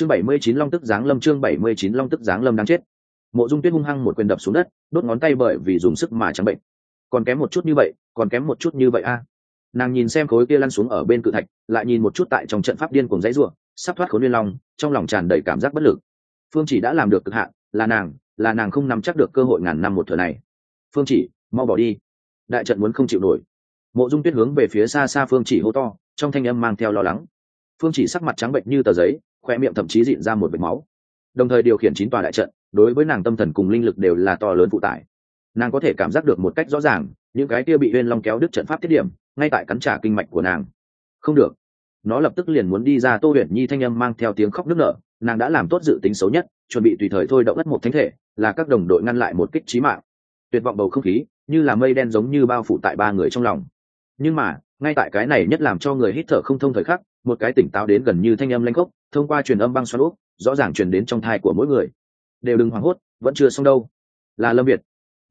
chương bảy mươi chín long tức giáng lâm, chương bảy mươi chín long tức giáng lâm đáng chết. Mộ dung tuyết hung hăng một quyền đập xuống đất, đốt ngón tay bởi vì dùng sức mà trắng bệnh. Còn kém một chút như vậy, còn kém một chút như vậy a. Nàng nhìn xem khối kia lăn xuống ở bên cự thạch, lại nhìn một chút tại trong trận pháp điên cùng dãy ruộng sắp thoát khối liên long, trong lòng tràn đầy cảm giác bất lực. Phương chỉ đã làm được cực hạn, là nàng là nàng không nắm chắc được cơ hội ngàn năm một thừa này. Phương chỉ, mau bỏ đi. Đại trận muốn không chịu nổi. Mộ dung tuyết hướng về phía xa xa phương chỉ hô to, trong thanh âm mang theo lo lắng. Phương chỉ sắc mặt trắng bệnh như tờ giấy khoe miệng thậm chí dịn ra một vệt máu. Đồng thời điều khiển chín tòa đại trận, đối với nàng tâm thần cùng linh lực đều là to lớn phụ tải. Nàng có thể cảm giác được một cách rõ ràng, những cái kia bị huyên long kéo đứt trận pháp tiết điểm, ngay tại cắn trả kinh mạch của nàng. Không được. Nó lập tức liền muốn đi ra tô huyền nhi thanh âm mang theo tiếng khóc nức nở, nàng đã làm tốt dự tính xấu nhất, chuẩn bị tùy thời thôi động đất một thánh thể, là các đồng đội ngăn lại một kích trí mạng. Tuyệt vọng bầu không khí, như là mây đen giống như bao phủ tại ba người trong lòng. Nhưng mà, ngay tại cái này nhất làm cho người hít thở không thông thời khắc một cái tỉnh táo đến gần như thanh âm lanh gốc thông qua truyền âm băng xoắn úp, rõ ràng truyền đến trong thai của mỗi người. Đều đừng hoảng hốt, vẫn chưa xong đâu. Là lâm việt.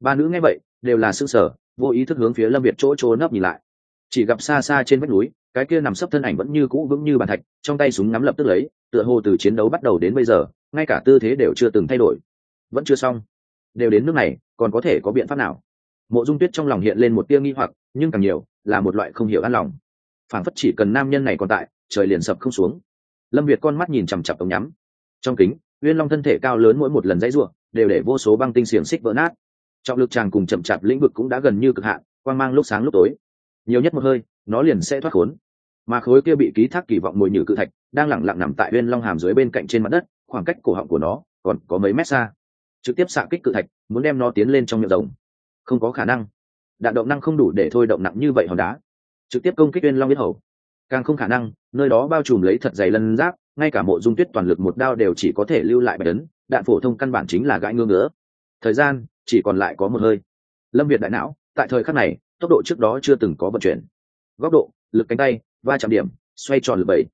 Ba nữ nghe vậy, đều là s ư sở vô ý thức hướng phía lâm việt chỗ chỗ nấp nhìn lại. Chỉ gặp xa xa trên vách núi, cái kia nằm sấp thân ảnh vẫn như cũ vững như bàn thạch, trong tay súng nắm lập tức lấy, tựa hồ từ chiến đấu bắt đầu đến bây giờ, ngay cả tư thế đều chưa từng thay đổi. Vẫn chưa xong. Đều đến nước này, còn có thể có biện pháp nào? Mộ dung tuyết trong lòng hiện lên một tia nghi hoặc, nhưng càng nhiều, là một loại không hiểu an lòng. Phản phất chỉ cần nam nhân này còn tại trời liền sập không xuống. Lâm việt con mắt nhìn chằm chặp ống nhắm. Trong kính, uyên long thân thể cao lớn mỗi một lần dãy ruộng đều để vô số băng tinh xiềng xích vỡ nát. Trọng lực tràng cùng chậm chạp lĩnh vực cũng đã gần như cực hạn, quang mang lúc sáng lúc tối. Nhiều nhất một hơi, nó liền sẽ thoát khốn. Mà khối kia bị ký thác kỳ vọng mùi nhử cự thạch đang lẳng lặng nằm tại uyên long hàm dưới bên cạnh trên mặt đất, khoảng cách cổ họng của nó còn có mấy mét xa. Trực tiếp xạ kích cự thạch, muốn đem nó tiến lên trong miệng rồng. Không có khả năng. Đạn động năng không đủ để thôi động nặng như vậy hòn đá. Trực tiếp công kích uyên long biết hầu càng không khả năng, nơi đó bao trùm lấy thật dày lân giáp, ngay cả mộ dung tuyết toàn lực một đao đều chỉ có thể lưu lại bài tấn đạn phổ thông căn bản chính là gãi ngưỡng ngỡ thời gian, chỉ còn lại có một hơi. Lâm việt đại não, tại thời khắc này, tốc độ trước đó chưa từng có vận chuyển. Góc độ, lực cánh tay, va chạm điểm, xoay tròn lực bảy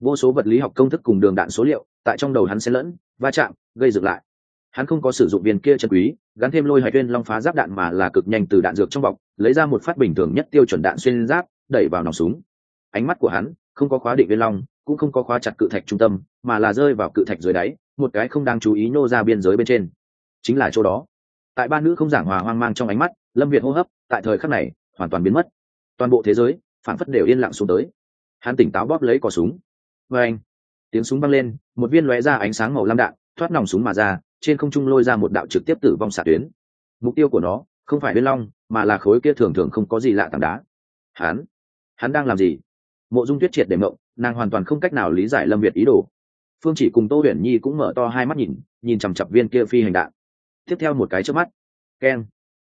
vô số vật lý học công thức cùng đường đạn số liệu, tại trong đầu hắn xen lẫn, va chạm, gây dựng lại. Hắn không có sử dụng viên kia chân quý, gắn thêm lôi hải tuyên long phá giáp đạn mà là cực nhanh từ đạn dược trong bọc, lấy ra một phát bình thường nhất tiêu chuẩn đạn xuyên giáp, đẩy vào nòng súng ánh mắt của hắn không có khóa định viên long, cũng không có khóa chặt cự thạch trung tâm, mà là rơi vào cự thạch dưới đáy, một cái không đáng chú ý nô ra biên giới bên trên. Chính là chỗ đó. Tại ba nữ không giảng hòa hoang mang trong ánh mắt, lâm việt hô hấp, tại thời khắc này, hoàn toàn biến mất. Toàn bộ thế giới phản phất đều yên lặng xuống tới. Hắn tỉnh táo bóp lấy cò súng. Và anh, tiếng súng văng lên, một viên lóe ra ánh sáng màu lam đạn thoát nòng súng mà ra, trên không trung lôi ra một đạo trực tiếp tử vong xạ tuyến. Mục tiêu của nó, không phải bên long, mà là khối kia thường thường không có gì lạ tảng đá. Hắn hắn đang làm gì? Mộ dung tuyết triệt để mộng, nàng hoàn toàn không cách nào lý giải lâm việt ý đồ. Phương chỉ cùng tô huyền nhi cũng mở to hai mắt nhìn nhìn chằm chặp viên kia phi hành đạn. Tiếp theo một cái trước mắt. Keng.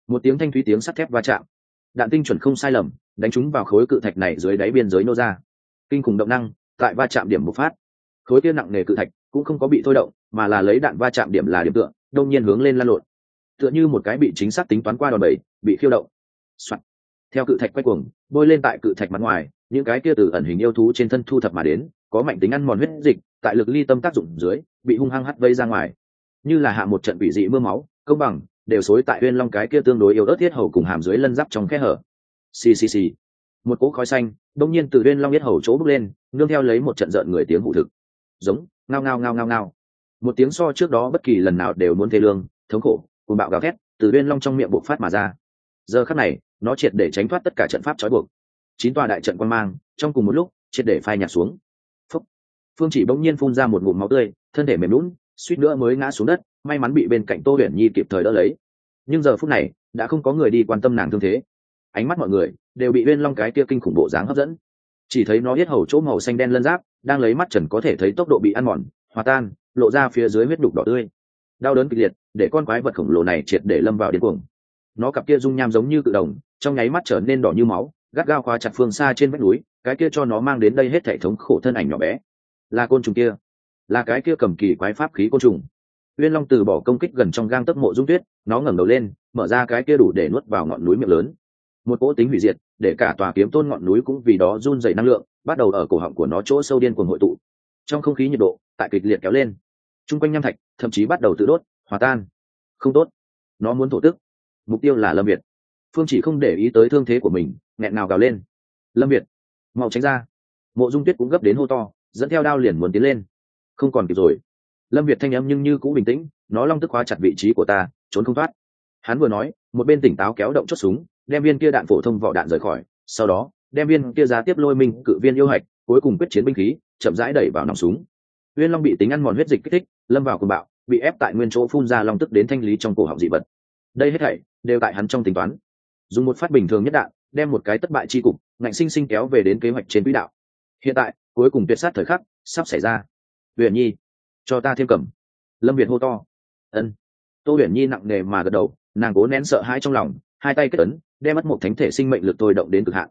Một tiếng thanh thúy tiếng sắt thép va chạm. Đạn tinh chuẩn không sai lầm, đánh trúng vào khối cự thạch này dưới đáy biên giới nô ra. Kinh khủng động năng, tại va chạm điểm bộc phát. Khối kia nặng nề cự thạch cũng không có bị thôi động, mà là lấy đạn va chạm điểm là điểm tựa, đông nhiên hướng lên lan lộn. Tựa như một cái bị chính xác tính toán qua đòn bẩy, bị khiêu động、Soạn. theo cự thạch quay cuồng, bôi lên tại cự thạch mặt ngoài những cái kia từ ẩn hình yêu thú trên thân thu thập mà đến, có mạnh tính ăn mòn huyết dịch, tại lực ly tâm tác dụng dưới, bị hung hăng hắt vây ra ngoài. Như là hạ một trận bị dị mưa máu, công bằng, đều xối tại huyên long cái kia tương đối yếu ớt thiết hầu cùng hàm dưới lân giáp trong khe hở. Ccc một cỗ khói xanh, đông nhiên từ huyên long biết hầu chỗ bước lên, nương theo lấy một trận rợn người tiếng hụ thực. Giống, ngao ngao ngao ngao ngao. Một tiếng so trước đó bất kỳ lần nào đều muốn thê lương, thống khổ cùng bạo gào thét, từ huyên long trong miệng bộc phát mà ra. Giờ khắc này, nó triệt để tránh thoát tất cả trận pháp trói buộc chín tòa đại trận quan mang, trong cùng một lúc, triệt để phai nhạt xuống. Phúc. phương chỉ bỗng nhiên phun ra một ngụm máu tươi, thân thể mềm lún suýt nữa mới ngã xuống đất, may mắn bị bên cạnh tô huyền nhi kịp thời đỡ lấy. Nhưng giờ phút này, đã không có người đi quan tâm nàng thương thế. Ánh mắt mọi người đều bị uyên long cái kia kinh khủng bộ dáng hấp dẫn. Chỉ thấy nó hết hầu chỗ màu xanh đen lân giáp, đang lấy mắt trần có thể thấy tốc độ bị ăn mòn, hòa tan, lộ ra phía dưới huyết đục đỏ tươi. Đau đớn kịch liệt, để con quái vật khổng lồ này triệt để lâm vào điên cuồng. Nó cặp kia dung nham giống như cự đồng, trong nháy mắt trở nên đỏ như máu gắt gao khóa chặt phương xa trên vách núi, cái kia cho nó mang đến đây hết thể thống khổ thân ảnh nhỏ bé. Là côn trùng kia, là cái kia cầm kỳ quái pháp khí côn trùng. Uyên long từ bỏ công kích gần trong gang tấc mộ dung tuyết, nó ngẩng đầu lên, mở ra cái kia đủ để nuốt vào ngọn núi miệng lớn. Một cỗ tính hủy diệt, để cả tòa kiếm tôn ngọn núi cũng vì đó run dày năng lượng, bắt đầu ở cổ họng của nó chỗ sâu điên cuồng hội tụ. Trong không khí nhiệt độ, tại kịch liệt kéo lên. T r u n g quanh nham thạch, thậm chí bắt đầu tự đốt, hòa tan. Không tốt. Nó muốn thổ tức. Mục tiêu là lâm việt phương chỉ không để ý tới thương thế của mình, nghẹn nào gào lên. Lâm việt, mau tránh ra. Mộ dung tuyết cũng gấp đến hô to, dẫn theo đao liền muốn tiến lên. Không còn kịp rồi. Lâm việt thanh âm nhưng như cũng bình tĩnh, nó long tức khóa chặt vị trí của ta, trốn không thoát. Hắn vừa nói, một bên tỉnh táo kéo động chốt súng, đem viên kia đạn phổ thông vỏ đạn rời khỏi, sau đó, đem viên kia giá tiếp lôi mình cự viên yêu hạch, cuối cùng quyết chiến binh khí, chậm rãi đẩy vào nòng súng. Viên long bị tính ăn mòn huyết dịch kích thích, lâm vào cùng bạo, bị ép tại nguyên chỗ phun ra long tức đến thanh lý trong cổ họng dị vật. Đây hết thảy đều tại hắn trong tính toán dùng một phát bình thường nhất đạn, đem một cái thất bại chi cục, ngạnh sinh sinh kéo về đến kế hoạch trên quỹ đạo. Hiện tại, cuối cùng tuyệt sát thời khắc, sắp xảy ra. Huyền nhi, cho ta thêm cầm. Lâm việt hô to. Ân. Tô huyền nhi nặng nề mà gật đầu, nàng cố nén sợ hãi trong lòng, hai tay kết ấn, đem mất một thánh thể sinh mệnh lực tôi động đến cực hạn.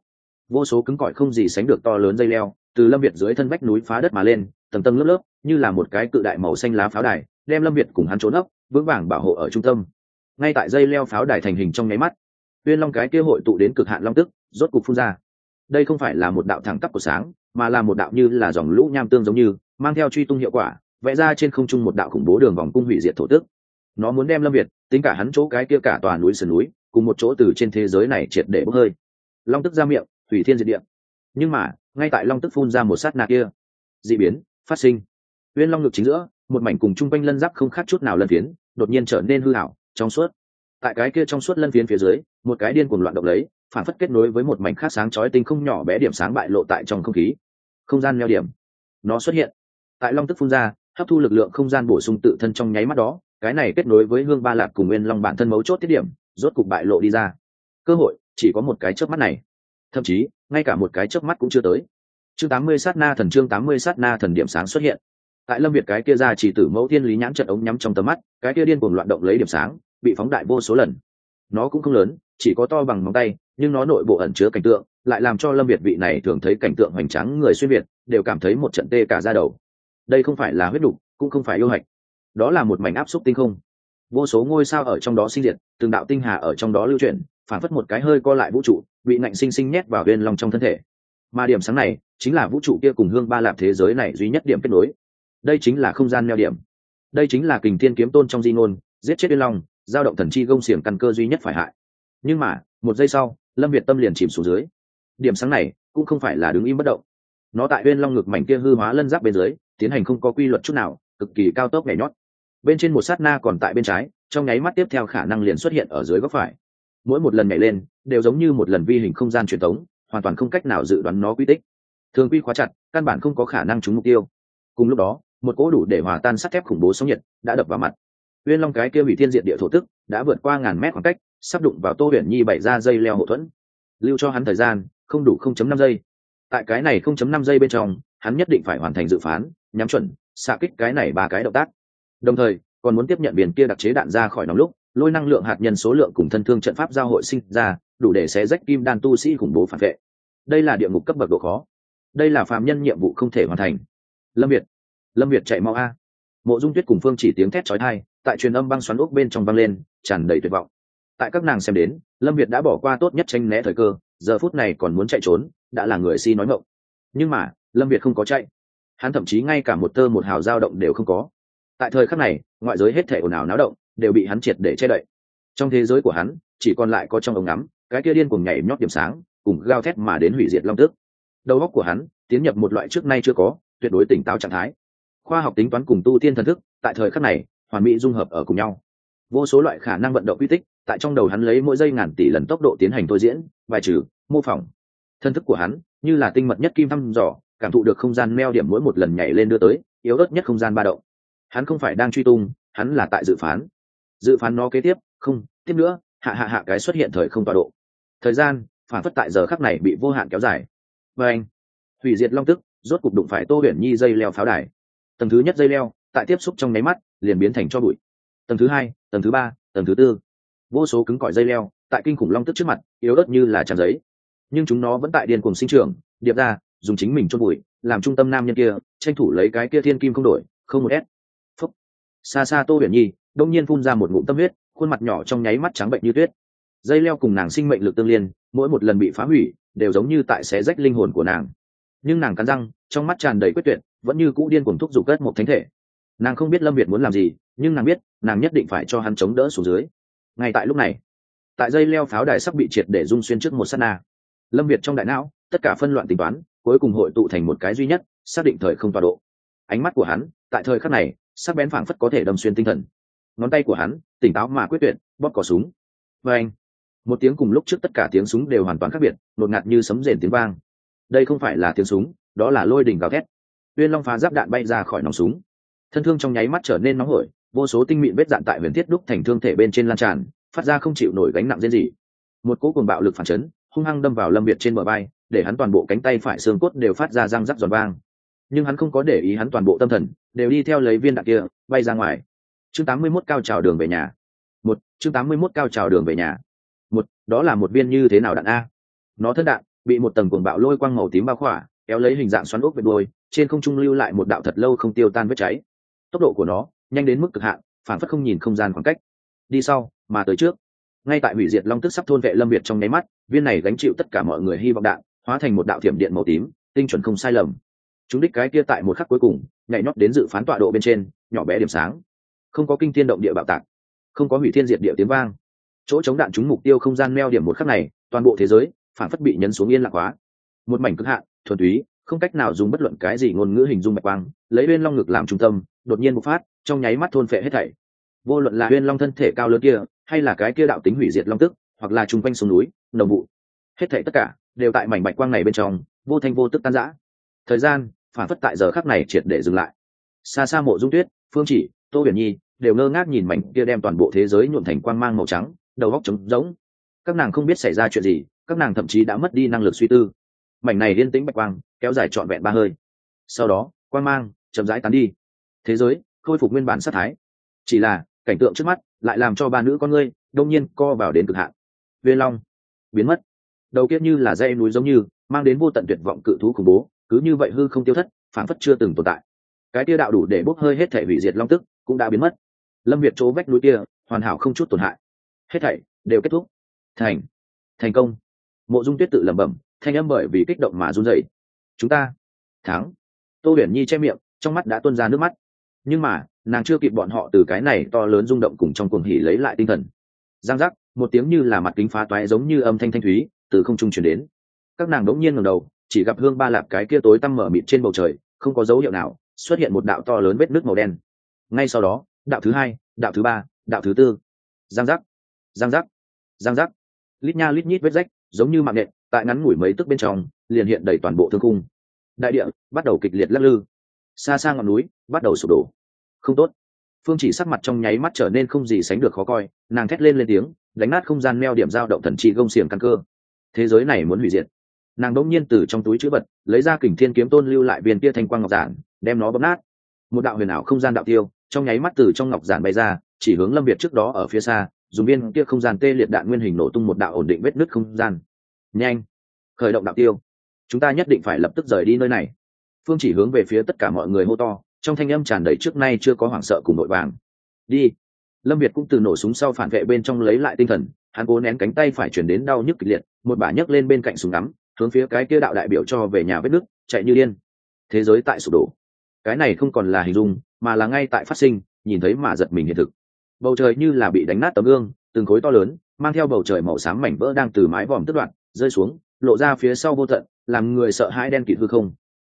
Vô số cứng cỏi không gì sánh được to lớn dây leo, từ lâm việt dưới thân vách núi phá đất mà lên, tầng tầng lớp lớp, như là một cái cự đại màu xanh lá pháo đài, đem lâm việt cùng hắn trốn ấp, vững vàng bảo hộ ở trung tâm. Ngay tại dây leo pháo đài thành hình trong nháy mắt uyên long cái kia hội tụ đến cực hạn long tức, rốt cục phun ra. Đây không phải là một đạo thẳng tắp của sáng, mà là một đạo như là dòng lũ nham tương giống như, mang theo truy tung hiệu quả, vẽ ra trên không trung một đạo khủng bố đường vòng cung hủy diệt thổ tức. Nó muốn đem lâm việt, tính cả hắn chỗ cái kia cả tòa núi sườn núi, cùng một chỗ từ trên thế giới này triệt để bốc hơi. Long tức ra miệng thủy thiên diệt địa. Nhưng mà, ngay tại long tức phun ra một sát nạ kia, d ị biến, phát sinh. Uyên long ngực chính giữa, một mảnh cùng chung quanh lân giáp không khác chút nào lân phiến, đột nhiên trở nên hư hảo trong suốt tại cái kia trong suốt lân phiến phía dưới, một cái điên cuồng loạn động lấy, phản phất kết nối với một mảnh khác sáng chói tinh không nhỏ bé điểm sáng bại lộ tại trong không khí. Không gian neo điểm. Nó xuất hiện. Tại long tức phun ra, hấp thu lực lượng không gian bổ sung tự thân trong nháy mắt đó, cái này kết nối với hương ba lạc cùng nguyên long bản thân mấu chốt tiết điểm, rốt cục bại lộ đi ra. Cơ hội, chỉ có một cái chớp mắt này. Thậm chí, ngay cả một cái chớp mắt cũng chưa tới. Chương tám mươi sát na thần chương tám mươi sát na thần điểm sáng xuất hiện. Tại lâm việt cái kia ra chỉ tử mẫu thiên lý nhãn trận ống nhắm trong tầm mắt, cái kia điên cuồng loạn động lấy điểm sáng bị phóng đại vô số lần. Nó cũng không lớn, chỉ có to bằng móng tay, nhưng nó nội bộ ẩn chứa cảnh tượng, lại làm cho lâm việt vị này thường thấy cảnh tượng hoành tráng người xuyên việt, đều cảm thấy một trận tê cả ra đầu. Đây không phải là huyết đục, cũng không phải yêu hạch. Đó là một mảnh áp xúc tinh không. Vô số ngôi sao ở trong đó sinh diệt, từng đạo tinh hà ở trong đó lưu chuyển, phản phất một cái hơi co lại vũ trụ, bị nạnh sinh sinh nhét vào bên lòng trong thân thể. Mà điểm sáng này, chính là vũ trụ kia cùng hương ba lạp thế giới này duy nhất điểm kết nối. Đây chính là không gian neo điểm. Đây chính là kình thiên kiếm tôn trong di ngôn, giết chết yên long giao động thần chi gông xiềng căn cơ duy nhất phải hại. Nhưng mà, một giây sau, lâm việt tâm liền chìm xuống dưới. Điểm sáng này cũng không phải là đứng im bất động. Nó tại bên long ngực mảnh kia hư hóa lân giáp bên dưới, tiến hành không có quy luật chút nào, cực kỳ cao tốc nhảy nhót. Bên trên một sát na còn tại bên trái, trong nháy mắt tiếp theo khả năng liền xuất hiện ở dưới góc phải. Mỗi một lần nhảy lên, đều giống như một lần vi hình không gian truyền thống hoàn toàn không cách nào dự đoán nó quy tích. Thường quy khóa chặt, căn bản không có khả năng trúng mục tiêu. Cùng lúc đó, một cỗ đủ để hòa tan sắt thép khủng bố sóng nhiệt đã đập vào mặt uyên long cái kia hủy thiên diện địa thổ tức, đã vượt qua ngàn mét khoảng cách, sắp đụng vào tô huyền nhi bảy ra dây leo hậu thuẫn. Lưu cho hắn thời gian, không đủ không chấm năm giây. Tại cái này không chấm năm giây bên trong, hắn nhất định phải hoàn thành dự phán, nhắm chuẩn, xạ kích cái này ba cái động tác. Đồng thời, còn muốn tiếp nhận biển kia đặc chế đạn ra khỏi nòng lúc, lôi năng lượng hạt nhân số lượng cùng thân thương trận pháp giao hội sinh ra, đủ để xé rách kim đan tu sĩ khủng bố phản vệ. Đây là địa ngục cấp bậc độ khó. Đây là phạm nhân nhiệm vụ không thể hoàn thành. Lâm việt. Lâm việt chạy mau a. Mộ dung tuyết cùng phương chỉ tiếng thét trói thai tại truyền âm băng xoắn ốc bên trong băng lên, tràn đầy tuyệt vọng. Tại các nàng xem đến, lâm việt đã bỏ qua tốt nhất tranh né thời cơ, giờ phút này còn muốn chạy trốn, đã là người si nói mộng. nhưng mà, lâm việt không có chạy. Hắn thậm chí ngay cả một tơ một hào dao động đều không có. Tại thời khắc này, ngoại giới hết thể ồn ào náo động, đều bị hắn triệt để che đậy. Trong thế giới của hắn, chỉ còn lại có trong ống ngắm, cái kia điên cùng nhảy nhót điểm sáng, cùng gao thét mà đến hủy diệt long tức đầu óc của hắn, tiến nhập một loại trước nay chưa có, tuyệt đối tỉnh táo trạng thái. Khoa học tính toán cùng tu tiên thần thức, tại thời khắc này hoàn mỹ dung hợp ở cùng nhau. Vô số loại khả năng vận động quy tích, tại trong đầu hắn lấy mỗi giây ngàn tỷ lần tốc độ tiến hành thôi diễn, bài trừ, mô phỏng. Thân thức của hắn, như là tinh mật nhất kim thăm dò, cảm thụ được không gian meo điểm mỗi một lần nhảy lên đưa tới, yếu ớt nhất không gian ba động. Hắn không phải đang truy tung, hắn là tại dự phán. Dự phán nó kế tiếp, không, tiếp nữa, hạ hạ hạ cái xuất hiện thời không tọa độ. Thời gian, phản phất tại giờ khắc này bị vô hạn kéo dài. Và anh, hủy diệt long tức, rốt cục đụng phải tô huyền nhi dây leo pháo đài. Tầng thứ nhất dây leo, tại tiếp xúc trong nháy mắt liền biến thành cho bụi. Tầng thứ hai, tầng thứ ba, tầng thứ tư. Vô số cứng cỏi dây leo, tại kinh khủng long tức trước mặt, yếu ớt như là tràn giấy. Nhưng chúng nó vẫn tại điên cùng sinh trưởng, điệp ra, dùng chính mình cho bụi, làm trung tâm nam nhân kia, tranh thủ lấy cái kia thiên kim không đổi, không một s phúc. Xa xa tô biển nhi, đông nhiên phun ra một ngụm tâm huyết, khuôn mặt nhỏ trong nháy mắt trắng bệnh như tuyết. Dây leo cùng nàng sinh mệnh lực tương liên, mỗi một lần bị phá hủy, đều giống như tại xé rách linh hồn của nàng. Nhưng nàng cắn răng, trong mắt tràn đầy quyết tuyệt, vẫn như cũ điên cuồng thúc giục cất một thánh thể nàng không biết lâm việt muốn làm gì, nhưng nàng biết, nàng nhất định phải cho hắn chống đỡ xuống dưới. Ngay tại lúc này, tại dây leo pháo đài sắp bị triệt để rung xuyên trước một s á t na. Lâm việt trong đại não, tất cả phân loạn tính toán, cuối cùng hội tụ thành một cái duy nhất, xác định thời không tọa độ. Ánh mắt của hắn, tại thời khắc này, sắc bén phảng phất có thể đâm xuyên tinh thần. Ngón tay của hắn, tỉnh táo mà quyết tuyệt, bóp cỏ súng. Và anh một tiếng cùng lúc trước tất cả tiếng súng đều hoàn toàn khác biệt nột ngạt như sấm rền tiếng vang. Đây không phải là tiếng súng, đó là lôi đỉnh gào thét. Uyên long phá giáp đạn bay ra khỏi nòng súng thân thương trong nháy mắt trở nên nóng hổi, vô số tinh mịn vết dạn tại huyền thiết đúc thành thương thể bên trên lan tràn, phát ra không chịu nổi gánh nặng riêng gì một cỗ cuồng bạo lực phản chấn, hung hăng đâm vào lâm việt trên bờ bay để hắn toàn bộ cánh tay phải xương cốt đều phát ra răng rắc giòn vang. Nhưng hắn không có để ý hắn toàn bộ tâm thần, đều đi theo lấy viên đạn kia, bay ra ngoài. Chương 81 cao trào đường về nhà. Một, chương 81 cao trào đường về nhà. Một, đó là một viên như thế nào đạn a? Nó thân đạn, bị một tầng cuồng bạo lôi quang màu tím bao khỏa, kéo lấy hình dạng xoắn ốc bên đôi trên không trung lưu lại một đạo thật lâu không tiêu tan vết cháy tốc độ của nó nhanh đến mức cực hạn phản phất không nhìn không gian khoảng cách. Đi sau, mà tới trước. Ngay tại hủy diệt long tức sắp thôn vệ lâm việt trong nháy mắt, viên này gánh chịu tất cả mọi người hy vọng đạn, hóa thành một đạo thiểm điện màu tím, tinh chuẩn không sai lầm. Chúng đích cái kia tại một khắc cuối cùng, nhảy nhót đến dự phán tọa độ bên trên, nhỏ bé điểm sáng. Không có kinh thiên động địa bạo tạc, không có hủy thiên diệt địa tiếng vang. Chỗ chống đạn trúng mục tiêu không gian meo điểm một khắc này, toàn bộ thế giới phản phất bị nhấn xuống yên lạc hóa một mảnh cực hạn, thuần túy không cách nào dùng bất luận cái gì ngôn ngữ hình dung bạch quang, lấy bên long ngực làm trung tâm, đột nhiên bộc phát, trong nháy mắt thôn phệ hết thảy. Vô luận là huyên long thân thể cao lớn kia, hay là cái kia đạo tính hủy diệt long tức, hoặc là chung quanh sông núi, nồng vụ, hết thảy tất cả đều tại mảnh bạch quang này bên trong, vô thanh vô tức tan rã. Thời gian, phản phất tại giờ khắc này triệt để dừng lại. Xa xa mộ dung tuyết, phương chỉ, tô huyền nhi đều ngơ ngác nhìn mảnh kia đem toàn bộ thế giới nhuộm thành quang mang màu trắng, đầu góc trống rỗng. Các nàng không biết xảy ra chuyện gì, các nàng thậm chí đã mất đi năng lực suy tư mảnh này liên tĩnh bạch quang, kéo dài trọn vẹn ba hơi. Sau đó, quang mang chậm rãi tán đi. Thế giới khôi phục nguyên bản sát thái. Chỉ là, cảnh tượng trước mắt lại làm cho ba nữ con ngươi đông nhiên co vào đến cực hạn. Viên long biến mất. Đầu kiếp như là dây núi giống như, mang đến vô tận tuyệt vọng cự thú khủng bố, cứ như vậy hư không tiêu thất phản phất chưa từng tồn tại. Cái tia đạo đủ để bốc hơi hết thể hủy diệt long tức cũng đã biến mất. Lâm việt chỗ vách núi kia, hoàn hảo không chút tổn hại. Hết thảy đều kết thúc. Thành. Thành công. Mộ dung tuyết tự lẩm bẩm thanh âm bởi vì kích động mà run rẩy. Chúng ta, thắng. Tô huyền nhi che miệng, trong mắt đã tuôn ra nước mắt. Nhưng mà, nàng chưa kịp bọn họ từ cái này to lớn rung động cùng trong cuồng hỉ lấy lại tinh thần. Giang giác, một tiếng như là mặt kính phá toái giống như âm thanh thanh thúy, từ không trung truyền đến. Các nàng đỗng nhiên ngẩng đầu, chỉ gặp hương ba lạp cái kia tối tăm mở mịt trên bầu trời, không có dấu hiệu nào, xuất hiện một đạo to lớn vết nước màu đen. Ngay sau đó, đạo thứ hai, đạo thứ ba, đạo thứ tư. Giang giác giang giác giang giác. Lít nha lít nhít vết rách, giống như mạng nện tại ngắn ngủi mấy tức bên trong, liền hiện đầy toàn bộ thương cung đại địa bắt đầu kịch liệt lắc lư. Xa xa ngọn núi bắt đầu sụp đổ. Không tốt. Phương chỉ sắc mặt trong nháy mắt trở nên không gì sánh được khó coi, nàng thét lên lên tiếng, đánh nát không gian meo điểm giao động thần trị gông xiềng căn cơ. Thế giới này muốn hủy diệt. Nàng đỗng nhiên từ trong túi chữ vật, lấy ra kình thiên kiếm tôn lưu lại viên kia thanh quang ngọc giản, đem nó bấm nát. Một đạo huyền ảo không gian đạo tiêu, trong nháy mắt từ trong ngọc giản bay ra, chỉ hướng lâm việt trước đó ở phía xa, dùng viên kia không gian tê liệt đạn nguyên hình nổ tung một đạo ổn định vết nứt không gian nhanh. Khởi động đạo tiêu. Chúng ta nhất định phải lập tức rời đi nơi này. Phương chỉ hướng về phía tất cả mọi người hô to, trong thanh âm tràn đầy trước nay chưa có hoảng sợ cùng nội vàng. Đi. Lâm việt cũng từ nổ súng sau phản vệ bên trong lấy lại tinh thần, hắn cố nén cánh tay phải chuyển đến đau nhức kịch liệt, một bả nhấc lên bên cạnh súng ngắm, hướng phía cái kia đạo đại biểu cho về nhà vết nước, chạy như điên. Thế giới tại sụp đổ. Cái này không còn là hình dung, mà là ngay tại phát sinh, nhìn thấy mà giật mình hiện thực. Bầu trời như là bị đánh nát tấm gương, từng khối to lớn, mang theo bầu trời màu xám mảnh vỡ đang từ mái vòm tức đoạn rơi xuống, lộ ra phía sau vô tận, làm người sợ hãi đen kịt hư không.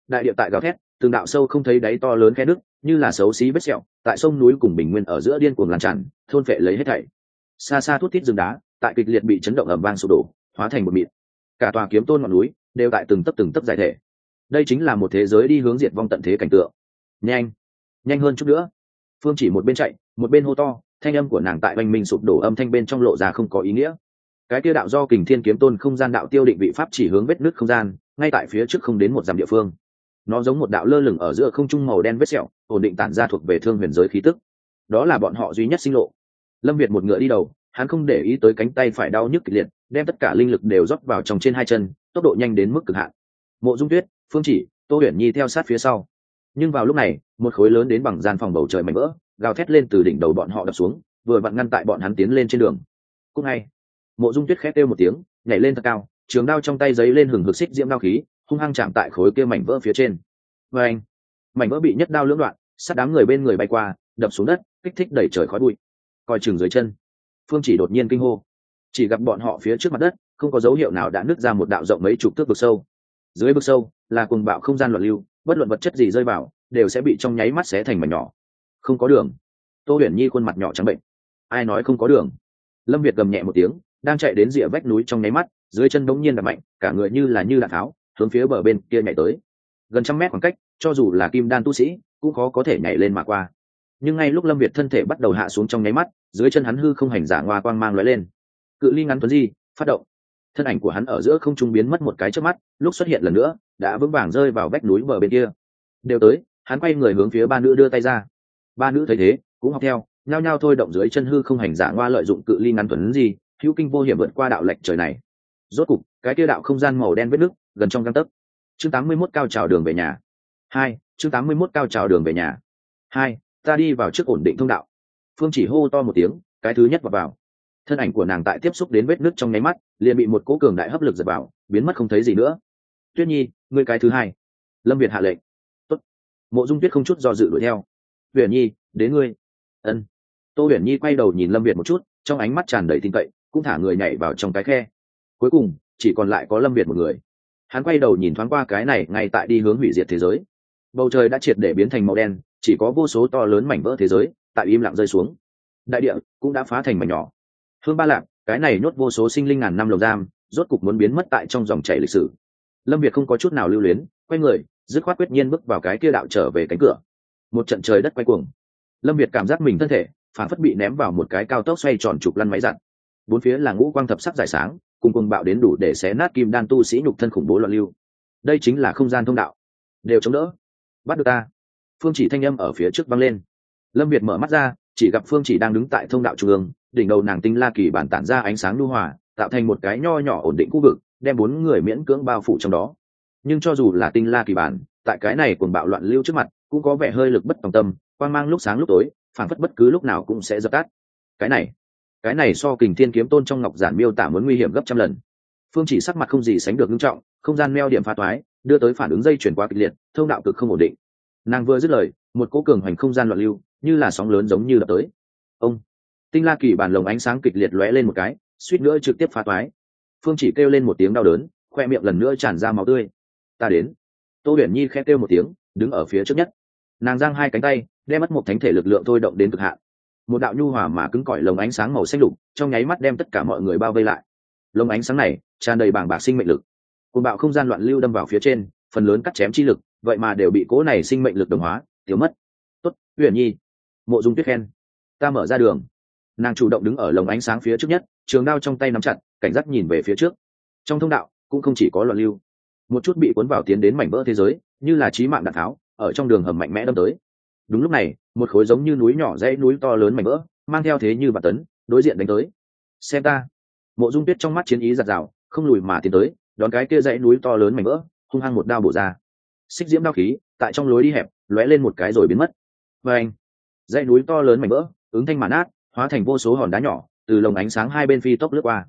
Đại địa tại gào thét, từng đạo sâu không thấy đáy to lớn khe nước như là xấu xí vết sẹo, tại sông núi cùng bình nguyên ở giữa điên cuồng lan tràn, thôn phệ lấy hết thảy. Xa xa thút thít rừng đá, tại kịch liệt bị chấn động ẩm vang sụp đổ, hóa thành một mịt. cả tòa kiếm tôn ngọn núi đều tại từng tấc từng tấc giải thể. Đây chính là một thế giới đi hướng diệt vong tận thế cảnh tượng. Nhanh nhanh hơn chút nữa. Phương chỉ một bên chạy, một bên hô to, thanh âm của nàng tại oanh minh sụp đổ âm thanh bên trong lộ ra không có ý nghĩa cái tiêu đạo do kình thiên kiếm tôn không gian đạo tiêu định vị pháp chỉ hướng vết nứt không gian, ngay tại phía trước không đến một dặm địa phương. Nó giống một đạo lơ lửng ở giữa không trung màu đen vết sẹo, ổn định tản ra thuộc về thương huyền giới khí tức. Đó là bọn họ duy nhất sinh lộ. Lâm việt một ngựa đi đầu, hắn không để ý tới cánh tay phải đau nhức kịch liệt, đem tất cả linh lực đều rót vào trong trên hai chân, tốc độ nhanh đến mức cực hạn. Mộ dung tuyết, phương chỉ, tô huyền nhi theo sát phía sau. Nhưng vào lúc này, một khối lớn đến bằng gian phòng bầu trời mảnh vỡ, gào thét lên từ đỉnh đầu bọn họ đập xuống, vừa vặn ngăn tại bọn hắn tiến lên trên đường. Cúc ngay mộ dung tuyết khép kêu một tiếng, nhảy lên thật cao, trường đao trong tay giấy lên hừng hực xích diễm đao khí, hung hăng chạm tại khối kia mảnh vỡ phía trên. Và anh, mảnh vỡ bị nhất đao lưỡng đoạn sát đám người bên người bay qua, đập xuống đất, kích thích đẩy trời khói bụi. Coi chừng dưới chân, phương chỉ đột nhiên kinh hô. Chỉ gặp bọn họ phía trước mặt đất, không có dấu hiệu nào đã nứt ra một đạo rộng mấy chục thước vực sâu. Dưới vực sâu, là cùng bạo không gian loạn lưu, bất luận vật chất gì rơi vào, đều sẽ bị trong nháy mắt xé thành mảnh nhỏ. Không có đường. Tô huyền nhi khuôn mặt nhỏ trắng bệnh. Ai nói không có đường? Lâm việt gầm nhẹ một tiếng đang chạy đến rìa vách núi trong nháy mắt, dưới chân bỗng nhiên đập mạnh, cả người như là như đạn tháo hướng phía bờ bên kia nhảy tới. Gần trăm mét khoảng cách, cho dù là kim đan tu sĩ, cũng khó có thể nhảy lên mà qua. Nhưng ngay lúc lâm việt thân thể bắt đầu hạ xuống trong nháy mắt, dưới chân hắn hư không hành giả ngoa quang mang lóe lên. Cự ly ngắn tuấn di, phát động. Thân ảnh của hắn ở giữa không trung biến mất một cái trước mắt, lúc xuất hiện lần nữa, đã vững vàng rơi vào vách núi bờ bên kia. Đều tới, hắn quay người hướng phía ba nữ đưa tay ra. Ba nữ thấy thế, cũng học theo, nhao nhao thôi động dưới chân hư không hành giả ngoa lợi dụng cự ly ngắn tuấn di hữu kinh vô hiểm vượt qua đạo lệch trời này. Rốt cục, cái kia đạo không gian màu đen vết nước gần trong găng tấc. Chương tám mươi 81 cao trào đường về nhà. Hai, chương tám mươi 81 cao trào đường về nhà. Hai, ta đi vào trước ổn định thông đạo. Phương chỉ hô to một tiếng, cái thứ nhất vào vào. Thân ảnh của nàng tại tiếp xúc đến vết nứt trong nháy mắt, liền bị một cố cường đại hấp lực giật vào, biến mất không thấy gì nữa. Tuyết nhi, ngươi cái thứ hai. Lâm việt hạ lệnh. Tốt. mộ dung tuyết không chút do dự đuổi theo. Huyền nhi, đến ngươi. Ân. Tô huyền nhi quay đầu nhìn lâm việt một chút, trong ánh mắt tràn đầy tin cậy cũng thả người nhảy vào trong cái khe. Cuối cùng, chỉ còn lại có lâm việt một người. Hắn quay đầu nhìn thoáng qua cái này ngay tại đi hướng hủy diệt thế giới. Bầu trời đã triệt để biến thành màu đen, chỉ có vô số to lớn mảnh vỡ thế giới tại im lặng rơi xuống. Đại địa cũng đã phá thành mảnh nhỏ. Hương ba lạc, cái này nhốt vô số sinh linh ngàn năm lồng giam, rốt cục muốn biến mất tại trong dòng chảy lịch sử. Lâm việt không có chút nào lưu luyến, quay người, dứt khoát quyết nhiên bước vào cái kia đạo trở về cánh cửa. Một trận trời đất quay cuồng. Lâm việt cảm giác mình thân thể phản phất bị ném vào một cái cao tốc xoay tròn chụp lăn máy giặt bốn phía là ngũ quang thập sắc giải sáng, cùng cùng bạo đến đủ để xé nát kim đan tu sĩ nhục thân khủng bố loạn lưu. Đây chính là không gian thông đạo. Đều chống đỡ. Bắt được ta. Phương chỉ thanh âm ở phía trước văng lên. Lâm việt mở mắt ra, chỉ gặp phương chỉ đang đứng tại thông đạo trung ương, đỉnh đầu nàng tinh la kỳ bản tản ra ánh sáng lưu hòa, tạo thành một cái nho nhỏ ổn định khu vực, đem bốn người miễn cưỡng bao phủ trong đó. Nhưng cho dù là tinh la kỳ bản, tại cái này cùng bạo loạn lưu trước mặt, cũng có vẻ hơi lực bất tòng tâm, quang mang lúc sáng lúc tối phản phất bất cứ lúc nào cũng sẽ dập tắt. Cái này cái này so kình thiên kiếm tôn trong ngọc giản miêu tả muốn nguy hiểm gấp trăm lần. Phương chỉ sắc mặt không gì sánh được nghiêm trọng, không gian meo điểm phá toái, đưa tới phản ứng dây chuyển qua kịch liệt, thông đạo cực không ổn định. Nàng vừa dứt lời, một cố cường hoành không gian loạn lưu, như là sóng lớn giống như đập tới. Ông! Tinh la kỳ bàn lồng ánh sáng kịch liệt lóe lên một cái, suýt nữa trực tiếp phá toái. Phương chỉ kêu lên một tiếng đau đớn, khoe miệng lần nữa tràn ra máu tươi. Ta đến. Tô huyền nhi khẽ kêu một tiếng, đứng ở phía trước nhất. Nàng giang hai cánh tay, đem mất một thánh thể lực lượng thôi động đến cực hạn một đạo nhu hòa mà cứng cỏi lồng ánh sáng màu xanh lục, trong nháy mắt đem tất cả mọi người bao vây lại. Lồng ánh sáng này tràn đầy bảng bạc sinh mệnh lực. Côn bạo không gian loạn lưu đâm vào phía trên, phần lớn cắt chém chi lực, vậy mà đều bị cố này sinh mệnh lực đồng hóa thiếu mất. Tốt huyền nhi. Mộ dung tuyết khen. Ta mở ra đường. Nàng chủ động đứng ở lồng ánh sáng phía trước nhất, trường đao trong tay nắm chặt, cảnh giác nhìn về phía trước. Trong thông đạo, cũng không chỉ có loạn lưu. Một chút bị cuốn vào tiến đến mảnh vỡ thế giới, như là trí mạng đạn tháo, ở trong đường hầm mạnh mẽ đâm tới. Đúng lúc này một khối giống như núi nhỏ dãy núi to lớn mảnh vỡ, mang theo thế như bà tấn, đối diện đánh tới. Xem ta. Mộ dung tuyết trong mắt chiến ý giặt rào, không lùi mà tiến tới, đón cái kia dãy núi to lớn mảnh vỡ, hung hăng một đao bổ ra. Xích diễm đao khí, tại trong lối đi hẹp, lóe lên một cái rồi biến mất. Và anh, dãy núi to lớn mảnh vỡ, ứng thanh màn át hóa thành vô số hòn đá nhỏ, từ lồng ánh sáng hai bên phi tốc lướt qua.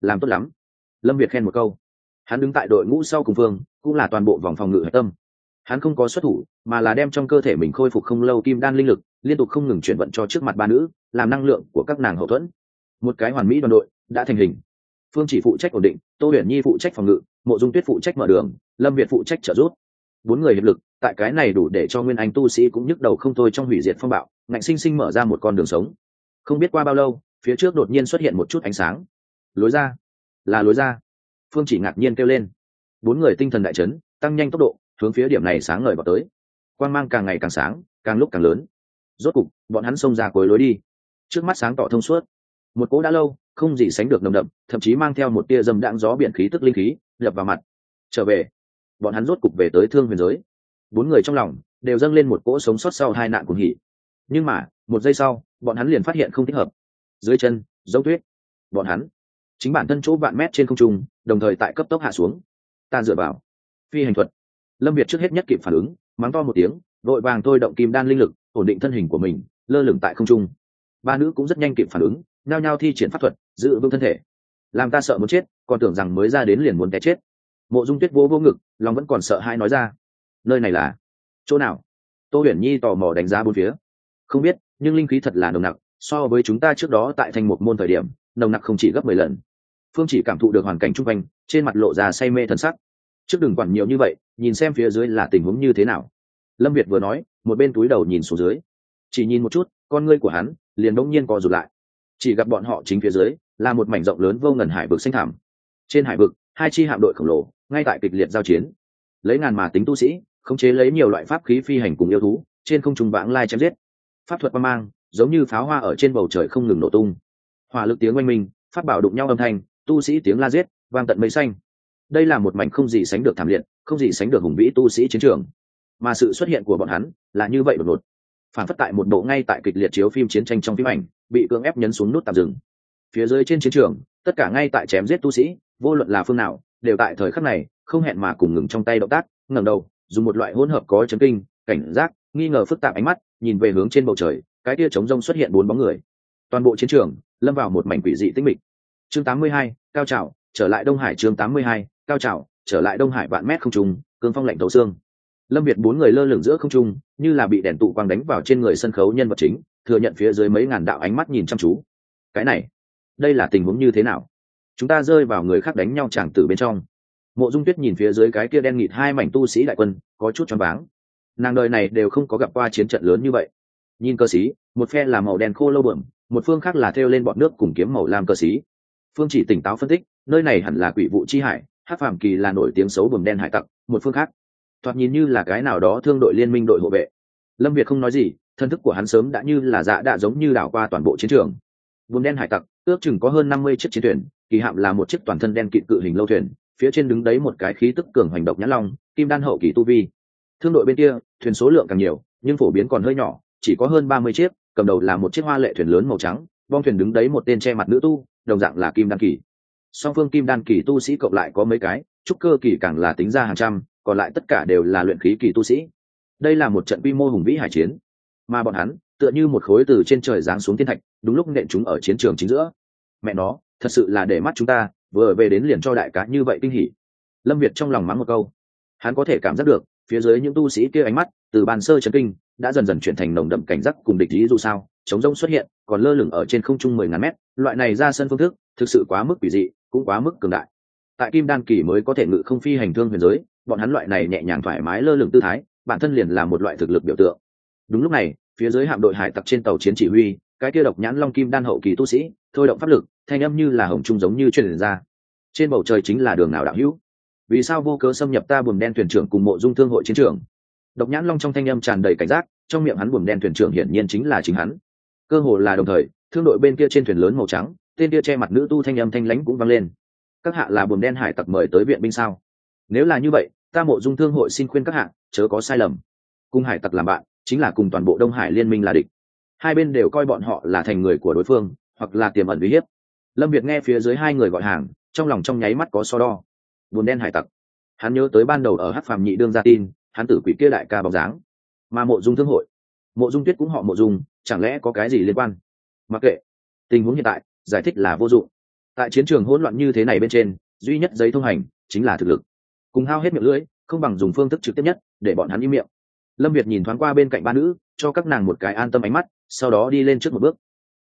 Làm tốt lắm. Lâm việt khen một câu. Hắn đứng tại đội ngũ sau cùng phương, cũng là toàn bộ vòng phòng ngự hạch tâm hắn không có xuất thủ, mà là đem trong cơ thể mình khôi phục không lâu kim đan linh lực, liên tục không ngừng chuyển vận cho trước mặt ba nữ, làm năng lượng của các nàng hậu thuẫn. Một cái hoàn mỹ đoàn đội đã thành hình. Phương chỉ phụ trách ổn định, tô huyền nhi phụ trách phòng ngự, mộ dung tuyết phụ trách mở đường, lâm việt phụ trách trợ giúp. Bốn người hiệp lực, tại cái này đủ để cho nguyên anh tu sĩ cũng nhức đầu không thôi trong hủy diệt phong bạo, ngạnh sinh sinh mở ra một con đường sống. Không biết qua bao lâu, phía trước đột nhiên xuất hiện một chút ánh sáng. Lối ra. Là lối ra. Phương chỉ ngạc nhiên kêu lên. Bốn người tinh thần đại chấn, tăng nhanh tốc độ hướng phía điểm này sáng ngời vào tới. Quan g mang càng ngày càng sáng, càng lúc càng lớn. Rốt cục, bọn hắn xông ra cuối lối đi. Trước mắt sáng tỏ thông suốt. Một cỗ đã lâu, không gì sánh được nồng đậm, thậm chí mang theo một tia dầm đạn gió biển khí tức linh khí, nhập vào mặt. Trở về, bọn hắn rốt cục về tới thương huyền giới. Bốn người trong lòng đều dâng lên một cỗ sống sót sau hai nạn cuồng hỉ. Nhưng mà, một giây sau, bọn hắn liền phát hiện không thích hợp. Dưới chân dấu tuyết. Bọn hắn, chính bản thân chỗ vạn mét trên không trung, đồng thời tại cấp tốc hạ xuống. Ta dựa vào. Phi hành thuật lâm việt trước hết nhất kịp phản ứng, mắng to một tiếng, vội vàng thôi động kim đan linh lực, ổn định thân hình của mình, lơ lửng tại không trung. Ba nữ cũng rất nhanh kịp phản ứng, nhao nhao thi triển pháp thuật, giữ vững thân thể. Làm ta sợ muốn chết, còn tưởng rằng mới ra đến liền muốn té chết. Mộ dung tuyết vô vô ngực, lòng vẫn còn sợ hai nói ra. Nơi này là chỗ nào? Tô huyền nhi tò mò đánh giá bốn phía. Không biết, nhưng linh khí thật là nồng nặc, so với chúng ta trước đó tại thành một môn thời điểm, nồng nặc không chỉ gấp mười lần. Phương chỉ cảm thụ được hoàn cảnh chung quanh, trên mặt lộ ra say mê thần sắc trước đừng quản nhiều như vậy, nhìn xem phía dưới là tình huống như thế nào. Lâm việt vừa nói, một bên túi đầu nhìn xuống dưới. Chỉ nhìn một chút, con ngươi của hắn liền bỗng nhiên co rụt lại. Chỉ gặp bọn họ chính phía dưới là một mảnh rộng lớn vô ngần hải vực xanh thảm trên hải vực, hai chi hạm đội khổng lồ ngay tại kịch liệt giao chiến. Lấy ngàn mà tính tu sĩ, khống chế lấy nhiều loại pháp khí phi hành cùng yêu thú, trên không trung vãng lai chém giết. Pháp thuật qua mang, giống như pháo hoa ở trên bầu trời không ngừng nổ tung. Hỏa lực tiếng oanh minh, pháp bảo đụng nhau âm thanh, tu sĩ tiếng la giết, vang tận mây xanh đây là một mảnh không gì sánh được thảm liệt không gì sánh được hùng vĩ tu sĩ chiến trường. Mà sự xuất hiện của bọn hắn là như vậy đột ngột. Phản phất tại một bộ ngay tại kịch liệt chiếu phim chiến tranh trong phim ảnh bị cưỡng ép nhấn xuống nút tạm dừng. Phía dưới trên chiến trường tất cả ngay tại chém giết tu sĩ vô luận là phương nào đều tại thời khắc này không hẹn mà cùng ngừng trong tay động tác ngẩng đầu dùng một loại hỗn hợp có chấn kinh cảnh giác nghi ngờ phức tạp ánh mắt nhìn về hướng trên bầu trời cái tia trống rông xuất hiện bốn bóng người. Toàn bộ chiến trường lâm vào một mảnh quỷ dị tĩnh mịch. Chương 82, cao trào trở lại đông hải chương 82, cao trào, trở lại đông hải vạn mét không trung, cương phong lạnh thấu xương. Lâm việt bốn người lơ lửng giữa không trung, như là bị đèn tụ quang đánh vào trên người sân khấu nhân vật chính, thừa nhận phía dưới mấy ngàn đạo ánh mắt nhìn chăm chú. Cái này, đây là tình huống như thế nào? Chúng ta rơi vào người khác đánh nhau chẳng từ bên trong. Mộ dung tuyết nhìn phía dưới cái kia đen nghịt hai mảnh tu sĩ đại quân, có chút choáng váng. Nàng đời này đều không có gặp qua chiến trận lớn như vậy. Nhìn cơ sĩ, một phe là màu đen khô lâu bượm, một phương khác là theo lên bọn nước cùng kiếm màu lam cơ sĩ. Phương chỉ tỉnh táo phân tích, nơi này hẳn là quỷ vụ chi hải hát phàm kỳ là nổi tiếng xấu bùm đen hải tặc, một phương khác. Thoạt nhìn như là cái nào đó thương đội liên minh đội hộ vệ. Lâm việt không nói gì, thân thức của hắn sớm đã như là dạ đã giống như đảo qua toàn bộ chiến trường. Vùng đen hải tặc, ước chừng có hơn năm mươi chiếc chiến thuyền, kỳ hạm là một chiếc toàn thân đen kịt cự hình lâu thuyền, phía trên đứng đấy một cái khí tức cường hành độc nhãn long, kim đan hậu kỳ tu vi. Thương đội bên kia, thuyền số lượng càng nhiều, nhưng phổ biến còn hơi nhỏ, chỉ có hơn ba mươi chiếc, cầm đầu là một chiếc hoa lệ thuyền lớn màu trắng bong thuyền đứng đấy một tên che mặt nữ tu, đồng dạng là kim đan kỳ song phương kim đan kỳ tu sĩ cộng lại có mấy cái, trúc cơ kỳ càng là tính ra hàng trăm, còn lại tất cả đều là luyện khí kỳ tu sĩ. Đây là một trận quy mô hùng vĩ hải chiến. Mà bọn hắn, tựa như một khối từ trên trời giáng xuống thiên thạch, đúng lúc nện chúng ở chiến trường chính giữa. Mẹ nó, thật sự là để mắt chúng ta, vừa về đến liền cho đại cá như vậy kinh hỉ. Lâm việt trong lòng mắng một câu. Hắn có thể cảm giác được, phía dưới những tu sĩ kia ánh mắt, từ bàn sơ chấn kinh, đã dần dần chuyển thành nồng đậm cảnh giác cùng địch lý dù sao, chống rông xuất hiện, còn lơ lửng ở trên không trung mười ngàn mét, loại này ra sân phương thức, thực sự quá mức quỷ dị cũng quá mức cường đại. Tại kim đan kỳ mới có thể ngự không phi hành thương huyền giới, bọn hắn loại này nhẹ nhàng thoải mái lơ lửng tư thái, bản thân liền là một loại thực lực biểu tượng. Đúng lúc này, phía dưới hạm đội hải tặc trên tàu chiến chỉ huy, cái kia độc nhãn long kim đan hậu kỳ tu sĩ, thôi động pháp lực, thanh âm như là hồng trung giống như truyền ra. Trên bầu trời chính là đường nào đạo hữu? Vì sao vô cớ xâm nhập ta buồm đen thuyền trưởng cùng mộ dung thương hội chiến trường? Độc nhãn long trong thanh âm tràn đầy cảnh giác, trong miệng hắn buồm đen thuyền trưởng hiển nhiên chính là chính hắn. Cơ hồ là đồng thời, thương đội bên kia trên thuyền lớn màu trắng tên kia che mặt nữ tu thanh âm thanh lãnh cũng vang lên. Các hạ là buồm đen hải tặc mời tới viện binh sao? Nếu là như vậy, ta mộ dung thương hội xin khuyên các hạ, chớ có sai lầm. Cùng hải tặc làm bạn, chính là cùng toàn bộ đông hải liên minh là địch. Hai bên đều coi bọn họ là thành người của đối phương, hoặc là tiềm ẩn uy hiếp. Lâm việt nghe phía dưới hai người gọi hàng, trong lòng trong nháy mắt có so đo. Buồn đen hải tặc. Hắn nhớ tới ban đầu ở hát phàm nhị đương ra tin, hắn tử quỷ kia đại ca bóng dáng. Mà mộ dung thương hội. Mộ dung tuyết cũng họ mộ dung, chẳng lẽ có cái gì liên quan? Mặc kệ. Tình huống hiện tại giải thích là vô dụng. Tại chiến trường hỗn loạn như thế này bên trên, duy nhất giấy thông hành chính là thực lực. Cùng hao hết miệng lưỡi, không bằng dùng phương thức trực tiếp nhất, để bọn hắn im miệng. Lâm việt nhìn thoáng qua bên cạnh ba nữ, cho các nàng một cái an tâm ánh mắt, sau đó đi lên trước một bước.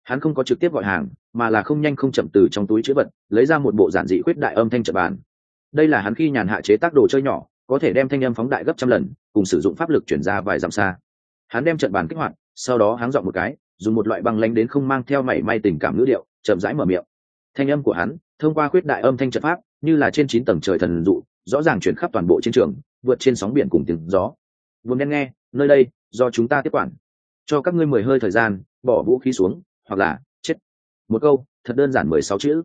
Hắn không có trực tiếp gọi hàng, mà là không nhanh không chậm từ trong túi chữ vật, lấy ra một bộ giản dị khuyết đại âm thanh trận bàn. Đây là hắn khi nhàn hạ chế tác đồ chơi nhỏ, có thể đem thanh âm phóng đại gấp trăm lần, cùng sử dụng pháp lực chuyển ra vài dặm xa. Hắn đem trận bàn kích hoạt, sau đó hắn dọn một cái, dùng một loại băng lanh đến không mang theo mảy may tình cảm ngữ điệu chậm rãi mở miệng. Thanh âm của hắn, thông qua khuyết đại âm thanh trận pháp, như là trên chín tầng trời thần dụ, rõ ràng chuyển khắp toàn bộ chiến trường, vượt trên sóng biển cùng tiếng gió. Vùng đen nghe, nơi đây, do chúng ta tiếp quản. Cho các ngươi mười hơi thời gian, bỏ vũ khí xuống, hoặc là, chết. Một câu, thật đơn giản mười sáu chữ.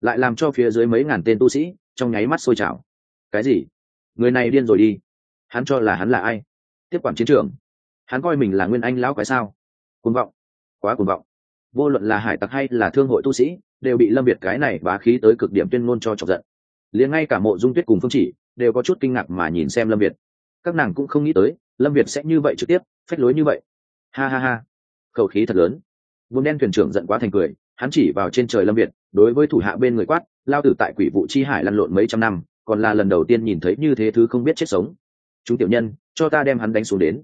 Lại làm cho phía dưới mấy ngàn tên tu sĩ, trong nháy mắt sôi trào. Cái gì? Người này điên rồi đi. Hắn cho là hắn là ai? Tiếp quản chiến trường. Hắn coi mình là nguyên anh lão quái sao? Cuồng vọng. Quá cuồng vọng vô luận là hải tặc hay là thương hội tu sĩ, đều bị lâm việt cái này bá khí tới cực điểm tuyên ngôn cho chọc giận. Liền ngay cả mộ dung tuyết cùng phương chỉ đều có chút kinh ngạc mà nhìn xem lâm việt. Các nàng cũng không nghĩ tới, lâm việt sẽ như vậy trực tiếp, phách lối như vậy. Ha ha ha. Khẩu khí thật lớn. Vùng đen thuyền trưởng giận quá thành cười, hắn chỉ vào trên trời lâm việt, đối với thủ hạ bên người quát, lao tử tại quỷ vụ chi hải lăn lộn mấy trăm năm, còn là lần đầu tiên nhìn thấy như thế thứ không biết chết sống. Chúng tiểu nhân, cho ta đem hắn đánh xuống đến.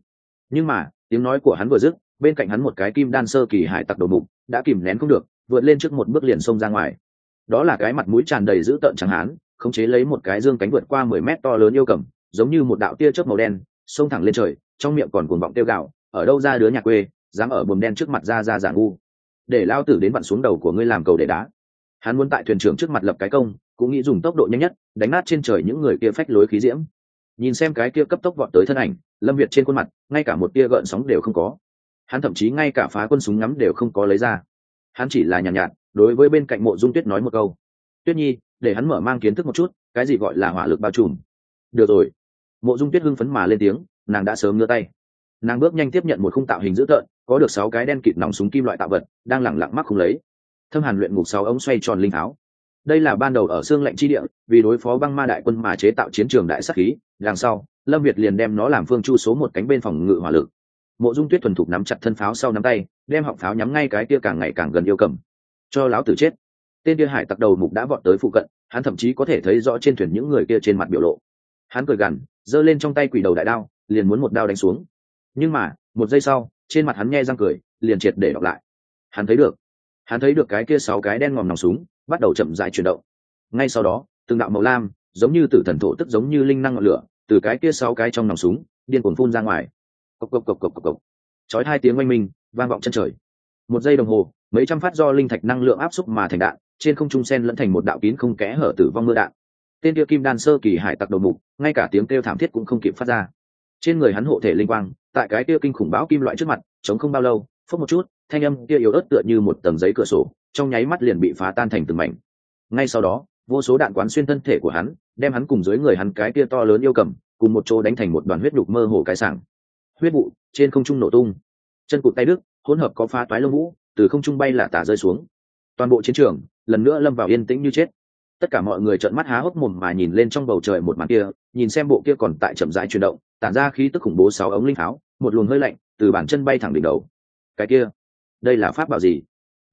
Nhưng mà, tiếng nói của hắn vừa dứt bên cạnh hắn một cái kim đan sơ kỳ hải tặc đầu mục, đã kìm nén không được, vượt lên trước một bước liền xông ra ngoài. Đó là cái mặt mũi tràn đầy dữ tợn chẳng hán, khống chế lấy một cái dương cánh vượt qua mười mét to lớn yêu cầm, giống như một đạo tia chớp màu đen, xông thẳng lên trời, trong miệng còn cuồng vọng tiêu gạo ở đâu ra đứa nhà quê, dám ở buồm đen trước mặt ra ra giả ngu? Để lao tử đến vặn xuống đầu của ngươi làm cầu để đá. Hắn muốn tại thuyền trưởng trước mặt lập cái công, cũng nghĩ dùng tốc độ nhanh nhất, đánh nát trên trời những người kia phách lối khí diễm. Nhìn xem cái kia cấp tốc vọt tới thân ảnh, lâm việt trên khuôn mặt, ngay cả một tia gợn sóng đều không có hắn thậm chí ngay cả phá quân súng ngắm đều không có lấy ra. Hắn chỉ là nhàn nhạt, nhạt đối với bên cạnh mộ dung tuyết nói một câu. Tuyết nhi để hắn mở mang kiến thức một chút cái gì gọi là hỏa lực bao trùm. Được rồi. Mộ dung tuyết hưng phấn mà lên tiếng nàng đã sớm ngơ tay. Nàng bước nhanh tiếp nhận một khung tạo hình dữ tợn có được sáu cái đen kịt nòng súng kim loại tạo vật đang lẳng lặng mắc không lấy. Thâm hàn luyện ngục sáu ống xoay tròn linh tháo. Đây là ban đầu ở xương lệnh chi địa vì đối phó băng ma đại quân mà chế tạo chiến trường đại sắc khí đằng sau lâm việt liền đem nó làm phương chu số một cánh bên phòng ngự hỏa lực mộ dung tuyết thuần thục nắm chặt thân pháo sau nắm tay, đem họng pháo nhắm ngay cái kia càng ngày càng gần yêu cầm. Cho láo tử chết. Tên kia hải tặc đầu mục đã vọt tới phụ cận, hắn thậm chí có thể thấy rõ trên thuyền những người kia trên mặt biểu lộ. Hắn cười gằn, giơ lên trong tay quỷ đầu đại đao, liền muốn một đao đánh xuống. Nhưng mà, một giây sau, trên mặt hắn nghe răng cười, liền triệt để đọc lại. Hắn thấy được. Hắn thấy được cái kia sáu cái đen ngòm nòng súng, bắt đầu chậm dại chuyển động. Ngay sau đó, từng đạo màu lam, giống như tử thần thổ tức giống như linh năng ngọn lửa, từ cái kia sáu cái trong nòng súng, điên cuồng phun ra ngoài cộc cộc cộc cộc cộc cộc. Chói hai tiếng oanh minh, vang vọng chân trời. Một giây đồng hồ, mấy trăm phát do linh thạch năng lượng áp xúc mà thành đạn, trên không trung sen lẫn thành một đạo kín không kẽ hở tử vong mưa đạn. Tên kia kim đan sơ kỳ hải tặc đầu mục, ngay cả tiếng kêu thảm thiết cũng không kịp phát ra. Trên người hắn hộ thể linh quang, tại cái kia kinh khủng bão kim loại trước mặt, chống không bao lâu, phốc một chút, thanh âm kia yếu ớt tựa như một tầng giấy cửa sổ, trong nháy mắt liền bị phá tan thành từng mảnh. Ngay sau đó, vô số đạn quán xuyên thân thể của hắn, đem hắn cùng dưới người hắn cái kia to lớn yêu cầm, cùng một chỗ đánh thành một đoàn huyết nhục mơ hồ cái sảng huyết vụ, trên không trung nổ tung. Chân cụt tay đức hỗn hợp có phá toái lông vũ, từ không trung bay là tả rơi xuống. Toàn bộ chiến trường, lần nữa lâm vào yên tĩnh như chết. Tất cả mọi người trợn mắt há hốc mồm mà nhìn lên trong bầu trời một màn kia, nhìn xem bộ kia còn tại chậm rãi chuyển động, tản ra khí tức khủng bố sáu ống linh tháo, một luồng hơi lạnh từ bàn chân bay thẳng đỉnh đầu. Cái kia, đây là pháp bảo gì?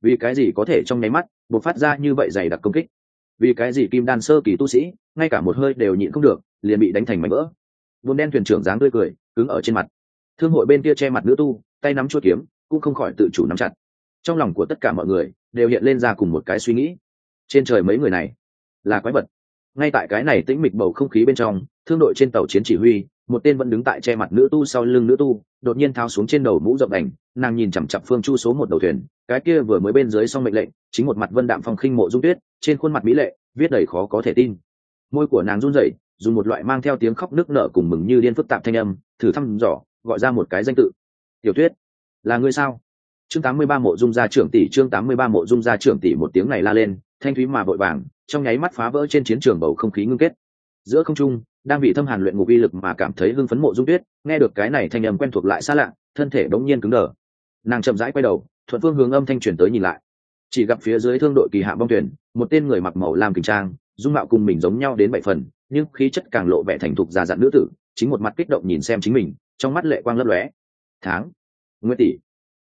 Vì cái gì có thể trong nháy mắt buộc phát ra như vậy dày đặc công kích? Vì cái gì kim đan sơ kỳ tu sĩ, ngay cả một hơi đều nhịn không được, liền bị đánh thành mảnh vỡ? Buồn đen thuyền trưởng dáng tươi cười, cứng ở trên mặt thương hội bên kia che mặt nữ tu, tay nắm chuột kiếm, cũng không khỏi tự chủ nắm chặt. Trong lòng của tất cả mọi người đều hiện lên ra cùng một cái suy nghĩ. Trên trời mấy người này là quái vật. Ngay tại cái này tĩnh mịch bầu không khí bên trong, thương đội trên tàu chiến chỉ huy, một tên vẫn đứng tại che mặt nữ tu sau lưng nữ tu, đột nhiên tháo xuống trên đầu mũ rộng đành, nàng nhìn chằm chặp phương chu số một đầu thuyền, cái kia vừa mới bên dưới xong mệnh lệnh, chính một mặt vân đạm phong khinh mộ dung tuyết, trên khuôn mặt mỹ lệ, viết đầy khó có thể tin. Môi của nàng run rẩy, dùng một loại mang theo tiếng khóc nước nở cùng mừng như điên phức tạp thanh âm, thử thăm dò gọi ra một cái danh tự. Tiểu tuyết, là ngươi sao? Chương tám mươi ba mộ dung gia trưởng tỷ, chương tám mươi ba mộ dung gia trưởng tỷ một tiếng này la lên, thanh thúy mà vội vàng, trong nháy mắt phá vỡ trên chiến trường bầu không khí ngưng kết. Giữa không trung, đang bị thâm hàn luyện ngục uy lực mà cảm thấy hưng phấn mộ dung tuyết, nghe được cái này thanh âm quen thuộc lại xa lạ, thân thể đống nhiên cứng đờ. Nàng chậm rãi quay đầu, thuận phương hướng âm thanh truyền tới nhìn lại. Chỉ gặp phía dưới thương đội kỳ hạ bong thuyền, một tên người mặc màu làm kình trang, dung mạo cùng mình giống nhau đến bảy phần, nhưng khí chất càng lộ vẻ thành thục già dặn nữ tử, chính một mặt kích động nhìn xem chính mình trong mắt lệ quang lấp lóe. Tháng, nguyên tỷ.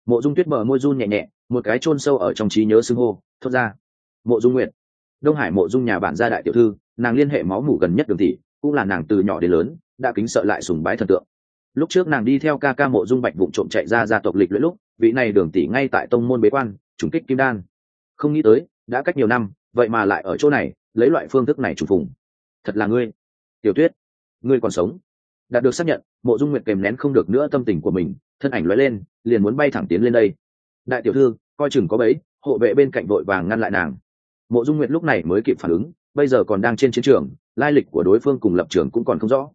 Mộ dung tuyết bờ môi run nhẹ nhẹ, một cái chôn sâu ở trong trí nhớ xưng hô, thốt ra. Mộ dung nguyệt. Đông hải mộ dung nhà bản gia đại tiểu thư, nàng liên hệ máu mủ gần nhất đường tỷ, cũng là nàng từ nhỏ đến lớn, đã kính sợ lại sùng bái thần tượng. Lúc trước nàng đi theo ca ca mộ dung bạch bụng trộm chạy ra gia tộc lịch lưỡi lúc, vị này đường tỷ ngay tại tông môn bế quan, trùng kích kim đan. Không nghĩ tới, đã cách nhiều năm, vậy mà lại ở chỗ này, lấy loại phương thức này trùng phùng. Thật là ngươi. Tiểu tuyết, ngươi còn sống đạt được xác nhận, mộ dung nguyệt kèm nén không được nữa tâm tình của mình, thân ảnh lóe lên, liền muốn bay thẳng tiến lên đây. Đại tiểu thư, coi chừng có bấy hộ vệ bên cạnh vội vàng ngăn lại nàng. Mộ dung nguyệt lúc này mới kịp phản ứng, bây giờ còn đang trên chiến trường, lai lịch của đối phương cùng lập trường cũng còn không rõ.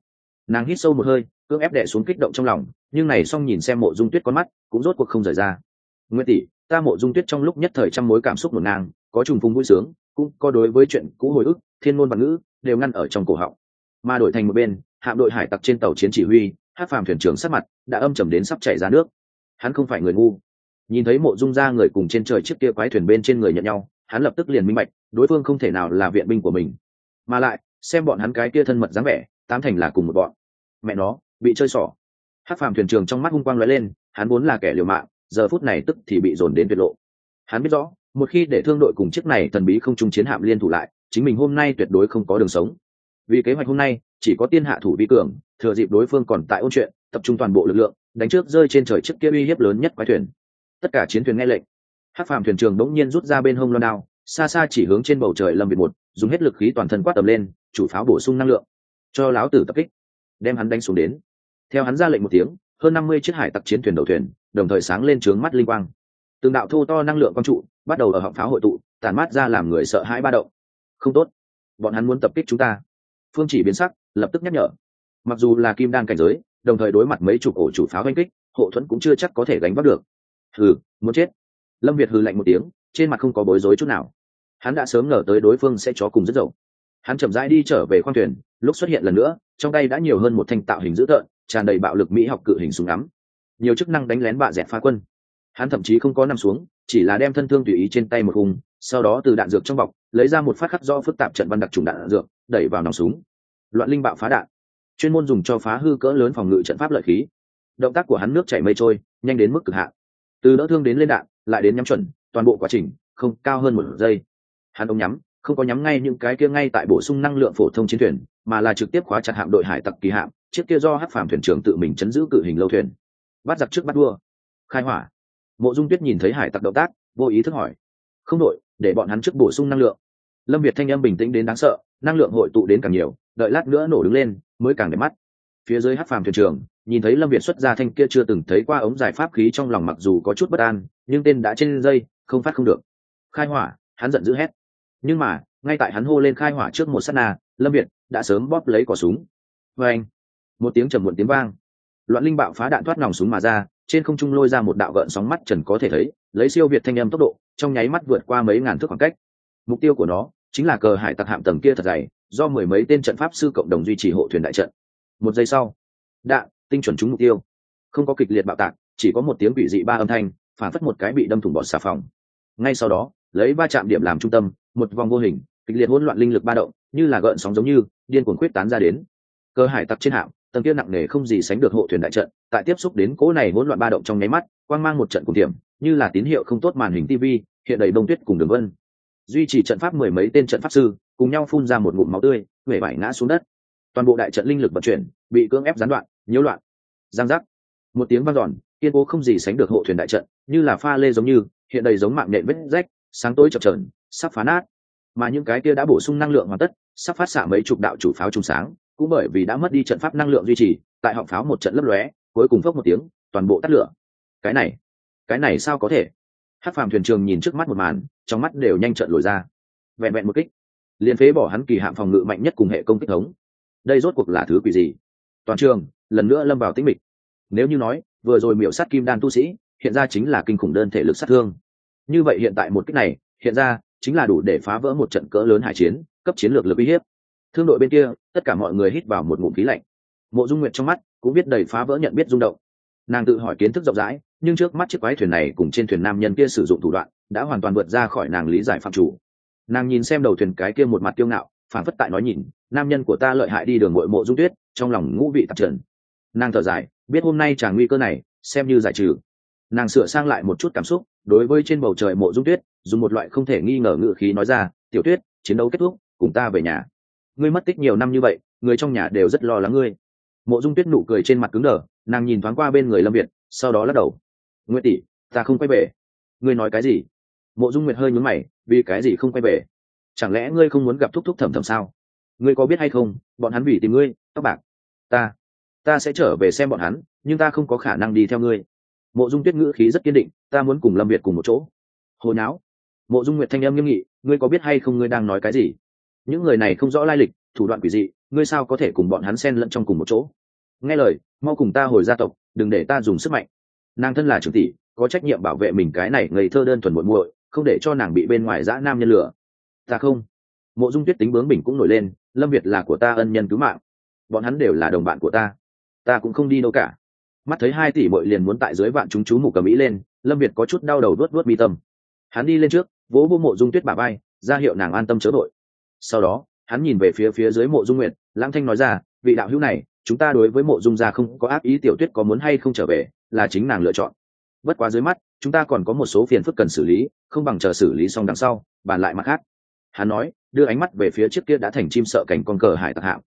Nàng hít sâu một hơi, cưỡng ép đẻ xuống kích động trong lòng, nhưng này xong nhìn xem mộ dung tuyết con mắt, cũng rốt cuộc không rời ra. Nguyên tỷ, ta mộ dung tuyết trong lúc nhất thời trăm mối cảm xúc của ngang có trùng phung vui sướng, cũng có đối với chuyện cũ hồi ức, thiên môn văn ngữ, đều ngăn ở trong cổ họng. Mà đổi thành một bên hạm đội hải tặc trên tàu chiến chỉ huy, hát phàm thuyền trưởng sát mặt đã âm trầm đến sắp chảy ra nước. Hắn không phải người ngu. Nhìn thấy mộ dung ra người cùng trên trời chiếc kia quái thuyền bên trên người nhận nhau, hắn lập tức liền minh bạch, đối phương không thể nào là viện binh của mình. Mà lại, xem bọn hắn cái kia thân mật dáng vẻ, tám thành là cùng một bọn. Mẹ nó, bị chơi xỏ. Hát phàm thuyền trưởng trong mắt hung quang lóe lên, hắn vốn là kẻ liều mạng, giờ phút này tức thì bị dồn đến tuyệt lộ. Hắn biết rõ, một khi để thương đội cùng chiếc này thần bí không trung chiến hạm liên thủ lại, chính mình hôm nay tuyệt đối không có đường sống. Vì kế hoạch hôm nay chỉ có tiên hạ thủ vi cường, thừa dịp đối phương còn tại ôn chuyện, tập trung toàn bộ lực lượng, đánh trước rơi trên trời chiếc kia uy hiếp lớn nhất quái thuyền. Tất cả chiến thuyền nghe lệnh. Hát phàm thuyền trưởng bỗng nhiên rút ra bên hông loan đao, xa xa chỉ hướng trên bầu trời lâm việt một, dùng hết lực khí toàn thân quát tầm lên, chủ pháo bổ sung năng lượng, cho láo tử tập kích, đem hắn đánh xuống đến. Theo hắn ra lệnh một tiếng, hơn năm mươi chiếc hải tặc chiến thuyền đầu thuyền, đồng thời sáng lên trướng mắt linh quang. Từng đạo thô to năng lượng quang trụ, bắt đầu ở họng pháo hội tụ tàn mát ra làm người sợ hãi ba động. Không tốt. Bọn hắn muốn tập kích chúng ta phương chỉ biến sắc lập tức nhắc nhở. Mặc dù là kim đan cảnh giới đồng thời đối mặt mấy chục ổ chủ pháo oanh kích hộ thuẫn cũng chưa chắc có thể gánh vác được. Hừ muốn chết. Lâm việt hừ lạnh một tiếng trên mặt không có bối rối chút nào. Hắn đã sớm ngờ tới đối phương sẽ chó cùng rất dậu. Hắn chậm rãi đi trở về khoang thuyền lúc xuất hiện lần nữa trong tay đã nhiều hơn một thanh tạo hình dữ tợn tràn đầy bạo lực mỹ học cự hình súng ngắm. Nhiều chức năng đánh lén bạ dẹt phá quân. Hắn thậm chí không có nằm xuống chỉ là đem thân thương tùy ý trên tay một hùng sau đó từ đạn dược trong bọc lấy ra một phát khắc do phức tạp trận văn đặc trùng đạn, đạn dược đẩy vào nòng súng. Loạn linh bạo phá đạn. Chuyên môn dùng cho phá hư cỡ lớn phòng ngự trận pháp lợi khí. Động tác của hắn nước chảy mây trôi, nhanh đến mức cực hạn. Từ đỡ thương đến lên đạn, lại đến nhắm chuẩn, toàn bộ quá trình không cao hơn một giây. Hắn ông nhắm, không có nhắm ngay những cái kia ngay tại bổ sung năng lượng phổ thông chiến thuyền, mà là trực tiếp khóa chặt hạm đội hải tặc kỳ hạm, chiếc kia do hát phàm thuyền trưởng tự mình chấn giữ cự hình lâu thuyền. Bắt giặc trước bắt đua khai hỏa. Mộ dung tuyết nhìn thấy hải tặc động tác, vô ý thức hỏi. Không đội, để bọn hắn trước bổ sung năng lượng. Lâm việt thanh âm bình tĩnh đến đáng sợ năng lượng hội tụ đến càng nhiều đợi lát nữa nổ đứng lên mới càng đẹp mắt. Phía dưới hát phàm thuyền trường, nhìn thấy lâm việt xuất ra thanh kia chưa từng thấy qua ống giải pháp khí trong lòng mặc dù có chút bất an nhưng tên đã trên dây không phát không được. Khai hỏa hắn giận dữ hét. Nhưng mà ngay tại hắn hô lên khai hỏa trước một s á t na lâm việt đã sớm bóp lấy cỏ súng. Vê anh một tiếng trầm muộn tiếng vang. Loạn linh bạo phá đạn thoát nòng súng mà ra trên không trung lôi ra một đạo gợn sóng mắt trần có thể thấy lấy siêu việt thanh âm tốc độ trong nháy mắt vượt qua mấy ngàn thước khoảng cách. Mục tiêu của nó chính là cờ hải tặc hạm tầng kia thật dày, do mười mấy tên trận pháp sư cộng đồng duy trì hộ thuyền đại trận. Một giây sau đạn tinh chuẩn trúng mục tiêu. Không có kịch liệt bạo tạc, chỉ có một tiếng quỷ dị ba âm thanh, phản phất một cái bị đâm thủng bọt xà phòng. Ngay sau đó, lấy ba chạm điểm làm trung tâm, một vòng vô hình, kịch liệt hỗn loạn linh lực ba động, như là gợn sóng giống như, điên cuồng quyết tán ra đến. Cơ hải tặc trên hạm, tầng kia nặng nề không gì sánh được hộ thuyền đại trận, tại tiếp xúc đến cỗ này hỗn loạn ba động trong nháy mắt, quang mang một trận cùng điểm như là tín hiệu không tốt màn hình tv hiện đầy bông tuyết cùng đường vân duy trì trận pháp mười mấy tên trận pháp sư, cùng nhau phun ra một ngụm máu tươi huệ vải ngã xuống đất. Toàn bộ đại trận linh lực vận chuyển, bị cưỡng ép gián đoạn, nhiễu loạn. Giang giác. Một tiếng vang giòn kiên cố không gì sánh được hộ thuyền đại trận, như là pha lê giống như, hiện đầy giống mạng nện vết rách, sáng tối chập trờn sắp phá nát. Mà những cái kia đã bổ sung năng lượng hoàn tất, sắp phát xạ mấy chục đạo chủ pháo trùng sáng, cũng bởi vì đã mất đi trận pháp năng lượng duy trì, tại họng pháo một trận lấp lóe, cuối cùng phốc một tiếng, toàn bộ tắt lửa. Cái này cái này sao có thể? Hát phàm thuyền trường nhìn trước mắt một màn, trong mắt đều nhanh trận lồi ra. Vẹn vẹn một kích, liền phế bỏ hắn kỳ hạm phòng ngự mạnh nhất cùng hệ công kích thống. Đây rốt cuộc là thứ quỷ gì? Toàn trường, lần nữa lâm vào tĩnh mịch. Nếu như nói, vừa rồi miểu sát kim đan tu sĩ, hiện ra chính là kinh khủng đơn thể lực sát thương. Như vậy hiện tại một cách này, hiện ra chính là đủ để phá vỡ một trận cỡ lớn hải chiến, cấp chiến lược lực uy hiếp. Thương đội bên kia, tất cả mọi người hít vào một ngụm khí lạnh. Mộ dung nguyệt trong mắt cũng biết đầy phá vỡ nhận biết rung động nàng tự hỏi kiến thức rộng rãi, nhưng trước mắt chiếc quái thuyền này cùng trên thuyền nam nhân kia sử dụng thủ đoạn, đã hoàn toàn vượt ra khỏi nàng lý giải phạm chủ. Nàng nhìn xem đầu thuyền cái kia một mặt kiêu ngạo phản phất tại nói nhìn, nam nhân của ta lợi hại đi đường ngội mộ dung tuyết, trong lòng ngũ vị tạp trần. Nàng thở dài, biết hôm nay chàng nguy cơ này, xem như giải trừ. Nàng sửa sang lại một chút cảm xúc, đối với trên bầu trời mộ dung tuyết, dùng một loại không thể nghi ngờ ngự khí nói ra, tiểu tuyết, chiến đấu kết thúc, cùng ta về nhà. Ngươi mất tích nhiều năm như vậy, người trong nhà đều rất lo lắng ngươi mộ dung tuyết nụ cười trên mặt cứng đờ, nàng nhìn thoáng qua bên người lâm việt, sau đó lắc đầu. Nguyễn tỷ, ta không quay về. Ngươi nói cái gì? Mộ dung nguyệt hơi nhún mày, vì cái gì không quay về? Chẳng lẽ ngươi không muốn gặp thúc thúc thầm thầm sao? Ngươi có biết hay không, bọn hắn vì tìm ngươi, tóc bạc. Ta ta sẽ trở về xem bọn hắn, nhưng ta không có khả năng đi theo ngươi. Mộ dung tuyết ngữ khí rất kiên định, ta muốn cùng lâm việt cùng một chỗ. Hồi não mộ dung nguyệt thanh âm nghiêm nghị, ngươi có biết hay không ngươi đang nói cái gì? Những người này không rõ lai lịch, thủ đoạn quỷ dị, ngươi sao có thể cùng bọn hắn xen lẫn trong cùng một chỗ? Nghe lời mau cùng ta hồi gia tộc đừng để ta dùng sức mạnh. Nàng thân là trưởng tỷ có trách nhiệm bảo vệ mình cái này ngây thơ đơn thuần muội muội không để cho nàng bị bên ngoài dã nam nhân lửa ta không. Mộ dung tuyết tính bướng bình cũng nổi lên lâm việt là của ta ân nhân cứu mạng. Bọn hắn đều là đồng bạn của ta. Ta cũng không đi đâu cả. Mắt thấy hai tỷ bội liền muốn tại dưới vạn chúng chú mục cầm ý lên lâm việt có chút đau đầu đuốt đuốt mi tâm. Hắn đi lên trước vỗ vô mộ dung tuyết bà bay ra hiệu nàng an tâm chớ đội sau đó hắn nhìn về phía phía dưới mộ dung Nguyệt, lãng thanh nói ra vị đạo hữu này chúng ta đối với mộ dung gia không có ác ý, tiểu tuyết có muốn hay không trở về, là chính nàng lựa chọn. Bất quá dưới mắt, chúng ta còn có một số phiền phức cần xử lý, không bằng chờ xử lý xong đằng sau, bàn lại mặt khác. Hắn nói, đưa ánh mắt về phía trước kia đã thành chim sợ cảnh con cờ hải tặc hạng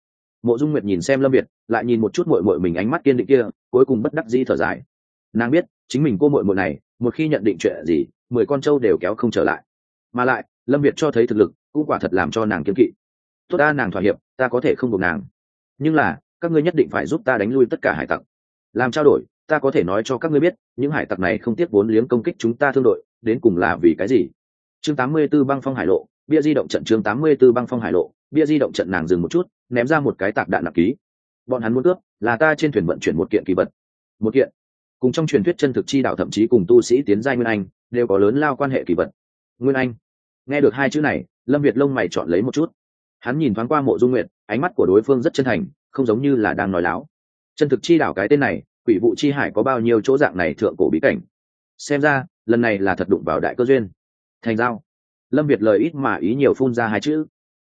mộ dung nguyệt nhìn xem lâm việt, lại nhìn một chút mội mội mình ánh mắt kiên định kia, cuối cùng bất đắc dĩ thở dài. Nàng biết, chính mình cô mội mội này, một khi nhận định chuyện gì, mười con trâu đều kéo không trở lại. Mà lại, lâm việt cho thấy thực lực, cũng quả thật làm cho nàng kiên kỵ. Tốt ta nàng thỏa hiệp, ta có thể không buộc nàng. Nhưng là các ngươi nhất định phải giúp ta đánh lui tất cả hải tặc. Làm trao đổi, ta có thể nói cho các ngươi biết, những hải tặc này không tiếc vốn liếng công kích chúng ta thương đội, đến cùng là vì cái gì? Chương 84 băng phong hải lộ, bia di động trận chương 84 băng phong hải lộ, bia di động trận nàng dừng một chút, ném ra một cái tạc đạn nặng ký. Bọn hắn muốn cướp, là ta trên thuyền vận chuyển một kiện kỳ vật. Một kiện. Cùng trong truyền thuyết chân thực chi đạo thậm chí cùng tu sĩ tiến giai nguyên anh, đều có lớn lao quan hệ kỳ vật. Nguyên anh. Nghe được hai chữ này, lâm việt lông mày chọn lấy một chút. Hắn nhìn thoáng qua mộ dung nguyệt, ánh mắt của đối phương rất chân thành không giống như là đang nói láo. Chân thực chi đảo cái tên này, quỷ vụ chi hải có bao nhiêu chỗ dạng này thượng cổ bí cảnh? Xem ra, lần này là thật đụng vào đại cơ duyên. Thành giao. Lâm việt lời ít mà ý nhiều phun ra hai chữ.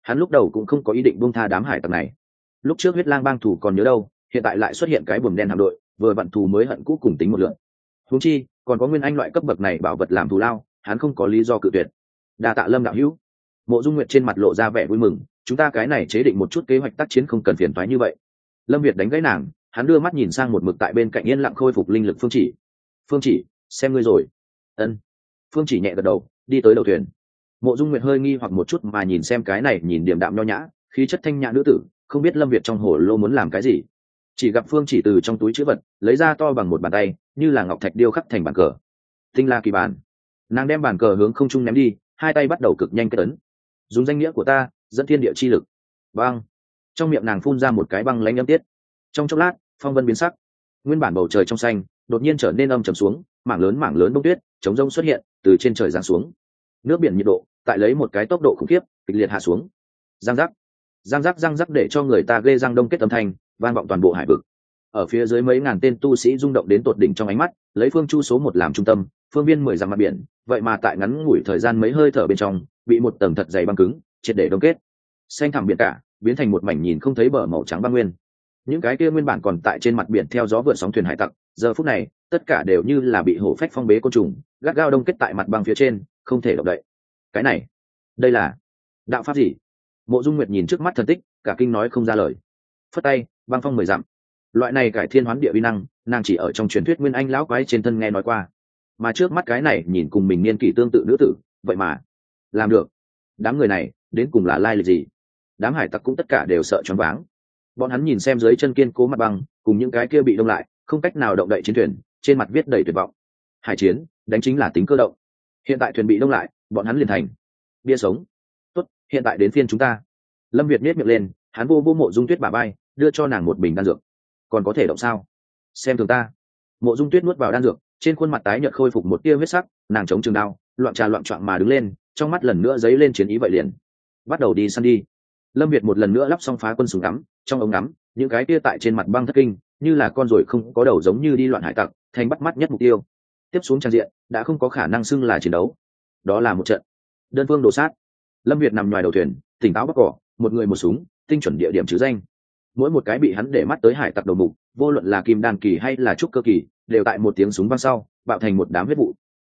Hắn lúc đầu cũng không có ý định buông tha đám hải tặc này. Lúc trước huyết lang bang thủ còn nhớ đâu, hiện tại lại xuất hiện cái buồm đen hạm đội, vừa vặn thù mới hận cũ cùng tính một lượng húng chi, còn có nguyên anh loại cấp bậc này bảo vật làm thù lao, hắn không có lý do cự tuyệt. Đa tạ lâm đạo hữu mộ dung nguyệt trên mặt lộ ra vẻ vui mừng, chúng ta cái này chế định một chút kế hoạch tác chiến không cần phiền thoái như vậy. Lâm việt đánh gãy nàng, hắn đưa mắt nhìn sang một mực tại bên cạnh yên lặng khôi phục linh lực phương chỉ. Phương chỉ, xem ngươi rồi. Ân. Phương chỉ nhẹ gật đầu, đi tới đầu thuyền. Mộ dung nguyệt hơi nghi hoặc một chút mà nhìn xem cái này nhìn điềm đạm nho nhã, khí chất thanh nhã nữ tử, không biết lâm việt trong hồ lô muốn làm cái gì. Chỉ gặp phương chỉ từ trong túi chữ vật, lấy ra to bằng một bàn tay, như là ngọc thạch điêu khắc thành bàn cờ. Tinh la kỳ bàn. nàng đem bàn cờ hướng không trung ném đi, hai tay bắt đầu cực nhanh kết ấn dùng danh nghĩa của ta, dẫn thiên địa chi lực. Băng. Trong miệng nàng phun ra một cái băng lánh âm tiết. Trong chốc lát, phong vân biến sắc. Nguyên bản bầu trời trong xanh, đột nhiên trở nên âm trầm xuống, mảng lớn mảng lớn bông tuyết, chống rông xuất hiện, từ trên trời giáng xuống. Nước biển nhiệt độ, tại lấy một cái tốc độ khủng khiếp, kịch liệt hạ xuống. Giang giác. Giang giác giang giác để cho người ta ghê răng đông kết âm thanh, vang vọng toàn bộ hải vực ở phía dưới mấy ngàn tên tu sĩ rung động đến tột đỉnh trong ánh mắt, lấy phương chu số một làm trung tâm, phương viên mười dặm mặt biển, vậy mà tại ngắn ngủi thời gian mấy hơi thở bên trong, bị một tầng thật dày băng cứng, triệt để đông kết. Xanh thẳm biển cả, biến thành một mảnh nhìn không thấy bờ màu trắng băng nguyên. Những cái kia nguyên bản còn tại trên mặt biển theo gió vượt sóng thuyền hải tặc, giờ phút này, tất cả đều như là bị hổ phách phong bế côn trùng, gắt gao đông kết tại mặt băng phía trên, không thể động đậy. Cái này, đây là đạo pháp gì? Mộ dung nguyệt nhìn trước mắt thần tích, cả kinh nói không ra lời. Phất tay, băng phong mười dặm loại này cải thiên hoán địa vi năng, nàng chỉ ở trong truyền thuyết nguyên anh lão quái trên thân nghe nói qua. Mà trước mắt cái này nhìn cùng mình niên kỷ tương tự nữ tử, vậy mà làm được. Đám người này, đến cùng là lai lịch gì? Đám hải tặc cũng tất cả đều sợ choáng váng. Bọn hắn nhìn xem dưới chân kiên cố mặt băng, cùng những cái kia bị đông lại, không cách nào động đậy chiến thuyền, trên mặt viết đầy tuyệt vọng. Hải chiến, đánh chính là tính cơ động. Hiện tại thuyền bị đông lại, bọn hắn liền thành bia sống. Tốt, hiện tại đến phiên chúng ta. Lâm việt miết miệng lên, hắn vô vô mộ dung tuyết bà bay đưa cho nàng một bình đan dược còn có thể động sao? Xem thường ta. Mộ dung tuyết nuốt vào đan dược, trên khuôn mặt tái nhợt khôi phục một tia huyết sắc, nàng chống trường đao, loạn trà loạn trọn mà đứng lên, trong mắt lần nữa dấy lên chiến ý vậy liền. Bắt đầu đi săn đi. Lâm việt một lần nữa lắp xong phá quân súng ngắm, trong ống ngắm, những cái tia tại trên mặt băng thất kinh, như là con ruồi không có đầu giống như đi loạn hải tặc, thành bắt mắt nhất mục tiêu. Tiếp xuống trang diện, đã không có khả năng xưng là chiến đấu. Đó là một trận đơn phương đổ sát. Lâm việt nằm ngoài đầu thuyền, tỉnh táo bắc cỏ, một người một súng, tinh chuẩn địa điểm trữ danh mỗi một cái bị hắn để mắt tới hải tặc đầu mục, vô luận là kim đàn kỳ hay là trúc cơ kỳ, đều tại một tiếng súng văng sau, bạo thành một đám huyết vụ.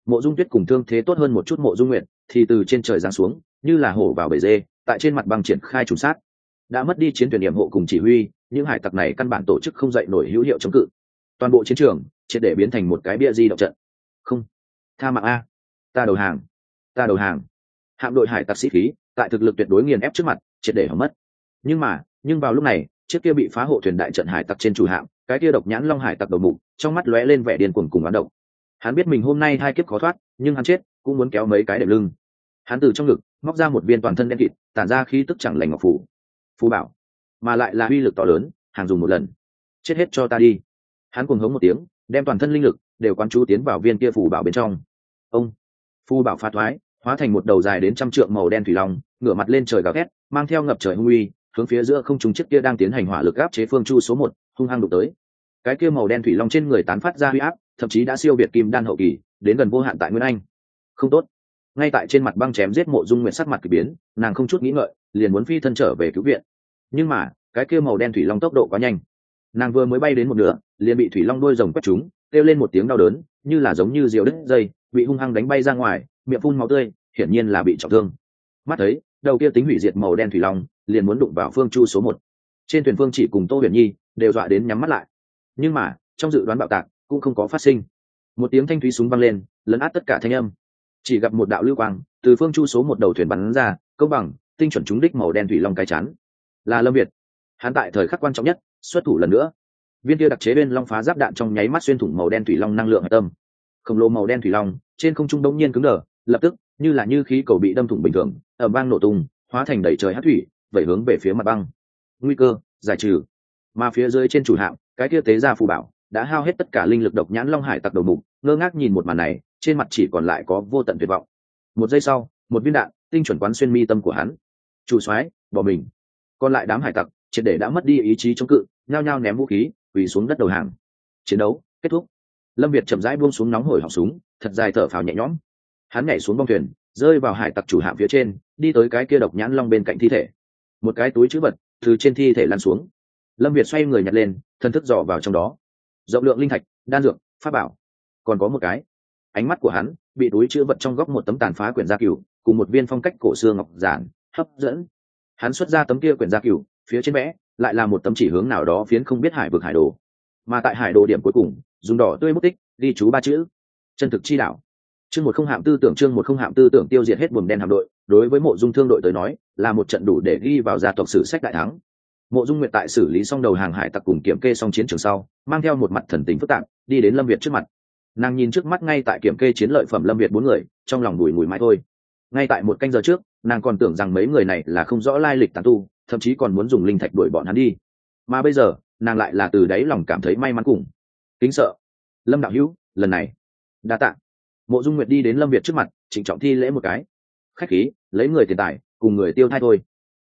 Mộ dung tuyết cùng thương thế tốt hơn một chút mộ dung nguyện thì từ trên trời giáng xuống, như là hổ vào bể dê, tại trên mặt băng triển khai trùng sát. Đã mất đi chiến tuyển điểm hộ cùng chỉ huy, những hải tặc này căn bản tổ chức không dậy nổi hữu hiệu chống cự. Toàn bộ chiến trường, triệt để biến thành một cái bia di động trận. Không. Tha mạng a. Ta đầu hàng. Ta đầu hàng. Hạm đội hải tặc sĩ khí, tại thực lực tuyệt đối nghiền ép trước mặt, triệt để hỏng mất. Nhưng mà, nhưng vào lúc này chiếc kia bị phá hộ thuyền đại trận hải tặc trên chủ hạm, cái kia độc nhãn long hải tặc đầu mục, trong mắt lóe lên vẻ điên cuồng cùng bán động hắn biết mình hôm nay hai kiếp khó thoát, nhưng hắn chết, cũng muốn kéo mấy cái đệm lưng. Hắn từ trong ngực, móc ra một viên toàn thân đen kịt, tản ra khí tức chẳng lành ngọc phủ. Phú bảo, mà lại là uy lực to lớn, hàng dùng một lần. Chết hết cho ta đi. Hắn cuồng hống một tiếng, đem toàn thân linh lực đều quán chú tiến vào viên kia phù bảo bên trong. Ông, phù bảo pha thoái, hóa thành một đầu dài đến trăm trượng màu đen thủy long, ngửa mặt lên trời gào thét, mang theo ngập trời hung uy hướng phía giữa không trung chiếc kia đang tiến hành hỏa lực áp chế phương chu số một, hung hăng đụng tới. Cái kia màu đen thủy long trên người tán phát ra huy áp, thậm chí đã siêu việt kim đan hậu kỳ, đến gần vô hạn tại nguyên anh. Không tốt. Ngay tại trên mặt băng chém giết mộ dung nguyện sắc mặt k ỳ biến, nàng không chút nghĩ ngợi, liền muốn phi thân trở về cứu viện. Nhưng mà, cái kia màu đen thủy long tốc độ quá nhanh. Nàng vừa mới bay đến một nửa, liền bị thủy long đôi rồng quét chúng kêu lên một tiếng đau đớn, như là giống như diều đứt dây, bị hung hăng đánh bay ra ngoài, miệng phun máu tươi, hiển nhiên là bị trọng thương. Mắt thấy đầu kia tính hủy diệt màu đen thủy long liền muốn đụng vào phương chu số một. Trên thuyền phương chỉ cùng tô huyền nhi đều dọa đến nhắm mắt lại. Nhưng mà, trong dự đoán bạo tạc cũng không có phát sinh. Một tiếng thanh thúy súng văng lên, lấn át tất cả thanh âm. Chỉ gặp một đạo lưu quang từ phương chu số một đầu thuyền bắn ra, công bằng, tinh chuẩn trúng đích màu đen thủy long cái chắn là lâm việt. Hắn tại thời khắc quan trọng nhất, xuất thủ lần nữa. Viên kia đặc chế bên long phá giáp đạn trong nháy mắt xuyên thủng màu đen thủy long năng lượng hạch tâm. Khổng lồ màu đen thủy long, trên không trung đông nhiên cứng đờ, lập tức, như là như khí cầu bị đâm thủng bình thường ở bang nổ tung, hóa thành đầy trời hát thủy, vẩy hướng về phía mặt băng. Nguy cơ, giải trừ. Mà phía dưới trên chủ hạm, cái kia tế gia phù bảo, đã hao hết tất cả linh lực độc nhãn long hải tặc đầu mục, ngơ ngác nhìn một màn này, trên mặt chỉ còn lại có vô tận tuyệt vọng. Một giây sau, một viên đạn, tinh chuẩn quán xuyên mi tâm của hắn. Chủ soái, bỏ mình. Còn lại đám hải tặc, triệt để đã mất đi ý chí chống cự, nhao nhao ném vũ khí, quỳ xuống đất đầu hàng. Chiến đấu, kết thúc. Lâm việt chậm rãi buông xuống nóng hổi họng súng, thật dài thở phào nhẹ nhõm. Hắn nhảy xuống bong thuyền, rơi vào hải tặc chủ hạm phía trên đi tới cái kia độc nhãn long bên cạnh thi thể. Một cái túi chữ vật từ trên thi thể lăn xuống. Lâm việt xoay người nhặt lên, thân thức dò vào trong đó. Rộng lượng linh thạch, đan dược, pháp bảo. Còn có một cái. Ánh mắt của hắn bị túi chữ vật trong góc một tấm tàn phá quyển gia cửu, cùng một viên phong cách cổ xưa ngọc giản, hấp dẫn. Hắn xuất ra tấm kia quyển gia cửu, phía trên vẽ lại là một tấm chỉ hướng nào đó phiến không biết hải vực hải đồ. Mà tại hải đồ điểm cuối cùng, dùng đỏ tươi mất tích, ghi chú ba chữ. Chân thực chi đạo chương một không hạm tư tưởng, chương một không hạm tư tưởng tiêu diệt hết buồm đen hạm đội, đối với mộ dung thương đội tới nói, là một trận đủ để ghi vào gia tộc sử sách đại thắng. Mộ dung nguyệt tại xử lý xong đầu hàng hải tặc cùng kiểm kê xong chiến trường sau, mang theo một mặt thần tính phức tạp, đi đến lâm việt trước mặt. Nàng nhìn trước mắt ngay tại kiểm kê chiến lợi phẩm lâm việt bốn người, trong lòng đùi mùi mãi thôi. Ngay tại một canh giờ trước, nàng còn tưởng rằng mấy người này là không rõ lai lịch tàn tu, thậm chí còn muốn dùng linh thạch đuổi bọn hắn đi. Mà bây giờ, nàng lại là từ đáy lòng cảm thấy may mắn cùng. Kính sợ. Lâm đạo hữu, lần này, đa tạng mộ dung nguyệt đi đến lâm việt trước mặt, trịnh trọng thi lễ một cái. Khách khí, lấy người tiền tài, cùng người tiêu thai thôi.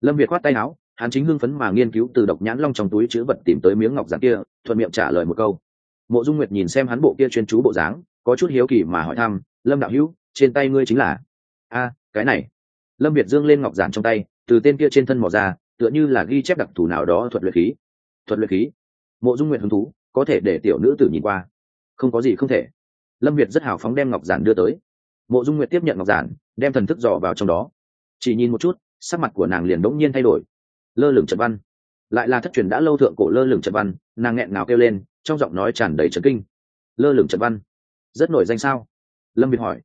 Lâm việt khoát tay áo, hắn chính hưng phấn mà nghiên cứu từ độc nhãn long trong túi chữ vật tìm tới miếng ngọc giản kia, thuận miệng trả lời một câu. Mộ dung nguyệt nhìn xem hắn bộ kia chuyên chú bộ dáng, có chút hiếu kỳ mà hỏi thăm, lâm đạo hữu, trên tay ngươi chính là? A, cái này. Lâm việt dương lên ngọc giản trong tay, từ tên kia trên thân mò ra, tựa như là ghi chép đặc thù nào đó thuật luyện khí. Thuật luyện khí? Mộ dung nguyệt hứng thú, có thể để tiểu nữ tử nhìn qua. Không có gì không thể lâm việt rất hào phóng đem ngọc giản đưa tới. Mộ dung nguyệt tiếp nhận ngọc giản, đem thần thức dò vào trong đó. Chỉ nhìn một chút, sắc mặt của nàng liền đ ỗ n g nhiên thay đổi. Lơ lửng trận văn. Lại là thất truyền đã lâu thượng cổ lơ lửng trận văn, nàng nghẹn nào kêu lên, trong giọng nói tràn đầy trấn kinh. Lơ lửng trận văn. Rất nổi danh sao? Lâm việt hỏi.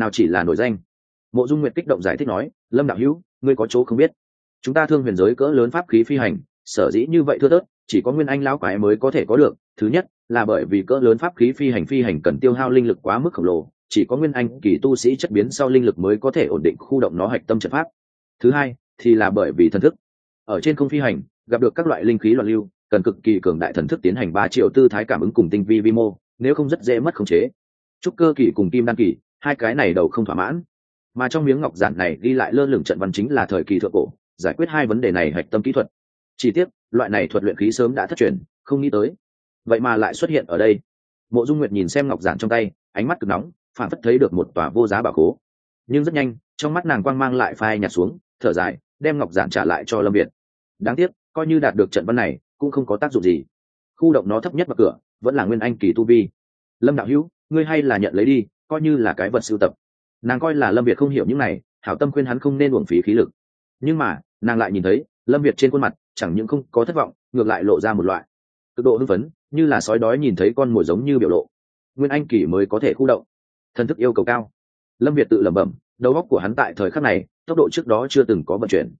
Nào chỉ là nổi danh? Mộ dung nguyệt kích động giải thích nói, lâm đạo hữu, ngươi có chỗ không biết. Chúng ta thương huyền giới cỡ lớn pháp khí phi hành, sở dĩ như vậy thưa tớt chỉ có nguyên anh lão quái mới có thể có được. Thứ nhất là bởi vì cỡ lớn pháp khí phi hành phi hành cần tiêu hao linh lực quá mức khổng lồ, chỉ có nguyên anh kỳ tu sĩ chất biến sau linh lực mới có thể ổn định khu động nó hạch tâm trận pháp. Thứ hai thì là bởi vì thần thức. Ở trên không phi hành, gặp được các loại linh khí loạn lưu, cần cực kỳ cường đại thần thức tiến hành ba triệu tư thái cảm ứng cùng tinh vi vi mô, nếu không rất dễ mất khống chế. Trúc cơ kỳ cùng kim đan kỳ, hai cái này đầu không thỏa mãn. Mà trong miếng ngọc giản này ghi lại lơ lửng trận văn chính là thời kỳ thượng cổ, giải quyết hai vấn đề này hạch tâm kỹ thuật. Chỉ tiếc loại này thuật luyện khí sớm đã thất truyền, không nghĩ tới. Vậy mà lại xuất hiện ở đây. Mộ dung nguyệt nhìn xem ngọc giản trong tay, ánh mắt cực nóng, phản phất thấy được một tòa vô giá bảo khố. Nhưng rất nhanh, trong mắt nàng quang mang lại phai nhạt xuống, thở dài, đem ngọc giản trả lại cho lâm việt. Đáng tiếc, coi như đạt được trận văn này, cũng không có tác dụng gì. Khu động nó thấp nhất vào cửa, vẫn là nguyên anh kỳ tu vi. Lâm đạo hữu, ngươi hay là nhận lấy đi, coi như là cái vật sưu tập. Nàng coi là lâm việt không hiểu những này, hảo tâm khuyên hắn không nên uổng phí khí lực. Nhưng mà, nàng lại nhìn thấy, lâm việt trên khuôn mặt chẳng những không có thất vọng, ngược lại lộ ra một loại cực độ hưng phấn, như là sói đói nhìn thấy con mồi giống như biểu lộ. Nguyên anh kỳ mới có thể khu động. Thần thức yêu cầu cao. Lâm việt tự lẩm bẩm, đầu óc của hắn tại thời khắc này, tốc độ trước đó chưa từng có vận chuyển.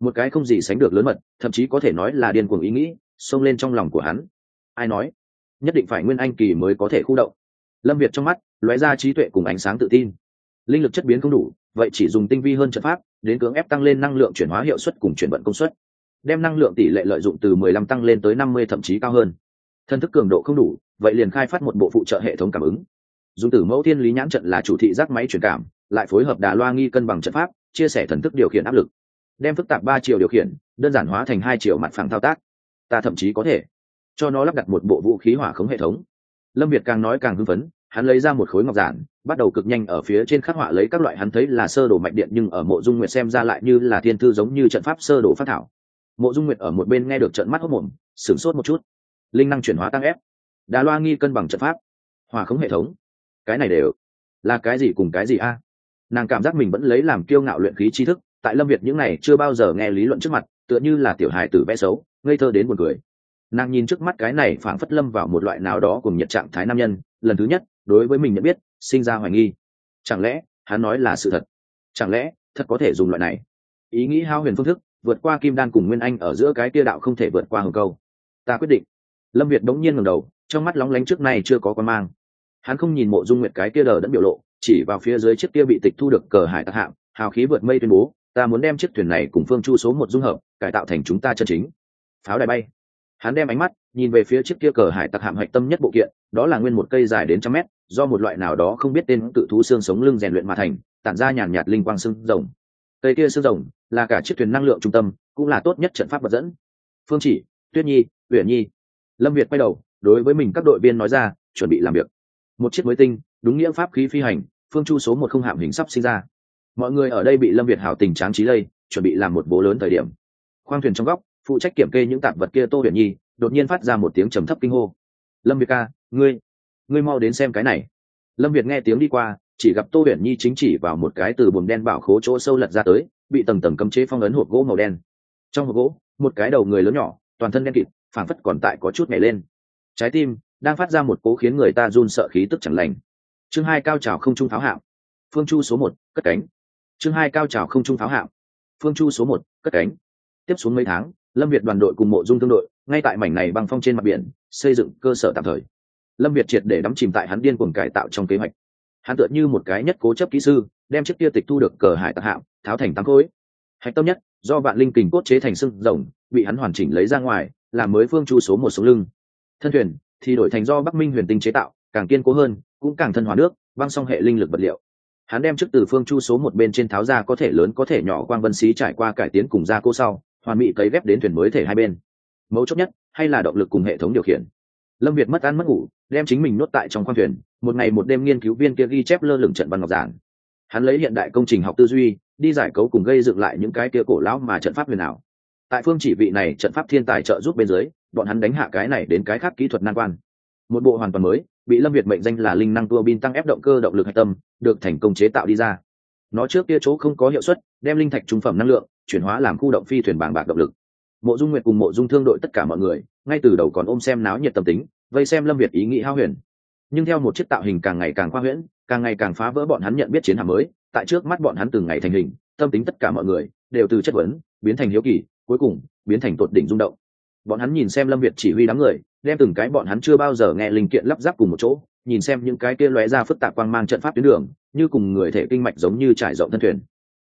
Một cái không gì sánh được lớn mật, thậm chí có thể nói là điên cuồng ý nghĩ, xông lên trong lòng của hắn. Ai nói? Nhất định phải nguyên anh kỳ mới có thể khu động. Lâm việt trong mắt, lóe ra trí tuệ cùng ánh sáng tự tin. Linh lực chất biến không đủ, vậy chỉ dùng tinh vi hơn trận pháp, đến cưỡng ép tăng lên năng lượng chuyển hóa hiệu suất cùng chuyển vận công suất đem năng lượng tỷ lệ lợi dụng từ 15 tăng lên tới 50 thậm chí cao hơn. Thân thức cường độ không đủ, vậy liền khai phát một bộ phụ trợ hệ thống cảm ứng. Dùng tử mẫu thiên lý nhãn trận là chủ thị giác máy truyền cảm, lại phối hợp đà loa nghi cân bằng trận pháp, chia sẻ thần thức điều khiển áp lực. Đem phức tạp ba chiều điều khiển, đơn giản hóa thành hai chiều mặt phẳng thao tác. Ta thậm chí có thể cho nó lắp đặt một bộ vũ khí hỏa khống hệ thống. Lâm việt càng nói càng hưng phấn, hắn lấy ra một khối ngọc giản, bắt đầu cực nhanh ở phía trên khắc họa lấy các loại hắn thấy là sơ đồ mạch điện nhưng ở mộ dung nguyệt xem ra lại như là thiên thư giống như trận pháp sơ đồ phát thảo mộ dung nguyệt ở một bên nghe được trận mắt hốc mồm, sửng sốt một chút. Linh năng chuyển hóa tăng ép. Đà loa nghi cân bằng trận pháp. Hòa khống hệ thống. Cái này đều là cái gì cùng cái gì a? Nàng cảm giác mình vẫn lấy làm kiêu ngạo luyện khí tri thức, tại lâm việt những này chưa bao giờ nghe lý luận trước mặt, tựa như là tiểu hài tử vẽ xấu, ngây thơ đến buồn cười. Nàng nhìn trước mắt cái này phảng phất lâm vào một loại nào đó cùng nhiệt trạng thái nam nhân, lần thứ nhất, đối với mình nhận biết, sinh ra hoài nghi. Chẳng lẽ, hắn nói là sự thật? Chẳng lẽ, thật có thể dùng loại này? Ý nghĩ hao huyền phương thức vượt qua kim đan cùng nguyên anh ở giữa cái kia đạo không thể vượt qua hồng câu. Ta quyết định. Lâm việt bỗng nhiên ngầm đầu, trong mắt lóng lánh trước này chưa có con mang. Hắn không nhìn mộ dung nguyệt cái kia đờ đẫn biểu lộ, chỉ vào phía dưới chiếc kia bị tịch thu được cờ hải tặc hạm hào khí vượt mây tuyên bố, ta muốn đem chiếc thuyền này cùng phương chu số một dung hợp, cải tạo thành chúng ta chân chính. Pháo đài bay. Hắn đem ánh mắt nhìn về phía chiếc kia cờ hải tặc hạm hạch tâm nhất bộ kiện, đó là nguyên một cây dài đến trăm mét, do một loại nào đó không biết tên tự thú xương sống lưng rèn luyện mà thành, tản ra nhàn nhạt linh quang xương rồng cây kia xương rồng là cả chiếc thuyền năng lượng trung tâm, cũng là tốt nhất trận pháp vật dẫn. Phương chỉ, tuyết nhi, uyển nhi. Lâm việt quay đầu, đối với mình các đội viên nói ra, chuẩn bị làm việc. Một chiếc mới tinh, đúng nghĩa pháp khí phi hành, phương chu số một không hạm hình sắp sinh ra. Mọi người ở đây bị lâm việt hảo tình tráng trí lây, chuẩn bị làm một bố lớn thời điểm. Khoang thuyền trong góc, phụ trách kiểm kê những tạp vật kia tô huyền nhi, đột nhiên phát ra một tiếng trầm thấp kinh hô. Lâm việt ca, ngươi ngươi mau đến xem cái này. Lâm việt nghe tiếng đi qua chỉ gặp tô huyền nhi chính chỉ vào một cái từ buồng đen bảo khố chỗ sâu lật ra tới, bị tầng tầng cấm chế phong ấn hộp gỗ màu đen. Trong hộp gỗ, một cái đầu người lớn nhỏ, toàn thân đen kịt, phảng phất còn tại có chút nhảy lên. Trái tim đang phát ra một cố khiến người ta run sợ khí tức chẳng lành. Chương hai cao trào không trung pháo hạm phương chu số một, cất cánh. Chương hai cao trào không trung pháo hạm phương chu số một, cất cánh. Tiếp xuống mấy tháng, lâm việt đoàn đội cùng mộ dung thương đội, ngay tại mảnh này băng phong trên mặt biển, xây dựng cơ sở tạm thời. Lâm việt triệt để đắm chìm tại hắn điên cuồng cải tạo trong kế hoạch hắn tựa như một cái nhất cố chấp kỹ sư, đem chiếc kia tịch thu được cờ hải tặc hạm tháo thành tám khối. Hạch tâm nhất, do vạn linh kình cốt chế thành sưng rồng, bị hắn hoàn chỉnh lấy ra ngoài, làm mới phương chu số một số lưng. Thân thuyền, thì đổi thành do bắc minh huyền tinh chế tạo, càng kiên cố hơn, cũng càng thân hóa nước băng song hệ linh lực vật liệu. Hắn đem trước từ phương chu số một bên trên tháo ra có thể lớn có thể nhỏ quang vân xí trải qua cải tiến cùng gia cô sau, hoàn mỹ cấy ghép đến thuyền mới thể hai bên. Mấu chốt nhất, hay là động lực cùng hệ thống điều khiển. Lâm việt mất ăn mất ngủ đem chính mình nuốt tại trong khoang thuyền, một ngày một đêm nghiên cứu viên kia ghi chép lơ lửng trận văn ngọc giản. Hắn lấy hiện đại công trình học tư duy, đi giải cấu cùng gây dựng lại những cái kia cổ lão mà trận pháp huyền ảo. Tại phương chỉ vị này trận pháp thiên tài trợ giúp bên dưới, bọn hắn đánh hạ cái này đến cái khác kỹ thuật nan quan. Một bộ hoàn toàn mới, bị lâm việt mệnh danh là linh năng tua bin tăng ép động cơ động lực hạch tâm, được thành công chế tạo đi ra. Nó trước kia chỗ không có hiệu suất, đem linh thạch trung phẩm năng lượng, chuyển hóa làm khu động phi thuyền bàng bạc động lực. Mộ dung nguyệt cùng mộ dung thương đội tất cả mọi người, ngay từ đầu còn ôm xem náo nhiệt tâm tính vây xem lâm việt ý nghĩ hao huyền. Nhưng theo một chiếc tạo hình càng ngày càng khoa huyễn, càng ngày càng phá vỡ bọn hắn nhận biết chiến hạm mới, tại trước mắt bọn hắn từng ngày thành hình, tâm tính tất cả mọi người đều từ chất vấn, biến thành hiếu kỳ, cuối cùng biến thành tột đỉnh rung động. Bọn hắn nhìn xem lâm việt chỉ huy đám người, đem từng cái bọn hắn chưa bao giờ nghe linh kiện lắp ráp cùng một chỗ, nhìn xem những cái kia lóe ra phức tạp quang mang trận pháp tuyến đường, như cùng người thể kinh mạch giống như trải rộng thân thuyền.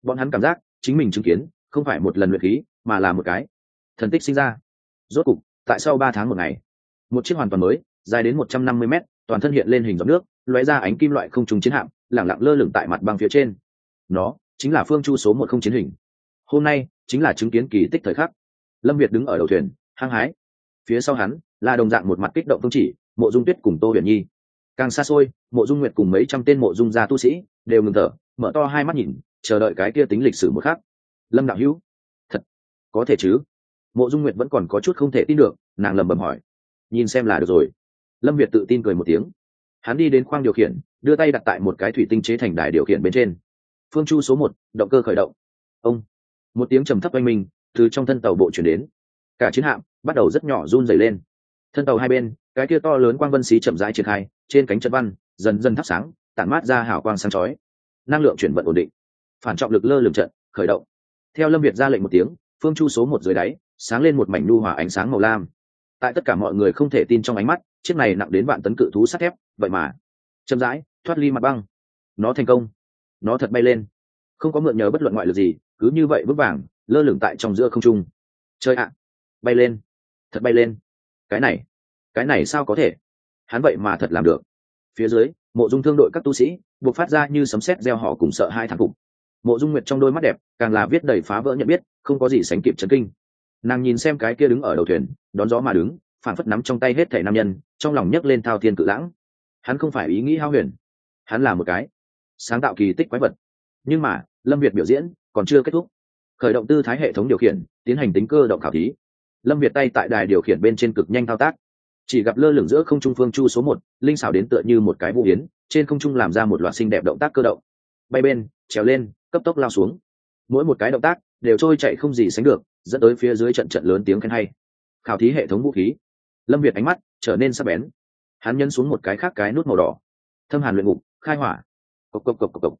Bọn hắn cảm giác chính mình chứng kiến, không phải một lần luyện khí, mà là một cái thần tích sinh ra. Rốt cục, tại sau ba tháng một ngày một chiếc hoàn toàn mới, dài đến một trăm năm mươi mét, toàn thân hiện lên hình giọt nước, lóe ra ánh kim loại không trùng chiến hạm, lẳng lặng lơ lửng tại mặt băng phía trên. Nó chính là phương chu số một không chiến hình. Hôm nay chính là chứng kiến kỳ tích thời khắc. Lâm việt đứng ở đầu thuyền, hăng hái. Phía sau hắn là đồng dạng một mặt kích động phương chỉ, mộ dung tuyết cùng tô huyền nhi. Càng xa xôi, mộ dung nguyệt cùng mấy trăm tên mộ dung gia tu sĩ đều ngừng thở, mở to hai mắt nhìn, chờ đợi cái kia tính lịch sử một khác lâm đạo hữu, thật có thể chứ? Mộ dung nguyệt vẫn còn có chút không thể tin được, nàng lầm bầm hỏi nhìn xem là được rồi. Lâm việt tự tin cười một tiếng. Hắn đi đến khoang điều khiển, đưa tay đặt tại một cái thủy tinh chế thành đài điều khiển bên trên. Phương chu số một, động cơ khởi động. Ông. Một tiếng trầm thấp oanh minh, từ trong thân tàu bộ chuyển đến. Cả chiến hạm bắt đầu rất nhỏ run dày lên. Thân tàu hai bên, cái kia to lớn quang vân xí chậm rãi triển khai, trên cánh chân văn, dần dần thắp sáng, tản mát ra hào quang sáng chói. Năng lượng chuyển vận ổn định. Phản trọng lực lơ lửng trận, khởi động. Theo lâm việt ra lệnh một tiếng, phương chu số một dưới đáy, sáng lên một mảnh nu hòa ánh sáng màu lam tại tất cả mọi người không thể tin trong ánh mắt, chiếc này nặng đến vạn tấn cự thú sắt thép, vậy mà. Chậm rãi, thoát ly mặt băng. Nó thành công. Nó thật bay lên. Không có mượn nhờ bất luận ngoại lực gì, cứ như vậy vững vàng, lơ lửng tại trong giữa không trung. Chơi ạ! Bay lên. Thật bay lên. Cái này cái này sao có thể? Hắn vậy mà thật làm được. Phía dưới, mộ dung thương đội các tu sĩ, buộc phát ra như sấm sét gieo họ cùng sợ hai thằng phục mộ dung nguyệt trong đôi mắt đẹp, càng là viết đầy phá vỡ nhận biết, không có gì sánh kịp chấn kinh nàng nhìn xem cái kia đứng ở đầu thuyền, đón gió mà đứng phản phất nắm trong tay hết thẻ nam nhân, trong lòng nhấc lên thao thiên cự lãng. Hắn không phải ý nghĩ hao huyền. Hắn là một cái sáng tạo kỳ tích quái vật. Nhưng mà, lâm việt biểu diễn còn chưa kết thúc. Khởi động tư thái hệ thống điều khiển, tiến hành tính cơ động khảo thí. Lâm việt tay tại đài điều khiển bên trên cực nhanh thao tác. Chỉ gặp lơ lửng giữa không trung phương chu số một, linh xảo đến tựa như một cái vũ hiến trên không trung làm ra một loạt xinh đẹp động tác cơ động. Bay bên, trèo lên, cấp tốc lao xuống. Mỗi một cái động tác đều trôi chạy không gì sánh được, dẫn tới phía dưới trận trận lớn tiếng khen hay. Khảo thí hệ thống vũ khí. Lâm việt ánh mắt trở nên sắc bén. Hắn nhân xuống một cái khác cái nút màu đỏ. Thâm hàn luyện ngục, khai hỏa. Cộc cộc cộc cộc cộc.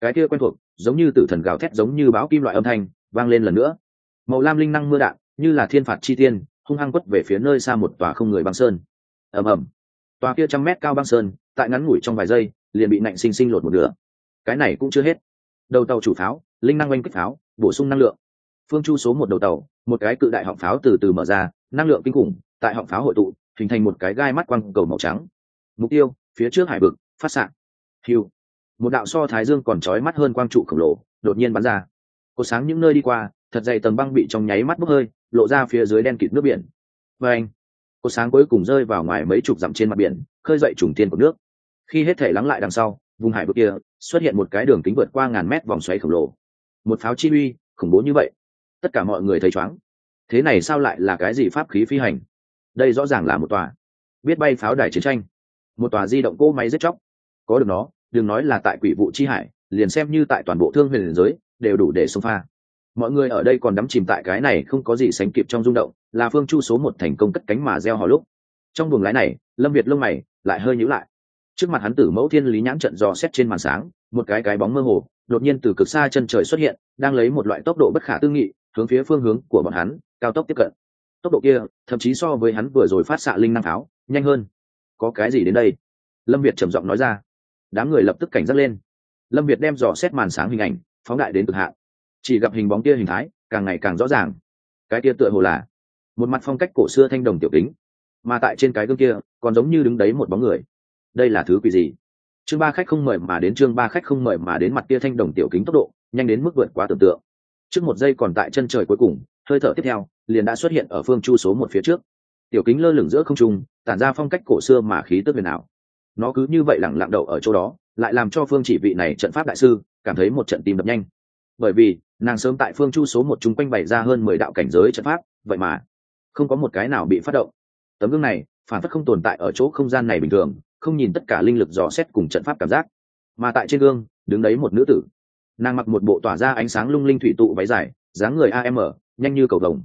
Cái kia quen thuộc, giống như tử thần gào thét giống như báo kim loại âm thanh, vang lên lần nữa. Màu lam linh năng mưa đạn, như là thiên phạt chi tiên, hung hăng quất về phía nơi xa một tòa không người băng sơn. Ầm ầm. Tòa kia trăm mét cao băng sơn, tại ngắn ngủi trong vài giây, liền bị nạnh sinh sinh lột một nửa. Cái này cũng chưa hết. Đầu tàu chủ pháo, linh năng oanh kích pháo bổ sung năng lượng. Phương chu số một đầu tàu, một cái cự đại họng pháo từ từ mở ra, năng lượng kinh khủng, tại họng pháo hội tụ, hình thành một cái gai mắt quang cầu màu trắng. Mục tiêu, phía trước hải vực, phát s ạ hiu một đạo so thái dương còn trói mắt hơn quang trụ khổng lồ, đột nhiên bắn ra. Có sáng những nơi đi qua, thật dày tầng băng bị trong nháy mắt bốc hơi, lộ ra phía dưới đen kịt nước biển. Và anh có sáng cuối cùng rơi vào ngoài mấy chục dặm trên mặt biển, khơi dậy trùng tiên của nước. Khi hết thể lắng lại đằng sau, vùng hải vực kia, xuất hiện một cái đường kính vượt qua ngàn mét vòng xoáy khổng lồ một pháo chi uy, khủng bố như vậy. Tất cả mọi người thấy chóng thế này sao lại là cái gì pháp khí phi hành? Đây rõ ràng là một tòa biết bay pháo đài chiến tranh. Một tòa di động cỗ máy giết chóc. Có được nó, đừng nói là tại quỷ vụ chi hải, liền xem như tại toàn bộ thương huyền giới, đều đủ để xông pha. Mọi người ở đây còn đắm chìm tại cái này không có gì sánh kịp trong rung động, là phương chu số một thành công cất cánh mà gieo hò lúc. Trong buồng lái này, lâm việt lông mày lại hơi nhíu lại. Trước mặt hắn tử mẫu thiên lý nhãn trận dò xét trên màn sáng một cái cái bóng mơ hồ, đột nhiên từ cực xa chân trời xuất hiện, đang lấy một loại tốc độ bất khả tư nghị, hướng phía phương hướng của bọn hắn, cao tốc tiếp cận. Tốc độ kia, thậm chí so với hắn vừa rồi phát xạ linh năng pháo nhanh hơn. Có cái gì đến đây? Lâm việt trầm giọng nói ra. Đám người lập tức cảnh giác lên. Lâm việt đem dò xét màn sáng hình ảnh, phóng đại đến cực hạn. Chỉ gặp hình bóng kia hình thái, càng ngày càng rõ ràng. Cái kia tựa hồ là một mặt phong cách cổ xưa thanh đồng tiểu kính, mà tại trên cái gương kia, còn giống như đứng đấy một bóng người. Đây là thứ quỷ gì? Chương ba khách không mời mà đến, chương ba khách không mời mà đến mặt kia thanh đồng tiểu kính tốc độ, nhanh đến mức vượt quá tưởng tượng. Trước một giây còn tại chân trời cuối cùng, hơi thở tiếp theo, liền đã xuất hiện ở phương chu số một phía trước. Tiểu kính lơ lửng giữa không trung, tản ra phong cách cổ xưa mà khí tức huyền ảo. Nó cứ như vậy lẳng lặng đậu ở chỗ đó, lại làm cho phương chỉ vị này trận pháp đại sư cảm thấy một trận tim đập nhanh. Bởi vì, nàng sớm tại phương chu số một chung quanh bày ra hơn mười đạo cảnh giới trận pháp, vậy mà không có một cái nào bị phát động. Tấm gương này, phản phất không tồn tại ở chỗ không gian này bình thường không nhìn tất cả linh lực dò xét cùng trận pháp cảm giác. Mà tại trên gương, đứng đấy một nữ tử. Nàng mặc một bộ tỏa ra ánh sáng lung linh thủy tụ váy dài, dáng người am nhanh như cầu vồng.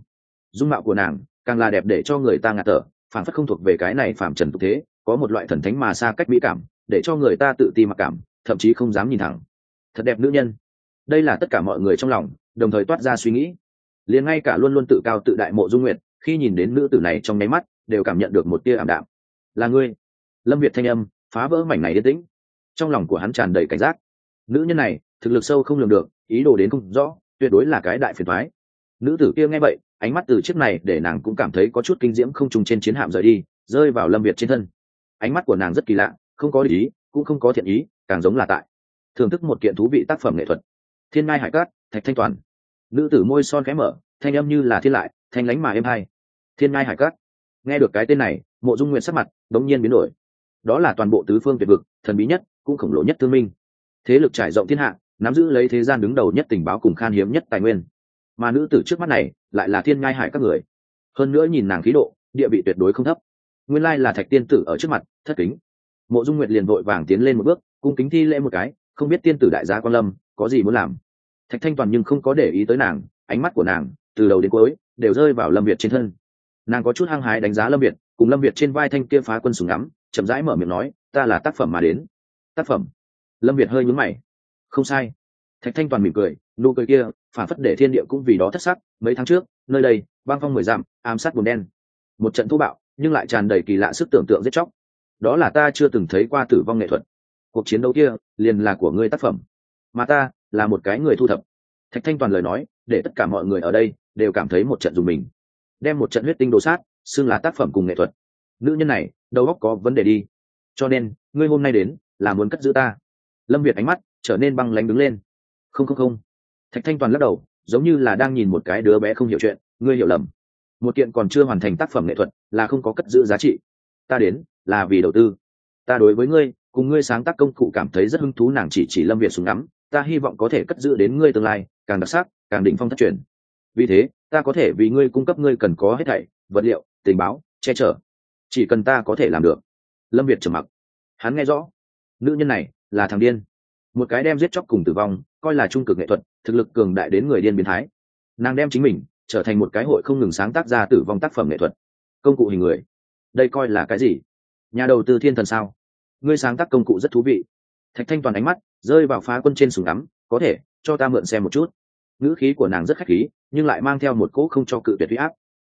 Dung mạo của nàng càng là đẹp để cho người ta ngạt thở phản phất không thuộc về cái này phàm trần tục thế, có một loại thần thánh mà xa cách mỹ cảm, để cho người ta tự ti mặc cảm, thậm chí không dám nhìn thẳng. Thật đẹp nữ nhân. Đây là tất cả mọi người trong lòng, đồng thời toát ra suy nghĩ. Liền ngay cả luôn luôn tự cao tự đại mộ dung nguyệt, khi nhìn đến nữ tử này trong nháy mắt, đều cảm nhận được một tia ảm đạm. Là ngươi lâm việt thanh âm phá vỡ mảnh này yên tĩnh. Trong lòng của hắn tràn đầy cảnh giác. Nữ nhân này, thực lực sâu không lường được, ý đồ đến không rõ, tuyệt đối là cái đại phiền thoái nữ tử kia nghe vậy, ánh mắt từ chiếc này để nàng cũng cảm thấy có chút kinh diễm không trùng trên chiến hạm rời đi, rơi vào lâm việt trên thân. Ánh mắt của nàng rất kỳ lạ, không có ý cũng không có thiện ý, càng giống là tại thưởng thức một kiện thú vị tác phẩm nghệ thuật. Thiên ngai hải cát, thạch thanh toàn. Nữ tử môi son khẽ mở, thanh âm như là thiên lại, thanh lánh mà êm hai thiên ngai hải cát. Nghe được cái tên này, mộ dung nguyện sắc mặt đống nhiên biến đổi đó là toàn bộ tứ phương tuyệt vực, thần bí nhất, cũng khổng lồ nhất thương minh. Thế lực trải rộng thiên hạ, nắm giữ lấy thế gian đứng đầu nhất tình báo cùng khan hiếm nhất tài nguyên. Mà nữ tử trước mắt này, lại là thiên ngai hải các người. Hơn nữa nhìn nàng khí độ, địa vị tuyệt đối không thấp. Nguyên lai là thạch tiên tử ở trước mặt, thất kính. Mộ dung nguyệt liền vội vàng tiến lên một bước, cung kính thi lễ một cái, không biết tiên tử đại gia quan lâm, có gì muốn làm. Thạch thanh toàn nhưng không có để ý tới nàng, ánh mắt của nàng, từ đầu đến cuối, đều rơi vào lâm việt trên thân. Nàng có chút hăng hái đánh giá lâm việt, cùng lâm việt trên vai thanh kia phá quân súng ngắm chậm rãi mở miệng nói, ta là tác phẩm mà đến. Tác phẩm? Lâm việt hơi nhún mày. Không sai. Thạch thanh toàn mỉm cười, nụ cười kia, phản phất để thiên địa cũng vì đó thất sắc. Mấy tháng trước, nơi đây, băng phong mười dặm, ám sát buồn đen. Một trận thô bạo, nhưng lại tràn đầy kỳ lạ sức tưởng tượng giết chóc. Đó là ta chưa từng thấy qua tử vong nghệ thuật. Cuộc chiến đấu kia, liền là của ngươi tác phẩm. Mà ta, là một cái người thu thập. Thạch thanh toàn lời nói, để tất cả mọi người ở đây, đều cảm thấy một trận dùng mình. Đem một trận huyết tinh đồ sát, xưng là tác phẩm cùng nghệ thuật nữ nhân này, đầu óc có vấn đề đi. Cho nên, ngươi hôm nay đến, là muốn cất giữ ta. Lâm việt ánh mắt trở nên băng lánh đứng lên. Không không không. Thạch thanh toàn lắc đầu, giống như là đang nhìn một cái đứa bé không hiểu chuyện. Ngươi hiểu lầm. Một kiện còn chưa hoàn thành tác phẩm nghệ thuật, là không có cất giữ giá trị. Ta đến, là vì đầu tư. Ta đối với ngươi, cùng ngươi sáng tác công cụ cảm thấy rất hứng thú, nàng chỉ chỉ lâm việt súng ngắm. Ta hy vọng có thể cất giữ đến ngươi tương lai, càng đặc sắc, càng định phong thất truyền. Vì thế, ta có thể vì ngươi cung cấp ngươi cần có hết thảy, vật liệu, tình báo, che chở chỉ cần ta có thể làm được. Lâm việt trầm mặc. Hắn nghe rõ. Nữ nhân này là thằng điên. Một cái đem giết chóc cùng tử vong, coi là trung cực nghệ thuật, thực lực cường đại đến người điên biến thái. Nàng đem chính mình trở thành một cái hội không ngừng sáng tác ra tử vong tác phẩm nghệ thuật. Công cụ hình người. Đây coi là cái gì? Nhà đầu tư thiên thần sao? Ngươi sáng tác công cụ rất thú vị. Thạch thanh toàn ánh mắt rơi vào phá quân trên súng ngắm, có thể, cho ta mượn xem một chút. Ngữ khí của nàng rất khách khí, nhưng lại mang theo một cỗ không cho cự tuyệt huy áp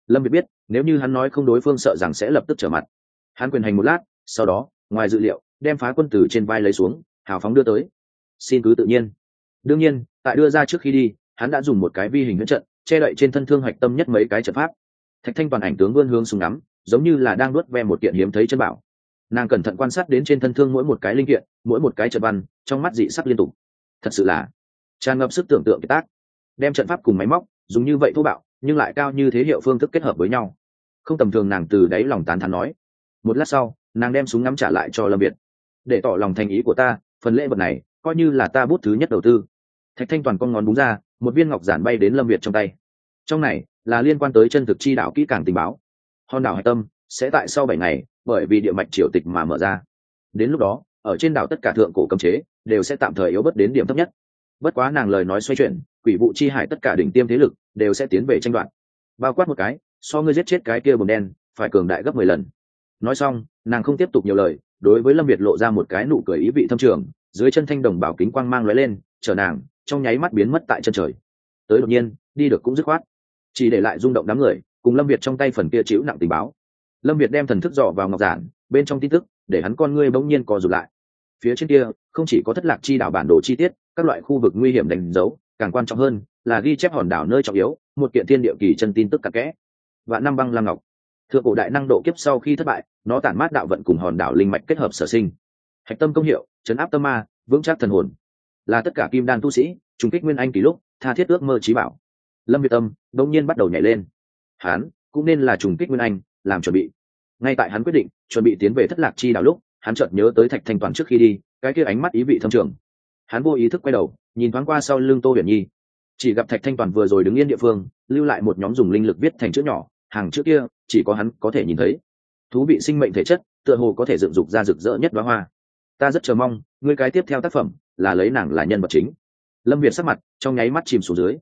lâm việt biết, nếu như hắn nói không đối phương sợ rằng sẽ lập tức trở mặt. Hắn quyền hành một lát, sau đó, ngoài dự liệu, đem phá quân tử trên vai lấy xuống, hào phóng đưa tới. Xin cứ tự nhiên. Đương nhiên, tại đưa ra trước khi đi, hắn đã dùng một cái vi hình huyễn trận, che đậy trên thân thương hoạch tâm nhất mấy cái trận pháp. Thạch thanh toàn ảnh tướng vươn hướng súng ngắm, giống như là đang nuốt ve một kiện hiếm thấy chân bảo. Nàng cẩn thận quan sát đến trên thân thương mỗi một cái linh kiện, mỗi một cái trận văn, trong mắt dị sắc liên tục. Thật sự là tràn ngập sức tưởng tượng kiệt tác. Đem trận pháp cùng máy móc, dùng như vậy thô bạo nhưng lại cao như thế hiệu phương thức kết hợp với nhau. Không tầm thường nàng từ đáy lòng tán thán nói. Một lát sau, nàng đem súng ngắm trả lại cho lâm việt. Để tỏ lòng thành ý của ta, phần lễ vật này, coi như là ta bút thứ nhất đầu tư. Thạch thanh toàn con ngón búng ra, một viên ngọc giản bay đến lâm việt trong tay. Trong này, là liên quan tới chân thực chi đạo kỹ càng tình báo. Hòn đảo hải tâm sẽ tại sau bảy ngày, bởi vì địa mạch triều tịch mà mở ra. Đến lúc đó, ở trên đảo tất cả thượng cổ cấm chế đều sẽ tạm thời yếu bớt đến điểm thấp nhất. Bất quá nàng lời nói xoay chuyển, quỷ vụ chi hải tất cả đỉnh tiêm thế lực đều sẽ tiến về tranh đoạt. Bao quát một cái, so ngươi giết chết cái kia bùm đen, phải cường đại gấp mười lần. Nói xong, nàng không tiếp tục nhiều lời, đối với lâm việt lộ ra một cái nụ cười ý vị thâm trường, dưới chân thanh đồng bảo kính quang mang lóe lên chở nàng, trong nháy mắt biến mất tại chân trời. Tới đột nhiên, đi được cũng dứt khoát. Chỉ để lại rung động đám người, cùng lâm việt trong tay phần kia chịu nặng tình báo. Lâm việt đem thần thức dọ vào ngọc giản, bên trong tin tức, để hắn con ngươi bỗng nhiên co rụt lại. Phía trên kia, không chỉ có thất lạc chi đảo bản đồ chi tiết, các loại khu vực nguy hiểm đánh dấu, càng quan trọng hơn là ghi chép hòn đảo nơi trọng yếu, một kiện thiên địa kỳ chân tin tức cặn kẽ. Và năm băng lam ngọc. Thượng cổ đại năng độ kiếp sau khi thất bại, nó tản mát đạo vận cùng hòn đảo linh mạch kết hợp sở sinh. Hạch tâm công hiệu, chấn áp tâm ma, vững chắc thần hồn. Là tất cả kim đan tu sĩ, trùng kích nguyên anh kỷ lúc, tha thiết ước mơ trí bảo. Lâm việt tâm đông nhiên bắt đầu nhảy lên. Hán cũng nên là trùng kích nguyên anh, làm chuẩn bị. Ngay tại hắn quyết định chuẩn bị tiến về thất lạc chi đảo lúc, hắn chợt nhớ tới thạch thanh toàn trước khi đi, cái kia ánh mắt ý vị thâm trường. Hắn vô ý thức quay đầu, nhìn thoáng qua sau lưng tô huyền nhi chỉ gặp thạch thanh toàn vừa rồi đứng yên địa phương, lưu lại một nhóm dùng linh lực viết thành chữ nhỏ, hàng chữ kia, chỉ có hắn có thể nhìn thấy. Thú vị sinh mệnh thể chất, tựa hồ có thể dựng dục ra rực rỡ nhất đoá hoa. Ta rất chờ mong người cái tiếp theo tác phẩm là lấy nàng là nhân vật chính. Lâm việt sắc mặt trong nháy mắt chìm xuống dưới.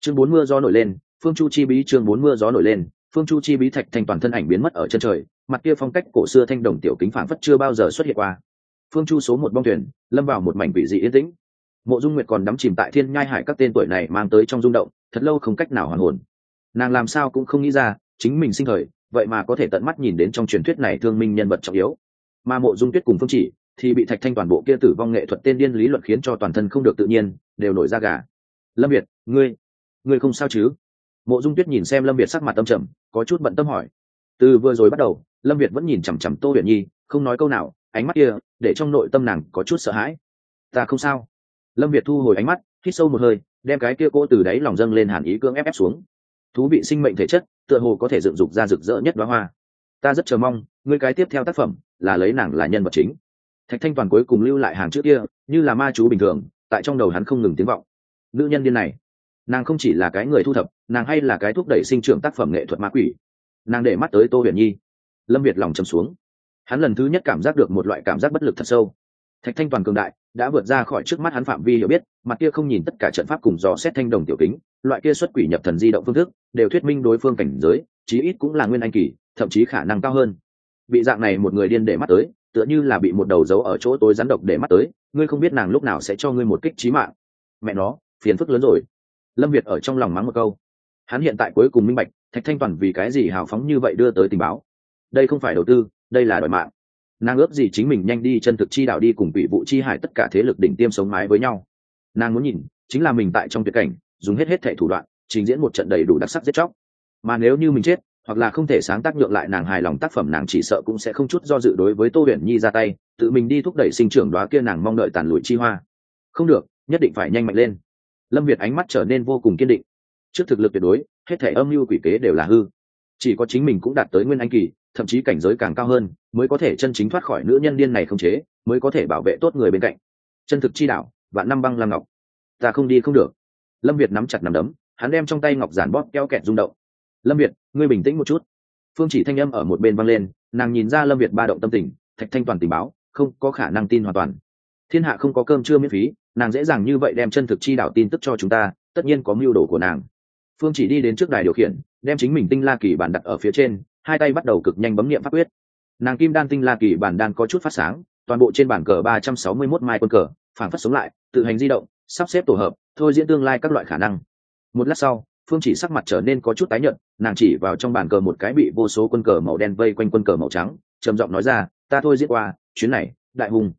Chương bốn mưa gió nổi lên, phương chu chi bí chương bốn mưa gió nổi lên, phương chu chi bí thạch thanh toàn thân ảnh biến mất ở chân trời, mặt kia phong cách cổ xưa thanh đồng tiểu kính phản phất chưa bao giờ xuất hiện qua. Phương chu số một bong thuyền, lâm vào một mảnh vị dị yên tĩnh mộ dung nguyệt còn đắm chìm tại thiên nhai hải các tên tuổi này mang tới trong rung động, thật lâu không cách nào hoàn hồn. Nàng làm sao cũng không nghĩ ra, chính mình sinh thời, vậy mà có thể tận mắt nhìn đến trong truyền thuyết này thương minh nhân vật trọng yếu. Mà mộ dung tuyết cùng phương chỉ, thì bị thạch thanh toàn bộ kia tử vong nghệ thuật tên điên lý luận khiến cho toàn thân không được tự nhiên, đều nổi ra gà. Lâm việt, ngươi ngươi không sao chứ? Mộ dung tuyết nhìn xem lâm việt sắc mặt tâm trầm, có chút bận tâm hỏi. Từ vừa rồi bắt đầu, lâm việt vẫn nhìn chằm chằm tô huyền nhi, không nói câu nào, ánh mắt kia, để trong nội tâm nàng có chút sợ hãi. Ta không sao lâm việt thu hồi ánh mắt, hít sâu một hơi, đem cái kia cỗ từ đáy lòng dâng lên hàn ý cưỡng ép ép xuống. Thú vị sinh mệnh thể chất, tựa hồ có thể dựng dục ra rực rỡ nhất đoá hoa. Ta rất chờ mong người cái tiếp theo tác phẩm là lấy nàng là nhân vật chính. Thạch thanh toàn cuối cùng lưu lại hàng trước kia, như là ma chú bình thường, tại trong đầu hắn không ngừng tiếng vọng. Nữ nhân điên này, nàng không chỉ là cái người thu thập, nàng hay là cái thúc đẩy sinh trưởng tác phẩm nghệ thuật ma quỷ. Nàng để mắt tới tô huyền nhi. Lâm việt lòng chầm xuống. Hắn lần thứ nhất cảm giác được một loại cảm giác bất lực thật sâu. Thạch thanh toàn cường đại đã vượt ra khỏi trước mắt hắn phạm vi hiểu biết, mặt kia không nhìn tất cả trận pháp cùng dò xét thanh đồng tiểu kính, loại kia xuất quỷ nhập thần di động phương thức, đều thuyết minh đối phương cảnh giới, chí ít cũng là nguyên anh kỳ, thậm chí khả năng cao hơn. Bị dạng này một người điên để mắt tới, tựa như là bị một đầu dấu ở chỗ tối rắn độc để mắt tới, ngươi không biết nàng lúc nào sẽ cho ngươi một kích trí mạng. Mẹ nó, phiền phức lớn rồi. Lâm việt ở trong lòng mắng một câu. Hắn hiện tại cuối cùng minh bạch, thạch thanh toàn vì cái gì hào phóng như vậy đưa tới tình báo. Đây không phải đầu tư, đây là đòi mạng nàng ước gì chính mình nhanh đi chân thực chi đạo đi cùng quỷ vụ chi hải tất cả thế lực đỉnh tiêm sống mái với nhau. Nàng muốn nhìn, chính là mình tại trong tuyệt cảnh, dùng hết hết thẻ thủ đoạn, trình diễn một trận đầy đủ đặc sắc giết chóc. Mà nếu như mình chết, hoặc là không thể sáng tác nhượng lại nàng hài lòng tác phẩm, nàng chỉ sợ cũng sẽ không chút do dự đối với tô huyền nhi ra tay, tự mình đi thúc đẩy sinh trưởng đoá kia nàng mong đợi tàn lụi chi hoa. Không được, nhất định phải nhanh mạnh lên. Lâm việt ánh mắt trở nên vô cùng kiên định. Trước thực lực tuyệt đối, hết thể âm mưu quỷ kế đều là hư. Chỉ có chính mình cũng đạt tới nguyên anh kỳ thậm chí cảnh giới càng cao hơn, mới có thể chân chính thoát khỏi nữ nhân điên này không chế, mới có thể bảo vệ tốt người bên cạnh. Chân thực chi đạo và năm băng lam ngọc. Ta không đi không được. Lâm việt nắm chặt nằm đấm, hắn đem trong tay ngọc giản bóp keo kẹt rung động. Lâm việt, ngươi bình tĩnh một chút. Phương chỉ thanh âm ở một bên văng lên, nàng nhìn ra lâm việt ba động tâm tình, thạch thanh toàn tình báo, không có khả năng tin hoàn toàn. Thiên hạ không có cơm chưa miễn phí, nàng dễ dàng như vậy đem chân thực chi đạo tin tức cho chúng ta, tất nhiên có mưu đồ của nàng. Phương chỉ đi đến trước đài điều khiển, đem chính mình tinh la kỳ bản đặt ở phía trên hai tay bắt đầu cực nhanh bấm nghiệm pháp quyết. Nàng kim đan tinh la kỳ bản đan có chút phát sáng, toàn bộ trên bản cờ ba trăm sáu mươi mốt mai quân cờ phản phát sống lại, tự hành di động, sắp xếp tổ hợp, thôi diễn tương lai các loại khả năng. Một lát sau, phương chỉ sắc mặt trở nên có chút tái nhợt, nàng chỉ vào trong bàn cờ một cái bị vô số quân cờ màu đen vây quanh quân cờ màu trắng, trầm giọng nói ra, ta thôi giết qua, chuyến này, đại hùng.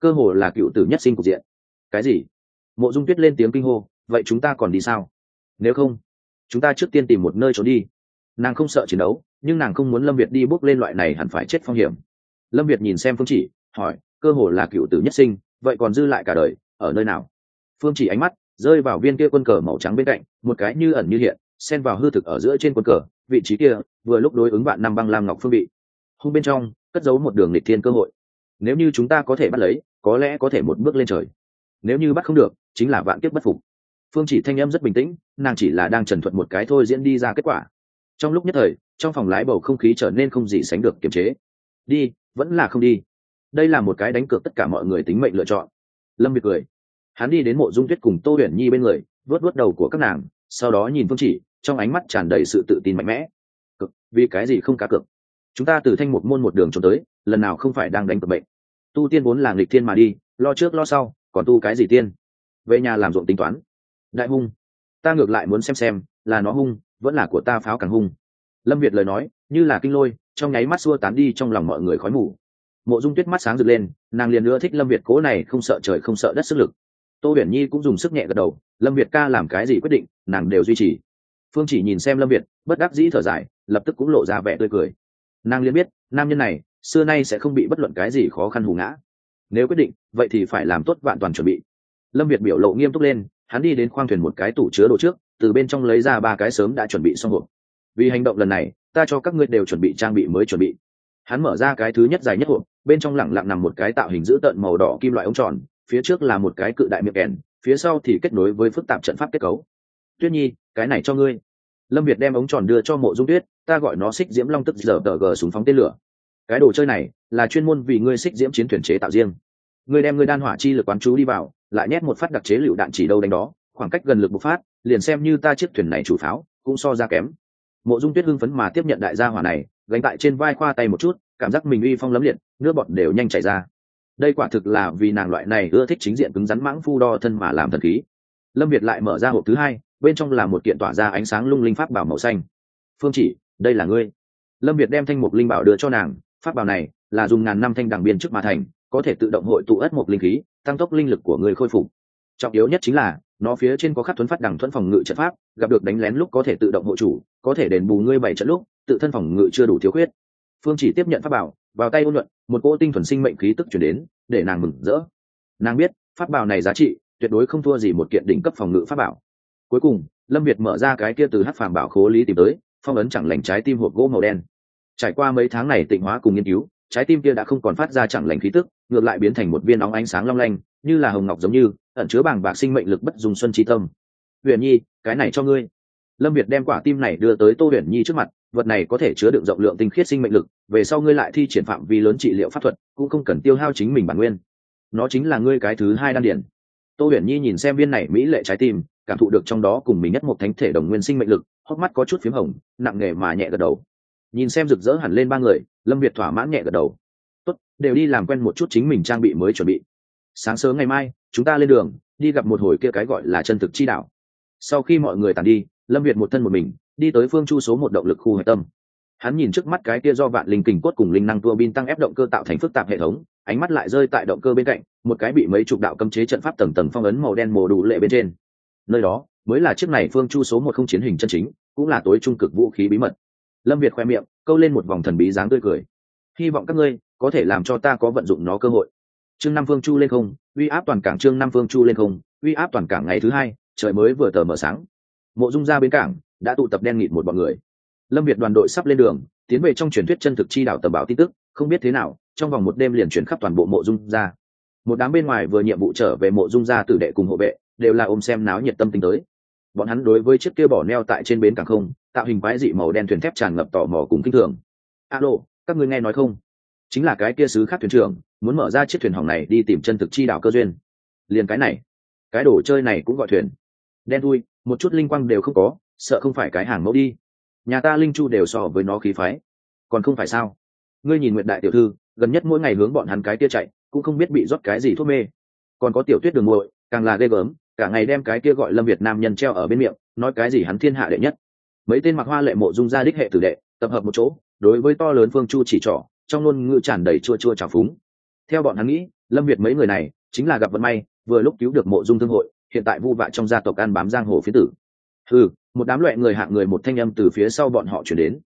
Cơ hồ là cựu tử nhất sinh cục diện. Cái gì? Mộ dung tuyết lên tiếng kinh hô, vậy chúng ta còn đi sao? Nếu không, chúng ta trước tiên tìm một nơi trốn đi. Nàng không sợ chiến đấu nhưng nàng không muốn lâm việt đi bước lên loại này hẳn phải chết phong hiểm. Lâm việt nhìn xem phương chỉ, hỏi, cơ hồ là cựu tử nhất sinh, vậy còn dư lại cả đời, ở nơi nào? Phương chỉ ánh mắt rơi vào viên kia quân cờ màu trắng bên cạnh, một cái như ẩn như hiện, xen vào hư thực ở giữa trên quân cờ, vị trí kia vừa lúc đối ứng bạn năm băng lam ngọc phương bị hung bên trong, cất giấu một đường lịch thiên cơ hội. Nếu như chúng ta có thể bắt lấy, có lẽ có thể một bước lên trời. Nếu như bắt không được, chính là vạn kiếp bất phục. Phương chỉ thanh em rất bình tĩnh, nàng chỉ là đang trần thuật một cái thôi diễn đi ra kết quả trong lúc nhất thời, trong phòng lái bầu không khí trở nên không gì sánh được kiềm chế. Đi, vẫn là không đi. Đây là một cái đánh cược tất cả mọi người tính mệnh lựa chọn. Lâm việt cười. Hắn đi đến mộ dung tuyết cùng tô huyền nhi bên người vớt vớt đầu của các nàng, sau đó nhìn phương chỉ, trong ánh mắt tràn đầy sự tự tin mạnh mẽ. Cực, vì cái gì không cá cược? Chúng ta từ thanh một môn một đường trốn tới, lần nào không phải đang đánh cược bệnh? Tu tiên vốn là nghịch thiên mà đi, lo trước lo sau, còn tu cái gì tiên? Về nhà làm ruộng tính toán. Đại hung. Ta ngược lại muốn xem xem, là nó hung vẫn là của ta pháo càng hung. Lâm việt lời nói, như là kinh lôi, trong nháy mắt xua tán đi trong lòng mọi người khói mù. Mộ dung tuyết mắt sáng rực lên, nàng liền nữa thích lâm việt cố này không sợ trời không sợ đất sức lực. Tô huyền nhi cũng dùng sức nhẹ gật đầu, lâm việt ca làm cái gì quyết định, nàng đều duy trì. Phương chỉ nhìn xem lâm việt, bất đắc dĩ thở dài, lập tức cũng lộ ra vẻ tươi cười. Nàng liền biết, nam nhân này, xưa nay sẽ không bị bất luận cái gì khó khăn hù ngã. Nếu quyết định, vậy thì phải làm tốt vạn toàn chuẩn bị. Lâm việt biểu lộ nghiêm túc lên, hắn đi đến khoang thuyền một cái tủ chứa đồ trước từ bên trong lấy ra ba cái sớm đã chuẩn bị xong hộp. Vì hành động lần này, ta cho các ngươi đều chuẩn bị trang bị mới chuẩn bị. Hắn mở ra cái thứ nhất dài nhất hộp, bên trong lẳng lặng nằm một cái tạo hình dữ tợn màu đỏ kim loại ống tròn, phía trước là một cái cự đại miệng kèn, phía sau thì kết nối với phức tạp trận pháp kết cấu. Tuyết nhi, cái này cho ngươi. Lâm việt đem ống tròn đưa cho mộ dung tuyết, ta gọi nó xích diễm long tức giờ tờ gờ súng phóng tên lửa. Cái đồ chơi này là chuyên môn vì ngươi xích diễm chiến thuyền chế tạo riêng. Ngươi đem ngươi đan hỏa chi lực quán chú đi vào, lại nhét một phát đặc chế lựu đạn chỉ đâu đánh đó khoảng cách gần lực bộc phát, liền xem như ta chiếc thuyền này chủ pháo, cũng so ra kém. Mộ dung tuyết hưng phấn mà tiếp nhận đại gia hỏa này, gánh tại trên vai khoa tay một chút, cảm giác mình uy phong lấm liệt, nước bọt đều nhanh chảy ra. Đây quả thực là vì nàng loại này ưa thích chính diện cứng rắn mãng phu đo thân mà làm thần khí. Lâm việt lại mở ra hộp thứ hai, bên trong là một kiện tỏa ra ánh sáng lung linh pháp bảo màu xanh. Phương chỉ, đây là ngươi. Lâm việt đem thanh mục linh bảo đưa cho nàng, pháp bảo này là dùng ngàn năm thanh đằng biên trước mà thành, có thể tự động hội tụ ất mục linh khí, tăng tốc linh lực của người khôi phục. Trọng yếu nhất chính là nó phía trên có khắc thuấn phát đằng thuẫn phòng ngự trận pháp, gặp được đánh lén lúc có thể tự động hộ chủ, có thể đền bù ngươi bảy trận lúc, tự thân phòng ngự chưa đủ thiếu khuyết. Phương chỉ tiếp nhận pháp bảo, vào tay ôn luận một cỗ tinh thuần sinh mệnh khí tức chuyển đến, để nàng mừng rỡ. Nàng biết, pháp bảo này giá trị, tuyệt đối không thua gì một kiện đỉnh cấp phòng ngự pháp bảo. Cuối cùng, lâm việt mở ra cái kia từ hát phàm bảo khố lý tìm tới, phong ấn chẳng lành trái tim hộp gỗ màu đen. Trải qua mấy tháng này tịnh hóa cùng nghiên cứu, trái tim kia đã không còn phát ra chẳng lành khí tức, ngược lại biến thành một viên óng ánh sáng long lanh, như là hồng ngọc giống như ẩn chứa bàng bạc sinh mệnh lực bất dùng xuân chi tâm. Huyền nhi, cái này cho ngươi. Lâm việt đem quả tim này đưa tới tô huyền nhi trước mặt, vật này có thể chứa đựng rộng lượng tinh khiết sinh mệnh lực, về sau ngươi lại thi triển phạm vi lớn trị liệu pháp thuật, cũng không cần tiêu hao chính mình bản nguyên. Nó chính là ngươi cái thứ hai đan điển. Tô huyền nhi nhìn xem viên này mỹ lệ trái tim, cảm thụ được trong đó cùng mình nhất một thánh thể đồng nguyên sinh mệnh lực, hốc mắt có chút p h í m hồng, nặng nề mà nhẹ gật đầu. Nhìn xem rực rỡ hẳn lên ba người, lâm việt thỏa mãn nhẹ gật đầu. Tốt, đều đi làm quen một chút chính mình trang bị mới chuẩn bị sáng sớm ngày mai, chúng ta lên đường, đi gặp một hồi kia cái gọi là chân thực chi đạo. Sau khi mọi người tàn đi, lâm việt một thân một mình, đi tới phương chu số một động lực khu hạch tâm. Hắn nhìn trước mắt cái kia do vạn linh kình cốt cùng linh năng tua bin tăng ép động cơ tạo thành phức tạp hệ thống, ánh mắt lại rơi tại động cơ bên cạnh, một cái bị mấy chục đạo cấm chế trận pháp tầng tầng phong ấn màu đen mồ đủ lệ bên trên. Nơi đó, mới là chiếc này phương chu số một không chiến hình chân chính, cũng là tối trung cực vũ khí bí mật. Lâm việt khoe miệng, câu lên một vòng thần bí dáng tươi cười. Hy vọng các ngươi có thể làm cho ta có vận dụng nó cơ hội trương Nam phương chu lên không, uy áp toàn cảng trương Nam phương chu lên không, uy áp toàn cảng ngày thứ hai, trời mới vừa tờ mở sáng. Mộ dung ra bến cảng, đã tụ tập đen nghịt một bọn người. Lâm việt đoàn đội sắp lên đường, tiến về trong truyền thuyết chân thực chi đảo tầm bảo tin tức, không biết thế nào, trong vòng một đêm liền chuyển khắp toàn bộ mộ dung ra. Một đám bên ngoài vừa nhiệm vụ trở về mộ dung ra tử đệ cùng hộ vệ, đều là ôm xem náo nhiệt tâm tính tới. Bọn hắn đối với chiếc kia bỏ neo tại trên bến cảng không, tạo hình quái dị màu đen thuyền thép tràn ngập tò mò cùng kinh thường. Alo, các ngươi nghe nói không? Chính là cái kia sứ khác thuyền trưởng, muốn mở ra chiếc thuyền hỏng này đi tìm chân thực chi đảo cơ duyên. Liền cái này, cái đồ chơi này cũng gọi thuyền. Đen thui, một chút linh quang đều không có, sợ không phải cái hàng mẫu đi. Nhà ta linh chu đều so với nó khí phái. Còn không phải sao? Ngươi nhìn nguyện đại tiểu thư, gần nhất mỗi ngày hướng bọn hắn cái kia chạy, cũng không biết bị rót cái gì thuốc mê. Còn có tiểu tuyết đường muội, càng là ghê gớm, cả ngày đem cái kia gọi lâm việt nam nhân treo ở bên miệng, nói cái gì hắn thiên hạ đệ nhất. Mấy tên mặc hoa lệ mộ dung ra đích hệ tử đệ, tập hợp một chỗ, đối với to lớn phương chu chỉ trỏ trong ngôn ngữ tràn đầy chua chua trào phúng. Theo bọn hắn nghĩ, lâm việt mấy người này chính là gặp vận may, vừa lúc cứu được mộ dung thương hội, hiện tại vu vạ trong gia tộc ăn bám giang hồ phía tử. Ừ một đám loại người hạng người một thanh âm từ phía sau bọn họ chuyển đến.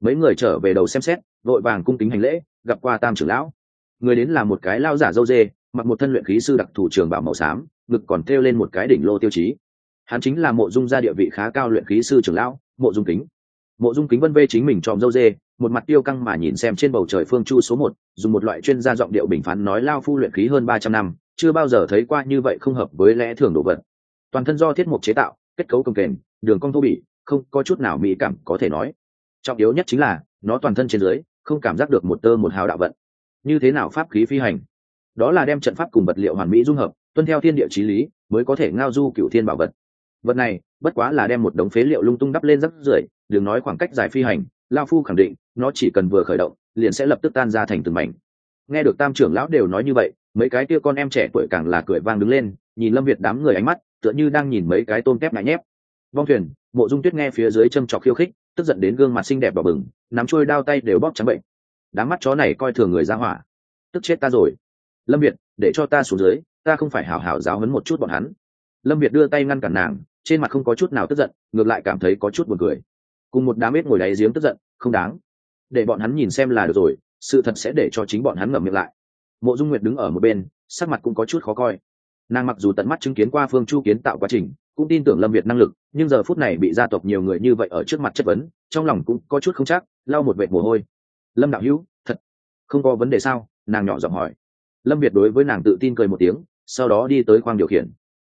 Mấy người trở về đầu xem xét, vội vàng cung kính hành lễ, gặp qua tam trưởng lão. Người đến là một cái lao giả dâu dê, mặc một thân luyện khí sư đặc thủ trường bảo màu xám, ngực còn treo lên một cái đỉnh lô tiêu chí. Hắn chính là mộ dung gia địa vị khá cao luyện khí sư trưởng lão, mộ dung kính. Mộ dung kính vân vê chính mình tròm dâu dê một mặt tiêu căng mà nhìn xem trên bầu trời phương chu số một, dùng một loại chuyên gia giọng điệu bình phán nói lao phu luyện khí hơn ba trăm năm, chưa bao giờ thấy qua như vậy không hợp với lẽ thường đồ vật. Toàn thân do thiết mục chế tạo, kết cấu công kềnh đường cong thô bỉ, không có chút nào mỹ cảm có thể nói. Trọng yếu nhất chính là, nó toàn thân trên dưới, không cảm giác được một tơ một hào đạo vận. Như thế nào pháp khí phi hành? Đó là đem trận pháp cùng vật liệu hoàn mỹ dung hợp, tuân theo thiên địa chí lý, mới có thể ngao du cựu thiên bảo vật. Vật này, bất quá là đem một đống phế liệu lung tung đắp lên rắc rưởi, đừng nói khoảng cách dài phi hành lao phu khẳng định, nó chỉ cần vừa khởi động, liền sẽ lập tức tan ra thành từng mảnh. Nghe được tam trưởng lão đều nói như vậy, mấy cái kia con em trẻ tuổi càng là cười vang đứng lên, nhìn lâm việt đám người ánh mắt, tựa như đang nhìn mấy cái tôm tép ngại nhép. Vong thuyền, mộ dung tuyết nghe phía dưới châm trọc khiêu khích, tức giận đến gương mặt xinh đẹp đỏ bừng, nắm trôi đao tay đều bóp trắng bệnh. Đám mắt chó này coi thường người ra hỏa. Tức chết ta rồi. Lâm việt, để cho ta xuống dưới, ta không phải hào hào giáo hấn một chút bọn hắn. Lâm việt đưa tay ngăn cản nàng, trên mặt không có chút nào tức giận, ngược lại cảm thấy có chút buồn cười cùng một đám ếch ngồi đáy giếng tức giận, không đáng. Để bọn hắn nhìn xem là được rồi, sự thật sẽ để cho chính bọn hắn ngậm miệng lại. Mộ dung nguyệt đứng ở một bên, sắc mặt cũng có chút khó coi. Nàng mặc dù tận mắt chứng kiến qua phương chu kiến tạo quá trình, cũng tin tưởng lâm việt năng lực, nhưng giờ phút này bị gia tộc nhiều người như vậy ở trước mặt chất vấn, trong lòng cũng có chút không chắc, lau một vệt mồ hôi. Lâm đạo hữu, thật không có vấn đề sao? Nàng nhỏ giọng hỏi. Lâm việt đối với nàng tự tin cười một tiếng, sau đó đi tới khoang điều khiển.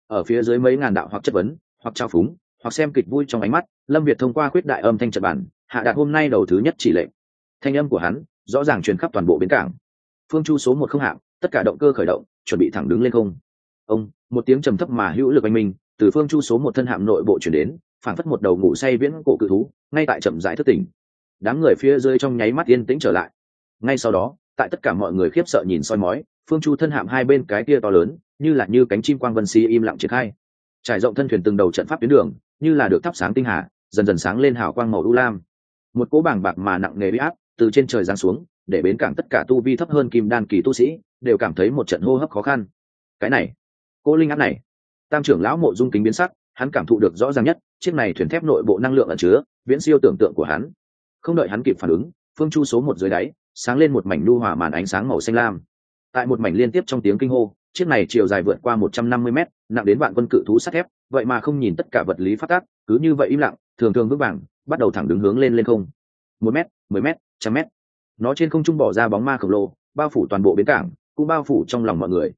Ở phía dưới mấy ngàn đạo hoặc chất vấn, hoặc trao phúng hoặc xem kịch vui trong ánh mắt, lâm việt thông qua khuyết đại âm thanh trật bản, hạ đạt hôm nay đầu thứ nhất chỉ lệnh. Thanh âm của hắn rõ ràng truyền khắp toàn bộ bến cảng. Phương chu số một không hạng, tất cả động cơ khởi động, chuẩn bị thẳng đứng lên không. Ông, một tiếng trầm thấp mà hữu lực anh minh, từ phương chu số một thân hạm nội bộ chuyển đến phản phất một đầu ngủ say viễn cổ cự thú, ngay tại chậm rãi thất tỉnh. Đám người phía dưới trong nháy mắt yên tĩnh trở lại. Ngay sau đó, tại tất cả mọi người khiếp sợ nhìn soi mói, phương chu thân hạm hai bên cái kia to lớn, như là như cánh chim quang vân si im lặng triển khai. Trải rộng thân thuyền từng đầu trận pháp tuyến đường như là được thắp sáng tinh hà, dần dần sáng lên hào quang màu u lam. Một cỗ bảng bạc mà nặng nề bị áp từ trên trời giáng xuống, để bến cảng tất cả tu vi thấp hơn kim đan kỳ tu sĩ đều cảm thấy một trận hô hấp khó khăn. Cái này, cỗ linh áp này, tam trưởng lão mộ dung kính biến sắc, hắn cảm thụ được rõ ràng nhất, chiếc này thuyền thép nội bộ năng lượng ẩn chứa, viễn siêu tưởng tượng của hắn. Không đợi hắn kịp phản ứng, phương chu số một dưới đáy, sáng lên một mảnh nu hòa màn ánh sáng màu xanh lam. Tại một mảnh liên tiếp trong tiếng kinh hô chiếc này chiều dài vượt qua một trăm năm mươi m nặng đến vạn quân cự thú sắt thép, vậy mà không nhìn tất cả vật lý phát tác, cứ như vậy im lặng, thường thường vững vàng, bắt đầu thẳng đứng hướng lên lên không. Một m mười m trăm m nó trên không trung bỏ ra bóng ma khổng lồ, bao phủ toàn bộ bến cảng, cũng bao phủ trong lòng mọi người.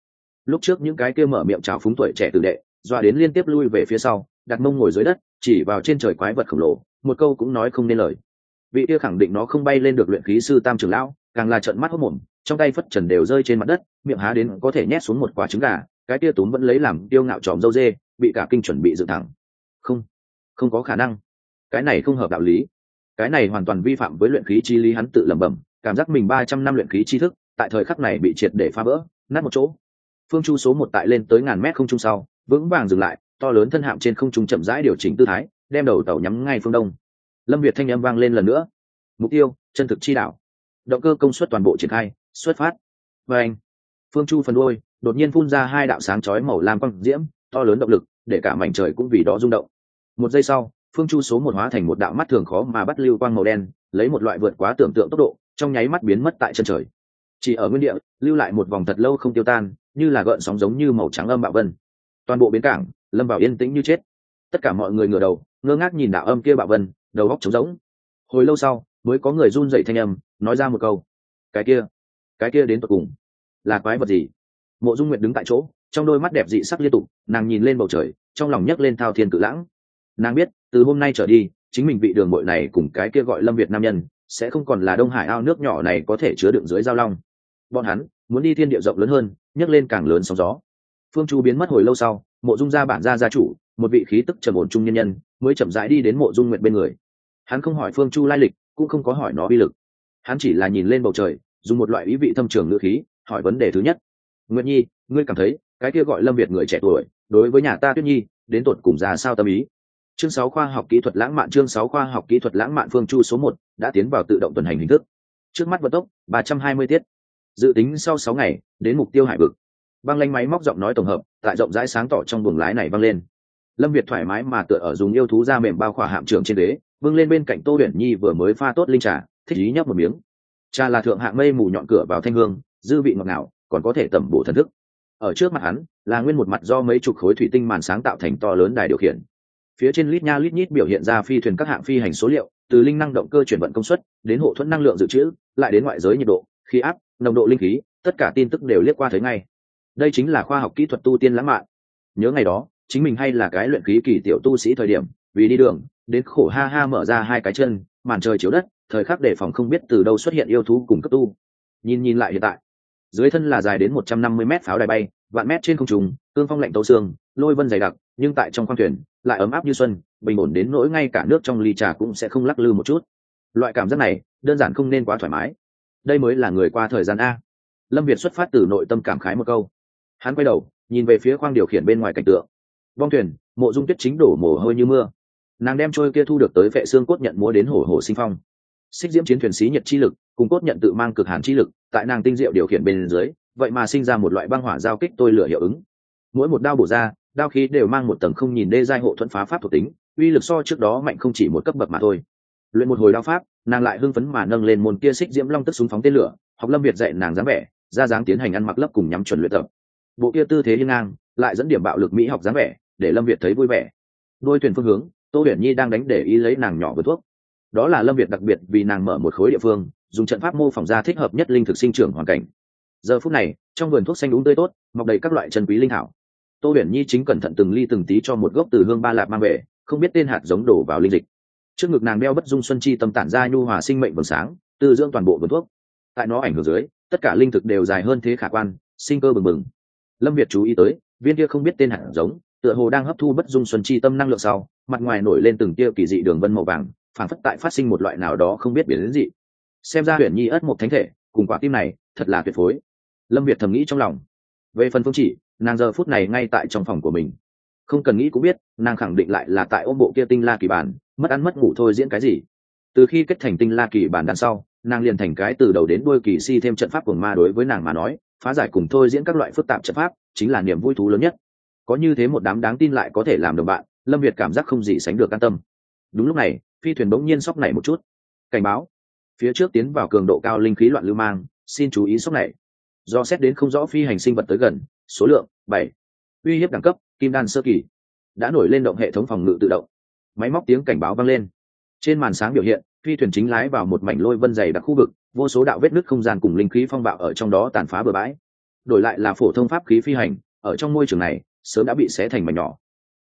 Lúc trước những cái kia mở miệng chào phúng tuổi trẻ tử đệ, dọa đến liên tiếp lui về phía sau, đặt mông ngồi dưới đất, chỉ vào trên trời quái vật khổng lồ, một câu cũng nói không nên lời. Vị kia khẳng định nó không bay lên được luyện khí sư tam trưởng lão, càng là trợn mắt hốc mồm trong tay phất trần đều rơi trên mặt đất, miệng há đến có thể nhét xuống một quả trứng gà, cái tia túm vẫn lấy làm tiêu ngạo tròm dâu dê, bị cả kinh chuẩn bị dựng thẳng. Không không có khả năng. Cái này không hợp đạo lý. Cái này hoàn toàn vi phạm với luyện khí chi lý hắn tự lẩm bẩm, cảm giác mình ba trăm năm luyện khí chi thức, tại thời khắc này bị triệt để phá vỡ, nát một chỗ. Phương chu số một tại lên tới ngàn mét không trung sau, vững vàng dừng lại, to lớn thân hạm trên không trung chậm rãi điều chỉnh tư thái, đem đầu tàu nhắm ngay phương đông. Lâm việt thanh â m vang lên lần nữa. Mục tiêu, chân thực chi đạo. Động cơ công suất toàn bộ triển khai xuất phát. Và anh, phương chu phần đôi đột nhiên phun ra hai đạo sáng chói màu lam quang diễm, to lớn động lực, để cả mảnh trời cũng vì đó rung động. Một giây sau, phương chu số một hóa thành một đạo mắt thường khó mà bắt lưu quang màu đen, lấy một loại vượt quá tưởng tượng tốc độ, trong nháy mắt biến mất tại chân trời. Chỉ ở nguyên địa, lưu lại một vòng thật lâu không tiêu tan, như là gợn sóng giống như màu trắng âm bạo vân. Toàn bộ bến cảng, lâm vào yên tĩnh như chết. Tất cả mọi người ngửa đầu, ngơ ngác nhìn đạo âm kia bạo vân, đầu góc trống rỗng. Hồi lâu sau, mới có người run dậy thanh âm, nói ra một câu. Cái kia cái kia đến tận cùng. Là quái vật gì? Mộ dung nguyệt đứng tại chỗ, trong đôi mắt đẹp dị sắc liên tục, nàng nhìn lên bầu trời, trong lòng nhấc lên thao thiên cự lãng. Nàng biết, từ hôm nay trở đi, chính mình bị đường bội này cùng cái kia gọi lâm việt nam nhân, sẽ không còn là đông hải ao nước nhỏ này có thể chứa đựng dưới giao long. Bọn hắn, muốn đi thiên địa rộng lớn hơn, nhấc lên càng lớn sóng gió. Phương chu biến mất hồi lâu sau, mộ dung gia bản gia gia chủ, một vị khí tức trầm ổn trung nhân nhân, mới chậm rãi đi đến mộ dung nguyệt bên người. Hắn không hỏi phương chu lai lịch, cũng không có hỏi nó uy lực. Hắn chỉ là nhìn lên bầu trời dùng một loại ý vị thâm trường ngữ khí, hỏi vấn đề thứ nhất. Nguyệt nhi, ngươi cảm thấy cái kia gọi lâm việt người trẻ tuổi, đối với nhà ta tuyết nhi, đến tột cùng ra sao tâm ý? Chương sáu khoa học kỹ thuật lãng mạn, chương sáu khoa học kỹ thuật lãng mạn phương chu số một đã tiến vào tự động tuần hành hình thức. Trước mắt vận tốc, ba trăm hai mươi tiết. Dự tính sau sáu ngày, đến mục tiêu hải vực. Băng lanh máy móc giọng nói tổng hợp, tại rộng rãi sáng tỏ trong buồng lái này băng lên. Lâm việt thoải mái mà tựa ở dùng yêu thú da mềm bao khỏa hạm trường trên đế vâng lên bên cạnh tô huyền nhi vừa mới pha tốt linh trà, thích ý nhấp một miếng trà là thượng hạng mây mù nhọn cửa vào thanh hương, dư vị ngọt ngào, còn có thể tẩm bổ thần thức. Ở trước mặt hắn, là nguyên một mặt do mấy chục khối thủy tinh màn sáng tạo thành to lớn đài điều khiển. Phía trên lít nha lít nhít biểu hiện ra phi thuyền các hạng phi hành số liệu, từ linh năng động cơ chuyển vận công suất, đến hộ thuẫn năng lượng dự trữ, lại đến ngoại giới nhiệt độ, khí áp, nồng độ linh khí, tất cả tin tức đều liếc qua thấy ngay. Đây chính là khoa học kỹ thuật tu tiên lãng mạn. Nhớ ngày đó, chính mình hay là cái luyện khí kỳ tiểu tu sĩ thời điểm, vì đi đường, đến khổ ha ha mở ra hai cái chân, màn trời chiếu đất thời khắc đề phòng không biết từ đâu xuất hiện yêu thú cùng cấp tu. Nhìn nhìn lại hiện tại, dưới thân là dài đến một trăm năm mươi mét pháo đài bay, vạn mét trên không trùng cương phong lạnh tấu xương, lôi vân dày đặc, nhưng tại trong khoang thuyền, lại ấm áp như xuân, bình ổn đến nỗi ngay cả nước trong ly trà cũng sẽ không lắc lư một chút. Loại cảm giác này, đơn giản không nên quá thoải mái. Đây mới là người qua thời gian a. Lâm việt xuất phát từ nội tâm cảm khái một câu. Hắn quay đầu, nhìn về phía khoang điều khiển bên ngoài cảnh tượng. Bong thuyền, mộ dung tuyết chính đổ mồ hôi như mưa. Nàng đem trôi kia thu được tới vệ xương cốt nhận múa đến hổ hổ sinh phong xích diễm chiến thuyền xí nhật chi lực, cùng cốt nhận tự mang cực hàn chi lực, tại nàng tinh diệu điều khiển bên dưới, vậy mà sinh ra một loại băng hỏa giao kích tôi lửa hiệu ứng. Mỗi một đao bổ ra, đao khí đều mang một tầng không nhìn đê giai hộ thuẫn phá pháp thuộc tính, uy lực so trước đó mạnh không chỉ một cấp bậc mà thôi. Luyện một hồi đao pháp, nàng lại hưng phấn mà nâng lên môn kia xích diễm long tức súng phóng tên lửa, học lâm việt dạy nàng dáng vẻ, ra dáng tiến hành ăn mặc lớp cùng nhắm chuẩn luyện tập. Bộ kia tư thế hiên ngang, lại dẫn điểm bạo lực mỹ học dáng vẻ, để lâm việt thấy vui vẻ. Đôi thuyền phương hướng, tô huyền nhi đang đánh để ý lấy nàng nhỏ vừa thuốc đó là lâm việt đặc biệt vì nàng mở một khối địa phương, dùng trận pháp mô phỏng ra thích hợp nhất linh thực sinh trưởng hoàn cảnh. Giờ phút này, trong vườn thuốc xanh đúng tươi tốt, mọc đầy các loại chân quý linh thảo. Tô huyền nhi chính cẩn thận từng ly từng tí cho một gốc từ hương ba lạp mang về, không biết tên hạt giống đổ vào linh dịch. Trước ngực nàng đeo bất dung xuân chi tâm tản ra nhu hòa sinh mệnh vầng sáng từ dưỡng toàn bộ vườn thuốc. Tại nó ảnh hưởng dưới, tất cả linh thực đều dài hơn thế khả quan, sinh cơ bừng bừng. Lâm việt chú ý tới, viên kia không biết tên hạt giống, tựa hồ đang hấp thu bất dung xuân chi tâm năng lượng sau, mặt ngoài nổi lên từng tia kỳ dị đường vân màu vàng phản phất tại phát sinh một loại nào đó không biết biến đến gì. xem ra huyền nhi ất một thánh thể, cùng quả tim này, thật là tuyệt phối. Lâm việt thầm nghĩ trong lòng. Về phần phương chỉ, nàng giờ phút này ngay tại trong phòng của mình. Không cần nghĩ cũng biết, nàng khẳng định lại là tại ôm bộ kia tinh la kỳ bản, mất ăn mất ngủ thôi diễn cái gì. Từ khi kết thành tinh la kỳ bản đằng sau, nàng liền thành cái từ đầu đến đuôi kỳ si thêm trận pháp của ma đối với nàng mà nói, phá giải cùng thôi diễn các loại phức tạp trận pháp, chính là niềm vui thú lớn nhất. Có như thế một đám đáng tin lại có thể làm đồng bạn, lâm việt cảm giác không gì sánh được an tâm. Đúng lúc này phi thuyền bỗng nhiên sóc này một chút. Cảnh báo. Phía trước tiến vào cường độ cao linh khí loạn lưu mang, xin chú ý sốc này. Do xét đến không rõ phi hành sinh vật tới gần, số lượng, bảy. Uy hiếp đẳng cấp, kim đan sơ kỳ. Đã nổi lên động hệ thống phòng ngự tự động. Máy móc tiếng cảnh báo vang lên. Trên màn sáng biểu hiện, phi thuyền chính lái vào một mảnh lôi vân dày đặc khu vực, vô số đạo vết nứt không gian cùng linh khí phong bạo ở trong đó tàn phá bừa bãi. Đổi lại là phổ thông pháp khí phi hành, ở trong môi trường này, sớm đã bị xé thành mảnh nhỏ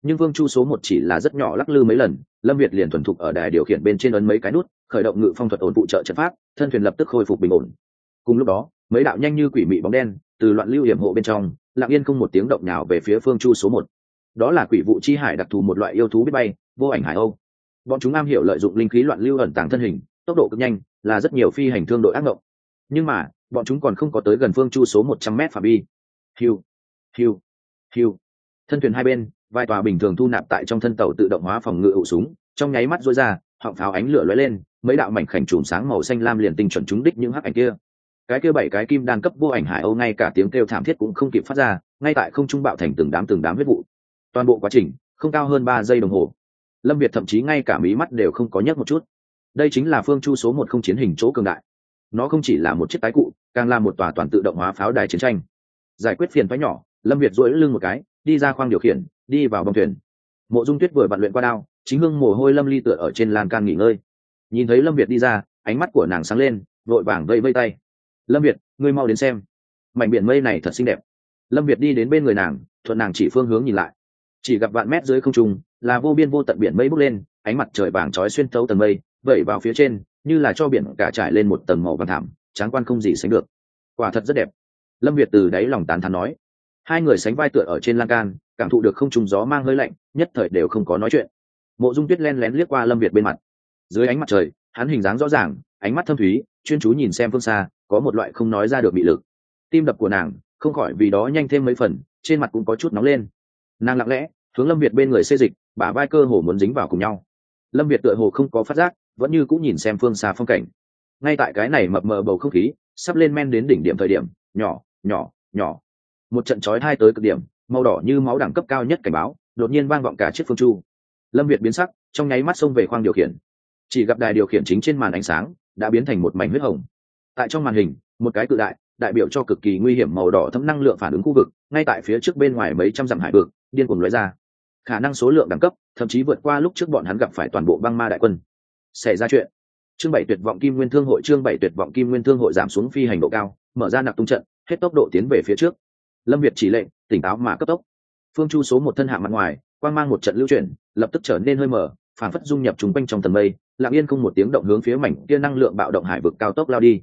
nhưng vương chu số một chỉ là rất nhỏ lắc lư mấy lần, lâm việt liền thuần thục ở đài điều khiển bên trên ấn mấy cái nút, khởi động ngự phong thuật ổn phụ trợ trận pháp, thân thuyền lập tức khôi phục bình ổn. Cùng lúc đó, mấy đạo nhanh như quỷ mị bóng đen, từ loạn lưu hiểm hộ bên trong, lặng yên không một tiếng động nào về phía phương chu số một. Đó là quỷ vụ chi hải đặc thù một loại yêu thú biết bay, vô ảnh hải âu. Bọn chúng am hiểu lợi dụng linh khí loạn lưu ẩn tàng thân hình, tốc độ cực nhanh, là rất nhiều phi hành thương đội ác mộng. Nhưng mà, bọn chúng còn không có tới gần phương chu số một trăm m phạm vi. Hiu hiu hiu. Thân thuyền hai bên vài tòa bình thường thu nạp tại trong thân tàu tự động hóa phòng ngự ụ súng, trong nháy mắt rối ra, họng pháo ánh lửa lóe lên, mấy đạo mảnh khảnh chùm sáng màu xanh lam liền tinh chuẩn trúng đích những hắc ảnh kia. Cái kia bảy cái kim đan cấp vô ảnh hải âu ngay cả tiếng kêu thảm thiết cũng không kịp phát ra, ngay tại không trung bạo thành từng đám từng đám huyết vụ. Toàn bộ quá trình, không cao hơn ba giây đồng hồ. Lâm việt thậm chí ngay cả mí mắt đều không có nhấc một chút. Đây chính là phương chu số một không chiến hình chỗ cường đại. Nó không chỉ là một chiếc tái cụ, càng là một tòa toàn tự động hóa pháo đài chiến tranh. Giải quyết phiền thoái nhỏ, lâm việt dỗi lưng một cái, đi ra khoang điều khiển đi vào bong thuyền. Mộ dung tuyết vừa vặn luyện qua đao, chính hương mồ hôi lâm ly tựa ở trên lan can nghỉ ngơi. Nhìn thấy lâm việt đi ra, ánh mắt của nàng sáng lên, vội vàng vây vây tay. Lâm việt, ngươi mau đến xem. Mảnh biển mây này thật xinh đẹp. Lâm việt đi đến bên người nàng, thuận nàng chỉ phương hướng nhìn lại. Chỉ gặp vạn mét dưới không trung, là vô biên vô tận biển mây bốc lên, ánh mặt trời vàng trói xuyên thấu tầng mây, vẩy vào phía trên, như là cho biển cả trải lên một tầng màu vàng thảm tráng quan không gì sánh được. Quả thật rất đẹp. Lâm việt từ đáy lòng tán thán nói. Hai người sánh vai tựa ở trên lan can cảm thụ được không trùng gió mang hơi lạnh, nhất thời đều không có nói chuyện. Mộ dung tuyết len lén liếc qua lâm việt bên mặt. Dưới ánh mặt trời, hắn hình dáng rõ ràng, ánh mắt thâm thúy, chuyên chú nhìn xem phương xa, có một loại không nói ra được bị lực. Tim đập của nàng, không khỏi vì đó nhanh thêm mấy phần, trên mặt cũng có chút nóng lên. Nàng lặng lẽ, hướng lâm việt bên người xê dịch, bả vai cơ hồ muốn dính vào cùng nhau. Lâm việt tựa hồ không có phát giác, vẫn như cũng nhìn xem phương xa phong cảnh. Ngay tại cái này mập mờ bầu không khí, sắp lên men đến đỉnh điểm thời điểm, nhỏ nhỏ nhỏ. Một trận trói hai tới cực điểm màu đỏ như máu đẳng cấp cao nhất cảnh báo, đột nhiên vang vọng cả chiếc phương chu. Lâm việt biến sắc, trong nháy mắt xông về khoang điều khiển. Chỉ gặp đài điều khiển chính trên màn ánh sáng đã biến thành một mảnh huyết hồng. Tại trong màn hình, một cái cự đại đại biểu cho cực kỳ nguy hiểm màu đỏ thấm năng lượng phản ứng khu vực, ngay tại phía trước bên ngoài mấy trăm dặm hải vực, điên cuồng lóe ra. Khả năng số lượng đẳng cấp, thậm chí vượt qua lúc trước bọn hắn gặp phải toàn bộ băng ma đại quân. Xảy ra chuyện. Chương bảy tuyệt vọng kim nguyên thương hội, chương bảy tuyệt vọng kim nguyên thương hội giảm xuống phi hành độ cao, mở ra nặc tung trận, hết tốc độ tiến về phía trước. Lâm việt chỉ lệnh tỉnh táo mà cấp tốc. Phương chu số một thân hạ mặt ngoài, quang mang một trận lưu chuyển, lập tức trở nên hơi mở phản phất dung nhập chúng quanh trong tầng mây, lặng yên không một tiếng động hướng phía mảnh kia năng lượng bạo động hải vực cao tốc lao đi.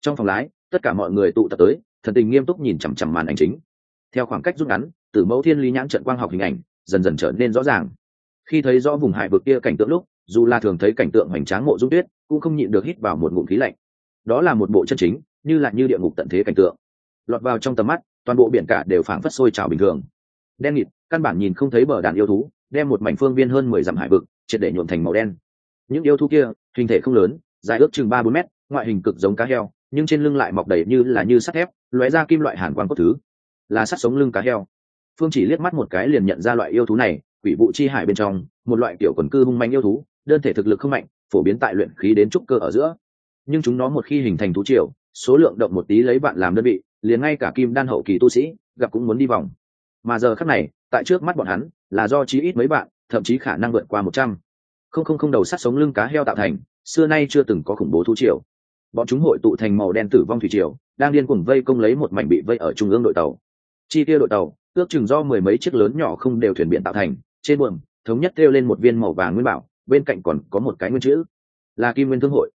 Trong phòng lái, tất cả mọi người tụ tập tới, thần tình nghiêm túc nhìn chằm chằm màn ảnh chính. Theo khoảng cách rút ngắn, từ mẫu thiên lý nhãn trận quang học hình ảnh, dần dần trở nên rõ ràng. Khi thấy rõ vùng hải vực kia cảnh tượng lúc, dù là thường thấy cảnh tượng hoành tráng mộ dung tuyết, cũng không nhịn được hít vào một ngụm khí lạnh. Đó là một bộ chân chính, như là như địa ngục tận thế cảnh tượng lọt vào trong tầm mắt, toàn bộ biển cả đều phảng phất sôi trào bình thường. Đen nghịt, căn bản nhìn không thấy bờ đàn yêu thú, đem một mảnh phương viên hơn mười dặm hải vực triệt để nhuộm thành màu đen. Những yêu thú kia, hình thể không lớn, dài ước chừng ba bốn mét, ngoại hình cực giống cá heo, nhưng trên lưng lại mọc đầy như là như sắt thép, lóe ra kim loại hàn quang cốt thứ. Là sắt sống lưng cá heo. Phương chỉ liếc mắt một cái liền nhận ra loại yêu thú này, quỷ vụ chi hải bên trong, một loại kiểu quần cư hung manh yêu thú, đơn thể thực lực không mạnh, phổ biến tại luyện khí đến trúc cơ ở giữa. Nhưng chúng nó một khi hình thành thú triều, số lượng động một tí lấy bạn làm đơn vị liền ngay cả kim đan hậu kỳ tu sĩ, gặp cũng muốn đi vòng. Mà giờ khắc này, tại trước mắt bọn hắn, là do chí ít mấy bạn, thậm chí khả năng vượt qua một trăm. Không không không đầu sắt sống lưng cá heo tạo thành, xưa nay chưa từng có khủng bố thú triều. Bọn chúng hội tụ thành màu đen tử vong thủy triều, đang điên cuồng vây công lấy một mảnh bị vây ở trung ương đội tàu. Chi tiêu đội tàu, ước chừng do mười mấy chiếc lớn nhỏ không đều thuyền biển tạo thành, trên buồng thống nhất kêu lên một viên màu vàng nguyên bảo, bên cạnh còn có một cái nguyên chữ, là kim nguyên thương hội.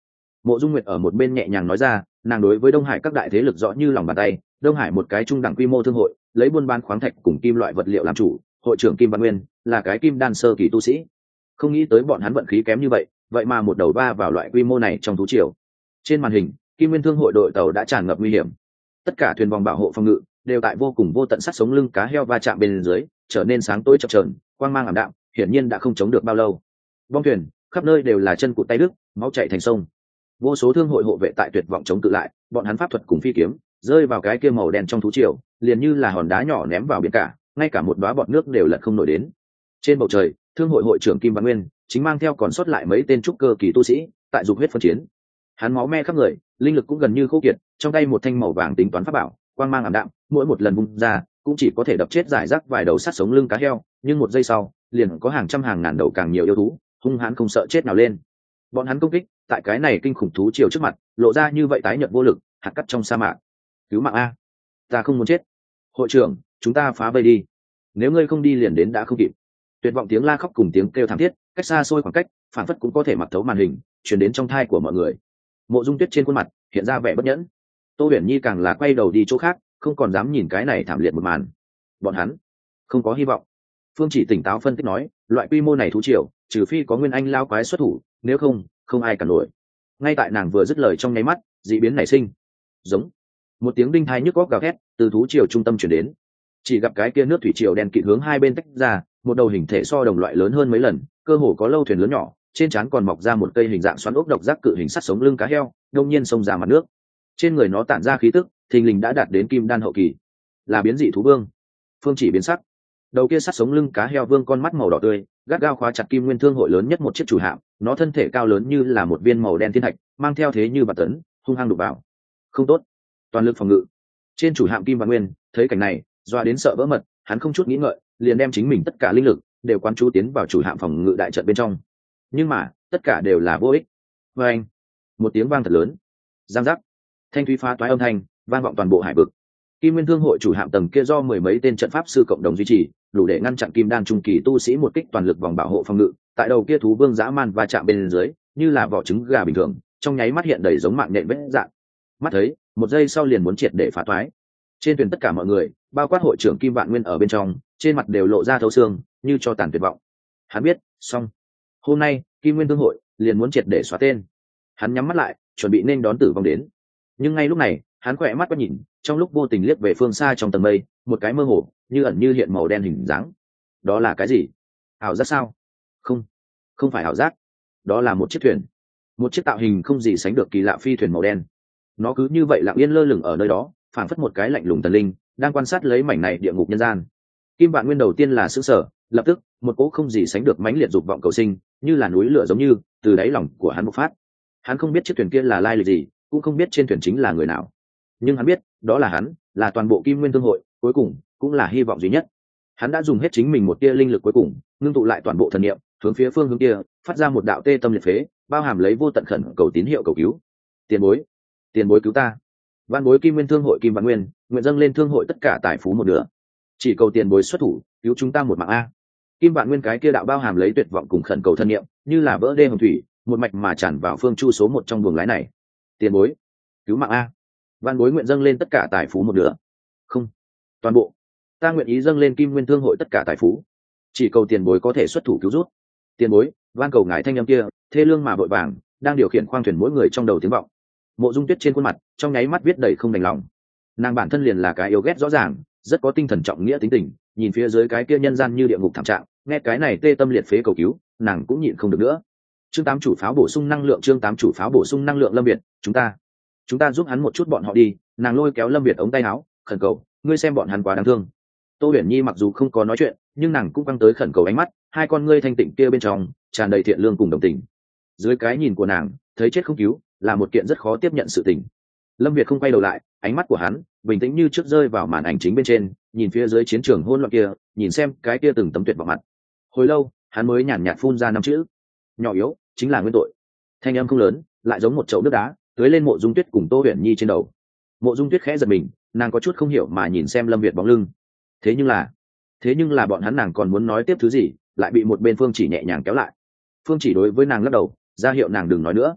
Mộ dung nguyệt ở một bên nhẹ nhàng nói ra nàng đối với đông hải các đại thế lực rõ như lòng bàn tay, đông hải một cái trung đẳng quy mô thương hội, lấy buôn bán khoáng thạch cùng kim loại vật liệu làm chủ, hội trưởng kim văn nguyên là cái kim đan sơ kỳ tu sĩ. Không nghĩ tới bọn hắn vận khí kém như vậy vậy mà một đầu ba vào loại quy mô này trong thú triều. Trên màn hình, kim nguyên thương hội đội tàu đã tràn ngập nguy hiểm. Tất cả thuyền vòng bảo hộ phòng ngự đều tại vô cùng vô tận sát sống lưng cá heo va chạm bên dưới, trở nên sáng tối chập trờn quang mang ảm đạm, hiển nhiên đã không chống được bao lâu. Bong thuyền, khắp nơi đều là chân cụt tay đức máu chạy thành sông vô số thương hội hộ vệ tại tuyệt vọng chống tự lại, bọn hắn pháp thuật cùng phi kiếm, rơi vào cái kia màu đen trong thú triều, liền như là hòn đá nhỏ ném vào biển cả, ngay cả một đoá bọt nước đều lật không nổi đến. Trên bầu trời, thương hội hội trưởng kim văn nguyên chính mang theo còn sót lại mấy tên trúc cơ kỳ tu sĩ, tại dục huyết phân chiến. Hắn máu me khắp người, linh lực cũng gần như khô kiệt, trong tay một thanh màu vàng tính toán pháp bảo, quang mang ảm đạm, mỗi một lần bung ra, cũng chỉ có thể đập chết giải rác vài đầu sát sống lưng cá heo, nhưng một giây sau, liền có hàng trăm hàng ngàn đầu càng nhiều yêu thú, hung hãn không sợ chết nào lên. Bọn hắn công kích tại cái này kinh khủng thú chiều trước mặt, lộ ra như vậy tái nhợt vô lực, hạt cắt trong sa mạc. Cứu mạng a. Ta không muốn chết. Hội trưởng, chúng ta phá vây đi. Nếu ngươi không đi liền đến đã không kịp. Tuyệt vọng tiếng la khóc cùng tiếng kêu thảm thiết, cách xa xôi khoảng cách, phản phất cũng có thể mặc thấu màn hình chuyển đến trong thai của mọi người. Mộ dung tuyết trên khuôn mặt, hiện ra vẻ bất nhẫn. Tô huyền nhi càng là quay đầu đi chỗ khác, không còn dám nhìn cái này thảm liệt một màn. Bọn hắn, không có hy vọng. Phương chỉ tỉnh táo phân tích nói, loại quy mô này thú triều, trừ phi có nguyên anh lao quái xuất thủ, nếu không không ai cả nổi. Ngay tại nàng vừa dứt lời trong nháy mắt, d ị biến nảy sinh. Giống. Một tiếng đinh thai nhức góc gào thét từ thú triều trung tâm chuyển đến. Chỉ gặp cái kia nước thủy triều đen kịt hướng hai bên tách ra, một đầu hình thể so đồng loại lớn hơn mấy lần, cơ hồ có lâu thuyền lớn nhỏ, trên trán còn mọc ra một cây hình dạng xoắn ốc độc giác cự hình sắt sống lưng cá heo, đông nhiên xông ra mặt nước. Trên người nó tản ra khí tức, thình lình đã đạt đến kim đan hậu kỳ. Là biến dị thú vương. Phương chỉ biến sắc. Đầu kia sắt sống lưng cá heo vương con mắt màu đỏ tươi, gắt gao khóa chặt kim nguyên thương hội lớn nhất một chiếc chủ hạm nó thân thể cao lớn như là một viên màu đen thiên thạch, mang theo thế như bạt tấn, hung hăng đục vào. Không tốt. Toàn lực phòng ngự. Trên chủ hạm kim và nguyên, thấy cảnh này, doa đến sợ vỡ mật, hắn không chút nghĩ ngợi, liền đem chính mình tất cả linh lực, đều quán chú tiến vào chủ hạm phòng ngự đại trận bên trong. Nhưng mà, tất cả đều là vô ích. Vê anh, một tiếng vang thật lớn. Giang giác. Thanh thúy phá toái âm thanh, vang vọng toàn bộ hải vực. Kim nguyên thương hội chủ hạm tầng kia do mười mấy tên trận pháp sư cộng đồng duy trì, đủ để ngăn chặn kim đan trung kỳ tu sĩ một kích toàn lực vòng bảo hộ phòng ngự tại đầu kia thú vương dã man và chạm bên dưới, như là vỏ trứng gà bình thường, trong nháy mắt hiện đầy giống mạng nhện vết dạng. Mắt thấy, một giây sau liền muốn triệt để phá toái trên thuyền tất cả mọi người, bao quát hội trưởng kim vạn nguyên ở bên trong, trên mặt đều lộ ra thấu xương, như cho tàn tuyệt vọng. Hắn biết, xong. Hôm nay, kim nguyên thương hội liền muốn triệt để xóa tên. Hắn nhắm mắt lại, chuẩn bị nên đón tử vong đến. Nhưng ngay lúc này, hắn khỏe mắt có nhìn, trong lúc vô tình liếc về phương xa trong tầng mây, một cái mơ hồ, như ẩn như hiện màu đen hình dáng. Đó là cái gì? Ảo giác sao? Không không phải ảo giác. Đó là một chiếc thuyền. Một chiếc tạo hình không gì sánh được kỳ lạ phi thuyền màu đen. Nó cứ như vậy lặng yên lơ lửng ở nơi đó, phảng phất một cái lạnh lùng tần linh, đang quan sát lấy mảnh này địa ngục nhân gian. Kim vạn nguyên đầu tiên là xứ sở, lập tức, một cỗ không gì sánh được mãnh liệt dục vọng cầu sinh, như là núi lửa giống như, từ đáy lòng của hắn bộc phát. Hắn không biết chiếc thuyền kia là lai lịch gì, cũng không biết trên thuyền chính là người nào. Nhưng hắn biết, đó là hắn, là toàn bộ kim nguyên thương hội, cuối cùng, cũng là hy vọng duy nhất. Hắn đã dùng hết chính mình một tia linh lực cuối cùng, ngưng tụ lại toàn bộ thần niệm hướng phía phương hướng kia, phát ra một đạo tê tâm liệt phế, bao hàm lấy vô tận khẩn cầu tín hiệu cầu cứu. Tiền bối tiền bối cứu ta. Văn bối kim nguyên thương hội kim văn nguyên, nguyện dâng lên thương hội tất cả tài phú một nửa. Chỉ cầu tiền bối xuất thủ, cứu chúng ta một mạng a. Kim vạn nguyên cái kia đạo bao hàm lấy tuyệt vọng cùng khẩn cầu thân nhiệm, như là vỡ đê hồng thủy, một mạch mà tràn vào phương chu số một trong buồng lái này. Tiền bối, cứu mạng a. Văn bối nguyện dâng lên tất cả tài phú một nửa. Không. Toàn bộ. Ta nguyện ý dâng lên kim nguyên thương hội tất cả tài phú. Chỉ cầu tiền bối có thể xuất thủ cứu rút tiền bối, van cầu ngài thanh âm kia, thê lương mà vội vàng, đang điều khiển khoang thuyền mỗi người trong đầu tiếng vọng. Mộ dung tuyết trên khuôn mặt, trong nháy mắt viết đầy không đành lòng. Nàng bản thân liền là cái yêu ghét rõ ràng, rất có tinh thần trọng nghĩa tính tình, nhìn phía dưới cái kia nhân gian như địa ngục thảm trạng, nghe cái này tê tâm liệt phế cầu cứu, nàng cũng nhịn không được nữa. Chương tám chủ pháo bổ sung năng lượng, chương tám chủ pháo bổ sung năng lượng lâm việt, chúng ta chúng ta giúp hắn một chút bọn họ đi. Nàng lôi kéo lâm việt ống tay áo, khẩn cầu, ngươi xem bọn hắn quá đáng thương. Tô huyền nhi mặc dù không có nói chuyện, nhưng nàng cũng căng tới khẩn cầu ánh mắt hai con ngươi thanh tịnh kia bên trong, tràn đầy thiện lương cùng đồng tình. Dưới cái nhìn của nàng, thấy chết không cứu, là một kiện rất khó tiếp nhận sự tình. Lâm việt không quay đầu lại, ánh mắt của hắn, bình tĩnh như trước rơi vào màn ảnh chính bên trên, nhìn phía dưới chiến trường hôn loạn kia, nhìn xem cái kia từng tấm tuyệt vào mặt. Hồi lâu, hắn mới nhàn nhạt phun ra năm chữ. Nhỏ yếu, chính là nguyên tội. Thanh âm không lớn, lại giống một chậu nước đá, tưới lên mộ dung tuyết cùng tô huyền nhi trên đầu. Mộ dung tuyết khẽ giật mình, nàng có chút không hiểu mà nhìn xem lâm việt bóng lưng. Thế nhưng là, thế nhưng là bọn hắn nàng còn muốn nói tiếp thứ gì lại bị một bên phương chỉ nhẹ nhàng kéo lại. Phương chỉ đối với nàng lắc đầu, ra hiệu nàng đừng nói nữa.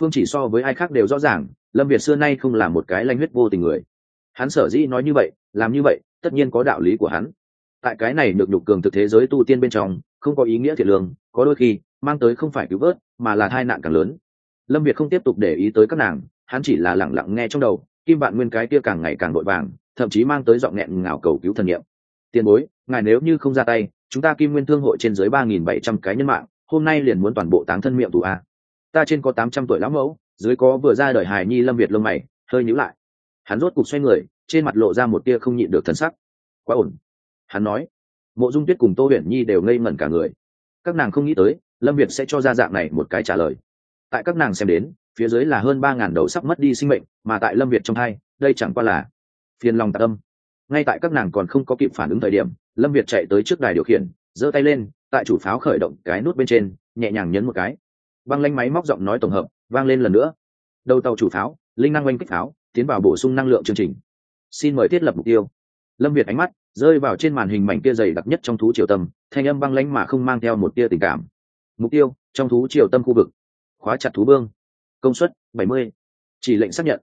Phương chỉ so với ai khác đều rõ ràng, lâm việt xưa nay không là một cái lanh huyết vô tình người. Hắn sở dĩ nói như vậy, làm như vậy, tất nhiên có đạo lý của hắn. Tại cái này được nhục cường thực thế giới tu tiên bên trong, không có ý nghĩa thiệt lương, có đôi khi, mang tới không phải cứu vớt, mà là tai nạn càng lớn. Lâm việt không tiếp tục để ý tới các nàng, hắn chỉ là lẳng lặng nghe trong đầu, kim bạn nguyên cái kia càng ngày càng vội vàng, thậm chí mang tới giọng nghẹn ngào cầu cứu thần nghiệm tiền bối ngài nếu như không ra tay, chúng ta kim nguyên thương hội trên dưới ba nghìn bảy trăm cái nhân mạng, hôm nay liền muốn toàn bộ táng thân miệng tù a. Ta trên có tám trăm tuổi lão mẫu, dưới có vừa ra đời hài nhi lâm việt lông mày, hơi nhíu lại. Hắn rốt cục xoay người, trên mặt lộ ra một tia không nhịn được thần sắc. Quá ổn. Hắn nói, mộ dung tuyết cùng tô huyền nhi đều ngây ngẩn cả người. Các nàng không nghĩ tới, lâm việt sẽ cho ra dạng này một cái trả lời. Tại các nàng xem đến, phía dưới là hơn ba ngàn đầu sắp mất đi sinh mệnh, mà tại lâm việt trong hai đây chẳng qua là phiền lòng tạ tâm. Ngay tại các nàng còn không có kịp phản ứng thời điểm lâm việt chạy tới trước đài điều khiển, giơ tay lên, tại chủ pháo khởi động cái nút bên trên, nhẹ nhàng nhấn một cái. Băng lanh máy móc giọng nói tổng hợp, vang lên lần nữa. Đầu tàu chủ pháo, linh năng oanh kích pháo, tiến vào bổ sung năng lượng chương trình. Xin mời thiết lập mục tiêu. Lâm việt ánh mắt rơi vào trên màn hình mảnh kia dày đặc nhất trong thú triều tâm, thanh âm băng lanh mà không mang theo một tia tình cảm. Mục tiêu, trong thú triều tâm khu vực. Khóa chặt thú vương. Công suất 70. chỉ lệnh xác nhận.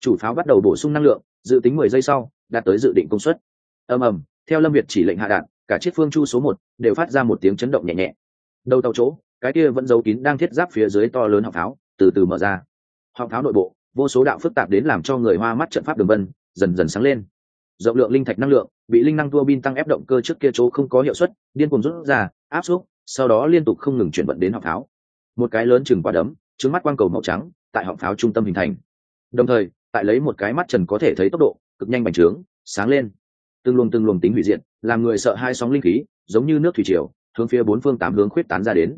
Chủ pháo bắt đầu bổ sung năng lượng, dự tính 10 giây sau, đạt tới dự định công suất. Ầm ầm theo lâm việt chỉ lệnh hạ đạn cả chiếc phương chu số một đều phát ra một tiếng chấn động nhẹ nhẹ. Đầu tàu chỗ cái kia vẫn giấu kín đang thiết giáp phía dưới to lớn họng pháo từ từ mở ra. Họng pháo nội bộ vô số đạo phức tạp đến làm cho người hoa mắt trận pháp đường vân dần dần sáng lên. Rộng lượng linh thạch năng lượng bị linh năng tua bin tăng ép động cơ trước kia chỗ không có hiệu suất điên cuồng rút ra áp suất, sau đó liên tục không ngừng chuyển vận đến họng pháo. Một cái lớn chừng quả đấm trứng mắt quang cầu màu trắng tại họng pháo trung tâm hình thành. Đồng thời tại lấy một cái mắt trần có thể thấy tốc độ cực nhanh bành trướng sáng lên từng luồng từng luồng tính hủy diệt, làm người sợ hai sóng linh khí, giống như nước thủy triều, hướng phía bốn phương tám hướng khuyết tán ra đến.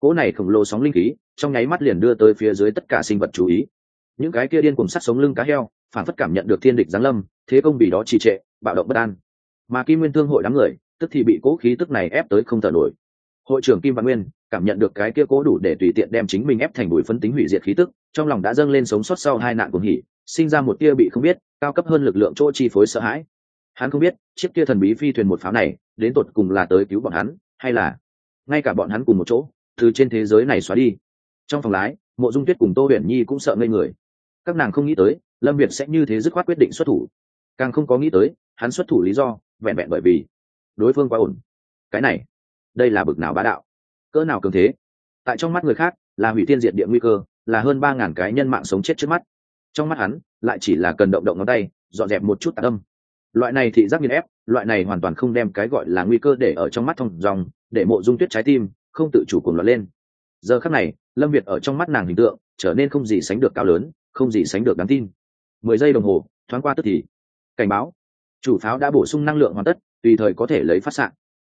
Cỗ này khổng lồ sóng linh khí, trong nháy mắt liền đưa tới phía dưới tất cả sinh vật chú ý. Những cái kia điên cùng sắt sống lưng cá heo, phản phất cảm nhận được thiên địch giáng lâm, thế công bị đó trì trệ, bạo động bất an. Mà kim nguyên thương hội đám người, tức thì bị cố khí tức này ép tới không thở nổi. Hội trưởng kim văn nguyên, cảm nhận được cái kia cố đủ để tùy tiện đem chính mình ép thành bụi phấn tính hủy diệt khí tức, trong lòng đã dâng lên sống sót sau hai nạn cuồng hỉ, sinh ra một tia bị không biết, cao cấp hơn lực lượng chỗ chi phối sợ hãi hắn không biết, chiếc kia thần bí phi thuyền một pháo này, đến tột cùng là tới cứu bọn hắn, hay là ngay cả bọn hắn cùng một chỗ, từ trên thế giới này xóa đi. Trong phòng lái, mộ dung tuyết cùng tô huyền nhi cũng sợ ngây người. Các nàng không nghĩ tới, lâm việt sẽ như thế dứt khoát quyết định xuất thủ. Càng không có nghĩ tới, hắn xuất thủ lý do, vẹn vẹn bởi vì đối phương quá ổn. Cái này, đây là bực nào bá đạo? Cỡ nào cường thế? Tại trong mắt người khác, là hủy tiên diệt địa nguy cơ, là hơn ba ngàn cái nhân mạng sống chết trước mắt. Trong mắt hắn, lại chỉ là cần động động ngón tay, dọn dẹp một chút tạ tâm loại này thị giác nghiên ép, loại này hoàn toàn không đem cái gọi là nguy cơ để ở trong mắt thông dòng, để mộ dung tuyết trái tim, không tự chủ cuồng loạn lên. Giờ khắc này, lâm việt ở trong mắt nàng hình tượng, trở nên không gì sánh được cao lớn, không gì sánh được đáng tin. Mười giây đồng hồ, thoáng qua tức thì. Cảnh báo. Chủ pháo đã bổ sung năng lượng hoàn tất, tùy thời có thể lấy phát s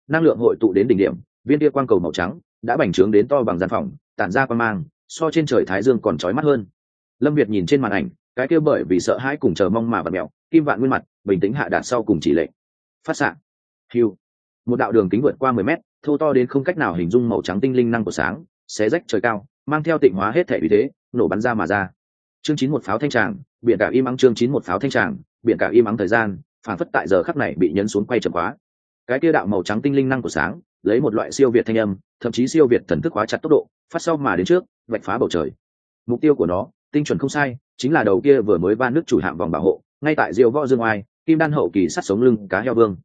năng lượng hội tụ đến đỉnh điểm, viên tia quang cầu màu trắng, đã bành trướng đến to bằng gian phòng, tản ra quan mang, so trên trời thái dương còn trói mắt hơn. Lâm việt nhìn trên màn ảnh cái kia bởi vì sợ hãi cùng chờ mong mà vật mẹo, kim vạn nguyên mặt, bình tĩnh hạ đạt sau cùng chỉ lệnh. Phát xạ. Hiu một đạo đường kính vượt qua mười mét, thô to đến không cách nào hình dung màu trắng tinh linh năng của sáng, xé rách trời cao, mang theo tịnh hóa hết thể vì thế, nổ bắn ra mà ra. Chương chín một pháo thanh tràng, biển cả im ắng chương chín một pháo thanh tràng, biển cả im ắng thời gian phản phất tại giờ khắc này bị nhấn xuống quay chậm quá. Cái kia đạo màu trắng tinh linh năng của sáng, lấy một loại siêu việt thanh âm, thậm chí siêu việt thần thức hóa chặt tốc độ, phát sau mà đến trước, vạch phá bầu trời. Mục tiêu của nó, tinh chuẩn không sai chính là đầu kia vừa mới ba nước chủ hạm vòng bảo hộ, ngay tại diều võ dương oai, kim đan hậu kỳ sát sống lưng cá heo vương.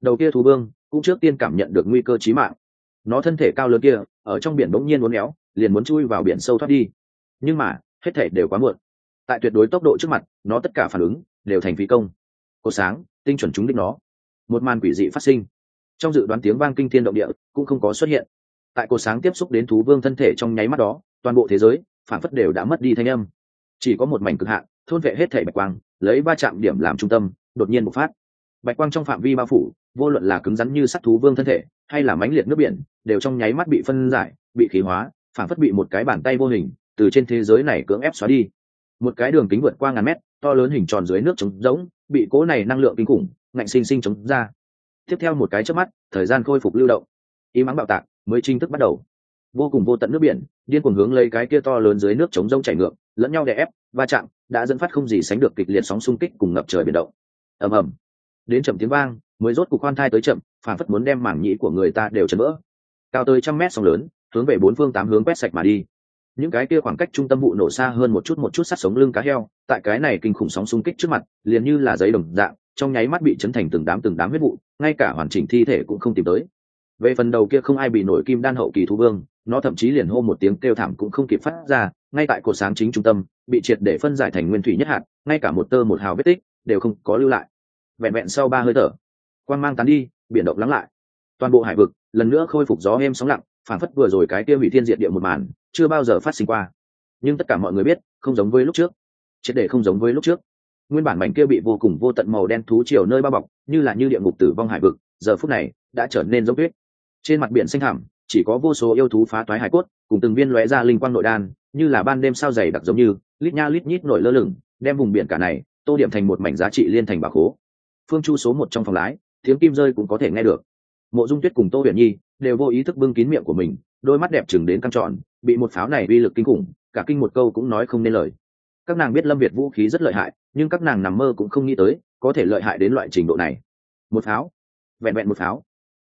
Đầu kia thú vương cũng trước tiên cảm nhận được nguy cơ chí mạng. Nó thân thể cao lớn kia, ở trong biển bỗng nhiên uốn éo, liền muốn chui vào biển sâu thoát đi. Nhưng mà, hết thể đều quá muộn. Tại tuyệt đối tốc độ trước mặt, nó tất cả phản ứng đều thành phi công. Cột sáng, tinh chuẩn trúng đích nó. Một màn quỷ dị phát sinh. Trong dự đoán tiếng vang kinh thiên động địa cũng không có xuất hiện. Tại cột sáng tiếp xúc đến thú vương thân thể trong nháy mắt đó, toàn bộ thế giới, phản phất đều đã mất đi thanh âm chỉ có một mảnh cực hạn, thôn vệ hết thể bạch quang, lấy ba chạm điểm làm trung tâm, đột nhiên bộc phát. Bạch quang trong phạm vi bao phủ, vô luận là cứng rắn như sắt thú vương thân thể, hay là mãnh liệt nước biển, đều trong nháy mắt bị phân giải, bị khí hóa phản phất bị một cái bàn tay vô hình, từ trên thế giới này cưỡng ép xóa đi. Một cái đường kính vượt qua ngàn mét, to lớn hình tròn dưới nước trống rỗng, bị cố này năng lượng kinh khủng, ngạnh sinh sinh chống ra. Tiếp theo một cái chớp mắt, thời gian khôi phục lưu động. Ý mắng bạo tạc mới chính thức bắt đầu. Vô cùng vô tận nước biển, điên cuồng hướng lấy cái kia to lớn dưới nước chống rông chảy ngược lẫn nhau đè ép, va chạm đã dẫn phát không gì sánh được kịch liệt sóng xung kích cùng ngập trời biển động. Ầm ầm. Đến chậm tiếng vang, mới rốt cục khoan thai tới chậm phản phất muốn đem mảng nhĩ của người ta đều chấn vỡ. Cao tới trăm mét sóng lớn, hướng về bốn phương tám hướng quét sạch mà đi. Những cái kia khoảng cách trung tâm vụ nổ xa hơn một chút một chút sát sống lưng cá heo, tại cái này kinh khủng sóng xung kích trước mặt, liền như là giấy đồng dạng, trong nháy mắt bị chấn thành từng đám từng đám huyết vụ, ngay cả hoàn chỉnh thi thể cũng không tìm tới. Về phần đầu kia không ai bị nổi kim đan hậu kỳ thu vương, nó thậm chí liền hô một tiếng kêu thảm cũng không kịp phát ra ngay tại cột sáng chính trung tâm, bị triệt để phân giải thành nguyên thủy nhất hạt, ngay cả một tơ một hào vết tích đều không có lưu lại. Vẹn vẹn sau ba hơi thở quan mang tán đi, biển động lắng lại. Toàn bộ hải vực lần nữa khôi phục gió êm sóng lặng phản phất vừa rồi cái kia hủy thiên diệt địa một màn, chưa bao giờ phát sinh qua. Nhưng tất cả mọi người biết, không giống với lúc trước. Triệt để không giống với lúc trước. Nguyên bản mảnh kia bị vô cùng vô tận màu đen thú chiều nơi bao bọc, như là như địa ngục tử vong hải vực, giờ phút này đã trở nên giống tuyết. Trên mặt biển xanh thẳm, chỉ có vô số yêu thú phá toái hải cốt, cùng từng viên lóe ra linh quang nội đan như là ban đêm sao dày đặc giống như, lít nha lít nhít nổi lơ lửng, đem vùng biển cả này, tô điểm thành một mảnh giá trị liên thành bà khố. Phương chu số một trong phòng lái, tiếng kim rơi cũng có thể nghe được. Mộ dung tuyết cùng tô huyền nhi đều vô ý thức bưng kín miệng của mình, đôi mắt đẹp chừng đến căng tròn, bị một pháo này uy lực kinh khủng, cả kinh một câu cũng nói không nên lời. Các nàng biết lâm việt vũ khí rất lợi hại, nhưng các nàng nằm mơ cũng không nghĩ tới, có thể lợi hại đến loại trình độ này. Một pháo, vẹn vẹn một pháo,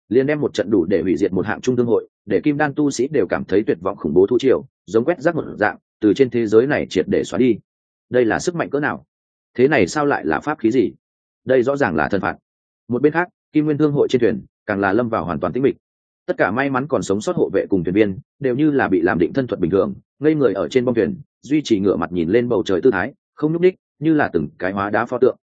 liền đem một trận đủ để hủy diệt một hạng trung thương hội, để kim đan tu sĩ đều cảm thấy tuyệt vọng khủng bố thu triều giống quét rác một dạng, từ trên thế giới này triệt để xóa đi. Đây là sức mạnh cỡ nào? Thế này sao lại là pháp khí gì? Đây rõ ràng là thân phạt. Một bên khác, kim nguyên thương hội trên thuyền, càng là lâm vào hoàn toàn tĩnh mịch. Tất cả may mắn còn sống sót hộ vệ cùng thuyền viên, đều như là bị làm định thân thuật bình thường, ngây người ở trên bông thuyền, duy trì ngựa mặt nhìn lên bầu trời tư thái, không nhúc ních như là từng cái hóa đá pho tượng.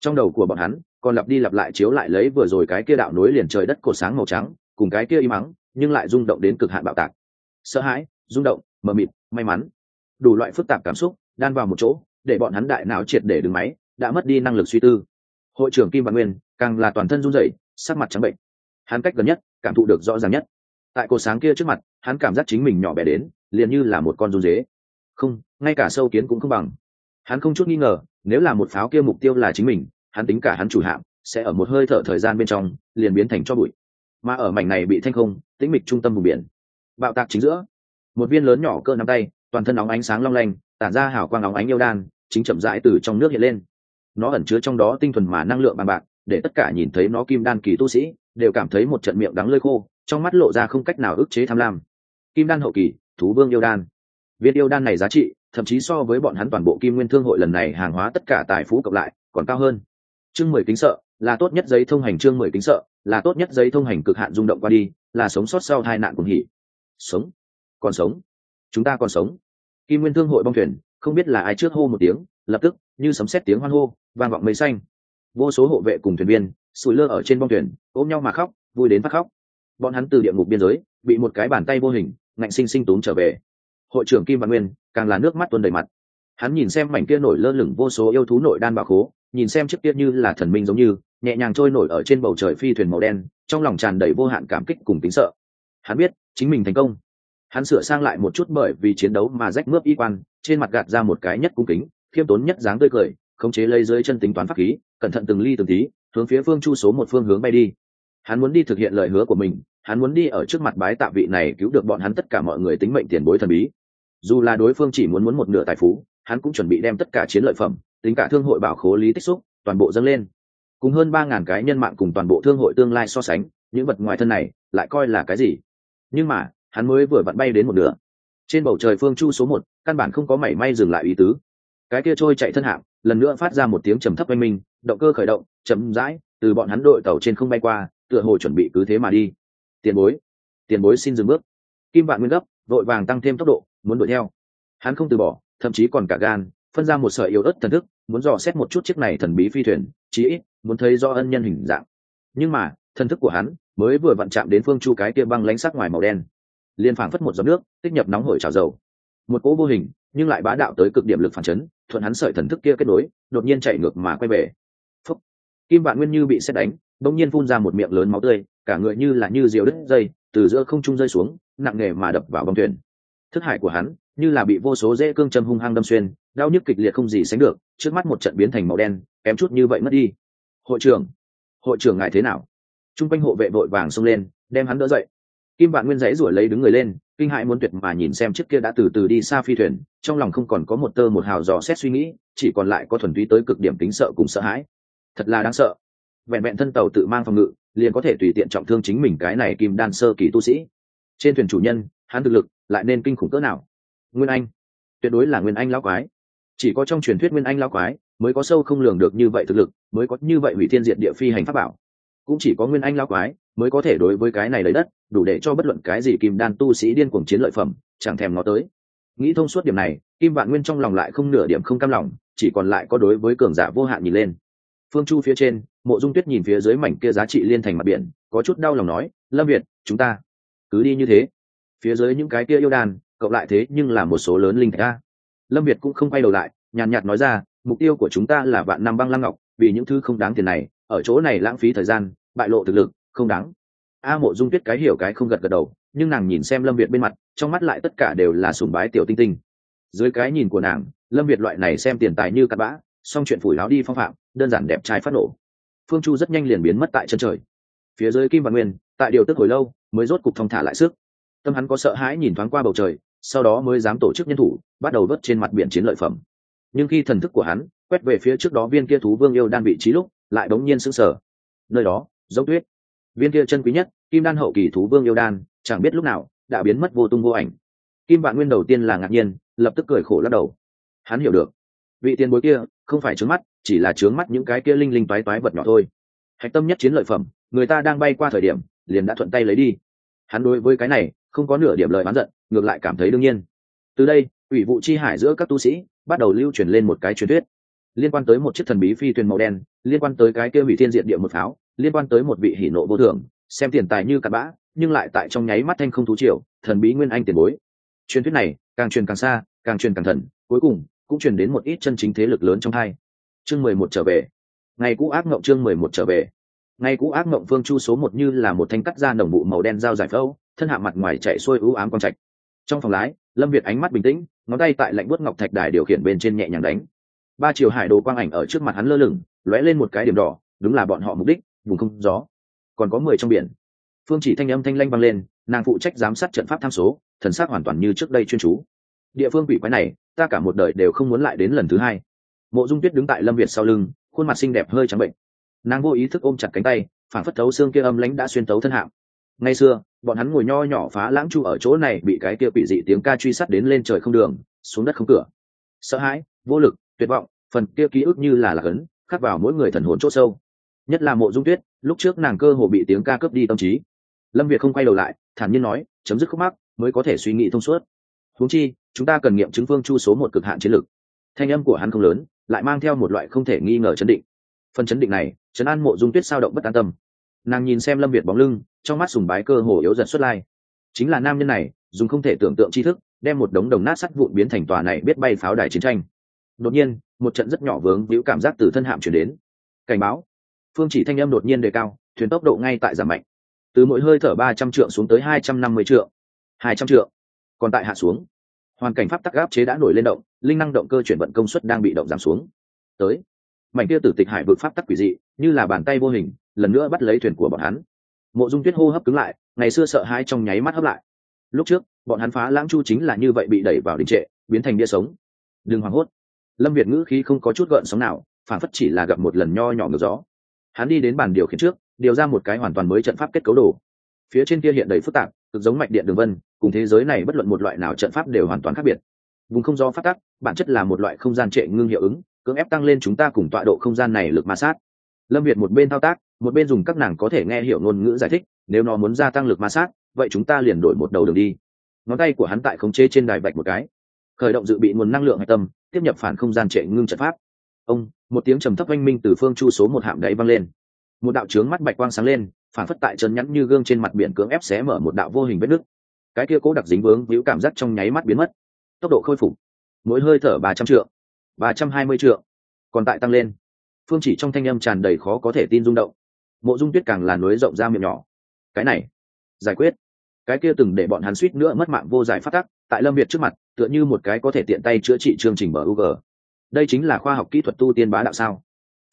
Trong đầu của bọn hắn, còn lặp đi lặp lại chiếu lại lấy vừa rồi cái kia đạo nối liền trời đất cột sáng màu trắng, cùng cái kia im mắng, nhưng lại rung động đến cực hạn bạo tạc. Sợ hãi, rung động mờ mịt, may mắn. Đủ loại phức tạp cảm xúc, đan vào một chỗ, để bọn hắn đại não triệt để đứng máy, đã mất đi năng lực suy tư. Hội trưởng kim văn nguyên, càng là toàn thân run rẩy, sắc mặt trắng bệnh. Hắn cách gần nhất, cảm thụ được rõ ràng nhất. Tại cột sáng kia trước mặt, hắn cảm giác chính mình nhỏ bé đến, liền như là một con run dế. Không, ngay cả sâu kiến cũng không bằng. Hắn không chút nghi ngờ, nếu là một pháo kia mục tiêu là chính mình, hắn tính cả hắn chủ hạm, sẽ ở một hơi thở thời gian bên trong, liền biến thành cho bụi. Mà ở mảnh này bị thanh không, tĩnh mịch trung tâm vùng biển. Bạo tạc chính giữa một viên lớn nhỏ cơ nắm tay, toàn thân óng ánh sáng long lanh, tản ra hào quang óng ánh yêu đan, chính chậm rãi từ trong nước hiện lên. Nó ẩn chứa trong đó tinh thuần mà năng lượng bằng bạc, để tất cả nhìn thấy nó kim đan kỳ tu sĩ, đều cảm thấy một trận miệng đắng lơi khô, trong mắt lộ ra không cách nào ức chế tham lam. Kim đan hậu kỳ, thú vương yêu đan. Viên yêu đan này giá trị, thậm chí so với bọn hắn toàn bộ kim nguyên thương hội lần này hàng hóa tất cả tài phú cộng lại, còn cao hơn. Chương mười kính sợ, là tốt nhất giấy thông hành chương mười kính sợ, là tốt nhất giấy thông hành cực hạn rung động qua đi, là sống sót sau hai nạn cùng hỉ. Sống còn sống. Chúng ta còn sống. Kim nguyên thương hội bong thuyền, không biết là ai trước hô một tiếng, lập tức, như sấm xét tiếng hoan hô, vang vọng mây xanh. Vô số hộ vệ cùng thuyền viên, sủi lơ ở trên bong thuyền, ôm nhau mà khóc, vui đến phát khóc. Bọn hắn từ địa ngục biên giới, bị một cái bàn tay vô hình, ngạnh sinh sinh túm trở về. Hội trưởng kim văn nguyên, càng là nước mắt tuôn đầy mặt. Hắn nhìn xem mảnh kia nổi lơ lửng vô số yêu thú nội đan bảo khố, nhìn xem chiếc kia như là thần minh giống như, nhẹ nhàng trôi nổi ở trên bầu trời phi thuyền màu đen, trong lòng tràn đầy vô hạn cảm kích cùng tính sợ. Hắn biết, chính mình thành công hắn sửa sang lại một chút bởi vì chiến đấu mà rách mướp y quan, trên mặt gạt ra một cái nhất cung kính, khiêm tốn nhất dáng tươi cười, khống chế lấy dưới chân tính toán pháp khí, cẩn thận từng ly từng tí, hướng phía phương chu số một phương hướng bay đi. Hắn muốn đi thực hiện lời hứa của mình, hắn muốn đi ở trước mặt bái tạ vị này cứu được bọn hắn tất cả mọi người tính mệnh tiền bối thần bí. Dù là đối phương chỉ muốn muốn một nửa tài phú, hắn cũng chuẩn bị đem tất cả chiến lợi phẩm, tính cả thương hội bảo khố lý tích xúc, toàn bộ dâng lên. Cùng hơn ba ngàn cái nhân mạng cùng toàn bộ thương hội tương lai so sánh, những vật ngoài thân này lại coi là cái gì? Nhưng mà hắn mới vừa vặn bay đến một nửa. Trên bầu trời phương chu số một, căn bản không có mảy may dừng lại ý tứ. Cái kia trôi chạy thân hạng, lần nữa phát ra một tiếng trầm thấp oanh minh, động cơ khởi động, chậm rãi, từ bọn hắn đội tàu trên không bay qua, tựa hồ chuẩn bị cứ thế mà đi. Tiền bối tiền bối xin dừng bước. Kim vạn nguyên gấp, vội vàng tăng thêm tốc độ, muốn đuổi theo. Hắn không từ bỏ, thậm chí còn cả gan, phân ra một sợi yếu ớt thần thức, muốn dò xét một chút chiếc này thần bí phi thuyền, chí ít, muốn thấy do ân nhân hình dạng. Nhưng mà, thần thức của hắn mới vừa vặn chạm đến phương chu cái kia băng lánh sắc ngoài màu đen liền phảng phất một giọt nước, tích nhập nóng hổi trào dầu. Một cỗ vô hình, nhưng lại bá đạo tới cực điểm lực phản chấn, thuận hắn sợi thần thức kia kết nối, đột nhiên chạy ngược mà quay về. Phúc. kim vạn nguyên như bị xét đánh, bỗng nhiên phun ra một miệng lớn máu tươi, cả người như là như diều đứt dây, từ giữa không trung rơi xuống, nặng nề mà đập vào bông thuyền. Thức hải của hắn, như là bị vô số dễ cương châm hung hăng đâm xuyên, đau nhức kịch liệt không gì sánh được, trước mắt một trận biến thành màu đen, kém chút như vậy mất đi. Hội trưởng. Hội trưởng ngài thế nào? T r u n g quanh hộ vệ vội vàng xông lên, đem hắn đỡ dậy kim vạn nguyên dãy ruổi lấy đứng người lên, kinh hại muốn tuyệt mà nhìn xem chiếc kia đã từ từ đi xa phi thuyền, trong lòng không còn có một tơ một hào dò xét suy nghĩ, chỉ còn lại có thuần túy tới cực điểm tính sợ cùng sợ hãi. Thật là đáng sợ. Vẹn vẹn thân tàu tự mang phòng ngự, liền có thể tùy tiện trọng thương chính mình cái này kim đan sơ kỳ tu sĩ. Trên thuyền chủ nhân, hắn thực lực lại nên kinh khủng cỡ nào? Nguyên anh. Tuyệt đối là nguyên anh lão quái. Chỉ có trong truyền thuyết nguyên anh lão quái, mới có sâu không lường được như vậy thực lực, mới có như vậy hủy thiên diệt địa phi hành pháp bảo cũng chỉ có nguyên anh lão quái mới có thể đối với cái này lấy đất, đủ để cho bất luận cái gì kim đan tu sĩ điên cuồng chiến lợi phẩm, chẳng thèm nó tới. Nghĩ thông suốt điểm này, kim vạn nguyên trong lòng lại không nửa điểm không cam lòng, chỉ còn lại có đối với cường giả vô hạn nhìn lên. Phương chu phía trên, mộ dung tuyết nhìn phía dưới mảnh kia giá trị liên thành mặt biển, có chút đau lòng nói, lâm việt, chúng ta cứ đi như thế. Phía dưới những cái kia yêu đàn, cộng lại thế nhưng là một số lớn linh thạch a. Lâm việt cũng không quay đầu lại, nhàn nhạt nói ra, mục tiêu của chúng ta là vạn năm băng lăng ngọc, vì những thứ không đáng tiền này ở chỗ này lãng phí thời gian, bại lộ thực lực, không đáng. A mộ dung tuyết cái hiểu cái không gật gật đầu, nhưng nàng nhìn xem lâm việt bên mặt, trong mắt lại tất cả đều là sùng bái tiểu tinh tinh. Dưới cái nhìn của nàng, lâm việt loại này xem tiền tài như cắt bã xong chuyện phủi láo đi phong phạm, đơn giản đẹp trai phát nổ. Phương chu rất nhanh liền biến mất tại chân trời. Phía dưới kim và nguyên, tại điều tức hồi lâu, mới rốt cục thong thả lại sức. Tâm hắn có sợ hãi nhìn thoáng qua bầu trời, sau đó mới dám tổ chức nhân thủ, bắt đầu vớt trên mặt biển chiến lợi phẩm. Nhưng khi thần thức của hắn quét về phía trước đó viên kia thú vương yêu đan vị trí lúc lại đống nhiên sững sờ. Nơi đó dấu tuyết. Viên kia chân quý nhất, kim đan hậu kỳ thú vương yêu đan, chẳng biết lúc nào, đã biến mất vô tung vô ảnh. Kim vạn nguyên đầu tiên là ngạc nhiên, lập tức cười khổ lắc đầu. Hắn hiểu được. Vị tiền bối kia, không phải trướng mắt, chỉ là trướng mắt những cái kia linh linh toái toái vật nhỏ thôi. Hạch tâm nhất chiến lợi phẩm, người ta đang bay qua thời điểm, liền đã thuận tay lấy đi. Hắn đối với cái này, không có nửa điểm lời oán giận, ngược lại cảm thấy đương nhiên. Từ đây, ủy vụ chi hải giữa các tu sĩ, bắt đầu lưu truyền lên một cái truyền thuyết liên quan tới một chiếc thần bí phi thuyền màu đen, liên quan tới cái kia hủy thiên diện địa một pháo, liên quan tới một vị hỉ nộ vô thường xem tiền tài như cặn bã, nhưng lại tại trong nháy mắt thanh không thú triều, thần bí nguyên anh tiền bối. Truyền thuyết này, càng truyền càng xa, càng truyền càng thần, cuối cùng, cũng truyền đến một ít chân chính thế lực lớn trong hai. Chương mười một trở về. Ngày cũ ác mộng chương mười một trở về. Ngày cũ ác mộng phương chu số một như là một thanh cắt ra nồng bộ màu đen dao giải phẫu, thân hạ mặt ngoài chạy xuôi ưu ám quang trạch. Trong phòng lái, lâm việt ánh mắt bình tĩnh, ngón tay tại lạnh bút ngọc thạch đài điều khiển bên trên nhẹ nhàng đánh ba chiều hải đồ quang ảnh ở trước mặt hắn lơ lửng, lóe lên một cái điểm đỏ, đúng là bọn họ mục đích, vùng không gió. Còn có mười trong biển. Phương chỉ thanh âm thanh lanh vang lên, nàng phụ trách giám sát trận pháp tham số, thần sát hoàn toàn như trước đây chuyên chú. Địa phương quỷ quái này, ta cả một đời đều không muốn lại đến lần thứ hai. Mộ dung tuyết đứng tại lâm việt sau lưng, khuôn mặt xinh đẹp hơi trắng bệnh. Nàng vô ý thức ôm chặt cánh tay, phản phất thấu xương kia âm lãnh đã xuyên tấu thân hạng. Ngày xưa, bọn hắn ngồi nho nhỏ phá lãng chu ở chỗ này bị cái kia bị dị tiếng ca truy sát đến lên trời không đường, xuống đất không cửa. Sợ hãi, vô lực tuyệt vọng, phần kia ký ức như là lạc ấn, khắc vào mỗi người thần hồn chỗ sâu. Nhất là mộ dung tuyết, lúc trước nàng cơ hồ bị tiếng ca cướp đi tâm trí. Lâm việt không quay đầu lại, thản nhiên nói, chấm dứt khúc mắc, mới có thể suy nghĩ thông suốt. Huống chi, chúng ta cần nghiệm chứng phương chu số một cực hạn chiến lược thanh âm của hắn không lớn, lại mang theo một loại không thể nghi ngờ chấn định. Phần chấn định này chấn an mộ dung tuyết sao động bất an tâm. Nàng nhìn xem lâm việt bóng lưng, trong mắt sùng bái cơ hồ yếu dần xuất lai. Chính là nam nhân này, dùng không thể tưởng tượng tri thức, đem một đống đồng nát sắt vụn biến thành tòa này biết bay pháo đài chiến tranh đột nhiên, một trận rất nhỏ vướng víu cảm giác từ thân hạm chuyển đến. Cảnh báo. Phương chỉ thanh âm đột nhiên đề cao, thuyền tốc độ ngay tại giảm mạnh. Từ mỗi hơi thở ba trăm trượng xuống tới hai trăm năm mươi trượng. hai trăm trượng. Còn tại hạ xuống. Hoàn cảnh pháp tắc áp chế đã nổi lên động, linh năng động cơ chuyển vận công suất đang bị động giảm xuống. Tới. Mảnh kia tử tịch hải vực pháp tắc quỷ dị, như là bàn tay vô hình, lần nữa bắt lấy thuyền của bọn hắn. Mộ dung tuyết hô hấp cứng lại, ngày xưa sợ hãi trong nháy mắt hấp lại. Lúc trước, bọn hắn phá lãng chu chính là như vậy bị đẩy vào đình trệ, biến thành bia sống. Đừng hoảng hốt lâm việt ngữ khí không có chút gợn sóng nào, phản phất chỉ là gặp một lần nho nhỏ ngược gió. Hắn đi đến bàn điều khiển trước, điều ra một cái hoàn toàn mới trận pháp kết cấu đồ. Phía trên kia hiện đầy phức tạp, cực giống mạch điện đường vân, cùng thế giới này bất luận một loại nào trận pháp đều hoàn toàn khác biệt. Vùng không do phát tắc, bản chất là một loại không gian trệ ngưng hiệu ứng, cưỡng ép tăng lên chúng ta cùng tọa độ không gian này lực ma sát. Lâm việt một bên thao tác, một bên dùng các nàng có thể nghe hiểu ngôn ngữ giải thích, nếu nó muốn gia tăng lực ma sát, vậy chúng ta liền đổi một đầu đường đi. Ngón tay của hắn tại khống chế trên đài bạch một cái. Khởi động dự bị nguồn năng lượng hạch tâm tiếp nhập phản không gian trệ ngưng trận pháp. Ông, một tiếng trầm thấp oanh minh từ phương chu số một hạm đáy văng lên. Một đạo trướng mắt bạch quang sáng lên, phản phất tại chân nhắn như gương trên mặt biển cưỡng ép xé mở một đạo vô hình vết nứt. Cái kia cố đặc dính vướng víu cảm giác trong nháy mắt biến mất. Tốc độ khôi phục. Mỗi hơi thở ba trăm triệu ba trăm hai mươi triệu còn tại tăng lên. Phương chỉ trong thanh âm tràn đầy khó có thể tin rung động. Mộ dung tuyết càng là nối rộng ra miệng nhỏ. Cái này. Giải quyết. Cái kia từng để bọn hắn suýt nữa mất mạng vô giải phát tắc, tại lâm việt trước mặt tựa như một cái có thể tiện tay chữa trị chương trình bờ UG. đây chính là khoa học kỹ thuật tu tiên bá đạo sao?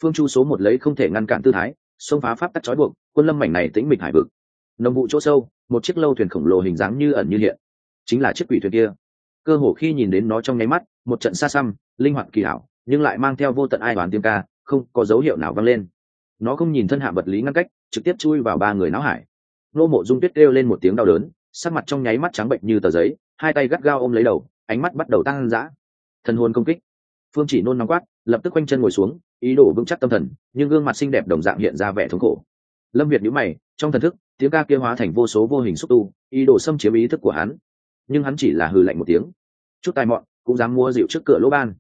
Phương chu số một lấy không thể ngăn cản tư thái, xông phá pháp tắc trói buộc, quân lâm mảnh này tĩnh mịch hải vực. Nồng vụ chỗ sâu, một chiếc lâu thuyền khổng lồ hình dáng như ẩn như hiện. Chính là chiếc quỷ thuyền kia. Cơ hồ khi nhìn đến nó trong nháy mắt, một trận xa xăm, linh hoạt kỳ hảo nhưng lại mang theo vô tận ai đoán tiếng ca, không có dấu hiệu nào vang lên. Nó không nhìn thân hạ vật lý ngăn cách, trực tiếp chui vào ba người náo hải. Nô mộ dung tuyết kêu lên một tiếng đau đớn, sắc mặt trong nháy mắt trắng bệnh như tờ giấy, hai tay gắt gao ôm lấy đầu ánh mắt bắt đầu tăng dã. Thần hồn công kích. Phương chỉ nôn nóng quát, lập tức quanh chân ngồi xuống, ý đồ vững chắc tâm thần, nhưng gương mặt xinh đẹp đồng dạng hiện ra vẻ thống khổ. Lâm việt nhíu mày, trong thần thức, tiếng ca kia hóa thành vô số vô hình xúc tu, ý đồ xâm chiếm ý thức của hắn. Nhưng hắn chỉ là hừ lạnh một tiếng. Chút tài mọn, cũng dám mua dịu trước cửa lỗ ban.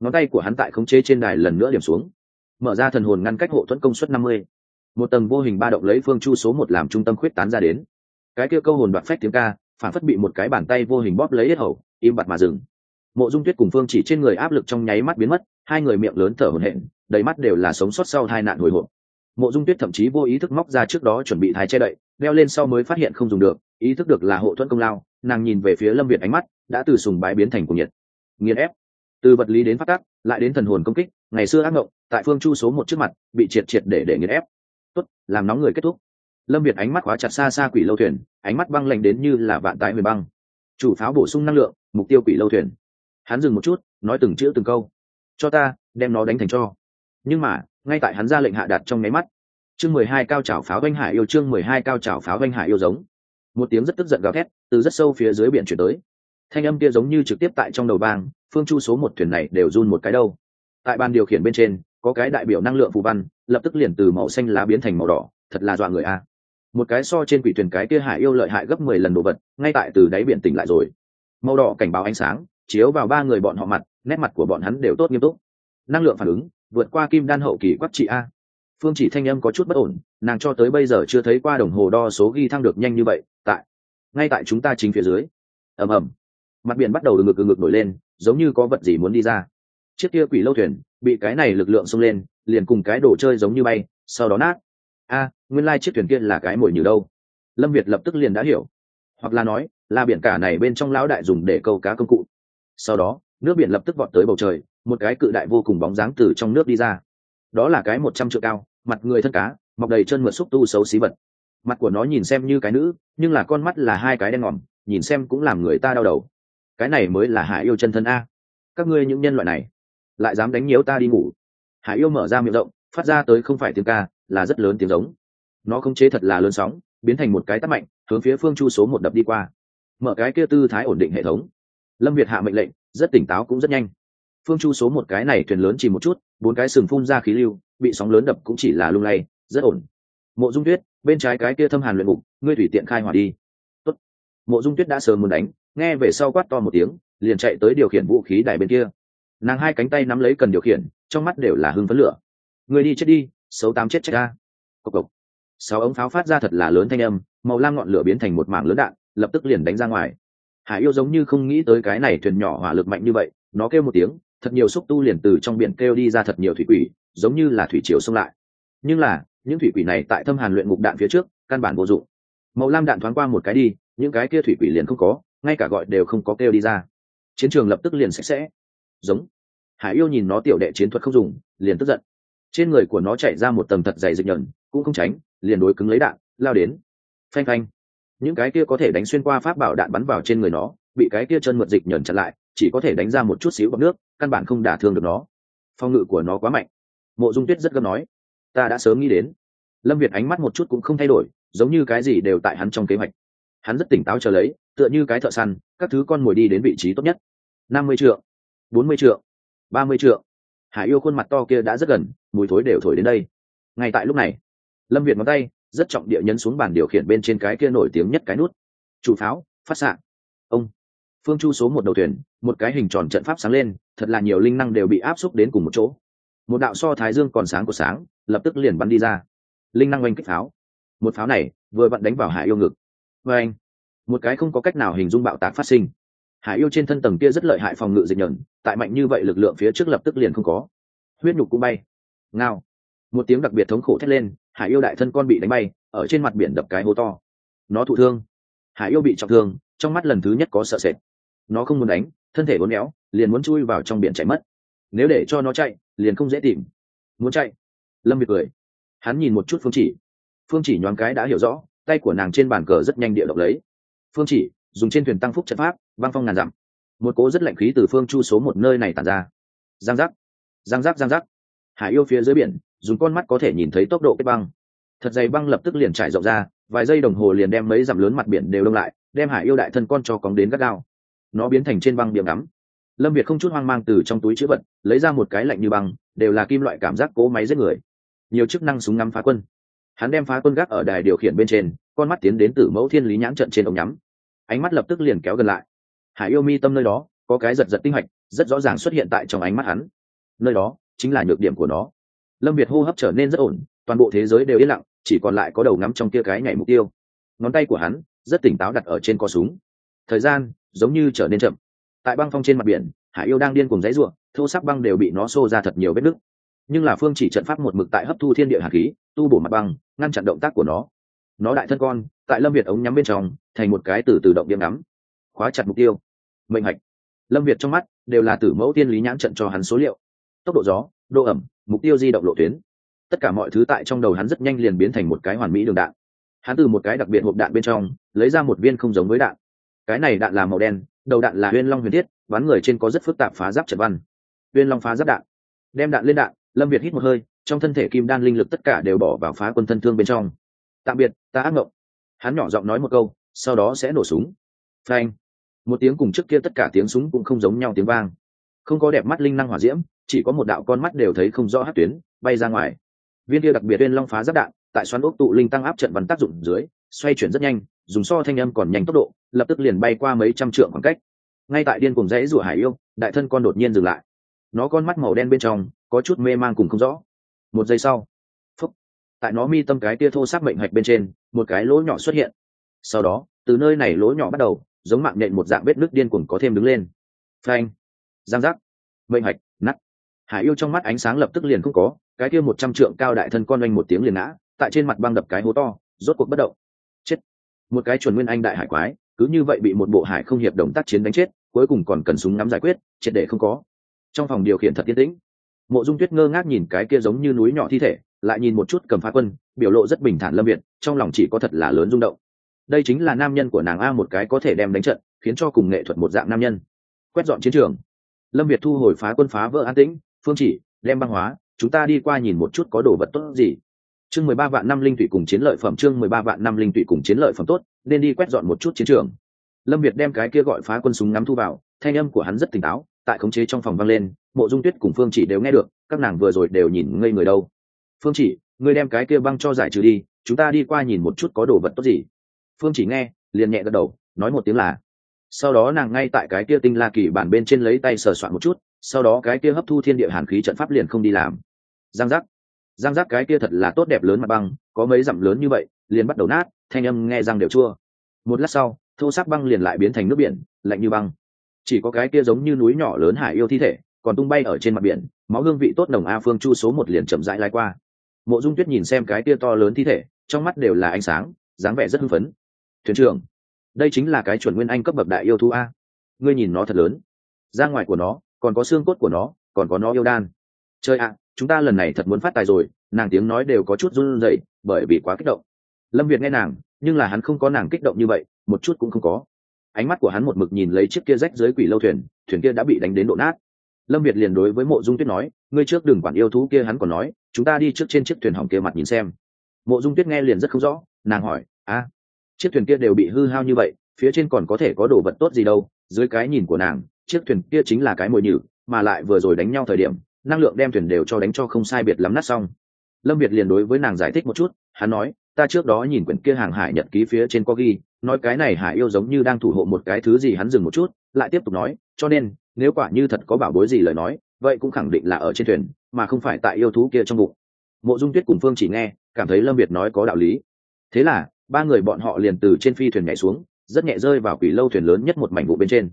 Ngón tay của hắn tại khống chế trên đài lần nữa điểm xuống. Mở ra thần hồn ngăn cách hộ thuẫn công suất năm mươi. Một tầng vô hình ba động lấy phương chu số một làm trung tâm khuyết tán ra đến. Cái kia câu hồn đoạt phách tiếng ca, phản phất bị một cái bàn tay vô hình bóp lấy hết hầu im bặt mà dừng. Mộ dung tuyết cùng phương chỉ trên người áp lực trong nháy mắt biến mất, hai người miệng lớn thở hổn hển, đầy mắt đều là sống sót sau hai nạn hồi hộp. Mộ dung tuyết thậm chí vô ý thức móc ra trước đó chuẩn bị thái che đậy, đeo lên sau mới phát hiện không dùng được, ý thức được là hộ thuẫn công lao, nàng nhìn về phía lâm việt ánh mắt đã từ sùng bái biến thành cuồng nhiệt. Nghiền ép. Từ vật lý đến phát tác, lại đến thần hồn công kích, ngày xưa ác mộng tại phương chu số một trước mặt, bị triệt triệt để để nghiền ép. Tốt, làm nóng người kết thúc. Lâm việt ánh mắt khóa chặt xa xa quỷ lâu thuyền, ánh mắt băng lạnh đến như là vạn tại huyền băng. Chủ pháo bổ sung năng lượng mục tiêu quỷ lâu thuyền. Hắn dừng một chút, nói từng chữ từng câu. Cho ta, đem nó đánh thành cho. Nhưng mà, ngay tại hắn ra lệnh hạ đặt trong nháy mắt, chương mười hai cao trào pháo vanh hải yêu, chương mười hai cao trào pháo vanh hải yêu giống. Một tiếng rất tức giận gào thét, từ rất sâu phía dưới biển chuyển tới. Thanh âm kia giống như trực tiếp tại trong đầu bang phương chu số một thuyền này đều run một cái đâu. Tại ban điều khiển bên trên, có cái đại biểu năng lượng phù văn, lập tức liền từ màu xanh lá biến thành màu đỏ, thật là dọa người a. Một cái so trên quỷ thuyền cái kia hải yêu lợi hại gấp mười lần đồ vật, ngay tại từ đáy biển tỉnh lại rồi màu đỏ cảnh báo ánh sáng, chiếu vào ba người bọn họ mặt, nét mặt của bọn hắn đều tốt nghiêm túc. Năng lượng phản ứng, vượt qua kim đan hậu kỳ quắc trị a. Phương chỉ thanh âm có chút bất ổn, nàng cho tới bây giờ chưa thấy qua đồng hồ đo số ghi thăng được nhanh như vậy, tại, ngay tại chúng ta chính phía dưới. Ầm ầm. Mặt biển bắt đầu từ ngực từ ngực nổi lên, giống như có vật gì muốn đi ra. Chiếc kia quỷ lâu thuyền, bị cái này lực lượng xông lên, liền cùng cái đồ chơi giống như bay, sau đó nát. A, nguyên lai chiếc thuyền kia là cái mồi như đâu? Lâm việt lập tức liền đã hiểu. Hoặc là nói là biển cả này bên trong lão đại dùng để câu cá công cụ. Sau đó, nước biển lập tức vọt tới bầu trời, một cái cự đại vô cùng bóng dáng từ trong nước đi ra. Đó là cái một trăm triệu cao, mặt người thân cá, mọc đầy chân mượt xúc tu xấu xí vật. Mặt của nó nhìn xem như cái nữ, nhưng là con mắt là hai cái đen ngòm, nhìn xem cũng làm người ta đau đầu. Cái này mới là hải yêu chân thân a. Các ngươi những nhân loại này, lại dám đánh nhiễu ta đi ngủ. Hải yêu mở ra miệng rộng, phát ra tới không phải tiếng ca, là rất lớn tiếng giống. Nó không chế thật là lớn sóng, biến thành một cái tắt mạnh, hướng phía phương chu số một đập đi qua mở cái kia tư thái ổn định hệ thống. Lâm việt hạ mệnh lệnh, rất tỉnh táo cũng rất nhanh. Phương chu số một cái này thuyền lớn chỉ một chút, bốn cái sừng phun ra khí lưu, bị sóng lớn đập cũng chỉ là lung lay, rất ổn. Mộ dung tuyết, bên trái cái kia thâm hàn luyện ngục, ngươi thủy tiện khai hỏa đi. Tốt. mộ dung tuyết đã sớm muốn đánh, nghe về sau quát to một tiếng, liền chạy tới điều khiển vũ khí đài bên kia. Nàng hai cánh tay nắm lấy cần điều khiển, trong mắt đều là hưng phấn lửa. Người đi chết đi, xấu tám chết chết ra cộc cộc. Sáu ống pháo phát ra thật là lớn thanh âm, màu lam ngọn lửa biến thành một mảng lớn đạn lập tức liền đánh ra ngoài. Hải yêu giống như không nghĩ tới cái này thuyền nhỏ hỏa lực mạnh như vậy, nó kêu một tiếng, thật nhiều xúc tu liền từ trong biển kêu đi ra thật nhiều thủy quỷ, giống như là thủy chiều xông lại. Nhưng là, những thủy quỷ này tại thâm hàn luyện ngục đạn phía trước, căn bản vô dụng. Màu lam đạn thoáng qua một cái đi, những cái kia thủy quỷ liền không có, ngay cả gọi đều không có kêu đi ra. Chiến trường lập tức liền sạch sẽ. Giống. Hải yêu nhìn nó tiểu đệ chiến thuật không dùng, liền tức giận. Trên người của nó chạy ra một tầng thật dày dịch nhẫn cũng không tránh, liền đối cứng lấy đạn, lao đến. Phanh phanh những cái kia có thể đánh xuyên qua pháp bảo đạn bắn vào trên người nó, bị cái kia chân mượt dịch nhẫn chặn lại, chỉ có thể đánh ra một chút xíu bọc nước, căn bản không đả thương được nó. Phong ngự của nó quá mạnh. Mộ dung tuyết rất gấp nói, ta đã sớm nghĩ đến. Lâm việt ánh mắt một chút cũng không thay đổi, giống như cái gì đều tại hắn trong kế hoạch. Hắn rất tỉnh táo chờ lấy, tựa như cái thợ săn, các thứ con mồi đi đến vị trí tốt nhất. Năm mươi triệu bốn mươi triệu ba mươi triệu hải yêu khuôn mặt to kia đã rất gần, mùi thối đều thổi đến đây. Ngay tại lúc này, lâm việt ngón tay rất trọng địa nhấn xuống bàn điều khiển bên trên cái kia nổi tiếng nhất cái nút. Chủ pháo, phát xạ. Ông. Phương chu số một đầu thuyền, một cái hình tròn trận pháp sáng lên, thật là nhiều linh năng đều bị áp xúc đến cùng một chỗ. Một đạo so thái dương còn sáng của sáng, lập tức liền bắn đi ra. Linh năng oanh kích pháo. Một pháo này, vừa vặn đánh vào hải yêu ngực. Và anh một cái không có cách nào hình dung bạo tạc phát sinh. Hải yêu trên thân tầng kia rất lợi hại phòng ngự dịch nhẫn, tại mạnh như vậy lực lượng phía trước lập tức liền không có. Huyết nhục cũng bay. Ngao. Một tiếng đặc biệt thống khổ thét lên hải yêu đại thân con bị đánh bay, ở trên mặt biển đập cái hố to. Nó thụ thương. Hải yêu bị trọng thương, trong mắt lần thứ nhất có sợ sệt. Nó không muốn đánh, thân thể uốn éo, liền muốn chui vào trong biển chạy mất. Nếu để cho nó chạy, liền không dễ tìm. Muốn chạy? Lâm việt cười. Hắn nhìn một chút phương chỉ. Phương chỉ nhoáng cái đã hiểu rõ, tay của nàng trên bàn cờ rất nhanh địa động lấy. Phương chỉ, dùng trên thuyền tăng phúc trận pháp băng phong ngàn dặm. Một cố rất lạnh khí từ phương chu số một nơi này tàn ra. Giang giác. Giang giác giang giác. Hải yêu phía dưới biển dùng con mắt có thể nhìn thấy tốc độ kết băng. Thật dày băng lập tức liền trải rộng ra, vài giây đồng hồ liền đem mấy dặm lớn mặt biển đều đông lại, đem hải yêu đại thân con cho cóng đến gắt gao. Nó biến thành trên băng điểm ngắm lâm việt không chút hoang mang từ trong túi chữ vật, lấy ra một cái lạnh như băng, đều là kim loại cảm giác cố máy giết người. Nhiều chức năng súng ngắm phá quân. Hắn đem phá quân gác ở đài điều khiển bên trên, con mắt tiến đến từ mẫu thiên lý nhãn trận trên ống nhắm. Ánh mắt lập tức liền kéo gần lại. Hải yêu mi tâm nơi đó, có cái giật giật tinh hạch rất rõ ràng xuất hiện tại trong ánh mắt hắn. Nơi đó, chính là nhược điểm của nó lâm việt hô hấp trở nên rất ổn, toàn bộ thế giới đều yên lặng, chỉ còn lại có đầu ngắm trong kia cái nhảy mục tiêu. Ngón tay của hắn rất tỉnh táo đặt ở trên co súng. Thời gian giống như trở nên chậm. Tại băng phong trên mặt biển, hải yêu đang điên cùng dãy ruộng thô sắc băng đều bị nó xô ra thật nhiều vết nứt. Nhưng là phương chỉ trận pháp một mực tại hấp thu thiên địa hạt khí, tu bổ mặt băng, ngăn chặn động tác của nó. Nó đại thân con, tại lâm việt ống nhắm bên trong, thành một cái từ tự động điểm ngắm. Khóa chặt mục tiêu. Mệnh hạch. Lâm việt trong mắt đều là tử mẫu tiên lý nhãn trận cho hắn số liệu. Tốc độ gió độ ẩm, mục tiêu di động lộ tuyến. Tất cả mọi thứ tại trong đầu hắn rất nhanh liền biến thành một cái hoàn mỹ đường đạn. Hắn từ một cái đặc biệt hộp đạn bên trong, lấy ra một viên không giống với đạn. Cái này đạn là màu đen, đầu đạn là huyên long huyền thiết bắn người trên có rất phức tạp phá giáp trật văn. Huyên long phá giáp đạn. Đem đạn lên đạn, lâm việt hít một hơi, trong thân thể kim đan linh lực tất cả đều bỏ vào phá quân thân thương bên trong. Tạm biệt, ta ác mộng hắn nhỏ giọng nói một câu, sau đó sẽ nổ súng. Phanh. Một tiếng cùng trước kia tất cả tiếng súng cũng không giống nhau tiếng vang. Không có đẹp mắt linh năng hỏa diễm chỉ có một đạo con mắt đều thấy không rõ hát tuyến, bay ra ngoài. Viên kia đặc biệt viên long phá giáp đạn, tại xoắn ốc tụ linh tăng áp trận bắn tác dụng dưới, xoay chuyển rất nhanh, dùng so thanh âm còn nhanh tốc độ, lập tức liền bay qua mấy trăm trượng khoảng cách. Ngay tại điên cùng rẽ rủa hải yêu, đại thân con đột nhiên dừng lại. Nó con mắt màu đen bên trong, có chút mê mang cùng không rõ. Một giây sau, phúc, tại nó mi tâm cái tia thô sắc mệnh hạch bên trên, một cái lỗ nhỏ xuất hiện. Sau đó, từ nơi này lỗ nhỏ bắt đầu, giống mạng nhện một dạng vết nước điên cuồng có thêm đứng lên. Phanh, giang giác. Mệnh hạch nắt hải yêu trong mắt ánh sáng lập tức liền không có, cái kia một trăm trượng cao đại thân con oanh một tiếng liền ngã, tại trên mặt băng đập cái hố to, rốt cuộc bất động. Chết! Một cái chuẩn nguyên anh đại hải quái, cứ như vậy bị một bộ hải không hiệp động tác chiến đánh chết, cuối cùng còn cần súng nắm giải quyết, triệt để không có. Trong phòng điều khiển thật yên tĩnh. Mộ dung tuyết ngơ ngác nhìn cái kia giống như núi nhỏ thi thể, lại nhìn một chút cầm phá quân, biểu lộ rất bình thản lâm việt trong lòng chỉ có thật là lớn rung động. Đây chính là nam nhân của nàng a một cái có thể đem đánh trận, khiến cho cùng nghệ thuật một dạng nam nhân. Quét dọn chiến trường. Lâm việt thu hồi phá quân phá vỡ an tĩnh phương chỉ đem băng hóa, chúng ta đi qua nhìn một chút có đồ vật tốt gì. Chương mười ba vạn năm linh tụy cùng chiến lợi phẩm, chương mười ba vạn năm linh tụy cùng chiến lợi phẩm tốt, nên đi quét dọn một chút chiến trường. Lâm việt đem cái kia gọi phá quân súng ngắm thu vào, thanh âm của hắn rất tỉnh táo, tại khống chế trong phòng vang lên, mộ dung tuyết cùng phương chỉ đều nghe được, các nàng vừa rồi đều nhìn ngây người đâu. Phương chỉ, ngươi đem cái kia băng cho giải trừ đi, chúng ta đi qua nhìn một chút có đồ vật tốt gì. Phương chỉ nghe, liền nhẹ gật đầu, nói một tiếng là. Sau đó nàng ngay tại cái kia tinh la kỳ bản bên trên lấy tay sờ soạn một chút sau đó cái kia hấp thu thiên địa hàn khí trận pháp liền không đi làm. Giang giác. Giang giác cái kia thật là tốt đẹp lớn mặt băng, có mấy dặm lớn như vậy, liền bắt đầu nát, thanh âm nghe răng đều chua. Một lát sau, thô sắc băng liền lại biến thành nước biển, lạnh như băng. Chỉ có cái kia giống như núi nhỏ lớn hải yêu thi thể, còn tung bay ở trên mặt biển, máu hương vị tốt nồng a phương chu số một liền chậm rãi lai qua. Mộ dung tuyết nhìn xem cái kia to lớn thi thể, trong mắt đều là ánh sáng, dáng vẻ rất hưng phấn. Thuyền trưởng, đây chính là cái chuẩn nguyên anh cấp bậc đại yêu thú a. Ngươi nhìn nó thật lớn. Ra ngoài của nó còn có xương cốt của nó, còn có nó yêu đan. Chơi ạ, chúng ta lần này thật muốn phát tài rồi, nàng tiếng nói đều có chút run rẩy, bởi vì quá kích động. Lâm việt nghe nàng, nhưng là hắn không có nàng kích động như vậy, một chút cũng không có. Ánh mắt của hắn một mực nhìn lấy chiếc kia rách dưới quỷ lâu thuyền thuyền kia đã bị đánh đến độ nát. Lâm việt liền đối với mộ dung tuyết nói, ngươi trước đừng quản yêu thú kia, hắn còn nói, chúng ta đi trước trên chiếc thuyền hỏng kia mặt nhìn xem. Mộ dung tuyết nghe liền rất không rõ, nàng hỏi, a, chiếc thuyền kia đều bị hư hao như vậy, phía trên còn có thể có đồ vật tốt gì đâu? Dưới cái nhìn của nàng chiếc thuyền kia chính là cái mồi nhử, mà lại vừa rồi đánh nhau thời điểm, năng lượng đem thuyền đều cho đánh cho không sai biệt lắm nát xong. Lâm việt liền đối với nàng giải thích một chút, hắn nói, ta trước đó nhìn quyển kia hàng hải nhật ký phía trên có ghi, nói cái này hải yêu giống như đang thủ hộ một cái thứ gì hắn dừng một chút, lại tiếp tục nói, cho nên, nếu quả như thật có bảo bối gì lời nói, vậy cũng khẳng định là ở trên thuyền, mà không phải tại yêu thú kia trong bụng. Mộ dung tuyết cùng phương chỉ nghe, cảm thấy lâm việt nói có đạo lý. Thế là, ba người bọn họ liền từ trên phi thuyền nhảy xuống, rất nhẹ rơi vào quỷ lâu thuyền lớn nhất một mảnh vụ bên trên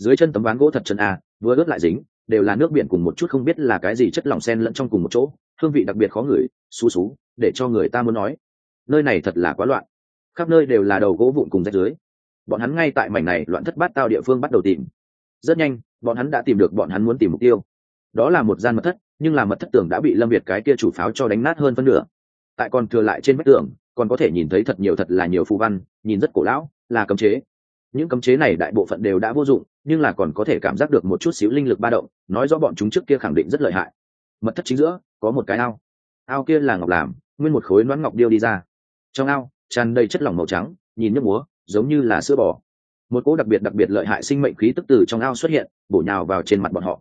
dưới chân tấm ván gỗ thật chân a, vừa ướt lại dính, đều là nước biển cùng một chút không biết là cái gì chất lỏng sen lẫn trong cùng một chỗ, hương vị đặc biệt khó ngửi, xú xú, để cho người ta muốn nói. Nơi này thật là quá loạn. Khắp nơi đều là đầu gỗ vụn cùng rách dưới. Bọn hắn ngay tại mảnh này loạn thất bát tao địa phương bắt đầu tìm. Rất nhanh, bọn hắn đã tìm được bọn hắn muốn tìm mục tiêu. Đó là một gian mật thất, nhưng là mật thất tường đã bị lâm việt cái kia chủ pháo cho đánh nát hơn phân nửa. Tại còn thừa lại trên vách tường, còn có thể nhìn thấy thật nhiều thật là nhiều phù văn, nhìn rất cổ lão, là cấm chế những cấm chế này đại bộ phận đều đã vô dụng, nhưng là còn có thể cảm giác được một chút xíu linh lực ba động, nói rõ bọn chúng trước kia khẳng định rất lợi hại. Mật thất chính giữa, có một cái ao. Ao kia là ngọc làm, nguyên một khối nón ngọc điêu đi ra. Trong ao, tràn đầy chất lỏng màu trắng, nhìn nước múa, giống như là sữa bò. Một cỗ đặc biệt đặc biệt lợi hại sinh mệnh khí tức từ trong ao xuất hiện, bổ nhào vào trên mặt bọn họ.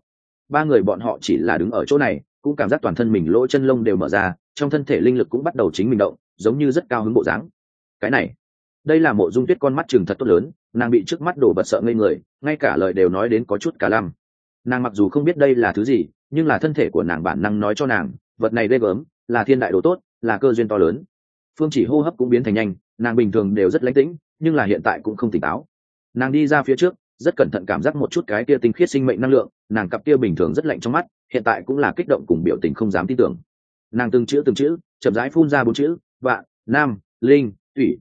Ba người bọn họ chỉ là đứng ở chỗ này, cũng cảm giác toàn thân mình lỗ chân lông đều mở ra, trong thân thể linh lực cũng bắt đầu chính mình động, giống như rất cao hứng bộ dáng. Cái này, đây là mộ dung tuyết con mắt chừng thật tốt lớn nàng bị trước mắt đổ bật sợ ngây người, ngay cả lời đều nói đến có chút cả lăm. Nàng mặc dù không biết đây là thứ gì, nhưng là thân thể của nàng bản năng nói cho nàng, vật này ghê gớm, là thiên đại đồ tốt, là cơ duyên to lớn. Phương chỉ hô hấp cũng biến thành nhanh, nàng bình thường đều rất lánh tĩnh, nhưng là hiện tại cũng không tỉnh táo. Nàng đi ra phía trước, rất cẩn thận cảm giác một chút cái kia tinh khiết sinh mệnh năng lượng, nàng cặp kia bình thường rất lạnh trong mắt, hiện tại cũng là kích động cùng biểu tình không dám tin tưởng. Nàng từng chữ từng chữ, chậm rãi phun ra bốn chữ, vạn, nam, linh, thủy.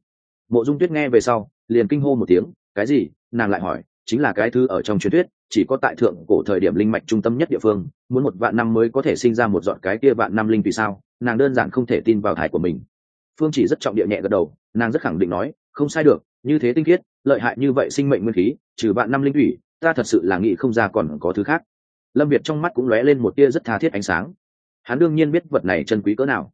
Mộ dung tuyết nghe về sau, liền kinh hô một tiếng cái gì? Nàng lại hỏi, chính là cái thứ ở trong truyền thuyết, chỉ có tại thượng cổ thời điểm linh mạch trung tâm nhất địa phương, muốn một vạn năm mới có thể sinh ra một dọn cái kia vạn năm linh vì sao? Nàng đơn giản không thể tin vào thải của mình. Phương chỉ rất trọng địa nhẹ gật đầu, nàng rất khẳng định nói, không sai được, như thế tinh khiết, lợi hại như vậy sinh mệnh nguyên khí, trừ vạn năm linh thủy, ta thật sự là nghĩ không ra còn có thứ khác. Lâm việt trong mắt cũng lóe lên một tia rất tha thiết ánh sáng. Hắn đương nhiên biết vật này chân quý cỡ nào.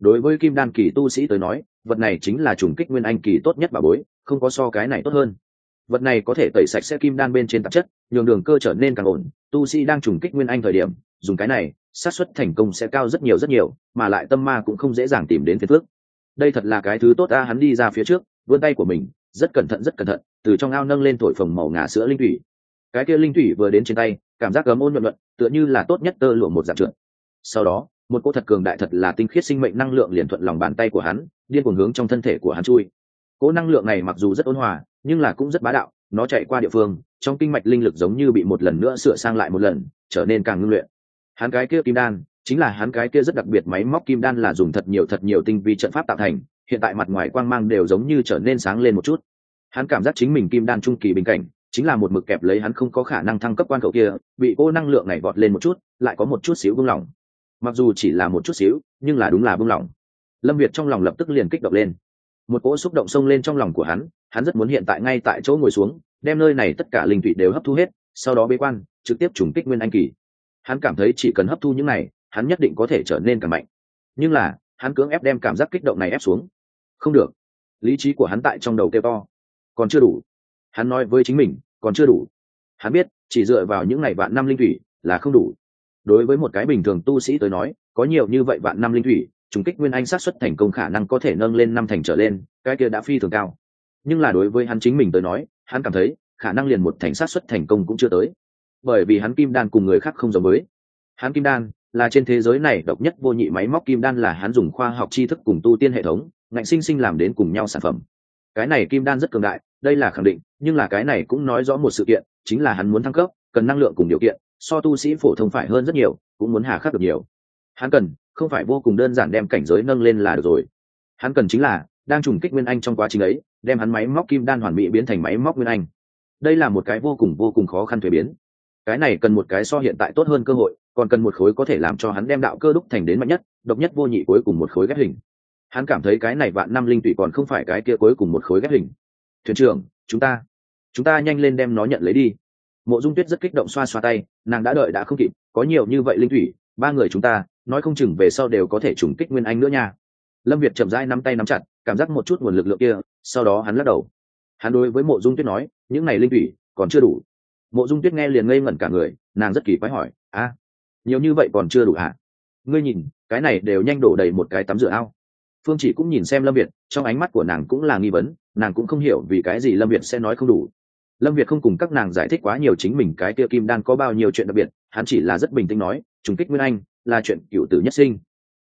Đối với kim đan kỳ tu sĩ tới nói, vật này chính là trùng kích nguyên anh kỳ tốt nhất bà bối, không có so cái này tốt hơn vật này có thể tẩy sạch sẽ kim đan bên trên tạp chất, nhường đường cơ trở nên càng ổn. Tu sĩ đang trùng kích nguyên anh thời điểm, dùng cái này, xác suất thành công sẽ cao rất nhiều rất nhiều, mà lại tâm ma cũng không dễ dàng tìm đến phiền phước đây thật là cái thứ tốt ta hắn đi ra phía trước, vươn tay của mình, rất cẩn thận rất cẩn thận, từ trong ao nâng lên thổi phồng màu ngà sữa linh thủy. Cái kia linh thủy vừa đến trên tay, cảm giác gấm ôn nhuận luận tựa như là tốt nhất tơ lụa một dạng trượt. Sau đó, một cô thật cường đại thật là tinh khiết sinh mệnh năng lượng liền thuận lòng bàn tay của hắn, điên cuồng hướng trong thân thể của hắn chui. Cỗ năng lượng này mặc dù rất ôn hòa nhưng là cũng rất bá đạo, nó chạy qua địa phương, trong kinh mạch linh lực giống như bị một lần nữa sửa sang lại một lần, trở nên càng ngưng luyện. Hắn cái kia kim đan, chính là hắn cái kia rất đặc biệt máy móc kim đan là dùng thật nhiều thật nhiều tinh vi trận pháp tạo thành, hiện tại mặt ngoài quang mang đều giống như trở nên sáng lên một chút. Hắn cảm giác chính mình kim đan trung kỳ bình cảnh, chính là một mực kẹp lấy hắn không có khả năng thăng cấp quan cầu kia, bị cô năng lượng này vọt lên một chút, lại có một chút xíu buông lỏng. Mặc dù chỉ là một chút xíu, nhưng là đúng là buông lỏng. Lâm việt trong lòng lập tức liền kích động lên. Một cỗ xúc động xông lên trong lòng của hắn hắn rất muốn hiện tại ngay tại chỗ ngồi xuống, đem nơi này tất cả linh thủy đều hấp thu hết, sau đó bế quan, trực tiếp trùng kích nguyên anh kỳ. Hắn cảm thấy chỉ cần hấp thu những này, hắn nhất định có thể trở nên càng mạnh. Nhưng là, hắn cưỡng ép đem cảm giác kích động này ép xuống. Không được. Lý trí của hắn tại trong đầu kêu to. Còn chưa đủ. Hắn nói với chính mình, còn chưa đủ. Hắn biết, chỉ dựa vào những ngày vạn năm linh thủy là không đủ. Đối với một cái bình thường tu sĩ tới nói, có nhiều như vậy vạn năm linh thủy, trùng kích nguyên anh sát xuất thành công khả năng có thể nâng lên năm thành trở lên, cái kia đã phi thường cao nhưng là đối với hắn chính mình tới nói, hắn cảm thấy, khả năng liền một thành sát xuất thành công cũng chưa tới. Bởi vì hắn kim đan cùng người khác không giống với. Hắn kim đan là trên thế giới này độc nhất vô nhị máy móc, kim đan là hắn dùng khoa học tri thức cùng tu tiên hệ thống, ngạnh sinh sinh làm đến cùng nhau sản phẩm. Cái này kim đan rất cường đại, đây là khẳng định, nhưng là cái này cũng nói rõ một sự kiện, chính là hắn muốn thăng cấp, cần năng lượng cùng điều kiện, so tu sĩ phổ thông phải hơn rất nhiều, cũng muốn hà khắc được nhiều. Hắn cần, không phải vô cùng đơn giản đem cảnh giới nâng lên là được rồi. Hắn cần chính là đang trùng kích nguyên anh trong quá trình ấy, đem hắn máy móc kim đan hoàn mỹ biến thành máy móc nguyên anh. Đây là một cái vô cùng vô cùng khó khăn thuế biến. Cái này cần một cái so hiện tại tốt hơn cơ hội, còn cần một khối có thể làm cho hắn đem đạo cơ đúc thành đến mạnh nhất, độc nhất vô nhị cuối cùng một khối ghép hình. Hắn cảm thấy cái này vạn năm linh tụy còn không phải cái kia cuối cùng một khối ghép hình. Thuyền trưởng, chúng ta chúng ta nhanh lên đem nó nhận lấy đi. Mộ dung tuyết rất kích động xoa xoa tay, nàng đã đợi đã không kịp, có nhiều như vậy linh thủy ba người chúng ta, nói không chừng về sau đều có thể trùng kích nguyên anh nữa nha lâm việt chậm rãi nắm tay nắm chặt, cảm giác một chút nguồn lực lượng kia, sau đó hắn lắc đầu. Hắn đối với mộ dung tuyết nói, những này linh thủy còn chưa đủ. Mộ dung tuyết nghe liền ngây ngẩn cả người, nàng rất kỳ quái hỏi, a, nhiều như vậy còn chưa đủ hả? Ngươi nhìn, cái này đều nhanh đổ đầy một cái tắm rửa ao. Phương chỉ cũng nhìn xem lâm việt, trong ánh mắt của nàng cũng là nghi vấn, nàng cũng không hiểu vì cái gì lâm việt sẽ nói không đủ. Lâm việt không cùng các nàng giải thích quá nhiều chính mình cái kia kim đan có bao nhiêu chuyện đặc biệt, hắn chỉ là rất bình tĩnh nói, trùng kích nguyên anh là chuyện cựu tử nhất sinh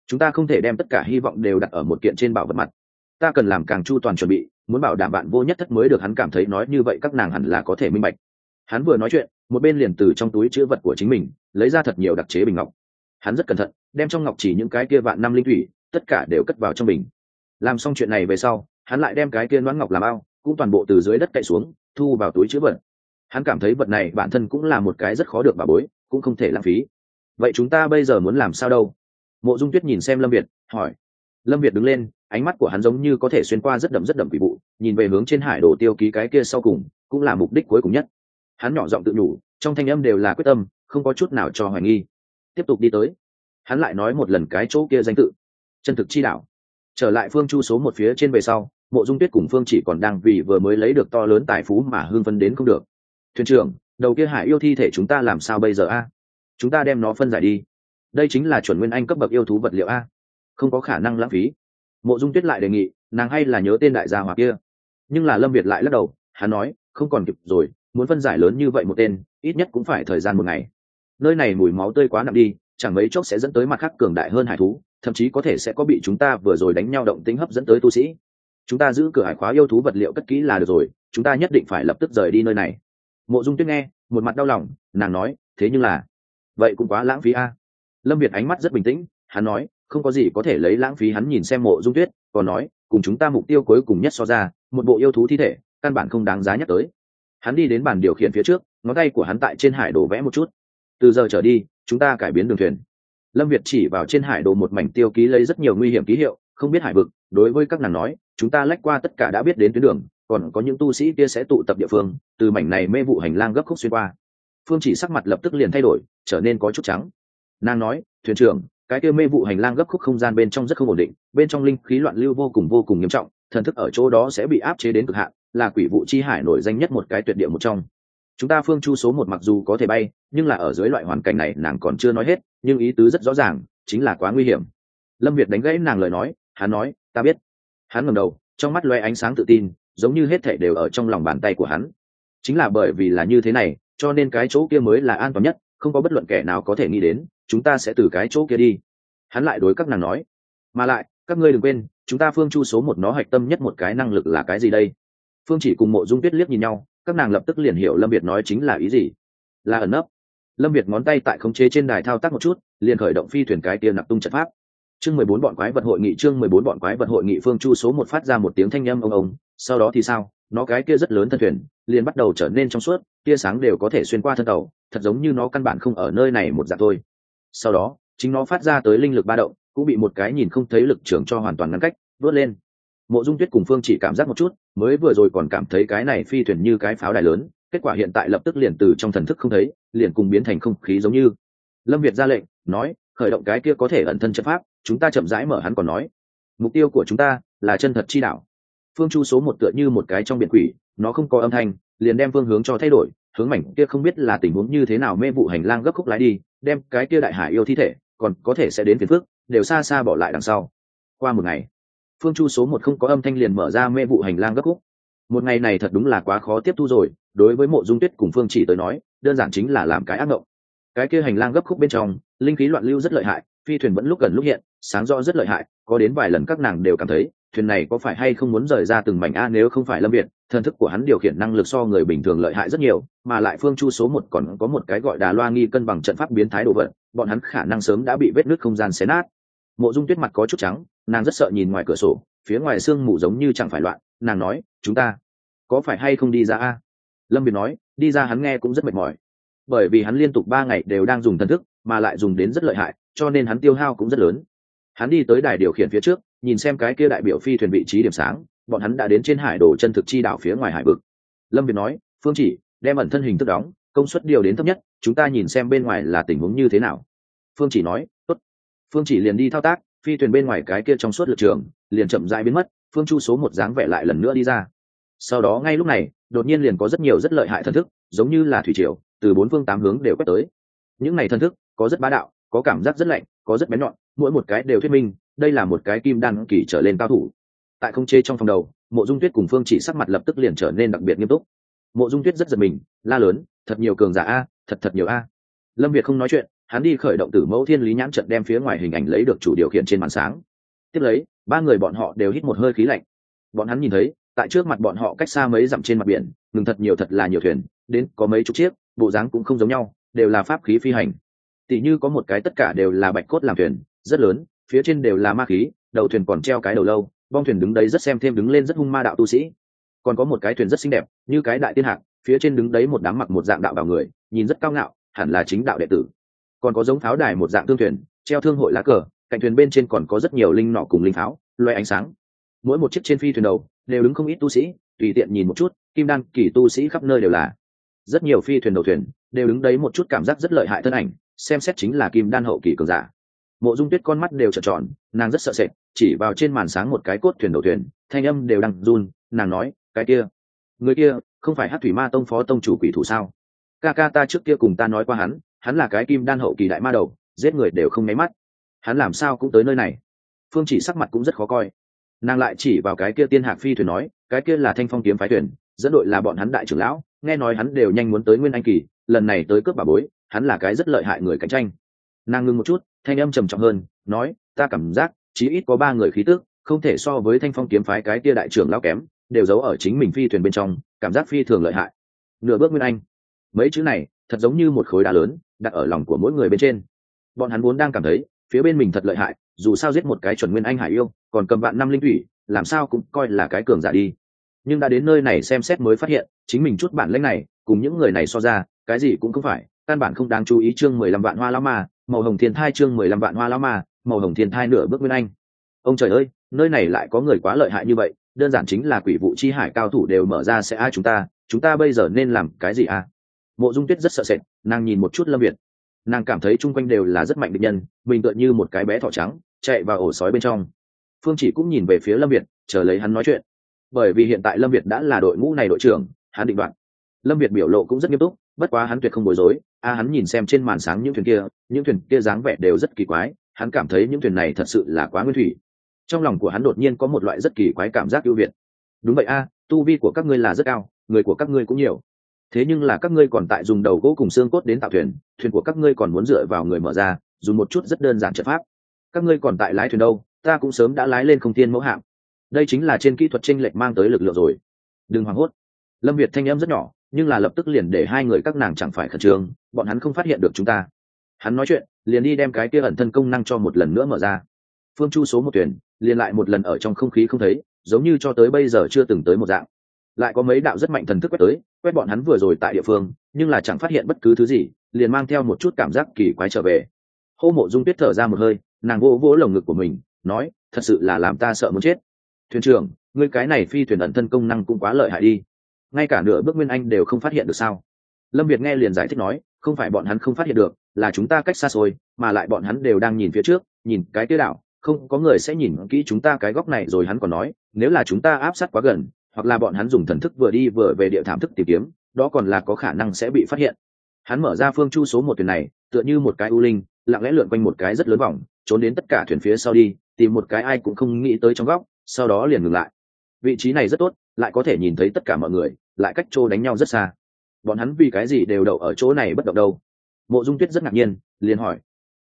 chúng ta không thể đem tất cả hy vọng đều đặt ở một kiện trên bảo vật mặt. Ta cần làm càng chu toàn chuẩn bị, muốn bảo đảm bạn vô nhất thất mới được hắn cảm thấy nói như vậy các nàng hẳn là có thể minh bạch. Hắn vừa nói chuyện, một bên liền từ trong túi chữ vật của chính mình, lấy ra thật nhiều đặc chế bình ngọc. Hắn rất cẩn thận, đem trong ngọc chỉ những cái kia vạn năm linh thủy, tất cả đều cất vào trong bình. Làm xong chuyện này về sau, hắn lại đem cái kia đoán ngọc làm ao, cũng toàn bộ từ dưới đất cậy xuống, thu vào túi chữ vật. Hắn cảm thấy vật này bản thân cũng là một cái rất khó được bà bối, cũng không thể lãng phí. Vậy chúng ta bây giờ muốn làm sao đâu? Mộ dung tuyết nhìn xem lâm việt, hỏi. Lâm việt đứng lên, ánh mắt của hắn giống như có thể xuyên qua rất đậm rất đậm quỷ vụ, nhìn về hướng trên hải đồ tiêu ký cái kia sau cùng, cũng là mục đích cuối cùng nhất. Hắn nhỏ giọng tự nhủ, trong thanh âm đều là quyết tâm, không có chút nào cho hoài nghi. Tiếp tục đi tới. Hắn lại nói một lần cái chỗ kia danh tự. Chân thực chi đạo. Trở lại phương chu số một phía trên về sau, mộ dung tuyết cùng phương chỉ còn đang vì vừa mới lấy được to lớn tài phú mà hương phân đến không được. Thuyền trưởng, đầu kia hải yêu thi thể chúng ta làm sao bây giờ a? Chúng ta đem nó phân giải đi đây chính là chuẩn nguyên anh cấp bậc yêu thú vật liệu a. Không có khả năng lãng phí. Mộ dung tuyết lại đề nghị, nàng hay là nhớ tên đại gia hoặc kia. Nhưng là lâm việt lại lắc đầu, hắn nói, không còn kịp rồi, muốn phân giải lớn như vậy một tên, ít nhất cũng phải thời gian một ngày. Nơi này mùi máu tươi quá nặng đi, chẳng mấy chốc sẽ dẫn tới mặt khác cường đại hơn hải thú, thậm chí có thể sẽ có bị chúng ta vừa rồi đánh nhau động tính hấp dẫn tới tu sĩ. Chúng ta giữ cửa hải khóa yêu thú vật liệu cất kỹ là được rồi, chúng ta nhất định phải lập tức rời đi nơi này. Mộ dung tuyết nghe, một mặt đau lòng, nàng nói, thế nhưng là, vậy cũng quá lãng phí a lâm việt ánh mắt rất bình tĩnh, hắn nói, không có gì có thể lấy lãng phí hắn nhìn xem mộ dung tuyết, còn nói, cùng chúng ta mục tiêu cuối cùng nhất so ra, một bộ yêu thú thi thể, căn bản không đáng giá nhắc tới. Hắn đi đến bàn điều khiển phía trước, ngón tay của hắn tại trên hải đồ vẽ một chút. Từ giờ trở đi, chúng ta cải biến đường thuyền. Lâm việt chỉ vào trên hải đồ một mảnh tiêu ký lấy rất nhiều nguy hiểm ký hiệu, không biết hải vực, đối với các nàng nói, chúng ta lách qua tất cả đã biết đến tuyến đường, còn có những tu sĩ kia sẽ tụ tập địa phương, từ mảnh này mê vụ hành lang gấp khúc xuyên qua. Phương chỉ sắc mặt lập tức liền thay đổi, trở nên có chút trắng nàng nói, thuyền trưởng, cái kia mê vụ hành lang gấp khúc không gian bên trong rất không ổn định, bên trong linh khí loạn lưu vô cùng vô cùng nghiêm trọng, thần thức ở chỗ đó sẽ bị áp chế đến cực hạn, là quỷ vụ chi hải nổi danh nhất một cái tuyệt địa một trong. Chúng ta phương chu số một mặc dù có thể bay, nhưng là ở dưới loại hoàn cảnh này nàng còn chưa nói hết, nhưng ý tứ rất rõ ràng, chính là quá nguy hiểm. Lâm việt đánh gãy nàng lời nói, hắn nói, ta biết. Hắn ngầm đầu, trong mắt loe ánh sáng tự tin, giống như hết thể đều ở trong lòng bàn tay của hắn. Chính là bởi vì là như thế này, cho nên cái chỗ kia mới là an toàn nhất, không có bất luận kẻ nào có thể nghĩ đến chúng ta sẽ từ cái chỗ kia đi. Hắn lại đối các nàng nói, mà lại, các ngươi đừng quên, chúng ta phương chu số một nó hạch tâm nhất một cái năng lực là cái gì đây? Phương chỉ cùng mộ dung tuyết liếc nhìn nhau, các nàng lập tức liền hiểu lâm việt nói chính là ý gì. Là ẩn nấp. Lâm việt ngón tay tại khống chế trên đài thao tác một chút, liền khởi động phi thuyền cái kia nặc tung trận pháp. Chương mười bốn bọn quái vật hội nghị, chương mười bốn bọn quái vật hội nghị, phương chu số một phát ra một tiếng thanh â m ông ông, sau đó thì sao? Nó cái kia rất lớn thân thuyền, liền bắt đầu trở nên trong suốt, tia sáng đều có thể xuyên qua thân tàu, thật giống như nó căn bản không ở nơi này một dạng thôi sau đó, chính nó phát ra tới linh lực ba động, cũng bị một cái nhìn không thấy lực trưởng cho hoàn toàn ngăn cách, vớt lên. Mộ dung tuyết cùng phương chỉ cảm giác một chút, mới vừa rồi còn cảm thấy cái này phi thuyền như cái pháo đài lớn, kết quả hiện tại lập tức liền từ trong thần thức không thấy, liền cùng biến thành không khí giống như. Lâm việt ra lệnh, nói, khởi động cái kia có thể ẩn thân chất pháp, chúng ta chậm rãi mở hắn còn nói. Mục tiêu của chúng ta là chân thật chi đạo. Phương chu số một tựa như một cái trong biển quỷ, nó không có âm thanh, liền đem phương hướng cho thay đổi, hướng mảnh kia không biết là tình huống như thế nào mê vụ hành lang gấp khúc lái đi đem cái kia đại hải yêu thi thể, còn có thể sẽ đến phiền phước đều xa xa bỏ lại đằng sau. Qua một ngày, phương chu số một không có âm thanh liền mở ra mê vụ hành lang gấp khúc một ngày này thật đúng là quá khó tiếp thu rồi, đối với mộ dung tuyết cùng phương chỉ tới nói, đơn giản chính là làm cái ác mộng. Cái kia hành lang gấp khúc bên trong, linh khí loạn lưu rất lợi hại, phi thuyền vẫn lúc gần lúc hiện, sáng rõ rất lợi hại, có đến vài lần các nàng đều cảm thấy, thuyền này có phải hay không muốn rời ra từng mảnh a nếu không phải lâm việt thần thức của hắn điều khiển năng lực so người bình thường lợi hại rất nhiều, mà lại phương chu số một còn có một cái gọi đà loa nghi cân bằng trận pháp biến thái đồ vật, bọn hắn khả năng sớm đã bị vết nứt không gian xé nát. Mộ dung tuyết mặt có chút trắng, nàng rất sợ nhìn ngoài cửa sổ, phía ngoài sương mù giống như chẳng phải loạn, nàng nói, chúng ta có phải hay không đi ra a? Lâm việt nói, đi ra hắn nghe cũng rất mệt mỏi, bởi vì hắn liên tục ba ngày đều đang dùng thần thức, mà lại dùng đến rất lợi hại, cho nên hắn tiêu hao cũng rất lớn. Hắn đi tới đài điều khiển phía trước, nhìn xem cái kia đại biểu phi thuyền vị trí điểm sáng bọn hắn đã đến trên hải đồ chân thực chi đảo phía ngoài hải vực. Lâm việt nói, phương chỉ, đem ẩn thân hình thức đóng, công suất điều đến thấp nhất, chúng ta nhìn xem bên ngoài là tình huống như thế nào. Phương chỉ nói, tốt. Phương chỉ liền đi thao tác, phi thuyền bên ngoài cái kia trong suốt lực trường, liền chậm rãi biến mất, phương chu số một dáng vẻ lại lần nữa đi ra. Sau đó ngay lúc này, đột nhiên liền có rất nhiều rất lợi hại thần thức, giống như là thủy triều, từ bốn phương tám hướng đều quét tới. Những này thần thức, có rất bá đạo, có cảm giác rất lạnh, có rất bén nhọn, mỗi một cái đều thuyết minh, đây là một cái kim đan kỳ trở lên cao thủ tại không chê trong phòng đầu, mộ dung tuyết cùng phương chỉ sắc mặt lập tức liền trở nên đặc biệt nghiêm túc. Mộ dung tuyết rất giật mình, la lớn, thật nhiều cường giả a, thật thật nhiều a. Lâm việt không nói chuyện, hắn đi khởi động tử mẫu thiên lý nhãn trận đem phía ngoài hình ảnh lấy được chủ điều khiển trên màn sáng. Tiếp lấy, ba người bọn họ đều hít một hơi khí lạnh. Bọn hắn nhìn thấy, tại trước mặt bọn họ cách xa mấy dặm trên mặt biển, ngừng thật nhiều thật là nhiều thuyền, đến có mấy chục chiếc, bộ dáng cũng không giống nhau, đều là pháp khí phi hành. Tỷ như có một cái tất cả đều là bạch cốt làm thuyền, rất lớn, phía trên đều là ma khí, đầu thuyền còn treo cái đầu lâu bong thuyền đứng đấy rất xem thêm đứng lên rất hung ma đạo tu sĩ. Còn có một cái thuyền rất xinh đẹp, như cái đại tiên hạc, phía trên đứng đấy một đám mặc một dạng đạo bảo người, nhìn rất cao ngạo, hẳn là chính đạo đệ tử. Còn có giống pháo đài một dạng thương thuyền, treo thương hội lá cờ, cạnh thuyền bên trên còn có rất nhiều linh nọ cùng linh pháo loay ánh sáng. Mỗi một chiếc trên phi thuyền đầu, đều đứng không ít tu sĩ, tùy tiện nhìn một chút, kim đan kỳ tu sĩ khắp nơi đều là. Rất nhiều phi thuyền đầu thuyền, đều đứng đấy một chút cảm giác rất lợi hại thân ảnh, xem xét chính là kim đan hậu kỳ cường giả mộ dung tuyết con mắt đều trợn tròn, nàng rất sợ sệt, chỉ vào trên màn sáng một cái cốt thuyền đầu thuyền, thanh âm đều đang run, nàng nói, cái kia, người kia không phải hát thủy ma tông phó tông chủ quỷ thủ sao? Ca ca ta trước kia cùng ta nói qua hắn hắn là cái kim đan hậu kỳ đại ma đầu, giết người đều không nháy mắt. Hắn làm sao cũng tới nơi này. Phương chỉ sắc mặt cũng rất khó coi. Nàng lại chỉ vào cái kia tiên hạc phi thuyền nói, cái kia là thanh phong kiếm phái thuyền, dẫn đội là bọn hắn đại trưởng lão, nghe nói hắn đều nhanh muốn tới nguyên anh kỳ, lần này tới cướp bà bối, hắn là cái rất lợi hại người cạnh tranh nàng ngưng một chút, thanh âm trầm trọng hơn, nói, ta cảm giác, chí ít có ba người khí tức, không thể so với thanh phong kiếm phái cái tia đại trưởng lao kém, đều giấu ở chính mình phi thuyền bên trong, cảm giác phi thường lợi hại. Nửa bước nguyên anh. Mấy chữ này, thật giống như một khối đá lớn, đặt ở lòng của mỗi người bên trên. Bọn hắn vốn đang cảm thấy, phía bên mình thật lợi hại, dù sao giết một cái chuẩn nguyên anh hải yêu, còn cầm bạn năm linh thủy, làm sao cũng coi là cái cường giả đi. Nhưng đã đến nơi này xem xét mới phát hiện, chính mình chút bản lãnh này, cùng những người này so ra, cái gì cũng không phải, căn bản không đáng chú ý chương mười lăm vạn hoa lão ma màu hồng thiên thai chương mười lăm vạn hoa lão mà, màu hồng thiên thai nửa bước nguyên anh. Ông trời ơi nơi này lại có người quá lợi hại như vậy đơn giản chính là quỷ vụ chi hải cao thủ đều mở ra sẽ ai chúng ta chúng ta bây giờ nên làm cái gì à mộ dung tuyết rất sợ sệt nàng nhìn một chút lâm việt. Nàng cảm thấy chung quanh đều là rất mạnh định nhân mình tựa như một cái bé thỏ trắng chạy vào ổ sói bên trong. Phương chỉ cũng nhìn về phía lâm việt chờ lấy hắn nói chuyện. Bởi vì hiện tại lâm việt đã là đội ngũ này đội trưởng hắn định đoạt. lâm việt biểu lộ cũng rất nghiêm túc bất quá hắn tuyệt không bối rối a hắn nhìn xem trên màn sáng những thuyền kia, những thuyền kia dáng vẻ đều rất kỳ quái, hắn cảm thấy những thuyền này thật sự là quá nguyên thủy. Trong lòng của hắn đột nhiên có một loại rất kỳ quái cảm giác ưu việt. Đúng vậy a, tu vi của các ngươi là rất cao, người của các ngươi cũng nhiều. Thế nhưng là các ngươi còn tại dùng đầu gỗ cùng xương cốt đến tạo thuyền thuyền của các ngươi còn muốn dựa vào người mở ra, dùng một chút rất đơn giản trận pháp. Các ngươi còn tại lái thuyền đâu, ta cũng sớm đã lái lên không tiên mẫu hạm. Đây chính là trên kỹ thuật tranh lệch mang tới lực lượng rồi. Đừng hoảng hốt. Lâm việt thanh em rất nhỏ nhưng là lập tức liền để hai người các nàng chẳng phải khẩn trương, bọn hắn không phát hiện được chúng ta. Hắn nói chuyện, liền đi đem cái kia ẩn thân công năng cho một lần nữa mở ra. Phương chu số một tuyển, liền lại một lần ở trong không khí không thấy, giống như cho tới bây giờ chưa từng tới một dạng. Lại có mấy đạo rất mạnh thần thức quét tới, quét bọn hắn vừa rồi tại địa phương, nhưng là chẳng phát hiện bất cứ thứ gì, liền mang theo một chút cảm giác kỳ quái trở về. Hô mộ dung tuyết thở ra một hơi, nàng vô vỗ lồng ngực của mình, nói, thật sự là làm ta sợ muốn chết. Thuyền trưởng, ngươi cái này phi thuyền ẩn thân công năng cũng quá lợi hại đi ngay cả nửa bước nguyên anh đều không phát hiện được sao? Lâm việt nghe liền giải thích nói, không phải bọn hắn không phát hiện được, là chúng ta cách xa xôi, mà lại bọn hắn đều đang nhìn phía trước, nhìn cái tiêu đạo không có người sẽ nhìn kỹ chúng ta cái góc này rồi hắn còn nói, nếu là chúng ta áp sát quá gần, hoặc là bọn hắn dùng thần thức vừa đi vừa về địa thảm thức tìm kiếm, đó còn là có khả năng sẽ bị phát hiện. Hắn mở ra phương chu số một thuyền này, tựa như một cái u linh, lặng lẽ lượn quanh một cái rất lớn vòng, trốn đến tất cả thuyền phía sau đi, tìm một cái ai cũng không nghĩ tới trong góc, sau đó liền ngừng lại. Vị trí này rất tốt, lại có thể nhìn thấy tất cả mọi người lại cách chỗ đánh nhau rất xa. Bọn hắn vì cái gì đều đậu ở chỗ này bất động đâu? Mộ dung tuyết rất ngạc nhiên, liền hỏi.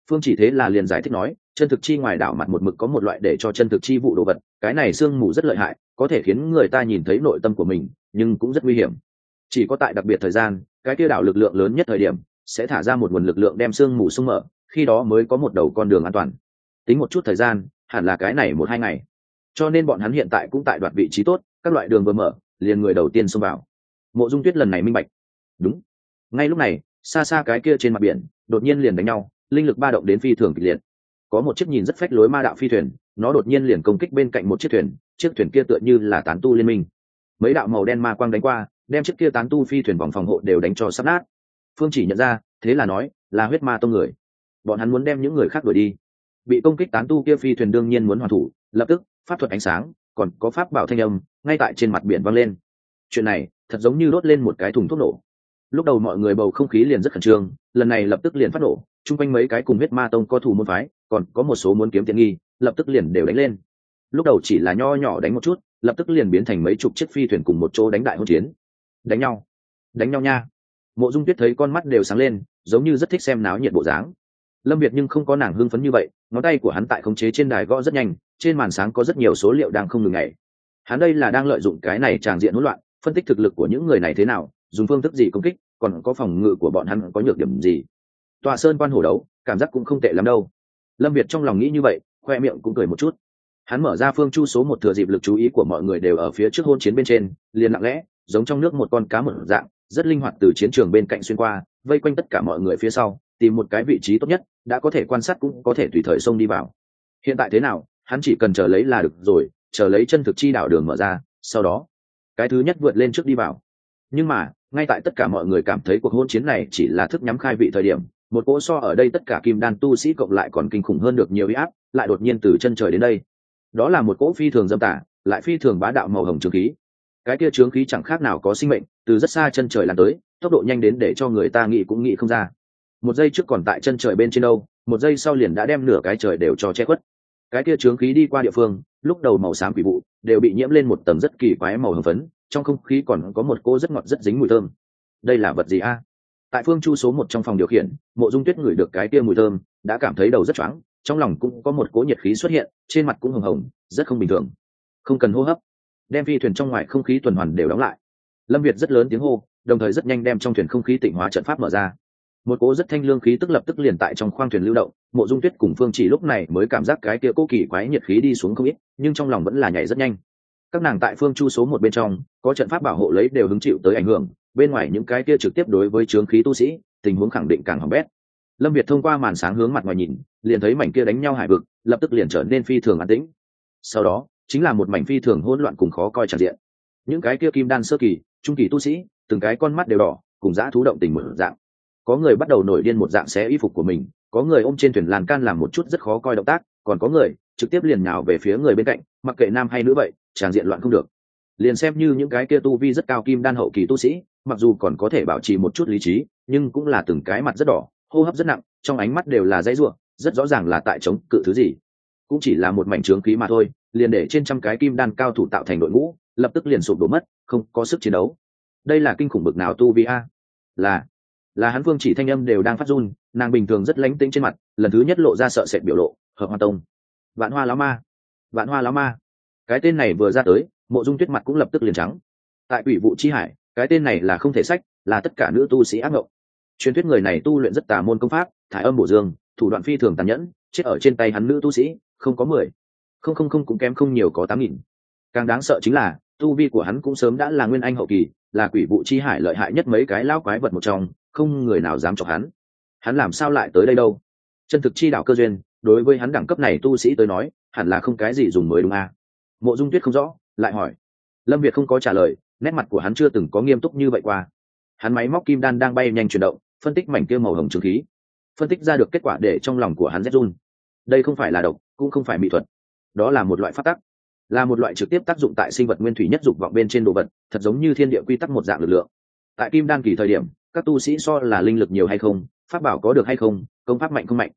Phương chỉ thế là liền giải thích nói, chân thực chi ngoài đảo mặt một mực có một loại để cho chân thực chi vụ đồ vật, cái này sương mù rất lợi hại, có thể khiến người ta nhìn thấy nội tâm của mình, nhưng cũng rất nguy hiểm. Chỉ có tại đặc biệt thời gian, cái kia đảo lực lượng lớn nhất thời điểm, sẽ thả ra một nguồn lực lượng đem sương mù sung mở, khi đó mới có một đầu con đường an toàn. Tính một chút thời gian, hẳn là cái này một hai ngày. Cho nên bọn hắn hiện tại cũng tại đoạt vị trí tốt, các loại đường vừa mở liền người đầu tiên xông vào. Mộ dung tuyết lần này minh bạch. Đúng. Ngay lúc này, xa xa cái kia trên mặt biển, đột nhiên liền đánh nhau, linh lực ba động đến phi thường kịch liệt. Có một chiếc nhìn rất phách lối ma đạo phi thuyền, nó đột nhiên liền công kích bên cạnh một chiếc thuyền chiếc thuyền kia tựa như là tán tu liên minh. Mấy đạo màu đen ma quang đánh qua, đem chiếc kia tán tu phi thuyền vòng phòng hộ đều đánh cho sắp nát. Phương chỉ nhận ra, thế là nói, là huyết ma tông người. Bọn hắn muốn đem những người khác đuổi đi. Bị công kích tán tu kia phi thuyền đương nhiên muốn hoàn thủ, lập tức, pháp thuật ánh sáng, còn có pháp bảo thanh âm ngay tại trên mặt biển vang lên. Chuyện này, thật giống như đốt lên một cái thùng thuốc nổ. Lúc đầu mọi người bầu không khí liền rất khẩn trương, lần này lập tức liền phát nổ, chung quanh mấy cái cùng huyết ma tông có thủ môn phái, còn có một số muốn kiếm tiện nghi, lập tức liền đều đánh lên. Lúc đầu chỉ là nho nhỏ đánh một chút, lập tức liền biến thành mấy chục chiếc phi thuyền cùng một chỗ đánh đại hỗn chiến. Đánh nhau. Đánh nhau nha. Mộ dung tuyết thấy con mắt đều sáng lên, giống như rất thích xem náo nhiệt bộ dáng. Lâm việt nhưng không có nàng hưng phấn như vậy, ngón tay của hắn tại khống chế trên đài gõ rất nhanh, trên màn sáng có rất nhiều số liệu đang không ngừng ngày hắn đây là đang lợi dụng cái này tràng diện hỗn loạn, phân tích thực lực của những người này thế nào, dùng phương thức gì công kích, còn có phòng ngự của bọn hắn có nhược điểm gì. Tòa sơn quan hổ đấu, cảm giác cũng không tệ lắm đâu. Lâm việt trong lòng nghĩ như vậy, khoe miệng cũng cười một chút. Hắn mở ra phương chu số một thừa dịp lực chú ý của mọi người đều ở phía trước hôn chiến bên trên, liền lặng lẽ, giống trong nước một con cá một dạng, rất linh hoạt từ chiến trường bên cạnh xuyên qua, vây quanh tất cả mọi người phía sau, tìm một cái vị trí tốt nhất, đã có thể quan sát cũng có thể tùy thời xông đi vào. Hiện tại thế nào, hắn chỉ cần chờ lấy là được rồi chờ lấy chân thực chi đảo đường mở ra, sau đó, cái thứ nhất vượt lên trước đi vào. Nhưng mà, ngay tại tất cả mọi người cảm thấy cuộc hôn chiến này chỉ là thức nhắm khai vị thời điểm, một cỗ so ở đây tất cả kim đan tu sĩ cộng lại còn kinh khủng hơn được nhiều huy áp, lại đột nhiên từ chân trời đến đây. Đó là một cỗ phi thường dâm tả lại phi thường bá đạo màu hồng trường khí. Cái kia trướng khí chẳng khác nào có sinh mệnh, từ rất xa chân trời lan tới, tốc độ nhanh đến để cho người ta nghĩ cũng nghĩ không ra. Một giây trước còn tại chân trời bên trên đâu, một giây sau liền đã đem nửa cái trời đều cho che khuất cái kia trướng khí đi qua địa phương, lúc đầu màu xám quỷ vụ đều bị nhiễm lên một tầng rất kỳ quái màu hồng phấn, trong không khí còn có một cô rất ngọt rất dính mùi thơm. Đây là vật gì a? Tại phương chu số một trong phòng điều khiển, mộ dung tuyết ngửi được cái kia mùi thơm, đã cảm thấy đầu rất choáng, trong lòng cũng có một cỗ nhiệt khí xuất hiện, trên mặt cũng hồng hồng, rất không bình thường. Không cần hô hấp. Đem phi thuyền trong ngoài không khí tuần hoàn đều đóng lại. Lâm việt rất lớn tiếng hô, đồng thời rất nhanh đem trong thuyền không khí tịnh hóa trận pháp mở ra một cỗ rất thanh lương khí tức lập tức liền tại trong khoang thuyền lưu động, mộ dung tuyết cùng phương chỉ lúc này mới cảm giác cái kia cố kỳ quái nhiệt khí đi xuống không ít, nhưng trong lòng vẫn là nhảy rất nhanh. Các nàng tại phương chu số một bên trong, có trận pháp bảo hộ lấy đều hứng chịu tới ảnh hưởng, bên ngoài những cái kia trực tiếp đối với trướng khí tu sĩ, tình huống khẳng định càng hỏng bét. Lâm việt thông qua màn sáng hướng mặt ngoài nhìn, liền thấy mảnh kia đánh nhau hải vực, lập tức liền trở nên phi thường an tĩnh. Sau đó, chính là một mảnh phi thường hỗn loạn cùng khó coi tràn diện. Những cái kia kim đan sơ kỳ, trung kỳ tu sĩ, từng cái con mắt đều đỏ, cùng dã thú động tình mở dạng có người bắt đầu nổi điên một dạng xé y phục của mình, có người ôm trên thuyền làn can làm một chút rất khó coi động tác, còn có người trực tiếp liền nhào về phía người bên cạnh, mặc kệ nam hay nữ vậy tràn diện loạn không được. Liền xem như những cái kia tu vi rất cao kim đan hậu kỳ tu sĩ, mặc dù còn có thể bảo trì một chút lý trí, nhưng cũng là từng cái mặt rất đỏ, hô hấp rất nặng, trong ánh mắt đều là dãy ruộng rất rõ ràng là tại chống cự thứ gì. Cũng chỉ là một mảnh trướng khí mà thôi, liền để trên trăm cái kim đan cao thủ tạo thành đội ngũ, lập tức liền sụp đổ mất, không có sức chiến đấu. Đây là kinh khủng bực nào tu vi a? Là là hắn phương chỉ thanh âm đều đang phát run, nàng bình thường rất lánh tĩnh trên mặt, lần thứ nhất lộ ra sợ sệt biểu lộ, hợp hoa tông, vạn hoa lão ma, vạn hoa lão ma. Cái tên này vừa ra tới, mộ dung tuyết mặt cũng lập tức liền trắng. Tại ủy vụ chi hải, cái tên này là không thể sách, là tất cả nữ tu sĩ ác mộng truyền thuyết người này tu luyện rất tà môn công pháp, thải âm bổ dương, thủ đoạn phi thường tàn nhẫn, chết ở trên tay hắn nữ tu sĩ, không có mười, không không không cũng kém không nhiều có tám nghìn. Càng đáng sợ chính là, tu vi của hắn cũng sớm đã là nguyên anh hậu kỳ, là quỷ vụ chi hải lợi hại nhất mấy cái lao quái vật một trong không người nào dám chọc hắn. Hắn làm sao lại tới đây đâu? Chân thực chi đạo cơ duyên, đối với hắn đẳng cấp này tu sĩ tới nói, hẳn là không cái gì dùng mới đúng à. mộ dung tuyết không rõ, lại hỏi. Lâm việt không có trả lời, nét mặt của hắn chưa từng có nghiêm túc như vậy qua. Hắn máy móc kim đan đang bay nhanh chuyển động, phân tích mảnh kia màu hồng trường khí. Phân tích ra được kết quả để trong lòng của hắn rét run. Đây không phải là độc, cũng không phải mỹ thuật. Đó là một loại phát tắc là một loại trực tiếp tác dụng tại sinh vật nguyên thủy nhất dục vọng bên trên đồ vật, thật giống như thiên địa quy tắc một dạng lực lượng. Tại kim đan kỳ thời điểm các tu sĩ so là linh lực nhiều hay không, pháp bảo có được hay không, công pháp mạnh không mạnh.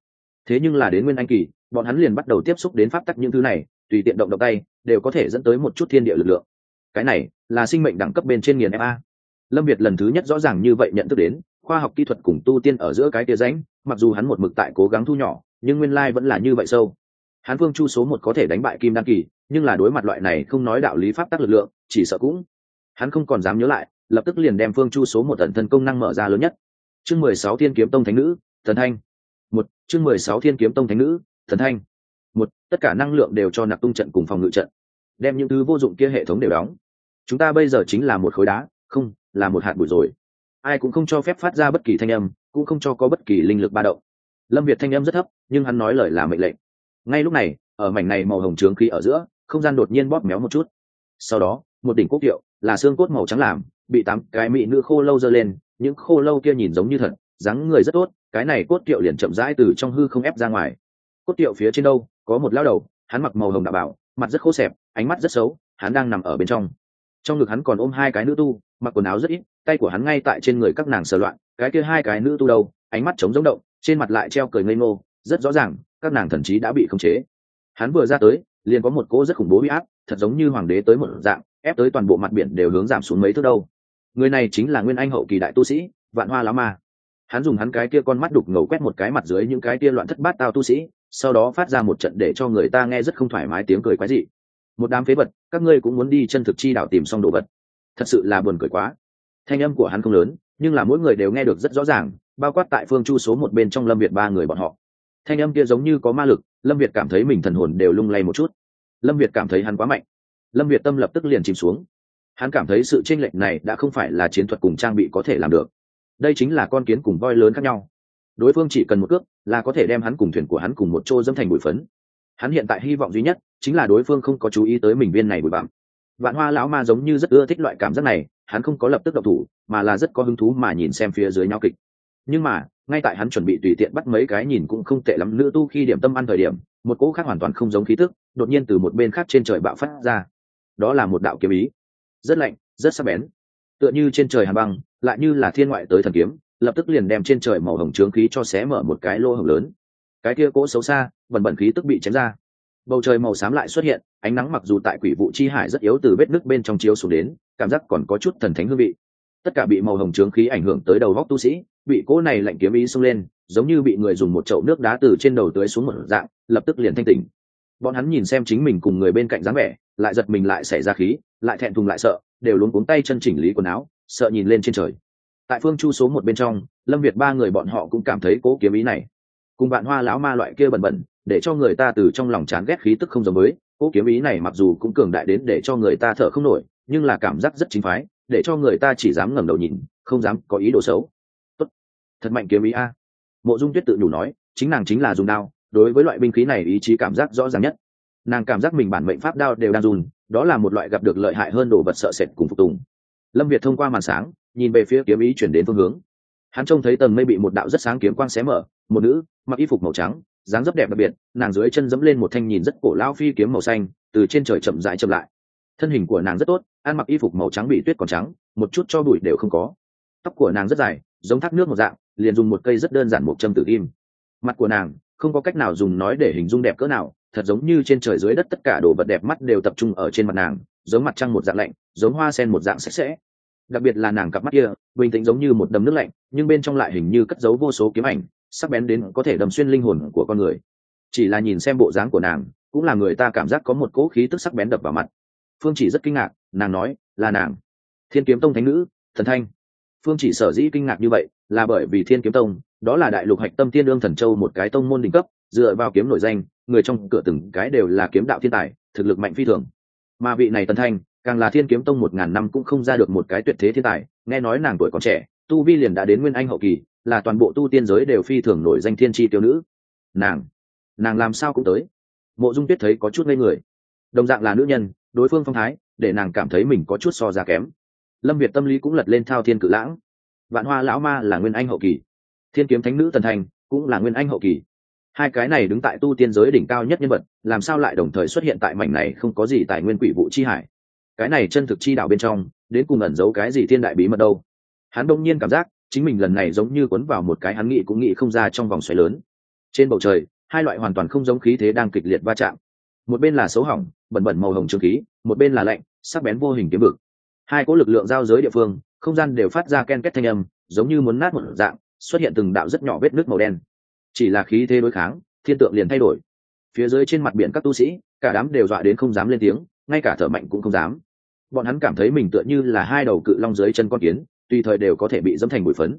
Thế nhưng là đến nguyên anh kỳ, bọn hắn liền bắt đầu tiếp xúc đến pháp tắc những thứ này, tùy tiện động động tay, đều có thể dẫn tới một chút thiên địa lực lượng. Cái này là sinh mệnh đẳng cấp bên trên nghiền fa lâm việt lần thứ nhất rõ ràng như vậy nhận thức đến, khoa học kỹ thuật cùng tu tiên ở giữa cái tia rãnh, mặc dù hắn một mực tại cố gắng thu nhỏ, nhưng nguyên lai vẫn là như vậy sâu. Hắn vương chu số một có thể đánh bại kim đan kỳ, nhưng là đối mặt loại này không nói đạo lý pháp tắc lực lượng, chỉ sợ cũng, hắn không còn dám nhớ lại lập tức liền đem phương chu số một ẩn thân công năng mở ra lớn nhất. Chương mười sáu thiên kiếm tông thánh nữ, thần thanh. Một, chương mười sáu thiên kiếm tông thánh nữ, thần thanh. Một, tất cả năng lượng đều cho nạp tung trận cùng phòng ngự trận, đem những thứ vô dụng kia hệ thống đều đóng. Chúng ta bây giờ chính là một khối đá, không, là một hạt bụi rồi. Ai cũng không cho phép phát ra bất kỳ thanh âm, cũng không cho có bất kỳ linh lực ba động. Lâm việt thanh âm rất thấp, nhưng hắn nói lời là mệnh lệnh. Ngay lúc này, ở mảnh này màu hồng trướng khí ở giữa, không gian đột nhiên bóp méo một chút. Sau đó, một đỉnh quốc hiệu là xương cốt màu trắng làm bị tám cái mỹ nữ khô lâu giơ lên, những khô lâu kia nhìn giống như thật, dáng người rất tốt, cái này cốt tiệu liền chậm rãi từ trong hư không ép ra ngoài. Cốt tiệu phía trên đâu? Có một lao đầu, hắn mặc màu hồng đạo bảo, mặt rất khô xẹp, ánh mắt rất xấu, hắn đang nằm ở bên trong. Trong ngực hắn còn ôm hai cái nữ tu, mặc quần áo rất ít, tay của hắn ngay tại trên người các nàng sờ loạn, cái kia hai cái nữ tu đâu? Ánh mắt trống rỗng động, trên mặt lại treo cười ngây ngô, rất rõ ràng, các nàng thần trí đã bị khống chế. Hắn vừa ra tới, liền có một cỗ rất khủng bố huy áp, thật giống như hoàng đế tới một dạng, ép tới toàn bộ mặt biển đều hướng giảm xuống mấy thước đâu người này chính là nguyên anh hậu kỳ đại tu sĩ, vạn hoa lá ma. Hắn dùng hắn cái kia con mắt đục ngầu quét một cái mặt dưới những cái kia loạn thất bát tao tu sĩ, sau đó phát ra một trận để cho người ta nghe rất không thoải mái tiếng cười quái dị. Một đám phế vật, các ngươi cũng muốn đi chân thực chi đảo tìm xong đồ vật. Thật sự là buồn cười quá. Thanh âm của hắn không lớn, nhưng là mỗi người đều nghe được rất rõ ràng, bao quát tại phương chu số một bên trong lâm việt ba người bọn họ. Thanh âm kia giống như có ma lực, lâm việt cảm thấy mình thần hồn đều lung lay một chút. Lâm việt cảm thấy hắn quá mạnh. Lâm việt tâm lập tức liền chìm xuống hắn cảm thấy sự chênh lệch này đã không phải là chiến thuật cùng trang bị có thể làm được. Đây chính là con kiến cùng voi lớn khác nhau. Đối phương chỉ cần một cước là có thể đem hắn cùng thuyền của hắn cùng một chỗ dâm thành bụi phấn. Hắn hiện tại hy vọng duy nhất chính là đối phương không có chú ý tới mình viên này bụi bặm. Vạn hoa lão ma giống như rất ưa thích loại cảm giác này, hắn không có lập tức độc thủ, mà là rất có hứng thú mà nhìn xem phía dưới nhau kịch. Nhưng mà, ngay tại hắn chuẩn bị tùy tiện bắt mấy cái nhìn cũng không tệ lắm nữ tu khi điểm tâm ăn thời điểm, một cỗ khác hoàn toàn không giống khí tức, đột nhiên từ một bên khác trên trời bạo phát ra. Đó là một đạo kiếm ý rất lạnh, rất sắc bén. Tựa như trên trời hà băng, lại như là thiên ngoại tới thần kiếm, lập tức liền đem trên trời màu hồng trướng khí cho xé mở một cái lô hồng lớn. Cái kia cỗ xấu xa, bẩn bẩn khí tức bị chém ra. Bầu trời màu xám lại xuất hiện, ánh nắng mặc dù tại quỷ vụ chi hải rất yếu từ vết nước bên trong chiếu xuống đến, cảm giác còn có chút thần thánh hương vị. Tất cả bị màu hồng trướng khí ảnh hưởng tới đầu góc tu sĩ, bị cỗ này lạnh kiếm ý xông lên, giống như bị người dùng một chậu nước đá từ trên đầu tưới xuống một dạng, lập tức liền thanh tỉnh. Bọn hắn nhìn xem chính mình cùng người bên cạnh dáng vẻ lại giật mình lại xảy ra khí, lại thẹn thùng lại sợ, đều luống cuống tay chân chỉnh lý quần áo, sợ nhìn lên trên trời tại phương chu số một bên trong, lâm việt ba người bọn họ cũng cảm thấy cố kiếm ý này cùng bạn hoa lão ma loại kia bẩn bẩn, để cho người ta từ trong lòng chán ghét khí tức không giống mới. cố kiếm ý này mặc dù cũng cường đại đến để cho người ta thở không nổi, nhưng là cảm giác rất chính phái, để cho người ta chỉ dám ngẩng đầu nhìn, không dám có ý đồ xấu Tốt. thật mạnh kiếm ý a mộ dung tuyết tự nhủ nói, chính nàng chính là dùng đao, đối với loại binh khí này ý chí cảm giác rõ ràng nhất nàng cảm giác mình bản mệnh pháp đao đều đang run, đó là một loại gặp được lợi hại hơn đồ vật sợ sệt cùng phục tùng. Lâm việt thông qua màn sáng, nhìn về phía kiếm ý chuyển đến phương hướng. Hắn trông thấy tầng mây bị một đạo rất sáng kiếm quang xé mở, một nữ, mặc y phục màu trắng, dáng dấp đẹp đặc biệt, nàng dưới chân dẫm lên một thanh nhìn rất cổ lao phi kiếm màu xanh, từ trên trời chậm rãi chậm lại. Thân hình của nàng rất tốt, ăn mặc y phục màu trắng bị tuyết còn trắng, một chút cho bụi đều không có. Tóc của nàng rất dài, giống thác nước một dạng, liền dùng một cây rất đơn giản một châm tử kim mặt của nàng, không có cách nào dùng nói để hình dung đẹp cỡ nào thật giống như trên trời dưới đất tất cả đồ vật đẹp mắt đều tập trung ở trên mặt nàng, giống mặt trăng một dạng lạnh, giống hoa sen một dạng sạch sẽ. Đặc biệt là nàng cặp mắt kia, bình tĩnh giống như một đầm nước lạnh, nhưng bên trong lại hình như cất giấu vô số kiếm ảnh, sắc bén đến có thể đâm xuyên linh hồn của con người. Chỉ là nhìn xem bộ dáng của nàng, cũng là người ta cảm giác có một cỗ khí tức sắc bén đập vào mặt. Phương chỉ rất kinh ngạc, nàng nói, là nàng. Thiên kiếm tông thánh nữ, thần thanh. Phương chỉ sở dĩ kinh ngạc như vậy, là bởi vì thiên kiếm tông, đó là đại lục hạch tâm thiên đương thần châu một cái tông môn đỉnh cấp dựa vào kiếm nổi danh, người trong cửa từng cái đều là kiếm đạo thiên tài, thực lực mạnh phi thường. Mà vị này tần thanh, càng là thiên kiếm tông một ngàn năm cũng không ra được một cái tuyệt thế thiên tài, nghe nói nàng tuổi còn trẻ, tu vi liền đã đến nguyên anh hậu kỳ, là toàn bộ tu tiên giới đều phi thường nổi danh thiên tri tiêu nữ. Nàng nàng làm sao cũng tới. Mộ dung tuyết thấy có chút ngây người. Đồng dạng là nữ nhân, đối phương phong thái, để nàng cảm thấy mình có chút so ra kém. Lâm việt tâm lý cũng lật lên thao thiên cự lãng. Vạn hoa lão ma là nguyên anh hậu kỳ. Thiên kiếm thánh nữ tần thành cũng là nguyên anh hậu kỳ hai cái này đứng tại tu tiên giới đỉnh cao nhất nhân vật, làm sao lại đồng thời xuất hiện tại mảnh này không có gì tài nguyên quỷ vụ chi hải? Cái này chân thực chi đạo bên trong, đến cùng ẩn giấu cái gì thiên đại bí mật đâu? Hắn đông nhiên cảm giác, chính mình lần này giống như cuốn vào một cái hắn nghĩ cũng nghĩ không ra trong vòng xoáy lớn. Trên bầu trời, hai loại hoàn toàn không giống khí thế đang kịch liệt va chạm. Một bên là xấu hỏng, bẩn bẩn màu hồng trường khí, một bên là lạnh, sắc bén vô hình kiếm vực. Hai cỗ lực lượng giao giới địa phương, không gian đều phát ra ken két thanh âm, giống như muốn nát một dạng, xuất hiện từng đạo rất nhỏ vết nước màu đen chỉ là khí thế đối kháng, thiên tượng liền thay đổi. Phía dưới trên mặt biển các tu sĩ, cả đám đều dọa đến không dám lên tiếng, ngay cả thở mạnh cũng không dám. Bọn hắn cảm thấy mình tựa như là hai đầu cự long dưới chân con kiến, tùy thời đều có thể bị dẫm thành bụi phấn.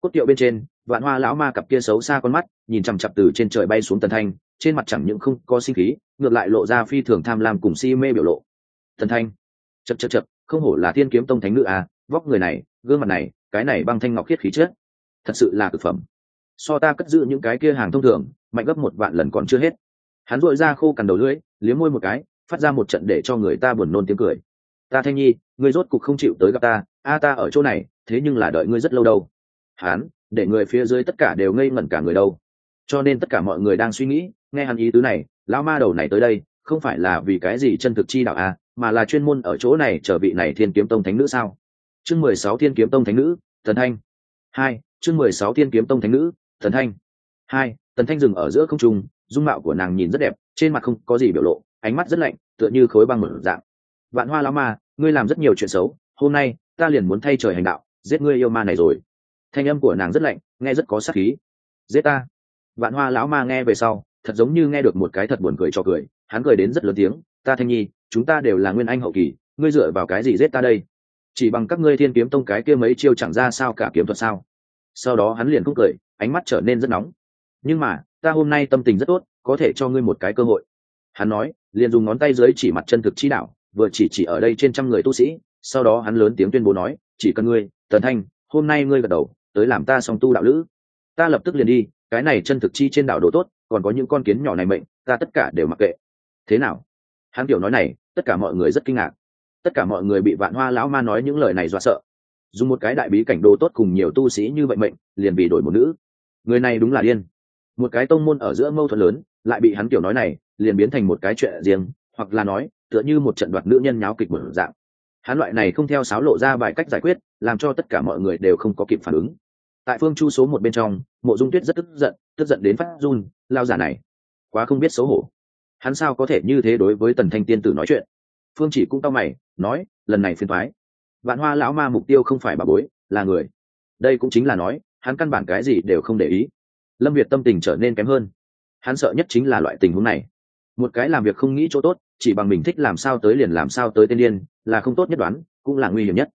Cốt tiệu bên trên, vạn hoa lão ma cặp kia xấu xa con mắt, nhìn chằm chặp từ trên trời bay xuống tần thanh, trên mặt chẳng những không có sinh khí, ngược lại lộ ra phi thường tham lam cùng si mê biểu lộ. Tần thanh, chật chật chật, không hổ là thiên kiếm tông thánh nữ à vóc người này, gương mặt này, cái này băng thanh ngọc khiết khí chết thật sự là cực phẩm so ta cất giữ những cái kia hàng thông thường, mạnh gấp một vạn lần còn chưa hết. Hắn dội ra khô cằn đầu lưỡi, liếm môi một cái, phát ra một trận để cho người ta buồn nôn tiếng cười. Ta thanh nhi, ngươi rốt cục không chịu tới gặp ta, a ta ở chỗ này, thế nhưng là đợi ngươi rất lâu đâu. Hắn, để người phía dưới tất cả đều ngây ngẩn cả người đâu. Cho nên tất cả mọi người đang suy nghĩ, nghe hắn ý tứ này, lão ma đầu này tới đây, không phải là vì cái gì chân thực chi đạo a mà là chuyên môn ở chỗ này chờ vị này thiên kiếm tông thánh nữ sao? Chương mười sáu thiên kiếm tông thánh nữ, thần thanh. Hai, chương mười sáu thiên kiếm tông thánh nữ thần thanh. Hai, tần thanh dừng ở giữa không trung, dung mạo của nàng nhìn rất đẹp, trên mặt không có gì biểu lộ, ánh mắt rất lạnh, tựa như khối băng mở dạng. Vạn hoa lão ma, ngươi làm rất nhiều chuyện xấu, hôm nay, ta liền muốn thay trời hành đạo, giết ngươi yêu ma này rồi. Thanh âm của nàng rất lạnh, nghe rất có sắc khí. Giết ta. Vạn hoa lão ma nghe về sau, thật giống như nghe được một cái thật buồn cười cho cười, hắn cười đến rất lớn tiếng, ta thanh nhi, chúng ta đều là nguyên anh hậu kỳ, ngươi dựa vào cái gì giết ta đây? Chỉ bằng các ngươi thiên kiếm tông cái kia mấy chiêu chẳng ra sao cả kiếm thuật sao? Sau đó hắn liền cũng cười ánh mắt trở nên rất nóng. Nhưng mà, ta hôm nay tâm tình rất tốt, có thể cho ngươi một cái cơ hội. Hắn nói, liền dùng ngón tay dưới chỉ mặt chân thực chi đạo, vừa chỉ chỉ ở đây trên trăm người tu sĩ, sau đó hắn lớn tiếng tuyên bố nói, chỉ cần ngươi, tần thanh, hôm nay ngươi gật đầu, tới làm ta song tu đạo lữ. Ta lập tức liền đi, cái này chân thực chi trên đảo đồ tốt, còn có những con kiến nhỏ này mệnh, ta tất cả đều mặc kệ. Thế nào? Hắn kiểu nói này, tất cả mọi người rất kinh ngạc. Tất cả mọi người bị vạn hoa lão ma nói những lời này dọa sợ. Dùng một cái đại bí cảnh đồ tốt cùng nhiều tu sĩ như vậy mệnh, liền bị đổi một nữ người này đúng là điên. Một cái tông môn ở giữa mâu thuẫn lớn, lại bị hắn kiểu nói này, liền biến thành một cái chuyện riêng, hoặc là nói, tựa như một trận đoạt nữ nhân nháo kịch mở dạng. Hắn loại này không theo sáo lộ ra vài cách giải quyết, làm cho tất cả mọi người đều không có kịp phản ứng. Tại phương chu số một bên trong, mộ dung tuyết rất tức giận tức giận đến phát run, lao giả này, quá không biết xấu hổ. Hắn sao có thể như thế đối với tần thanh tiên tử nói chuyện? Phương chỉ cũng tao mày, nói, lần này phiền thoái vạn hoa lão ma mục tiêu không phải bà bối, là người. Đây cũng chính là nói hắn căn bản cái gì đều không để ý. Lâm việt tâm tình trở nên kém hơn. Hắn sợ nhất chính là loại tình huống này. Một cái làm việc không nghĩ chỗ tốt, chỉ bằng mình thích làm sao tới liền làm sao tới tên điên, là không tốt nhất đoán, cũng là nguy hiểm nhất.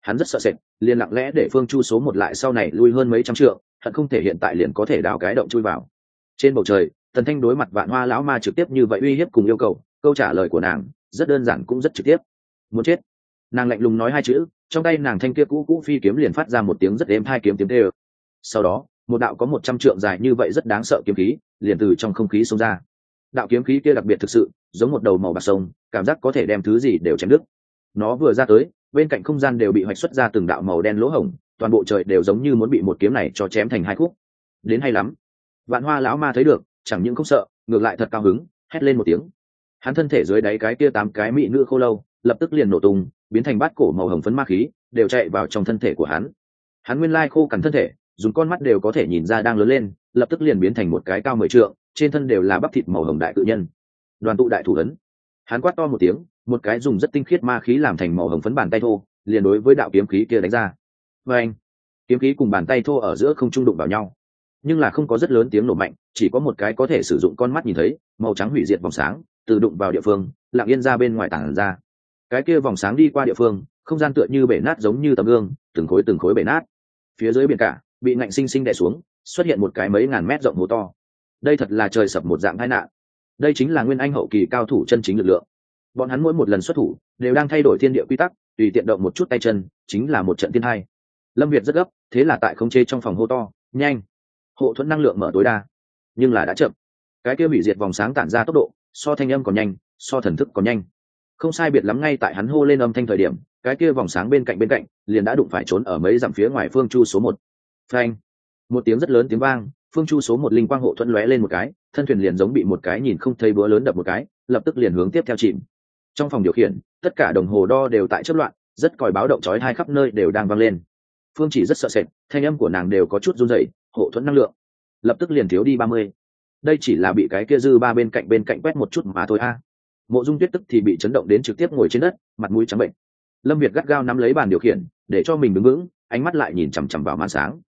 Hắn rất sợ sệt, liền lặng lẽ để phương chu số một lại sau này lui hơn mấy trăm trượng, hận không thể hiện tại liền có thể đào cái động chui vào. Trên bầu trời tần thanh đối mặt vạn hoa lão ma trực tiếp như vậy uy hiếp cùng yêu cầu, câu trả lời của nàng, rất đơn giản cũng rất trực tiếp. Muốn chết. Nàng lạnh lùng nói hai chữ, trong tay nàng thanh kia cũ cũ phi kiếm liền phát ra một tiếng rất êm hai kiếm tiếng tê ơ sau đó, một đạo có một trăm trượng dài như vậy rất đáng sợ kiếm khí, liền từ trong không khí xông ra. Đạo kiếm khí kia đặc biệt thực sự, giống một đầu màu bạc sông, cảm giác có thể đem thứ gì đều chém đứt. Nó vừa ra tới, bên cạnh không gian đều bị hoạch xuất ra từng đạo màu đen lỗ hổng, toàn bộ trời đều giống như muốn bị một kiếm này cho chém thành hai khúc. Đến hay lắm. Vạn hoa lão ma thấy được, chẳng những không sợ, ngược lại thật cao hứng, hét lên một tiếng. Hắn thân thể dưới đáy cái kia tám cái mị nữ khô lâu, lập tức liền nổ tung, biến thành bát cổ màu hồng phấn ma khí, đều chạy vào trong thân thể của hắn. Hắn nguyên lai khô cằn thân thể dùng con mắt đều có thể nhìn ra đang lớn lên, lập tức liền biến thành một cái cao mười trượng, trên thân đều là bắp thịt màu hồng đại tự nhân. Đoàn tụ đại thủ ấn. Hắn quát to một tiếng, một cái dùng rất tinh khiết ma khí làm thành màu hồng phấn bàn tay thô, liền đối với đạo kiếm khí kia đánh ra. Và anh kiếm khí cùng bàn tay thô ở giữa không trung đụng vào nhau. Nhưng là không có rất lớn tiếng nổ mạnh, chỉ có một cái có thể sử dụng con mắt nhìn thấy, màu trắng hủy diệt vòng sáng, từ đụng vào địa phương, lặng yên ra bên ngoài tảng ra. Cái kia vòng sáng đi qua địa phương, không gian tựa như bể nát giống như tấm gương, từng khối từng khối bể nát. Phía dưới biển cả bị ngạnh sinh sinh đè xuống, xuất hiện một cái mấy ngàn mét rộng hố to. Đây thật là trời sập một dạng tai nạn. Đây chính là nguyên anh hậu kỳ cao thủ chân chính lực lượng. Bọn hắn mỗi một lần xuất thủ, đều đang thay đổi thiên địa quy tắc, tùy tiện động một chút tay chân, chính là một trận thiên hai lâm việt rất gấp, thế là tại không chế trong phòng hô to, nhanh! Hộ thuẫn năng lượng mở tối đa. Nhưng là đã chậm. Cái kia bị diệt vòng sáng tản ra tốc độ, so thanh âm còn nhanh, so thần thức còn nhanh. Không sai biệt lắm ngay tại hắn hô lên âm thanh thời điểm, cái kia vòng sáng bên cạnh bên cạnh, liền đã đụng phải trốn ở mấy dặm phía ngoài phương chu số một phanh. Một tiếng rất lớn tiếng vang, phương chu số một linh quang hộ thuẫn lóe lên một cái, thân thuyền liền giống bị một cái nhìn không thấy búa lớn đập một cái, lập tức liền hướng tiếp theo chìm. Trong phòng điều khiển, tất cả đồng hồ đo đều tại chất loạn, rất còi báo động chói hai khắp nơi đều đang vang lên. Phương chỉ rất sợ sệt, thanh âm của nàng đều có chút run rẩy, hộ thuẫn năng lượng. Lập tức liền thiếu đi ba mươi. Đây chỉ là bị cái kia dư ba bên cạnh bên cạnh quét một chút mà thôi a. Mộ dung tuyết tức thì bị chấn động đến trực tiếp ngồi trên đất, mặt mũi trắng bệnh lâm việt gắt gao nắm lấy bàn điều khiển, để cho mình đứng vững, ánh mắt lại nhìn chằm chằm vào màn sáng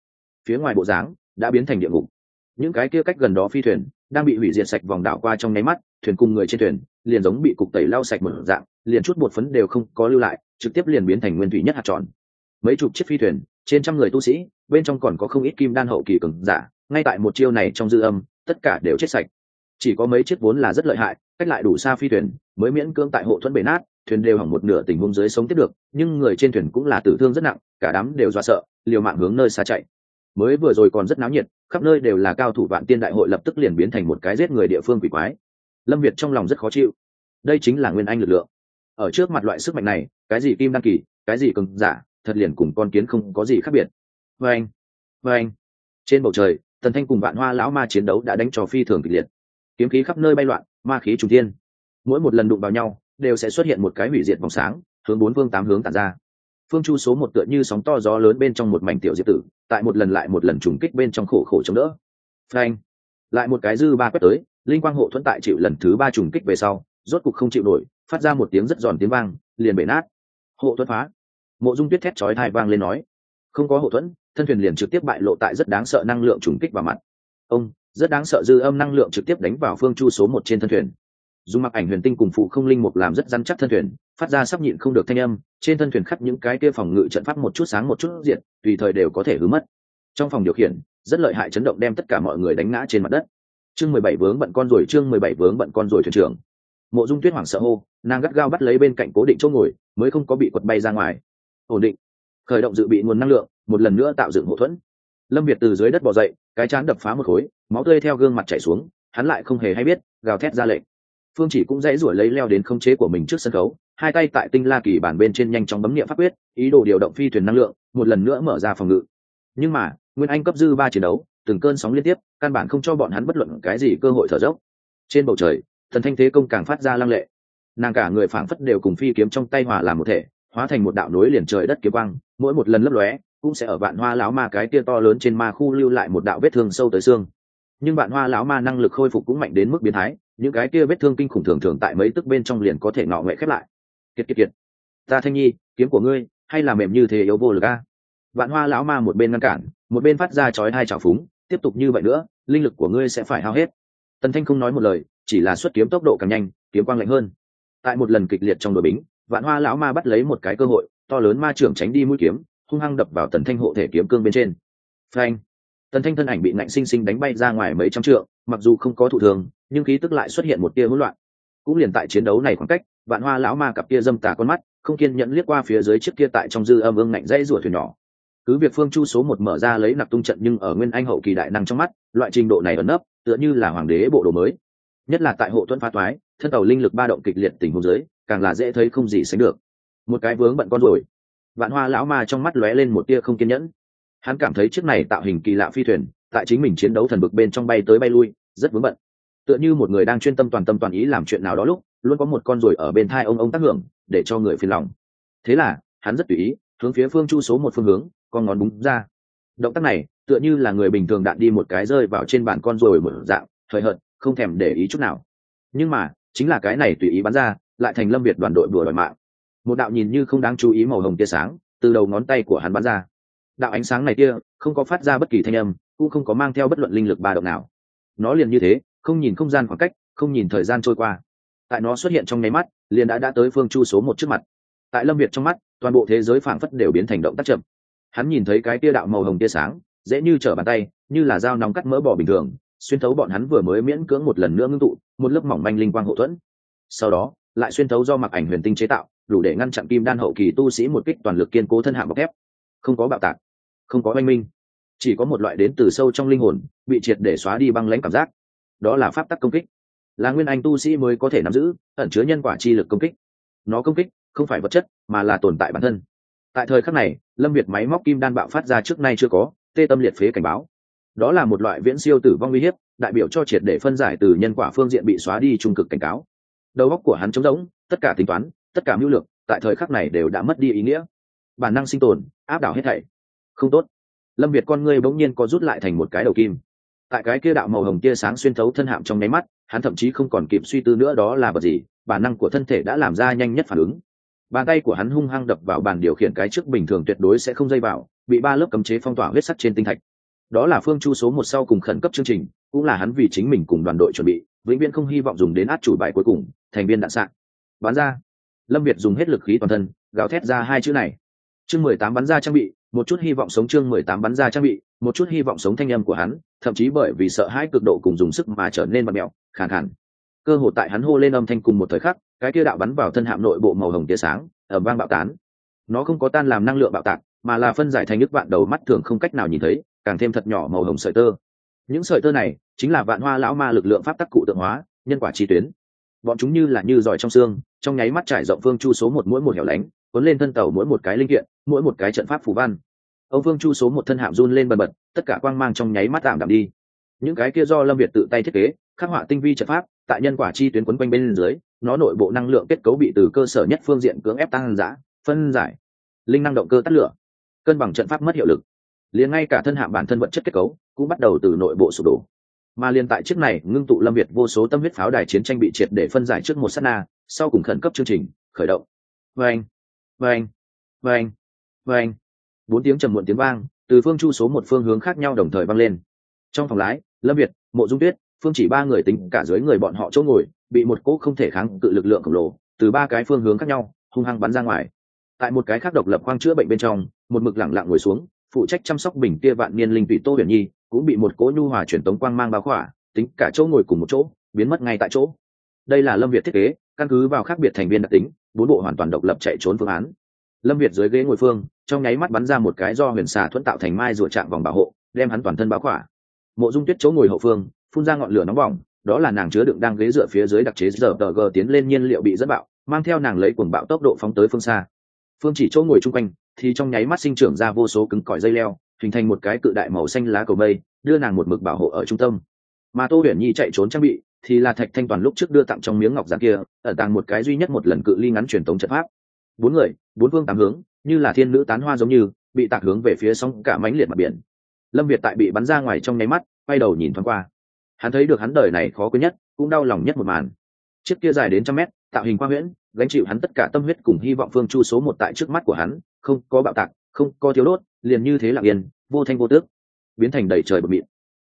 phía ngoài bộ dáng đã biến thành địa ngục. Những cái kia cách gần đó phi thuyền đang bị hủy diệt sạch vòng đảo qua trong nháy mắt, thuyền cùng người trên thuyền liền giống bị cục tẩy lau sạch một dạng, liền chút bột phấn đều không có lưu lại, trực tiếp liền biến thành nguyên thủy nhất hạt tròn. Mấy chục chiếc phi thuyền, trên trăm người tu sĩ, bên trong còn có không ít kim đan hậu kỳ cường giả, ngay tại một chiêu này trong dư âm, tất cả đều chết sạch. Chỉ có mấy chiếc vốn là rất lợi hại, cách lại đủ xa phi thuyền, mới miễn cưỡng tại hộ thuẫn bể nát, thuyền đều hỏng một nửa tình huống dưới sống tiếp được, nhưng người trên thuyền cũng là tử thương rất nặng, cả đám đều do sợ, liều mạng hướng nơi xa chạy mới vừa rồi còn rất náo nhiệt, khắp nơi đều là cao thủ vạn tiên đại hội lập tức liền biến thành một cái giết người địa phương quỷ quái. Lâm việt trong lòng rất khó chịu. Đây chính là nguyên anh lực lượng. Ở trước mặt loại sức mạnh này, cái gì kim đăng kỳ, cái gì cường giả, thật liền cùng con kiến không có gì khác biệt. Vê anh vê anh. Trên bầu trời tần thanh cùng vạn hoa lão ma chiến đấu đã đánh trò phi thường kịch liệt. Kiếm khí khắp nơi bay loạn, ma khí trùng thiên. Mỗi một lần đụng vào nhau, đều sẽ xuất hiện một cái hủy diệt vòng sáng, hướng bốn phương tám hướng tản ra phương chu số một tựa như sóng to gió lớn bên trong một mảnh tiểu diệp tử, tại một lần lại một lần trùng kích bên trong khổ khổ chống đỡ. Frank lại một cái dư ba quét tới, linh quang hộ thuẫn tại chịu lần thứ ba trùng kích về sau, rốt cục không chịu nổi, phát ra một tiếng rất giòn tiếng vang, liền bể nát. Hộ thuẫn phá! Mộ dung tuyết thét chói thai vang lên nói. Không có hộ thuẫn, thân thuyền liền trực tiếp bại lộ tại rất đáng sợ năng lượng trùng kích vào mặt. Ông, rất đáng sợ dư âm năng lượng trực tiếp đánh vào phương chu số một trên thân thuyền. Dùng mặc ảnh huyền tinh cùng phụ không linh mục làm rất rắn chắc thân thuyền phát ra sắp nhịn không được thanh âm, trên thân thuyền khắp những cái kia phòng ngự trận pháp một chút sáng một chút diện tùy thời đều có thể hứa mất. Trong phòng điều khiển, rất lợi hại chấn động đem tất cả mọi người đánh ngã trên mặt đất. Chương mười bảy vướng bận con rồi, chương mười bảy vướng bận con rồi thuyền trưởng. Mộ dung tuyết hoảng sợ hô, nàng gắt gao bắt lấy bên cạnh cố định chỗ ngồi, mới không có bị quật bay ra ngoài. Ổn định. Khởi động dự bị nguồn năng lượng, một lần nữa tạo dựng hậu thuẫn. Lâm việt từ dưới đất bỏ dậy, cái chán đập phá một khối, máu tươi theo gương mặt chảy xuống, hắn lại không hề hay biết, gào thét ra lệnh. Phương chỉ cũng dãy ruổi lấy leo đến không chế của mình trước sân khấu hai tay tại tinh la kỳ bản bên trên nhanh chóng bấm niệm pháp quyết, ý đồ điều động phi thuyền năng lượng, một lần nữa mở ra phòng ngự. Nhưng mà, nguyên anh cấp dư ba chiến đấu, từng cơn sóng liên tiếp, căn bản không cho bọn hắn bất luận cái gì cơ hội thở dốc. Trên bầu trời, thần thanh thế công càng phát ra lăng lệ. Nàng cả người phảng phất đều cùng phi kiếm trong tay hòa làm một thể, hóa thành một đạo nối liền trời đất kiếm quang, mỗi một lần lấp lóe, cũng sẽ ở vạn hoa lão ma cái tia to lớn trên ma khu lưu lại một đạo vết thương sâu tới xương. Nhưng vạn hoa lão ma năng lực khôi phục cũng mạnh đến mức biến thái, những cái kia vết thương kinh khủng thường thường tại mấy tức bên trong liền có thể ngọ nghệ khép lại kiệt kiệt kiệt. Ta thanh nhi, kiếm của ngươi, hay là mềm như thế yếu vô lực a? Vạn hoa lão ma một bên ngăn cản, một bên phát ra chói hai trào phúng, tiếp tục như vậy nữa, linh lực của ngươi sẽ phải hao hết. Tần thanh không nói một lời, chỉ là xuất kiếm tốc độ càng nhanh, kiếm quang lạnh hơn. Tại một lần kịch liệt trong đội bính, vạn hoa lão ma bắt lấy một cái cơ hội, to lớn ma trưởng tránh đi mũi kiếm, hung hăng đập vào tần thanh hộ thể kiếm cương bên trên. Phanh! Tần thanh thân ảnh bị nạnh sinh sinh đánh bay ra ngoài mấy trăm trượng, mặc dù không có thụ thường nhưng khí tức lại xuất hiện một tia hỗn loạn cũng liền tại chiến đấu này khoảng cách, vạn hoa lão ma cặp tia dâm tà con mắt, không kiên nhẫn liếc qua phía dưới chiếc kia tại trong dư âm ương ngạnh dãy rủa thuyền nhỏ. Cứ việc phương chu số một mở ra lấy nặc tung trận nhưng ở nguyên anh hậu kỳ đại năng trong mắt, loại trình độ này ẩn nấp, tựa như là hoàng đế bộ đồ mới. Nhất là tại hộ tuấn phá toái, thân tàu linh lực ba động kịch liệt tình huống dưới, càng là dễ thấy không gì sánh được. Một cái vướng bận con rồi vạn hoa lão ma trong mắt lóe lên một tia không kiên nhẫn. Hắn cảm thấy chiếc này tạo hình kỳ lạ phi thuyền, tại chính mình chiến đấu thần bực bên trong bay tới bay lui, rất vướng bận tựa như một người đang chuyên tâm toàn tâm toàn ý làm chuyện nào đó lúc, luôn có một con ruồi ở bên thai ông ông tác hưởng, để cho người phiền lòng. Thế là, hắn rất tùy ý, hướng phía phương chu số một phương hướng, con ngón búng ra. Động tác này, tựa như là người bình thường đạn đi một cái rơi vào trên bàn con ruồi một dạng thời hợt, không thèm để ý chút nào. Nhưng mà, chính là cái này tùy ý bắn ra, lại thành lâm việt đoàn đội đùa đòi mạng. Một đạo nhìn như không đáng chú ý màu hồng tia sáng, từ đầu ngón tay của hắn bắn ra. Đạo ánh sáng này kia, không có phát ra bất kỳ thanh âm, cũng không có mang theo bất luận linh lực ba động nào. Nó liền như thế không nhìn không gian khoảng cách, không nhìn thời gian trôi qua. Tại nó xuất hiện trong nháy mắt, liền đã đã tới phương chu số một trước mặt. Tại lâm việt trong mắt, toàn bộ thế giới phảng phất đều biến thành động tác chậm. Hắn nhìn thấy cái tia đạo màu hồng tia sáng, dễ như trở bàn tay, như là dao nóng cắt mỡ bỏ bình thường, xuyên thấu bọn hắn vừa mới miễn cưỡng một lần nữa ngưng tụ, một lớp mỏng manh linh quang hậu thuẫn. Sau đó, lại xuyên thấu do mặc ảnh huyền tinh chế tạo, đủ để ngăn chặn kim đan hậu kỳ tu sĩ một kích toàn lực kiên cố thân hạng bọc thép. Không có bạo tạc, không có oanh minh, chỉ có một loại đến từ sâu trong linh hồn, bị triệt để xóa đi băng lãnh cảm giác đó là pháp tắc công kích. Là nguyên anh tu sĩ mới có thể nắm giữ, ẩn chứa nhân quả chi lực công kích. Nó công kích không phải vật chất, mà là tồn tại bản thân. Tại thời khắc này, lâm việt máy móc kim đan bạo phát ra trước nay chưa có, tê tâm liệt phế cảnh báo. Đó là một loại viễn siêu tử vong uy hiếp, đại biểu cho triệt để phân giải từ nhân quả phương diện bị xóa đi trung cực cảnh cáo. Đầu óc của hắn trống rỗng, tất cả tính toán, tất cả mưu lược, tại thời khắc này đều đã mất đi ý nghĩa. Bản năng sinh tồn, áp đảo hết thảy. Không tốt. Lâm việt con ngươi bỗng nhiên có rút lại thành một cái đầu kim tại cái kia đạo màu hồng kia sáng xuyên thấu thân hạm trong nháy mắt, hắn thậm chí không còn kịp suy tư nữa đó là vật gì, bản năng của thân thể đã làm ra nhanh nhất phản ứng. Bàn tay của hắn hung hăng đập vào bàn điều khiển cái trước bình thường tuyệt đối sẽ không dây vào, bị ba lớp cấm chế phong tỏa huyết sắt trên tinh thạch. Đó là phương chu số một sau cùng khẩn cấp chương trình, cũng là hắn vì chính mình cùng đoàn đội chuẩn bị, vĩnh viễn không hy vọng dùng đến át chủ bài cuối cùng, thành viên đạn sạn. Bắn ra. Lâm việt dùng hết lực khí toàn thân, gào thét ra hai chữ này. Chương mười tám bắn ra trang bị, một chút hy vọng sống chương mười tám bắn ra trang bị, một chút hy vọng sống thanh âm của hắn thậm chí bởi vì sợ hãi cực độ cùng dùng sức mà trở nên mặt mẹo, khàn khàn. Cơ hội tại hắn hô lên âm thanh cùng một thời khắc, cái kia đạo bắn vào thân hạm nội bộ màu hồng tia sáng ở vang bạo tán. Nó không có tan làm năng lượng bạo tạc, mà là phân giải thành nước vạn đầu mắt thường không cách nào nhìn thấy, càng thêm thật nhỏ màu hồng sợi tơ. Những sợi tơ này chính là vạn hoa lão ma lực lượng pháp tắc cụ tượng hóa, nhân quả chi tuyến. Bọn chúng như là như giỏi trong xương, trong nháy mắt trải rộng phương chu số một mỗi một hẻo lánh, cuốn lên thân tàu mỗi một cái linh kiện, mỗi một cái trận pháp phù văn ông phương chu số một thân hạm run lên bần bật, tất cả quang mang trong nháy mắt tạm đạm đi. Những cái kia do lâm việt tự tay thiết kế, khắc họa tinh vi trận pháp, tại nhân quả chi tuyến quấn quanh bên dưới, nó nội bộ năng lượng kết cấu bị từ cơ sở nhất phương diện cưỡng ép tăng giã phân giải. Linh năng động cơ tắt lửa. Cân bằng trận pháp mất hiệu lực. Liền ngay cả thân hạm bản thân vật chất kết cấu cũng bắt đầu từ nội bộ sụp đổ. Mà liền tại trước này ngưng tụ lâm việt vô số tâm huyết pháo đài chiến tranh bị triệt để phân giải trước một s á t na, sau cùng khẩn cấp chương trình khởi động. Vâng vâng vâng vâng bốn tiếng trầm muộn tiếng vang, từ phương chu số một phương hướng khác nhau đồng thời vang lên. Trong phòng lái, lâm việt, mộ dung tuyết, phương chỉ ba người tính cả dưới người bọn họ chỗ ngồi, bị một cỗ không thể kháng cự lực lượng khổng lồ từ ba cái phương hướng khác nhau, hung hăng bắn ra ngoài. Tại một cái khác độc lập khoang chữa bệnh bên trong, một mực lẳng lặng ngồi xuống, phụ trách chăm sóc bình kia vạn niên linh tụy tô huyền nhi, cũng bị một cỗ nhu hòa truyền tống quang mang bao khỏa, tính cả chỗ ngồi cùng một chỗ, biến mất ngay tại chỗ. Đây là lâm việt thiết kế, căn cứ vào khác biệt thành viên đặc tính, bốn bộ hoàn toàn độc lập chạy trốn phương án lâm việt dưới ghế ngồi phương, trong nháy mắt bắn ra một cái do huyền xà thuẫn tạo thành mai rủa chạm vòng bảo hộ, đem hắn toàn thân báo khỏa. Mộ dung tuyết chỗ ngồi hậu phương, phun ra ngọn lửa nóng bỏng, đó là nàng chứa đựng đang ghế dựa phía dưới đặc chế giờ tờ g tiến lên nhiên liệu bị dẫn bạo, mang theo nàng lấy cuồng bạo tốc độ phóng tới phương xa. Phương chỉ chỗ ngồi chung quanh, thì trong nháy mắt sinh trưởng ra vô số cứng cỏi dây leo, hình thành một cái cự đại màu xanh lá cầu mây, đưa nàng một mực bảo hộ ở trung tâm. Mà tô huyền nhi chạy trốn trang bị, thì là thạch thanh toàn lúc trước đưa tặng trong miếng ngọc giản kia ở tàng một cái duy nhất một lần cự ly ngắn truyền tống trận pháp bốn người, bốn phương tám hướng, như là thiên nữ tán hoa giống như, bị tạc hướng về phía sóng cả mánh liệt mặt biển. Lâm việt tại bị bắn ra ngoài trong nháy mắt, quay đầu nhìn thoáng qua. Hắn thấy được hắn đời này khó quên nhất, cũng đau lòng nhất một màn. Chiếc kia dài đến trăm mét, tạo hình qua huyễn, gánh chịu hắn tất cả tâm huyết cùng hy vọng phương chu số một tại trước mắt của hắn, không có bạo tạc, không có thiếu đốt, liền như thế lặng yên, vô thanh vô tước, biến thành đầy trời bờ mịn.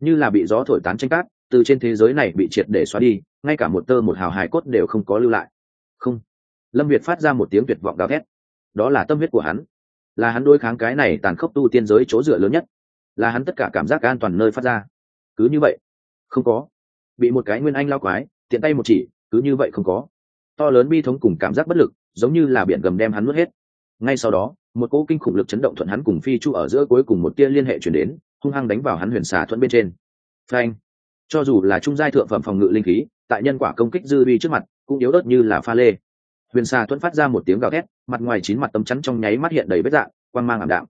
Như là bị gió thổi tán tranh cát, từ trên thế giới này bị triệt để xóa đi, ngay cả một tơ một hào hài cốt đều không có lưu lại lâm việt phát ra một tiếng tuyệt vọng gào thét. Đó là tâm huyết của hắn. Là hắn đối kháng cái này tàn khốc tu tiên giới chỗ dựa lớn nhất. Là hắn tất cả cảm giác an toàn nơi phát ra. Cứ như vậy, không có. Bị một cái nguyên anh lao quái, tiện tay một chỉ, cứ như vậy không có. To lớn bi thống cùng cảm giác bất lực, giống như là biển gầm đem hắn nuốt hết. Ngay sau đó, một cỗ kinh khủng lực chấn động thuận hắn cùng phi chu ở giữa cuối cùng một tia liên hệ chuyển đến, hung hăng đánh vào hắn huyền xà thuận bên trên. Frank cho dù là trung giai thượng phẩm phòng ngự linh khí, tại nhân quả công kích dư vi trước mặt, cũng yếu đớt như là pha lê huyền xà thuận phát ra một tiếng gào thét, mặt ngoài chín mặt tấm chắn trong nháy mắt hiện đầy vết dạng quan mang ảm đạm.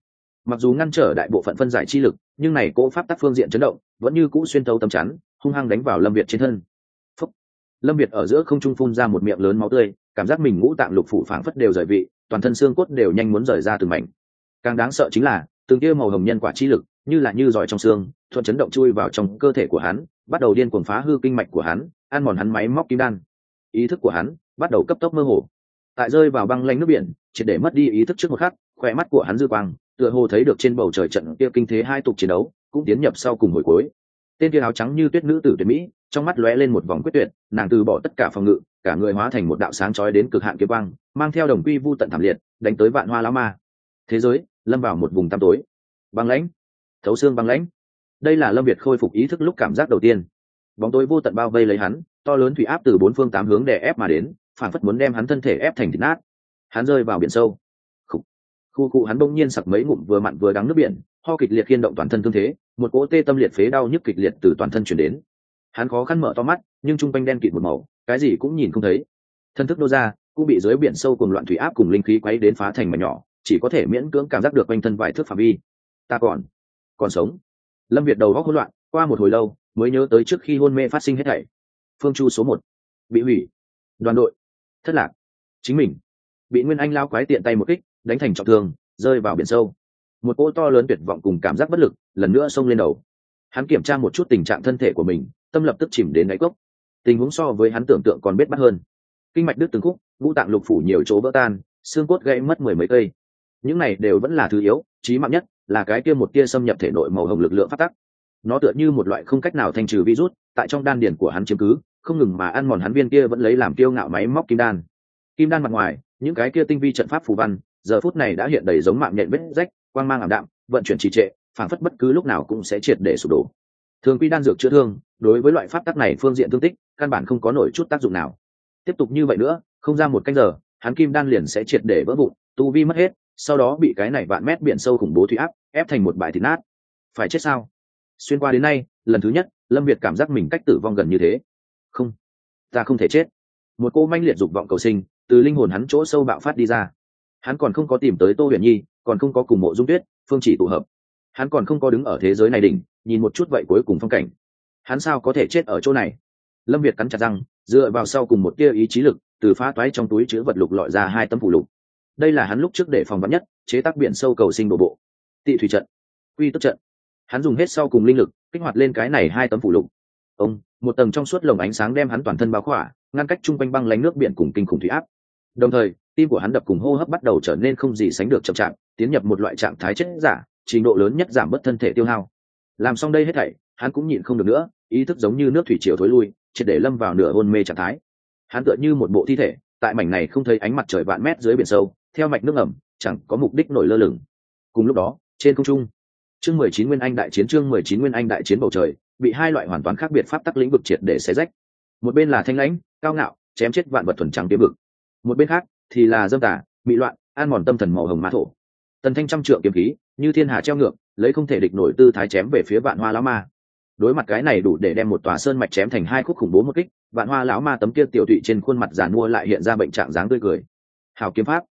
Mặc dù ngăn trở đại bộ phận phân giải chi lực, nhưng này cỗ pháp tắc phương diện chấn động, vẫn như cũ xuyên thấu tấm chắn, hung hăng đánh vào lâm việt trên thân. Phúc. lâm việt ở giữa không trung phun ra một miệng lớn máu tươi, cảm giác mình ngũ tạng lục phủ phảng phất đều rời vị, toàn thân xương cốt đều nhanh muốn rời ra từng mảnh. Càng đáng sợ chính là, từng kia màu hồng nhân quả chi lực, như là như giỏi trong xương, thuận chấn động chui vào trong cơ thể của hắn, bắt đầu điên cuồng phá hư kinh mạch của hắn, ăn mòn hắn máy móc kim đan ý thức của hắn bắt đầu cấp tốc mơ hồ. Tại rơi vào băng lanh nước biển, triệt để mất đi ý thức trước một khắc khoe mắt của hắn dư quang, tựa hồ thấy được trên bầu trời trận kia kinh thế hai tục chiến đấu, cũng tiến nhập sau cùng hồi cuối. Tên kia áo trắng như tuyết nữ tử tuyệt mỹ, trong mắt lóe lên một vòng quyết tuyệt, nàng từ bỏ tất cả phòng ngự, cả người hóa thành một đạo sáng chói đến cực hạn kiếm quang, mang theo đồng quy vu tận thảm liệt, đánh tới vạn hoa lão ma. Thế giới, lâm vào một vùng tăm tối. Băng lãnh. Thấu xương băng lãnh. Đây là lâm việt khôi phục ý thức lúc cảm giác đầu tiên. Bóng tối vô tận bao vây lấy hắn to lớn thủy áp từ bốn phương tám hướng đè ép mà đến phản phất muốn đem hắn thân thể ép thành thịt nát. Hắn rơi vào biển sâu. Khu cụ hắn bỗng nhiên sặc mấy ngụm vừa mặn vừa đắng nước biển, ho kịch liệt khiên động toàn thân thương thế, một cỗ tê tâm liệt phế đau nhức kịch liệt từ toàn thân chuyển đến. Hắn khó khăn mở to mắt, nhưng t r u n g quanh đen kịt một màu, cái gì cũng nhìn không thấy. Thân thức nô ra, cũng bị dưới biển sâu cùng loạn thủy áp cùng linh khí quấy đến phá thành mà nhỏ, chỉ có thể miễn cưỡng cảm giác được quanh thân vài thước phạm vi. Ta còn còn sống. Lâm việt đầu góc hỗn loạn, qua một hồi lâu, mới nhớ tới trước khi hôn mê phát sinh hết thảy phương chu số một. Bị hủy. Đoàn đội. Thất lạc. Chính mình. Bị nguyên anh lao quái tiện tay một kích, đánh thành trọng thương, rơi vào biển sâu. Một cỗ to lớn tuyệt vọng cùng cảm giác bất lực, lần nữa xông lên đầu. Hắn kiểm tra một chút tình trạng thân thể của mình, tâm lập tức chìm đến đáy cốc. Tình huống so với hắn tưởng tượng còn biết bắt hơn. Kinh mạch đứt từng khúc, ngũ tạng lục phủ nhiều chỗ vỡ tan, xương cốt gãy mất mười mấy cây. Những này đều vẫn là thứ yếu trí mạng nhất, là cái kia một tia xâm nhập thể nội màu hồng lực lượng phát tắc nó tựa như một loại không cách nào thanh trừ virus, tại trong đan điển của hắn chiếm cứ không ngừng mà ăn mòn hắn viên kia vẫn lấy làm kiêu ngạo máy móc kim đan. Kim đan mặt ngoài, những cái kia tinh vi trận pháp phù văn, giờ phút này đã hiện đầy giống mạng nhện vết rách, quang mang ảm đạm, vận chuyển trì trệ phản phất bất cứ lúc nào cũng sẽ triệt để sụp đổ. Thường quy đan dược chữa thương, đối với loại pháp tắc này phương diện thương tích, căn bản không có nổi chút tác dụng nào. Tiếp tục như vậy nữa, không ra một canh giờ, hắn kim đan liền sẽ triệt để vỡ vụn, tu vi mất hết, sau đó bị cái này vạn mét biển sâu khủng bố thủy áp, ép thành một bãi thịt nát. Phải chết sao? Xuyên qua đến nay, lần thứ nhất, lâm việt cảm giác mình cách tử vong gần như thế ta không thể chết. Một cô manh liệt dục vọng cầu sinh, từ linh hồn hắn chỗ sâu bạo phát đi ra. Hắn còn không có tìm tới tô huyền nhi, còn không có cùng mộ dung tuyết, phương chỉ tụ hợp. Hắn còn không có đứng ở thế giới này đỉnh, nhìn một chút vậy cuối cùng phong cảnh. Hắn sao có thể chết ở chỗ này? Lâm việt cắn chặt răng, dựa vào sau cùng một tia ý chí lực, từ phá toái trong túi chứa vật lục lọi ra hai tấm phủ lục. Đây là hắn lúc trước để phòng vắn nhất, chế tác biển sâu cầu sinh đổ bộ. Tị thủy trận, quy tức trận. Hắn dùng hết sau cùng linh lực, kích hoạt lên cái này hai tấm phủ lục ông, một tầng trong suốt lồng ánh sáng đem hắn toàn thân bao khỏa, ngăn cách chung quanh băng lánh nước biển cùng kinh khủng thủy áp. Đồng thời, tim của hắn đập cùng hô hấp bắt đầu trở nên không gì sánh được chậm chạp, tiến nhập một loại trạng thái chết giả, trình độ lớn nhất giảm bớt thân thể tiêu hao. Làm xong đây hết thảy, hắn cũng nhịn không được nữa, ý thức giống như nước thủy chiều thối lui, triệt để lâm vào nửa hôn mê trạng thái. Hắn tựa như một bộ thi thể, tại mảnh này không thấy ánh mặt trời vạn mét dưới biển sâu, theo mạch nước ẩm chẳng có mục đích nổi lơ lửng. Cùng lúc đó, trên không trung, chương mười chín nguyên anh đại chiến, chương mười chín nguyên anh đại chiến bầu trời bị hai loại hoàn toàn khác biệt pháp tắc lĩnh vực triệt để xé rách. Một bên là thanh lãnh, cao ngạo, chém chết vạn vật thuần trắng kiếm vực. Một bên khác thì là dâm tả bị loạn an mòn tâm thần màu hồng mã thổ. Tần thanh trăm trượng kiếm khí, như thiên hà treo ngược, lấy không thể địch nổi tư thái chém về phía vạn hoa lão ma. Đối mặt cái này đủ để đem một tòa sơn mạch chém thành hai khúc khủng bố một kích, vạn hoa lão ma tấm kia tiểu thụy trên khuôn mặt giàn mua lại hiện ra bệnh trạng dáng tươi cười. Hào kiếm pháp.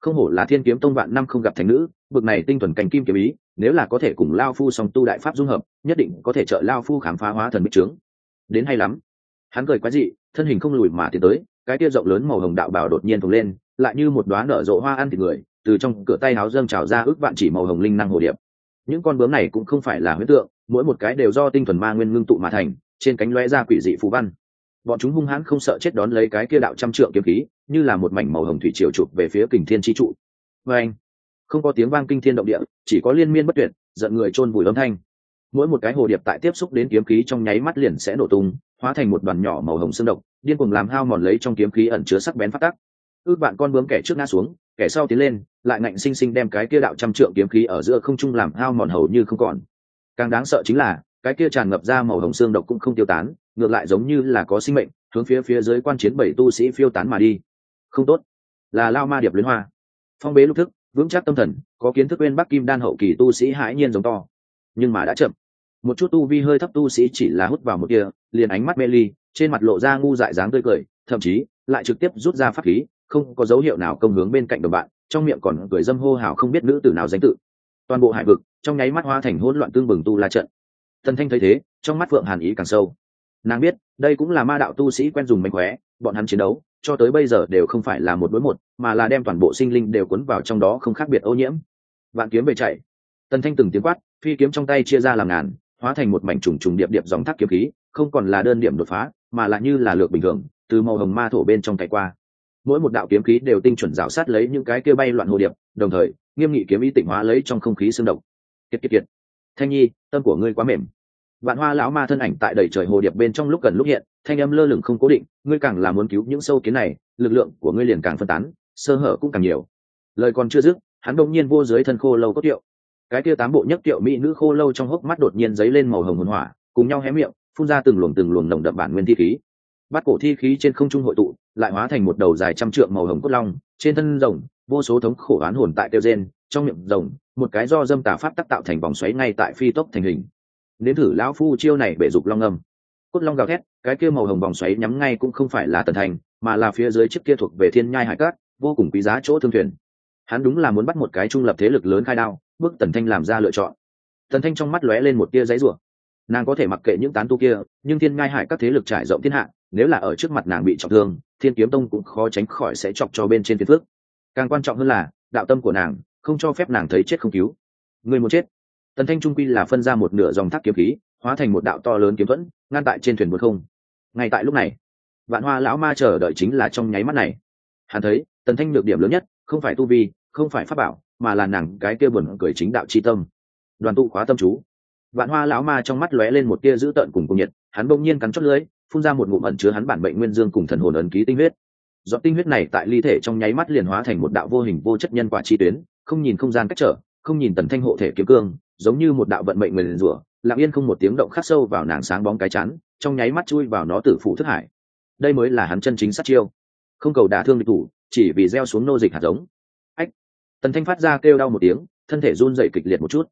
Không hổ là thiên kiếm tông vạn năm không gặp thành nữ, bực này tinh thuần cành kim kiếm ý nếu là có thể cùng lao phu song tu đại pháp dung hợp, nhất định có thể trợ lao phu khám phá hóa thần bích trướng. Đến hay lắm. Hắn cười quái dị, thân hình không lùi mà tiến tới, cái tia rộng lớn màu hồng đạo bảo đột nhiên thùng lên, lại như một đoá nở rộ hoa ăn thịt người, từ trong cửa tay áo dâng trào ra ước vạn chỉ màu hồng linh năng hồ điệp. Những con bướm này cũng không phải là huyết tượng, mỗi một cái đều do tinh thuần ma nguyên ngưng tụ mà thành, trên cánh lóe ra quỷ dị phú văn. Bọn chúng hung hãn không sợ chết đón lấy cái kia đạo trăm trượng kiếm khí, như là một mảnh màu hồng thủy triều chụp về phía kình thiên chi trụ. Vê anh không có tiếng vang kinh thiên động địa, chỉ có liên miên bất tuyệt, giận người chôn vùi âm thanh. Mỗi một cái hồ điệp tại tiếp xúc đến kiếm khí trong nháy mắt liền sẽ nổ tung, hóa thành một đoàn nhỏ màu hồng xương độc, điên cuồng làm hao mòn lấy trong kiếm khí ẩn chứa sắc bén phát tắc. Ước bạn con bướm kẻ trước ngã xuống, kẻ sau tiến lên, lại ngạnh sinh sinh đem cái kia đạo trăm trượng kiếm khí ở giữa không trung làm hao mòn hầu như không còn. Càng đáng sợ chính là, cái kia tràn ngập ra màu hồng xương độc cũng không tiêu tán, ngược lại giống như là có sinh mệnh, hướng phía phía dưới quan chiến bảy tu sĩ phiêu tán mà đi. Không tốt. Là lao ma điệp luyến hoa. Phong bế lúc thức vững chắc tâm thần, có kiến thức bên bắc kim đan hậu kỳ tu sĩ hãi nhiên giống to. Nhưng mà đã chậm. Một chút tu vi hơi thấp tu sĩ chỉ là hút vào một kia liền ánh mắt mê ly, trên mặt lộ ra ngu dại dáng tươi cười, thậm chí lại trực tiếp rút ra pháp khí, không có dấu hiệu nào công hướng bên cạnh đồng bạn, trong miệng còn cười dâm hô hào không biết nữ tử nào danh tự. Toàn bộ hải vực, trong nháy mắt hoa thành hỗn loạn tương bừng tu la trận. Tần thanh thấy thế, trong mắt phượng hàn ý càng sâu. Nàng biết, đây cũng là ma đạo tu sĩ quen dùng mánh khóe bọn hắn chiến đấu, cho tới bây giờ đều không phải là một đối một, mà là đem toàn bộ sinh linh đều cuốn vào trong đó không khác biệt ô nhiễm. Vạn kiếm về chạy. Tần thanh từng tiếng quát, phi kiếm trong tay chia ra làm ngàn, hóa thành một mảnh trùng trùng điệp điệp dòng thác kiếm khí, không còn là đơn điểm đột phá, mà là như là lược bình thường, từ màu hồng ma thổ bên trong tay qua. Mỗi một đạo kiếm khí đều tinh chuẩn rào sát lấy những cái kia bay loạn hồ điệp, đồng thời, nghiêm nghị kiếm ý tịnh hóa lấy trong không khí xương độc. Kiệt kiệt kiệt. Thanh nhi, tâm của ngươi quá mềm vạn hoa lão ma thân ảnh tại đầy trời hồ điệp bên trong lúc gần lúc hiện, thanh âm lơ lửng không cố định, ngươi càng là muốn cứu những sâu kiến này, lực lượng của ngươi liền càng phân tán, sơ hở cũng càng nhiều. Lời còn chưa dứt, hắn đông nhiên vô dưới thân khô lâu cốt tiệu. Cái kia tám bộ nhất tiệu mỹ nữ khô lâu trong hốc mắt đột nhiên dấy lên màu hồng hồn hỏa, cùng nhau hé miệng, phun ra từng luồng từng luồng nồng đậm bản nguyên thi khí. Bắt cổ thi khí trên không trung hội tụ, lại hóa thành một đầu dài trăm trượng màu hồng cốt long, trên thân rồng, vô số thống khổ oán hồn tại tiêu gen trong miệng rồng, một cái do dâm tà pháp tác tạo thành vòng xoáy ngay tại phi tốc thành hình nếm thử lão phu chiêu này bể dục long ngầm cốt long gào thét, cái kia màu hồng vòng xoáy nhắm ngay cũng không phải là tần thành, mà là phía dưới chiếc kia thuộc về thiên nhai hải cát, vô cùng quý giá chỗ thương thuyền. Hắn đúng là muốn bắt một cái trung lập thế lực lớn khai đao, bước tần thanh làm ra lựa chọn. Tần thanh trong mắt lóe lên một tia giấy rủa. Nàng có thể mặc kệ những tán tu kia, nhưng thiên ngai hải các thế lực trải rộng thiên hạ, nếu là ở trước mặt nàng bị trọng thương, thiên kiếm tông cũng khó tránh khỏi sẽ chọc cho bên trên phiền phước càng quan trọng hơn là, đạo tâm của nàng không cho phép nàng thấy chết không cứu. Người muốn chết tần thanh trung quy là phân ra một nửa dòng thác kiếm khí, hóa thành một đạo to lớn kiếm thuẫn, ngăn tại trên thuyền vượt không. Ngay tại lúc này, vạn hoa lão ma chờ đợi chính là trong nháy mắt này. Hắn thấy, tần thanh được điểm lớn nhất, không phải tu vi, không phải pháp bảo, mà là nàng cái kia buồn cười chính đạo chi tâm. Đoàn tụ khóa tâm chú. Vạn hoa lão ma trong mắt lóe lên một tia dữ tợn cùng cùng nhiệt, hắn bỗng nhiên cắn chót lưỡi, phun ra một ngụm ẩn chứa hắn bản bệnh nguyên dương cùng thần hồn ấn ký tinh huyết. Dọn tinh huyết này tại ly thể trong nháy mắt liền hóa thành một đạo vô hình vô chất nhân quả chi tuyến, không nhìn không gian cách trở, không nhìn tần thanh hộ thể kiếm cương giống như một đạo vận mệnh nguyền rủa, lặng yên không một tiếng động khắc sâu vào nàng sáng bóng cái chắn trong nháy mắt chui vào nó tử phủ thức hải. Đây mới là hắn chân chính sát chiêu. Không cầu đả thương địch thủ, chỉ vì gieo xuống nô dịch hạt giống. Ách! Tần thanh phát ra kêu đau một tiếng, thân thể run dậy kịch liệt một chút.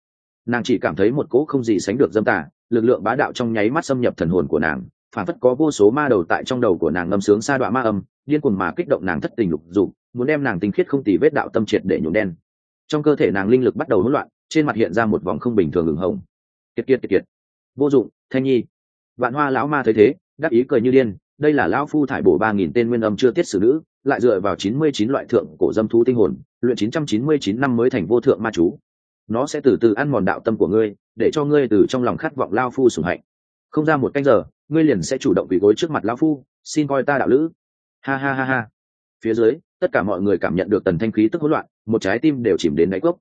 Nàng chỉ cảm thấy một cỗ không gì sánh được dâm tả lực lượng bá đạo trong nháy mắt xâm nhập thần hồn của nàng, phản phất có vô số ma đầu tại trong đầu của nàng ngâm sướng sa đoạn ma âm, điên cuồng mà kích động nàng thất tình lục dục, muốn đem nàng tinh khiết không tì vết đạo tâm triệt để nhuộm đen. Trong cơ thể nàng linh lực bắt đầu hỗn loạn trên mặt hiện ra một vòng không bình thường ửng hồng. Kiệt kiệt kiệt kiệt. Vô dụng, thanh nhi. Vạn hoa lão ma thấy thế, đắc ý cười như điên, đây là lão phu thải bổ ba nghìn tên nguyên âm chưa tiết xử nữ, lại dựa vào chín mươi chín loại thượng cổ dâm thú tinh hồn, luyện chín trăm chín mươi chín năm mới thành vô thượng ma chú. Nó sẽ từ từ ăn mòn đạo tâm của ngươi, để cho ngươi từ trong lòng khát vọng lao phu sủng hạnh. Không ra một canh giờ, ngươi liền sẽ chủ động quỳ gối trước mặt lao phu, xin coi ta đạo lữ. Ha ha ha ha. Phía dưới, tất cả mọi người cảm nhận được tần thanh khí tức hỗn loạn, một trái tim đều chìm đến đáy cốc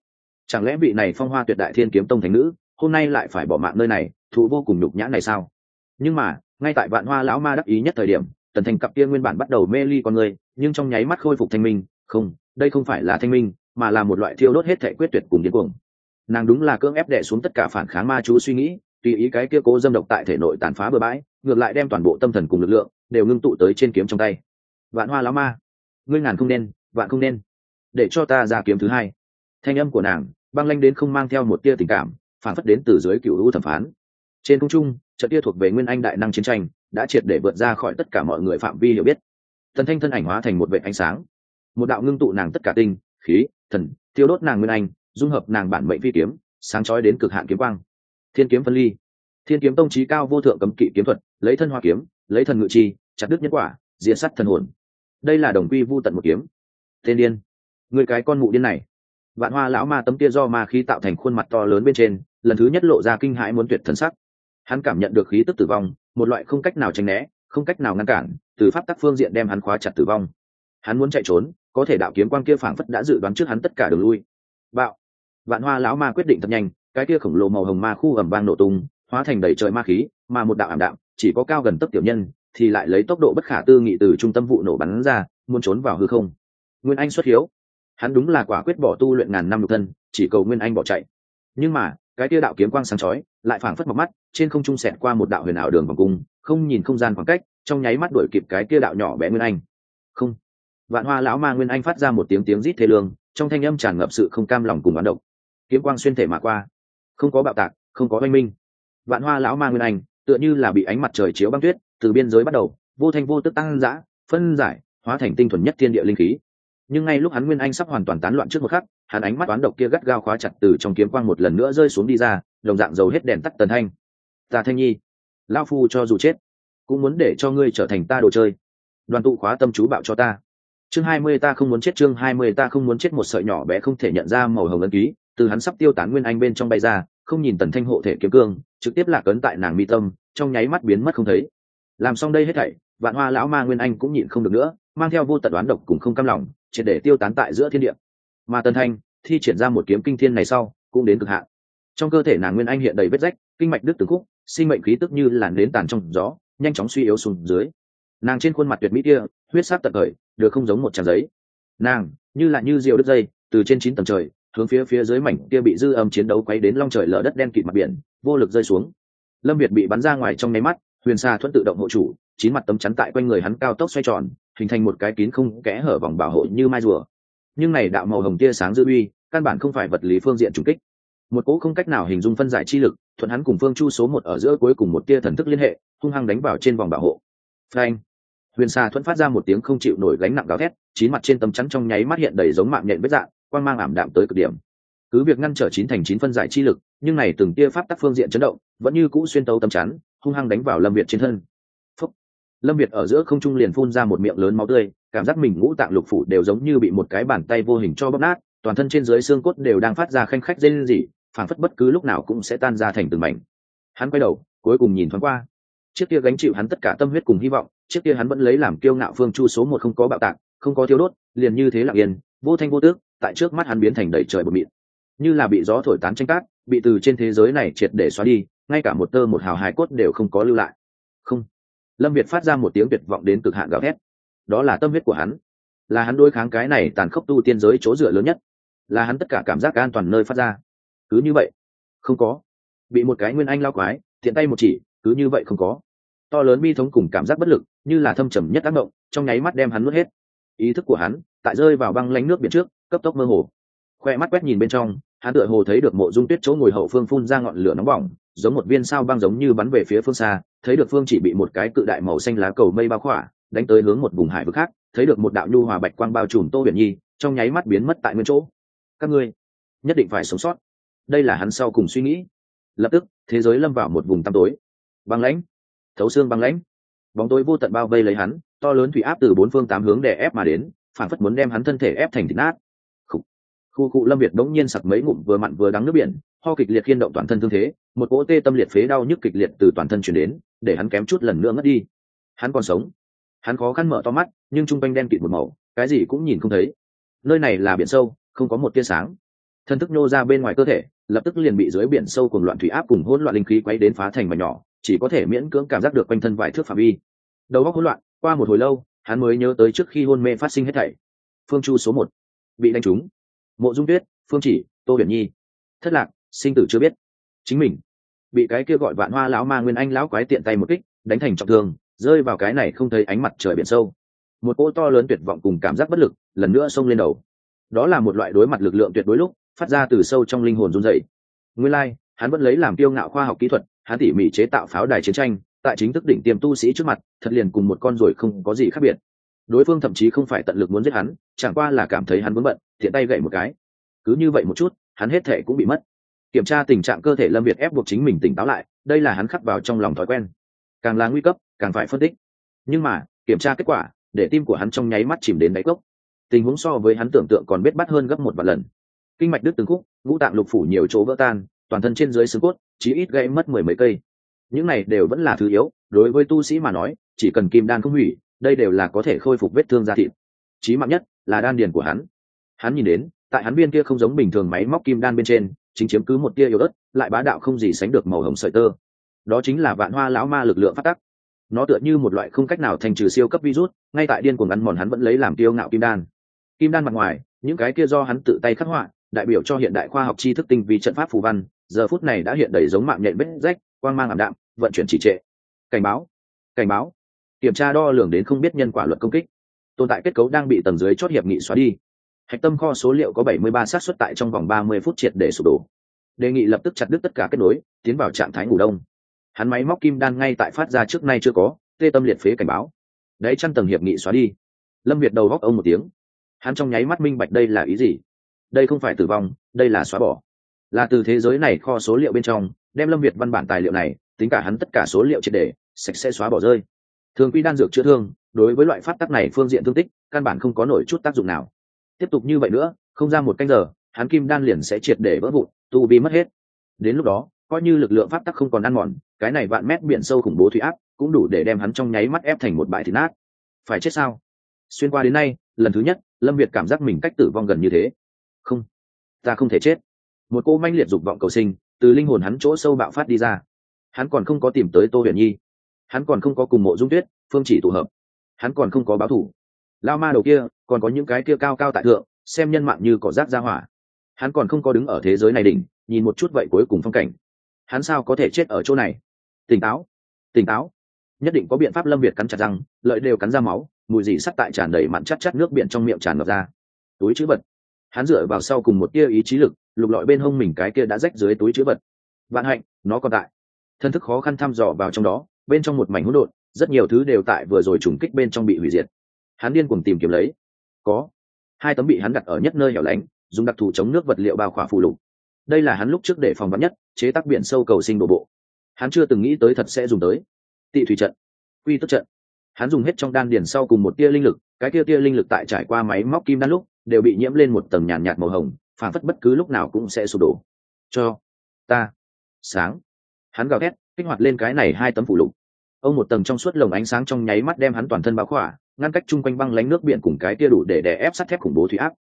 chẳng lẽ vị này phong hoa tuyệt đại thiên kiếm tông thánh nữ, hôm nay lại phải bỏ mạng nơi này thú vô cùng nhục nhã này sao? Nhưng mà, ngay tại vạn hoa lão ma đắc ý nhất thời điểm, tần thanh cặp kia nguyên bản bắt đầu mê ly con người, nhưng trong nháy mắt khôi phục thanh minh, không, đây không phải là thanh minh, mà là một loại thiêu đốt hết thể quyết tuyệt cùng điên cuồng. Nàng đúng là cưỡng ép đẻ xuống tất cả phản kháng ma chú suy nghĩ, tùy ý cái kia cố dâm độc tại thể nội tàn phá bừa bãi, ngược lại đem toàn bộ tâm thần cùng lực lượng đều ngưng tụ tới trên kiếm trong tay. Vạn hoa lão ma, ngươi ngàn không nên, vạn không nên, để cho ta ra kiếm thứ hai thanh âm của nàng băng lanh đến không mang theo một tia tình cảm, phản phất đến từ dưới cựu lũ thẩm phán. Trên không trung, trận tia thuộc về nguyên anh đại năng chiến tranh đã triệt để vượt ra khỏi tất cả mọi người phạm vi hiểu biết. Thần thanh thân ảnh hóa thành một vệ ánh sáng. Một đạo ngưng tụ nàng tất cả tinh, khí, thần tiêu đốt nàng nguyên anh, dung hợp nàng bản mệnh phi kiếm, sáng chói đến cực hạn kiếm quang. Thiên kiếm phân ly. Thiên kiếm tông trí cao vô thượng cấm kỵ kiếm thuật, lấy thân hoa kiếm, lấy thần ngự chi, chặt đứt nhân quả diện sắt thần hồn. Đây là đồng quy vu tận một kiếm. Tên điên, người cái con mụ điên này vạn hoa lão ma tấm kia do ma khí tạo thành khuôn mặt to lớn bên trên, lần thứ nhất lộ ra kinh hãi muốn tuyệt thần sắc. Hắn cảm nhận được khí tức tử vong, một loại không cách nào tránh né, không cách nào ngăn cản, từ pháp tắc phương diện đem hắn khóa chặt tử vong. Hắn muốn chạy trốn, có thể đạo kiếm quan kia phảng phất đã dự đoán trước hắn tất cả đường lui. Bạo! Vạn hoa lão ma quyết định thật nhanh, cái kia khổng lồ màu hồng ma khu ẩm vang nổ tung, hóa thành đầy trời ma khí, mà một đạo ảm đạm, chỉ có cao gần tấc tiểu nhân, thì lại lấy tốc độ bất khả tư nghị từ trung tâm vụ nổ bắn ra, muốn trốn vào hư không. Nguyên anh xuất hiếu hắn đúng là quả quyết bỏ tu luyện ngàn năm nhục thân, chỉ cầu nguyên anh bỏ chạy. Nhưng mà, cái tia đạo kiếm quang sáng chói, lại phảng phất mọc mắt, trên không trung sẹt qua một đạo huyền ảo đường vòng cung, không nhìn không gian khoảng cách, trong nháy mắt đuổi kịp cái tia đạo nhỏ bé nguyên anh. Không. Vạn hoa lão ma nguyên anh phát ra một tiếng tiếng rít thê lương, trong thanh âm tràn ngập sự không cam lòng cùng bán độc. Kiếm quang xuyên thể mà qua. Không có bạo tạc, không có oanh minh. Vạn hoa lão ma nguyên anh, tựa như là bị ánh mặt trời chiếu băng tuyết, từ biên giới bắt đầu, vô thanh vô tức tăng dã, phân giải, hóa thành tinh thuần nhất thiên địa linh khí nhưng ngay lúc hắn nguyên anh sắp hoàn toàn tán loạn trước một khắc, hắn ánh mắt toán độc kia gắt gao khóa chặt từ trong kiếm quang một lần nữa rơi xuống đi ra, đồng dạng dầu hết đèn tắt tần thanh. Ta thanh nhi lao phu cho dù chết, cũng muốn để cho ngươi trở thành ta đồ chơi. Đoàn tụ khóa tâm chú bạo cho ta. Chương hai mươi ta không muốn chết, chương hai mươi ta không muốn chết một sợi nhỏ bé không thể nhận ra màu hồng ấn ký, từ hắn sắp tiêu tán nguyên anh bên trong bay ra, không nhìn tần thanh hộ thể kiếm cương, trực tiếp lạc ấn tại nàng mi tâm, trong nháy mắt biến mất không thấy. Làm xong đây hết thảy, vạn hoa lão ma nguyên anh cũng nhịn không được nữa, mang theo vô tận đoán độc cùng không cam lòng triệt để tiêu tán tại giữa thiên địa. Mà tần thanh thi triển ra một kiếm kinh thiên này sau, cũng đến cực hạn. Trong cơ thể nàng nguyên anh hiện đầy vết rách, kinh mạch đứt từng khúc, sinh mệnh khí tức như làn đến tàn trong gió, nhanh chóng suy yếu xuống dưới. Nàng trên khuôn mặt tuyệt mỹ kia, huyết sắc tận khởi, được không giống một trang giấy. Nàng, như là như diều đứt dây, từ trên chín tầng trời, hướng phía phía dưới mảnh kia bị dư âm chiến đấu quấy đến long trời lở đất đen kịt mặt biển, vô lực rơi xuống. Lâm việt bị bắn ra ngoài trong nháy mắt, huyền xa thuận tự động hộ chủ, chín mặt tấm chắn tại quanh người hắn cao tốc xoay tròn hình thành một cái kín không kẽ hở vòng bảo hộ như mai rùa. Nhưng này đạo màu hồng tia sáng dư uy, căn bản không phải vật lý phương diện trùng kích. Một cỗ không cách nào hình dung phân giải chi lực, thuận hắn cùng phương chu số một ở giữa cuối cùng một tia thần thức liên hệ, hung hăng đánh vào trên vòng bảo hộ. Frank huyền xa thuận phát ra một tiếng không chịu nổi gánh nặng gào thét, chín mặt trên tấm chắn trong nháy mắt hiện đầy giống mạng nhện vết dạng quan mang ảm đạm tới cực điểm. Cứ việc ngăn trở chín thành chín phân giải chi lực, nhưng này từng tia pháp tắc phương diện chấn động, vẫn như cũ xuyên tấu tấm chắn, hung hăng đánh vào lâm việt trên thân lâm việt ở giữa không trung liền phun ra một miệng lớn máu tươi, cảm giác mình ngũ tạng lục phủ đều giống như bị một cái bàn tay vô hình cho bóp nát, toàn thân trên dưới xương cốt đều đang phát ra khanh khách dây lên phảng phất bất cứ lúc nào cũng sẽ tan ra thành từng mảnh. Hắn quay đầu, cuối cùng nhìn thoáng qua. Chiếc kia gánh chịu hắn tất cả tâm huyết cùng hy vọng, chiếc kia hắn vẫn lấy làm kiêu ngạo phương chu số một không có bạo tạc, không có thiếu đốt, liền như thế lặng yên, vô thanh vô tước, tại trước mắt hắn biến thành đầy trời bờ mịn. Như là bị gió thổi tán tranh cát, bị từ trên thế giới này triệt để xóa đi, ngay cả một tơ một hào hài cốt đều không có lưu lại lâm việt phát ra một tiếng tuyệt vọng đến cực hạn gào thét. Đó là tâm huyết của hắn. Là hắn đối kháng cái này tàn khốc tu tiên giới chỗ dựa lớn nhất. Là hắn tất cả cảm giác an toàn nơi phát ra. Cứ như vậy, không có. Bị một cái nguyên anh lao quái thiện tay một chỉ, cứ như vậy không có. To lớn bi thống cùng cảm giác bất lực, như là thâm trầm nhất ác mộng, trong nháy mắt đem hắn nuốt hết. Ý thức của hắn, tại rơi vào băng lánh nước biển trước, cấp tốc mơ hồ. Khoe mắt quét nhìn bên trong hắn tựa hồ thấy được mộ dung tuyết chỗ ngồi hậu phương phun ra ngọn lửa nóng bỏng, giống một viên sao băng giống như bắn về phía phương xa, thấy được phương chỉ bị một cái cự đại màu xanh lá cầu mây bao khỏa, đánh tới hướng một vùng hải vực khác, thấy được một đạo nhu hòa bạch quang bao trùm tô huyền nhi, trong nháy mắt biến mất tại nguyên chỗ. Các ngươi nhất định phải sống sót. Đây là hắn sau cùng suy nghĩ. Lập tức, thế giới lâm vào một vùng tăm tối. Băng lãnh. Thấu xương băng lãnh. Bóng tối vô tận bao vây lấy hắn, to lớn thủy áp từ bốn phương tám hướng đè ép mà đến, phản phất muốn đem hắn thân thể ép thành thịt nát khu cụ lâm việt đống nhiên sặc mấy ngụm vừa mặn vừa đắng nước biển, ho kịch liệt khiên động toàn thân thương thế, một cỗ tê tâm liệt phế đau nhức kịch liệt từ toàn thân chuyển đến, để hắn kém chút lần nữa ngất đi. Hắn còn sống. Hắn khó khăn mở to mắt, nhưng chung quanh đen kịt một màu, cái gì cũng nhìn không thấy. Nơi này là biển sâu, không có một tia sáng. Thân thức nô ra bên ngoài cơ thể, lập tức liền bị dưới biển sâu cùng loạn thủy áp cùng hỗn loạn linh khí quấy đến phá thành mà nhỏ, chỉ có thể miễn cưỡng cảm giác được quanh thân vài thước phạm vi. Đầu óc hỗn loạn, qua một hồi lâu, hắn mới nhớ tới trước khi hôn mê phát sinh hết thảy. Phương chu số một, bị đánh trúng mộ dung tuyết phương chỉ tô huyền nhi. Thất lạc sinh tử chưa biết. Chính mình. Bị cái kia gọi vạn hoa lão ma nguyên anh lão quái tiện tay một kích đánh thành trọng thương rơi vào cái này không thấy ánh mặt trời biển sâu. Một cỗ to lớn tuyệt vọng cùng cảm giác bất lực lần nữa xông lên đầu. Đó là một loại đối mặt lực lượng tuyệt đối lúc phát ra từ sâu trong linh hồn run dậy nguyên lai、like, hắn vẫn lấy làm kiêu ngạo khoa học kỹ thuật hắn tỉ mỉ chế tạo pháo đài chiến tranh tại chính thức đỉnh tiêm tu sĩ trước mặt thật liền cùng một con ruồi không có gì khác biệt đối phương thậm chí không phải tận lực muốn giết hắn, chẳng qua là cảm thấy hắn vướng bận thiện tay gậy một cái. Cứ như vậy một chút, hắn hết thể cũng bị mất. Kiểm tra tình trạng cơ thể lâm việt ép buộc chính mình tỉnh táo lại, đây là hắn khắc vào trong lòng thói quen. Càng là nguy cấp, càng phải phân tích. Nhưng mà, kiểm tra kết quả, để tim của hắn trong nháy mắt chìm đến đáy cốc. Tình huống so với hắn tưởng tượng còn biết bắt hơn gấp một vài lần. Kinh mạch đứt từng khúc, ngũ tạng lục phủ nhiều chỗ vỡ tan, toàn thân trên dưới xương cốt, chí ít gãy mất mười mấy cây. Những này đều vẫn là thứ yếu, đối với tu sĩ mà nói, chỉ cần kim đan không hủy đây đều là có thể khôi phục vết thương da thịt. Chí mạng nhất là đan điền của hắn. Hắn nhìn đến, tại hắn viên kia không giống bình thường máy móc kim đan bên trên, chính chiếm cứ một tia yếu ớt, lại bá đạo không gì sánh được màu hồng sợi tơ. Đó chính là vạn hoa lão ma lực lượng phát tắc. Nó tựa như một loại không cách nào thành trừ siêu cấp virus, ngay tại điên cuồng ngắn mòn hắn vẫn lấy làm tiêu ngạo kim đan. Kim đan mặt ngoài, những cái kia do hắn tự tay khắc họa, đại biểu cho hiện đại khoa học tri thức tinh vi trận pháp phù văn, giờ phút này đã hiện đầy giống mạng nhện vết rách, quang mang ảm đạm, vận chuyển chỉ trệ. Cảnh báo cảnh báo kiểm tra đo lường đến không biết nhân quả luật công kích. Tồn tại kết cấu đang bị tầng dưới chót hiệp nghị xóa đi. Hạch tâm kho số liệu có 73 xác suất tại trong vòng 30 phút triệt để sụp đổ. Đề nghị lập tức chặt đứt tất cả kết nối, tiến vào trạng thái ngủ đông. Hắn máy móc kim đan ngay tại phát ra trước nay chưa có, tê tâm liệt phế cảnh báo. Đấy chăn tầng hiệp nghị xóa đi. Lâm việt đầu góc ông một tiếng. Hắn trong nháy mắt minh bạch đây là ý gì. Đây không phải tử vong, đây là xóa bỏ. Là từ thế giới này kho số liệu bên trong, đem lâm việt văn bản tài liệu này, tính cả hắn tất cả số liệu triệt để, sạch sẽ xóa bỏ rơi thường quy đan dược chữa thương, đối với loại phát tắc này phương diện thương tích, căn bản không có nổi chút tác dụng nào. Tiếp tục như vậy nữa, không ra một canh giờ, hắn kim đan liền sẽ triệt để vỡ vụn, tu vi mất hết. Đến lúc đó, coi như lực lượng pháp tắc không còn ăn mòn, cái này vạn mét biển sâu khủng bố thủy áp cũng đủ để đem hắn trong nháy mắt ép thành một bãi thịt nát. Phải chết sao? Xuyên qua đến nay, lần thứ nhất, lâm việt cảm giác mình cách tử vong gần như thế. Không, ta không thể chết. Một cô manh liệt dục vọng cầu sinh, từ linh hồn hắn chỗ sâu bạo phát đi ra. Hắn còn không có tìm tới tô huyền nhi hắn còn không có cùng mộ dung tuyết, phương chỉ tụ hợp. Hắn còn không có báo thủ. Lao ma đầu kia, còn có những cái kia cao cao tại thượng, xem nhân mạng như cỏ rác ra hỏa. Hắn còn không có đứng ở thế giới này đỉnh, nhìn một chút vậy cuối cùng phong cảnh. Hắn sao có thể chết ở chỗ này? Tỉnh táo tỉnh táo. Nhất định có biện pháp lâm việt cắn chặt răng, lợi đều cắn ra máu, mùi dị sắt tại tràn đầy mặn chắc chắc nước biển trong miệng tràn ngập ra. Túi chữ vật. Hắn dựa vào sau cùng một tia ý chí lực, lục lọi bên hông mình cái kia đã rách dưới túi chữ vật. Vạn hạnh, nó còn tại. Thân thức khó khăn thăm dò vào trong đó bên trong một mảnh hỗn độn rất nhiều thứ đều tại vừa rồi trùng kích bên trong bị hủy diệt. Hắn điên cuồng tìm kiếm lấy. Có. Hai tấm bị hắn đặt ở nhất nơi hẻo lánh dùng đặc thù chống nước vật liệu bao khỏa phù lục. Đây là hắn lúc trước để phòng vắn nhất chế tác biển sâu cầu sinh đổ bộ. Hắn chưa từng nghĩ tới thật sẽ dùng tới. Tị thủy trận. Quy tức trận. Hắn dùng hết trong đan điền sau cùng một tia linh lực cái tia tia linh lực tại trải qua máy móc kim đan lúc đều bị nhiễm lên một tầng nhàn nhạt, nhạt màu hồng phản phất bất cứ lúc nào cũng sẽ sụp đổ. Cho ta. Sáng. Hắn gào thét kích hoạt lên cái này hai tấm phủ lục. Ông một tầng trong suốt lồng ánh sáng trong nháy mắt đem hắn toàn thân bao khỏa, ngăn cách chung quanh băng lánh nước biển cùng cái tia đủ để đè ép sắt thép khủng bố thủy áp.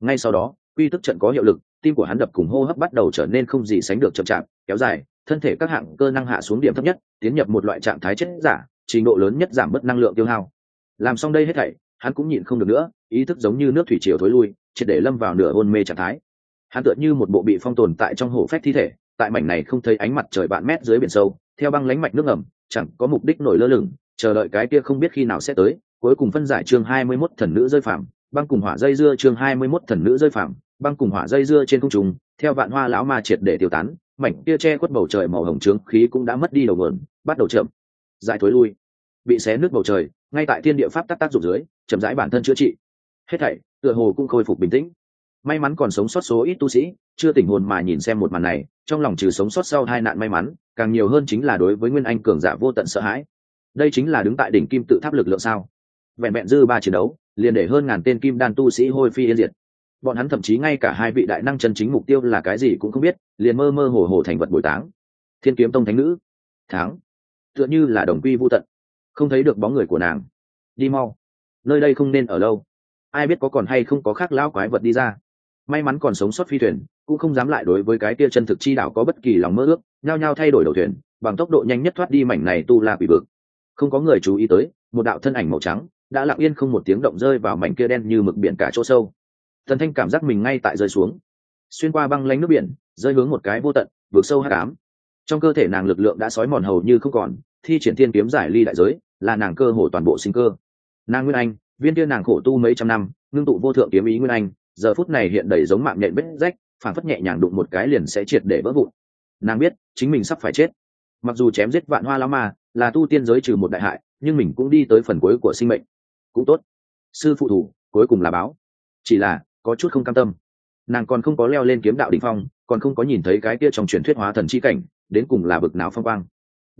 Ngay sau đó, quy tức trận có hiệu lực, tim của hắn đập cùng hô hấp bắt đầu trở nên không gì sánh được chậm chạp, kéo dài, thân thể các hạng cơ năng hạ xuống điểm thấp nhất, tiến nhập một loại trạng thái chết giả, trình độ lớn nhất giảm bớt năng lượng tiêu hao. Làm xong đây hết thảy, hắn cũng nhịn không được nữa, ý thức giống như nước thủy triều thối lui, triệt để lâm vào nửa hôn mê trạng thái. Hắn tựa như một bộ bị phong tồn tại trong hồ phách thi thể tại mảnh này không thấy ánh mặt trời bạn mét dưới biển sâu, theo băng lánh mạch nước ngầm, chẳng có mục đích nổi lơ lửng, chờ đợi cái kia không biết khi nào sẽ tới. Cuối cùng phân giải chương 21 thần nữ rơi phạm băng cùng hỏa dây dưa chương 21 thần nữ rơi phạm băng cùng hỏa dây dưa trên không trung, theo vạn hoa lão ma triệt để tiêu tán, mảnh kia che khuất bầu trời màu hồng trướng khí cũng đã mất đi đầu nguồn, bắt đầu chậm, giải thối lui. Bị xé nước bầu trời, ngay tại thiên địa pháp tác tác dụng dưới, chậm rãi bản thân chữa trị. Hết thảy, tựa hồ cũng khôi phục bình tĩnh. May mắn còn sống sót số ít tu sĩ chưa tỉnh hồn mà nhìn xem một màn này, trong lòng trừ sống sót sau hai nạn may mắn, càng nhiều hơn chính là đối với nguyên anh cường giả vô tận sợ hãi. Đây chính là đứng tại đỉnh kim tự tháp lực lượng sao? Vẹn vẹn dư ba chiến đấu, liền để hơn ngàn tên kim đan tu sĩ hôi phi yên diệt. Bọn hắn thậm chí ngay cả hai vị đại năng chân chính mục tiêu là cái gì cũng không biết, liền mơ mơ hồ hồ thành vật bồi táng. Thiên kiếm tông thánh nữ. Tháng tựa như là đồng quy vô tận. Không thấy được bóng người của nàng. Đi mau. Nơi đây không nên ở lâu. Ai biết có còn hay không có khác lão quái vật đi ra may mắn còn sống sót phi thuyền, cũng không dám lại đối với cái kia chân thực chi đảo có bất kỳ lòng mơ ước, nhao nhao thay đổi đầu thuyền, bằng tốc độ nhanh nhất thoát đi mảnh này tu la quỷ vực. Không có người chú ý tới, một đạo thân ảnh màu trắng đã lặng yên không một tiếng động rơi vào mảnh kia đen như mực biển cả chỗ sâu. Thần thanh cảm giác mình ngay tại rơi xuống. Xuyên qua băng lánh nước biển, rơi hướng một cái vô tận vượt sâu hát cám trong cơ thể nàng lực lượng đã sói mòn hầu như không còn, thi triển thiên kiếm giải ly đại giới, là nàng cơ hồ toàn bộ sinh cơ. Nàng nguyên anh, viên kia nàng khổ tu mấy trăm năm, ngưng tụ vô thượng kiếm ý nguyên anh giờ phút này hiện đầy giống mạng nhện vết rách, phản phất nhẹ nhàng đụng một cái liền sẽ triệt để vỡ vụn. Nàng biết, chính mình sắp phải chết. Mặc dù chém giết vạn hoa lao ma, là tu tiên giới trừ một đại hại, nhưng mình cũng đi tới phần cuối của sinh mệnh. Cũng tốt. Sư phụ thủ, cuối cùng là báo. Chỉ là, có chút không cam tâm. Nàng còn không có leo lên kiếm đạo đ ỉ n h phong, còn không có nhìn thấy cái kia trong truyền thuyết hóa thần c h i cảnh, đến cùng là bực não phong quang.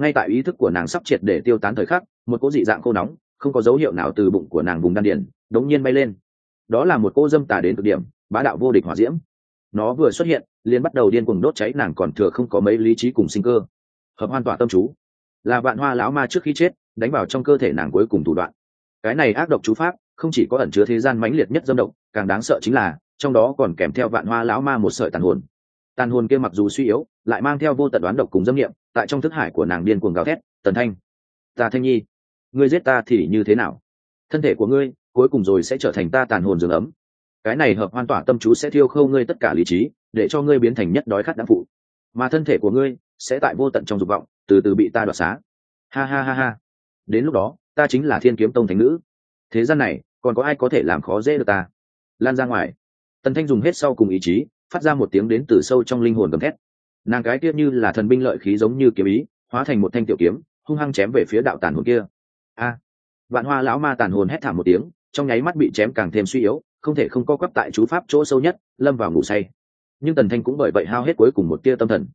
Ngay tại ý thức của nàng sắp triệt để tiêu tán thời khắc, một cỗ dị dạng khô nóng, không có dấu hiệu nào từ bụng của nàng vùng đan điển đống nhiên bay lên đó là một cô dâm tà đến cực điểm, bá đạo vô địch hỏa diễm. Nó vừa xuất hiện, liền bắt đầu điên cuồng đốt cháy, nàng còn thừa không có mấy lý trí cùng sinh cơ. Hợp hoàn tỏa tâm chú. Là vạn hoa lão ma trước khi chết, đánh vào trong cơ thể nàng cuối cùng thủ đoạn. Cái này ác độc chú pháp, không chỉ có ẩn chứa thế gian mãnh liệt nhất dâm độc, càng đáng sợ chính là, trong đó còn kèm theo vạn hoa lão ma một sợi tàn hồn. Tàn hồn kia mặc dù suy yếu, lại mang theo vô tận đoán độc cùng dâm nghiệm tại trong thức hải của nàng điên cuồng gào thét. Tần thanh, ta thanh nhi, ngươi giết ta thì như thế nào? Thân thể của ngươi cuối cùng rồi sẽ trở thành ta tàn hồn giường ấm. Cái này hợp hoàn tỏa tâm chú sẽ thiêu khâu ngươi tất cả lý trí, để cho ngươi biến thành nhất đói khát đáng phụ. Mà thân thể của ngươi sẽ tại vô tận trong dục vọng, từ từ bị ta đoạt xá. Ha ha ha ha. Đến lúc đó, ta chính là thiên kiếm tông thánh nữ. Thế gian này, còn có ai có thể làm khó dễ được ta? Lan ra ngoài. Tần thanh dùng hết sau cùng ý chí, phát ra một tiếng đến từ sâu trong linh hồn gầm thét. Nàng cái kia như là thần binh lợi khí giống như kiếm ý, hóa thành một thanh tiểu kiếm, hung hăng chém về phía đạo tàn hồn kia. A. Vạn hoa lão ma tàn hồn hét thảm một tiếng trong nháy mắt bị chém càng thêm suy yếu, không thể không co quắp tại chú pháp chỗ sâu nhất, lâm vào ngủ say. Nhưng tần thanh cũng bởi vậy hao hết cuối cùng một tia tâm thần.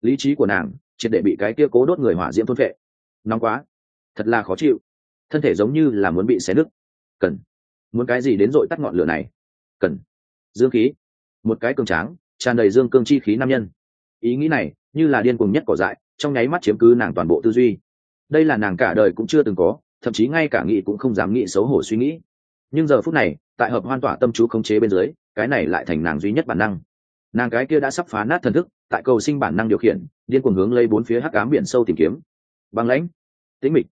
Lý trí của nàng, triệt để bị cái kia cố đốt người hỏa diễm thôn vệ nóng quá. Thật là khó chịu. Thân thể giống như là muốn bị xé nứt. Cần. Muốn cái gì đến dội tắt ngọn lửa này? Cần. Dương khí. Một cái cường tráng, tràn đầy dương cương chi khí nam nhân. Ý nghĩ này, như là điên cuồng nhất cỏ dại, trong nháy mắt chiếm cứ nàng toàn bộ tư duy. Đây là nàng cả đời cũng chưa từng có, thậm chí ngay cả nghĩ cũng không dám nghĩ xấu hổ suy nghĩ nhưng giờ phút này, tại hợp hoan tỏa tâm chú khống chế bên dưới, cái này lại thành nàng duy nhất bản năng. Nàng cái kia đã sắp phá nát thần thức, tại cầu sinh bản năng điều khiển, điên cuồng hướng lấy bốn phía hắc ám biển sâu tìm kiếm. Băng lãnh, tĩnh mịch.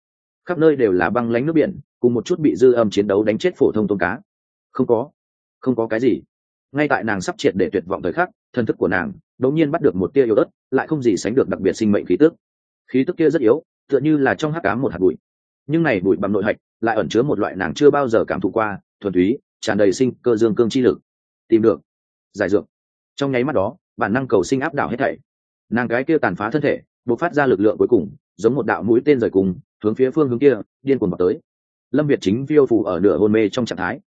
Khắp nơi đều là băng lãnh nước biển, cùng một chút bị dư âm chiến đấu đánh chết phổ thông tôm cá. Không có. Không có cái gì. Ngay tại nàng sắp triệt để tuyệt vọng thời khắc thân thức của nàng đột nhiên bắt được một tia yếu ớt, lại không gì sánh được đặc biệt sinh mệnh khí tức. Khí tức kia rất yếu, tựa như là trong hắc cám một hạt bụi. Nhưng này bụi bằng nội hạch lại ẩn chứa một loại nàng chưa bao giờ cảm thụ qua, thuần túy, tràn đầy sinh cơ dương cương chi lực. Tìm được, giải dược. Trong nháy mắt đó, bản năng cầu sinh áp đảo hết thảy. Nàng cái kia tàn phá thân thể, bộc phát ra lực lượng cuối cùng, giống một đạo mũi tên rời cùng, hướng phía phương hướng kia, điên cuồng vào tới. Lâm việt chính phiêu phủ ở nửa hôn mê trong trạng thái.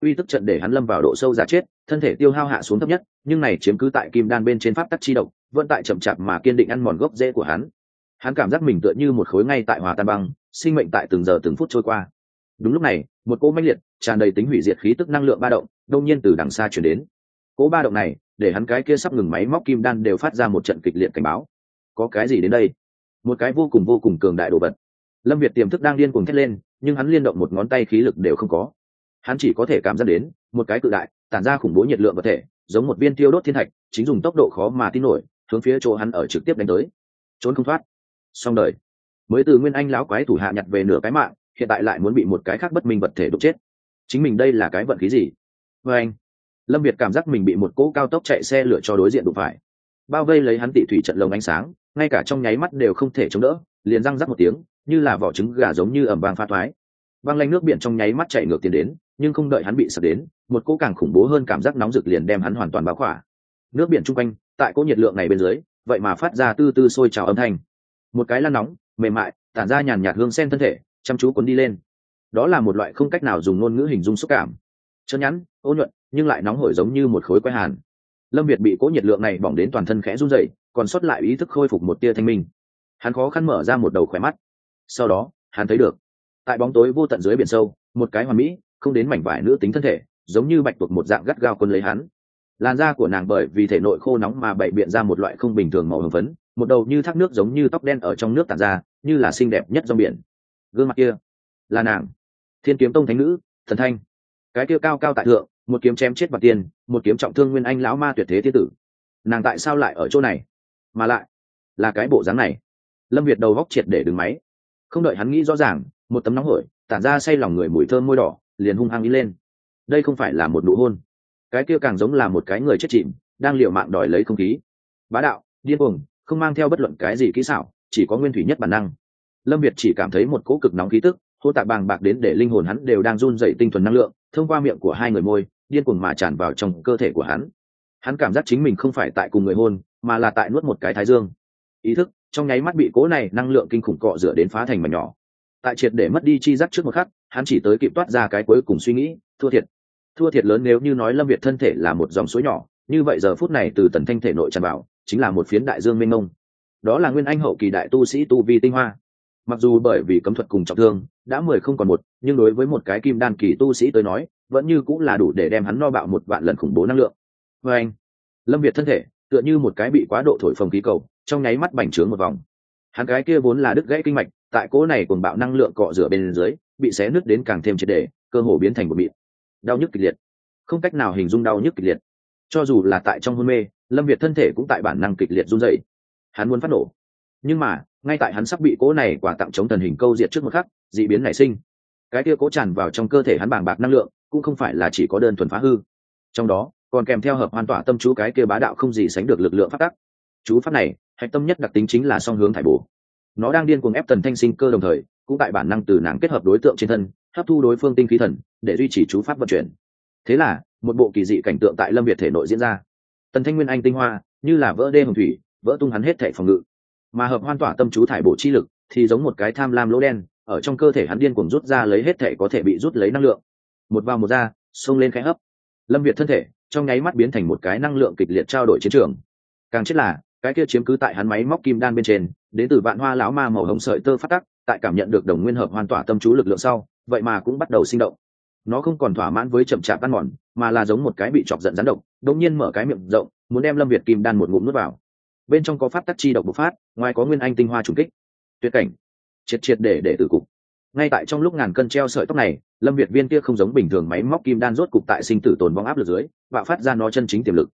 Uy tức trận để hắn lâm vào độ sâu giả chết, thân thể tiêu hao hạ xuống thấp nhất, nhưng này chiếm cứ tại kim đan bên trên pháp tắc chi độc, vẫn tại chậm chạp mà kiên định ăn mòn gốc rễ của hắn. Hắn cảm giác mình tựa như một khối ngay tại hòa tan băng, sinh mệnh tại từng giờ từng phút trôi qua đúng lúc này, một cỗ mãnh liệt, tràn đầy tính hủy diệt khí tức năng lượng ba động đông nhiên từ đằng xa chuyển đến. Cỗ ba động này, để hắn cái kia sắp ngừng máy móc kim đan đều phát ra một trận kịch liệt cảnh báo. Có cái gì đến đây? Một cái vô cùng vô cùng cường đại đồ vật. Lâm việt tiềm thức đang điên cuồng thét lên, nhưng hắn liên động một ngón tay khí lực đều không có. Hắn chỉ có thể cảm giác đến, một cái cự đại, tản ra khủng bố nhiệt lượng vật thể, giống một viên tiêu đốt thiên thạch, chính dùng tốc độ khó mà tin nổi, hướng phía chỗ hắn ở trực tiếp đánh tới. Trốn không thoát. Xong đời. Mới từ nguyên anh lão quái thủ hạ nhặt về nửa cái mạng hiện tại lại muốn bị một cái khác bất minh vật thể đục chết. Chính mình đây là cái vận khí gì? Vê anh, lâm việt cảm giác mình bị một cỗ cao tốc chạy xe lửa cho đối diện đụng phải. Bao vây lấy hắn tị thủy trận lồng ánh sáng, ngay cả trong nháy mắt đều không thể chống đỡ, liền răng rắc một tiếng, như là vỏ trứng gà giống như ẩm vàng pha thoái. Băng lanh nước biển trong nháy mắt chạy ngược tiền đến, nhưng không đợi hắn bị sập đến, một cỗ càng khủng bố hơn cảm giác nóng rực liền đem hắn hoàn toàn báo khỏa. Nước biển chung quanh, tại cỗ nhiệt lượng này bên dưới, vậy mà phát ra tư tư sôi trào âm thanh. Một cái lan nóng, mềm mại, tản ra nhàn nhạt hương sen thân thể chăm chú cuốn đi lên. Đó là một loại không cách nào dùng ngôn ngữ hình dung xúc cảm. Chân nhắn, ô nhuận, nhưng lại nóng hổi giống như một khối quái hàn. Lâm việt bị cỗ nhiệt lượng này bỏng đến toàn thân khẽ run rẩy, còn sót lại ý thức khôi phục một tia thanh minh. Hắn khó khăn mở ra một đầu khỏe mắt. Sau đó, hắn thấy được, tại bóng tối vô tận dưới biển sâu, một cái hoàn mỹ, không đến mảnh vải nữ tính thân thể, giống như bạch tuộc một dạng gắt gao quân lấy hắn. Làn da của nàng bởi vì thể nội khô nóng mà bậy biện ra một loại không bình thường màu hồng phấn, một đầu như thác nước giống như tóc đen ở trong nước tàn ra, như là xinh đẹp nhất trong biển gương mặt kia. Là nàng. Thiên kiếm tông thánh nữ, thần thanh. Cái kia cao cao tại thượng, một kiếm chém chết bạc tiền một kiếm trọng thương nguyên anh lão ma tuyệt thế thiên tử. Nàng tại sao lại ở chỗ này? Mà lại, là cái bộ dáng này. Lâm việt đầu góc triệt để đứng máy. Không đợi hắn nghĩ rõ ràng, một tấm nóng hổi, tản ra say lòng người mùi thơm môi đỏ, liền hung hăng đi lên. Đây không phải là một nụ hôn. Cái kia càng giống là một cái người chết chìm, đang liều mạng đòi lấy không khí. Bá đạo, điên cuồng, không mang theo bất luận cái gì kỹ xảo, chỉ có nguyên thủy nhất bản năng lâm việt chỉ cảm thấy một cỗ cực nóng khí tức hô tạ bàng bạc đến để linh hồn hắn đều đang run dậy tinh thuần năng lượng, thông qua miệng của hai người môi, điên cuồng mà tràn vào trong cơ thể của hắn. Hắn cảm giác chính mình không phải tại cùng người hôn, mà là tại nuốt một cái thái dương. Ý thức, trong nháy mắt bị cố này năng lượng kinh khủng cọ rửa đến phá thành mảnh nhỏ. Tại triệt để mất đi chi giác trước một khắc, hắn chỉ tới kịp toát ra cái cuối cùng suy nghĩ, thua thiệt. Thua thiệt lớn nếu như nói lâm việt thân thể là một dòng suối nhỏ, như vậy giờ phút này từ tần thanh thể nội tràn vào, chính là một phiến đại dương mênh mông. Đó là nguyên anh hậu kỳ đại tu sĩ tu vi tinh hoa mặc dù bởi vì cấm thuật cùng trọng thương, đã mười không còn một, nhưng đối với một cái kim đan kỳ tu sĩ tới nói, vẫn như cũng là đủ để đem hắn no bạo một vạn lần khủng bố năng lượng. Vê anh, lâm việt thân thể, tựa như một cái bị quá độ thổi phồng khí cầu, trong nháy mắt bành trướng một vòng. Hắn cái kia vốn là đứt gãy kinh mạch, tại cỗ này cùng bạo năng lượng cọ rửa bên dưới, bị xé nứt đến càng thêm triệt đề cơ hồ biến thành một mịn. Đau nhức kịch liệt. Không cách nào hình dung đau nhức kịch liệt. Cho dù là tại trong hôn mê, lâm việt thân thể cũng tại bản năng kịch liệt run dậy hắn muốn phát nổ. Nhưng mà ngay tại hắn sắp bị cỗ này quả tặng chống thần hình câu diệt trước một khắc d ị biến nảy sinh. Cái kia cố tràn vào trong cơ thể hắn bàng bạc năng lượng, cũng không phải là chỉ có đơn thuần phá hư. Trong đó, còn kèm theo hợp hoàn tỏa tâm chú cái kia bá đạo không gì sánh được lực lượng phát tắc. Chú pháp này, hạch tâm nhất đặc tính chính là song hướng thải bổ. Nó đang điên cuồng ép tần thanh sinh cơ đồng thời, cũng tại bản năng từ nàng kết hợp đối tượng trên thân, hấp thu đối phương tinh khí thần, để duy trì chú pháp vận chuyển. Thế là, một bộ kỳ dị cảnh tượng tại lâm việt thể nội diễn ra. Tần thanh nguyên anh tinh hoa, như là vỡ đê hồng thủy, vỡ tung hắn hết thể phòng ngự mà hợp hoan tỏa tâm chú thải bổ chi lực thì giống một cái tham lam lỗ đen, ở trong cơ thể hắn điên cuồng rút ra lấy hết thể có thể bị rút lấy năng lượng. Một vào một ra, xông lên khẽ hấp. Lâm việt thân thể trong nháy mắt biến thành một cái năng lượng kịch liệt trao đổi chiến trường. Càng chết là, cái kia chiếm cứ tại hắn máy móc kim đan bên trên, đến từ vạn hoa lão ma màu hồng sợi tơ phát tắc, tại cảm nhận được đồng nguyên hợp hoàn tỏa tâm chú lực lượng sau, vậy mà cũng bắt đầu sinh động. Nó không còn thỏa mãn với chậm chạp ăn mòn, mà là giống một cái bị chọc giận rắn độc, đột nhiên mở cái miệng rộng, muốn đem lâm việt kim đan một ngụm nuốt vào bên trong có pháp tắc chi độc bộc phát, ngoài có nguyên anh tinh hoa trùng kích. Tuyệt cảnh. Triệt triệt để để tử cục. Ngay tại trong lúc ngàn cân treo sợi tóc này, lâm việt viên kia không giống bình thường máy móc kim đan rốt cục tại sinh tử tồn vong áp lực dưới, bạo phát ra nó chân chính tiềm lực.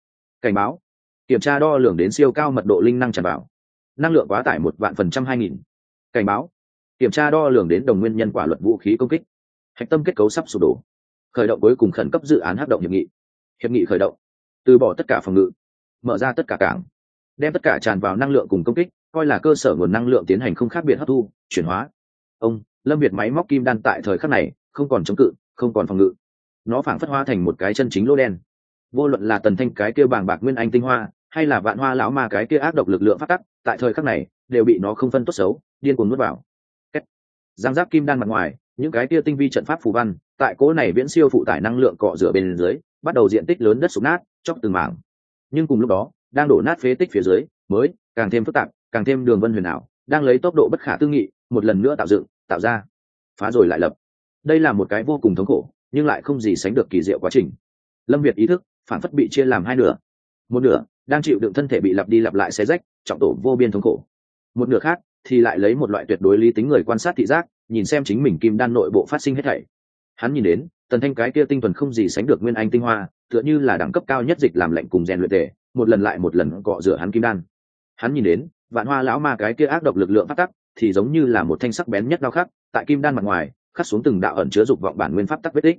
Cảnh báo. Kiểm tra đo lường đến siêu cao mật độ linh năng tràn vào. Năng lượng quá tải một vạn phần trăm hai nghìn. Cảnh báo. Kiểm tra đo lường đến đồng nguyên nhân quả luật vũ khí công kích. Hạch tâm kết cấu sắp sụp đổ. Khởi động cuối cùng khẩn cấp dự án hát động hiệp nghị. Hiệp nghị khởi động. Từ bỏ tất cả phòng ngự. Mở ra tất cả cảng đem tất cả tràn vào năng lượng cùng công kích, coi là cơ sở nguồn năng lượng tiến hành không khác biệt hấp thu, chuyển hóa. Ông, lâm việt máy móc kim đan tại thời khắc này, không còn chống cự, không còn phòng ngự. Nó phảng phất hoa thành một cái chân chính lô đen. Vô luận là tần thanh cái kia bàng bạc nguyên anh tinh hoa, hay là vạn hoa lão ma cái kia ác độc lực lượng phát tắc, tại thời khắc này, đều bị nó không phân tốt xấu, điên cuồng nuốt vào. Giang giáp kim đan mặt ngoài, những cái kia tinh vi trận pháp phù văn, tại cố này viễn siêu phụ tải năng lượng cọ rửa bên dưới, bắt đầu diện tích lớn đất sụp nát, chóc từng mảng. Nhưng cùng lúc đó đang đổ nát phế tích phía dưới, mới, càng thêm phức tạp, càng thêm đường vân huyền ảo, đang lấy tốc độ bất khả tư nghị, một lần nữa tạo dựng, tạo ra. Phá rồi lại lập. Đây là một cái vô cùng thống khổ, nhưng lại không gì sánh được kỳ diệu quá trình. Lâm việt ý thức, phản phất bị chia làm hai nửa. Một nửa, đang chịu đựng thân thể bị lặp đi lặp lại xé rách, trọng tổ vô biên thống khổ. Một nửa khác, thì lại lấy một loại tuyệt đối lý tính người quan sát thị giác, nhìn xem chính mình kim đan nội bộ phát sinh hết thảy. Hắn nhìn đến, tần thanh cái kia tinh thuần không gì sánh được nguyên anh tinh hoa, tựa như là đẳng cấp cao nhất dịch làm lệnh cùng rèn luyện tề một lần lại một lần cọ rửa hắn kim đan. Hắn nhìn đến, vạn hoa lão ma cái kia ác độc lực lượng phát tắc, thì giống như là một thanh sắc bén nhất đau khắc, tại kim đan mặt ngoài, khắc xuống từng đạo ẩn chứa dục vọng bản nguyên pháp tắc vết tích.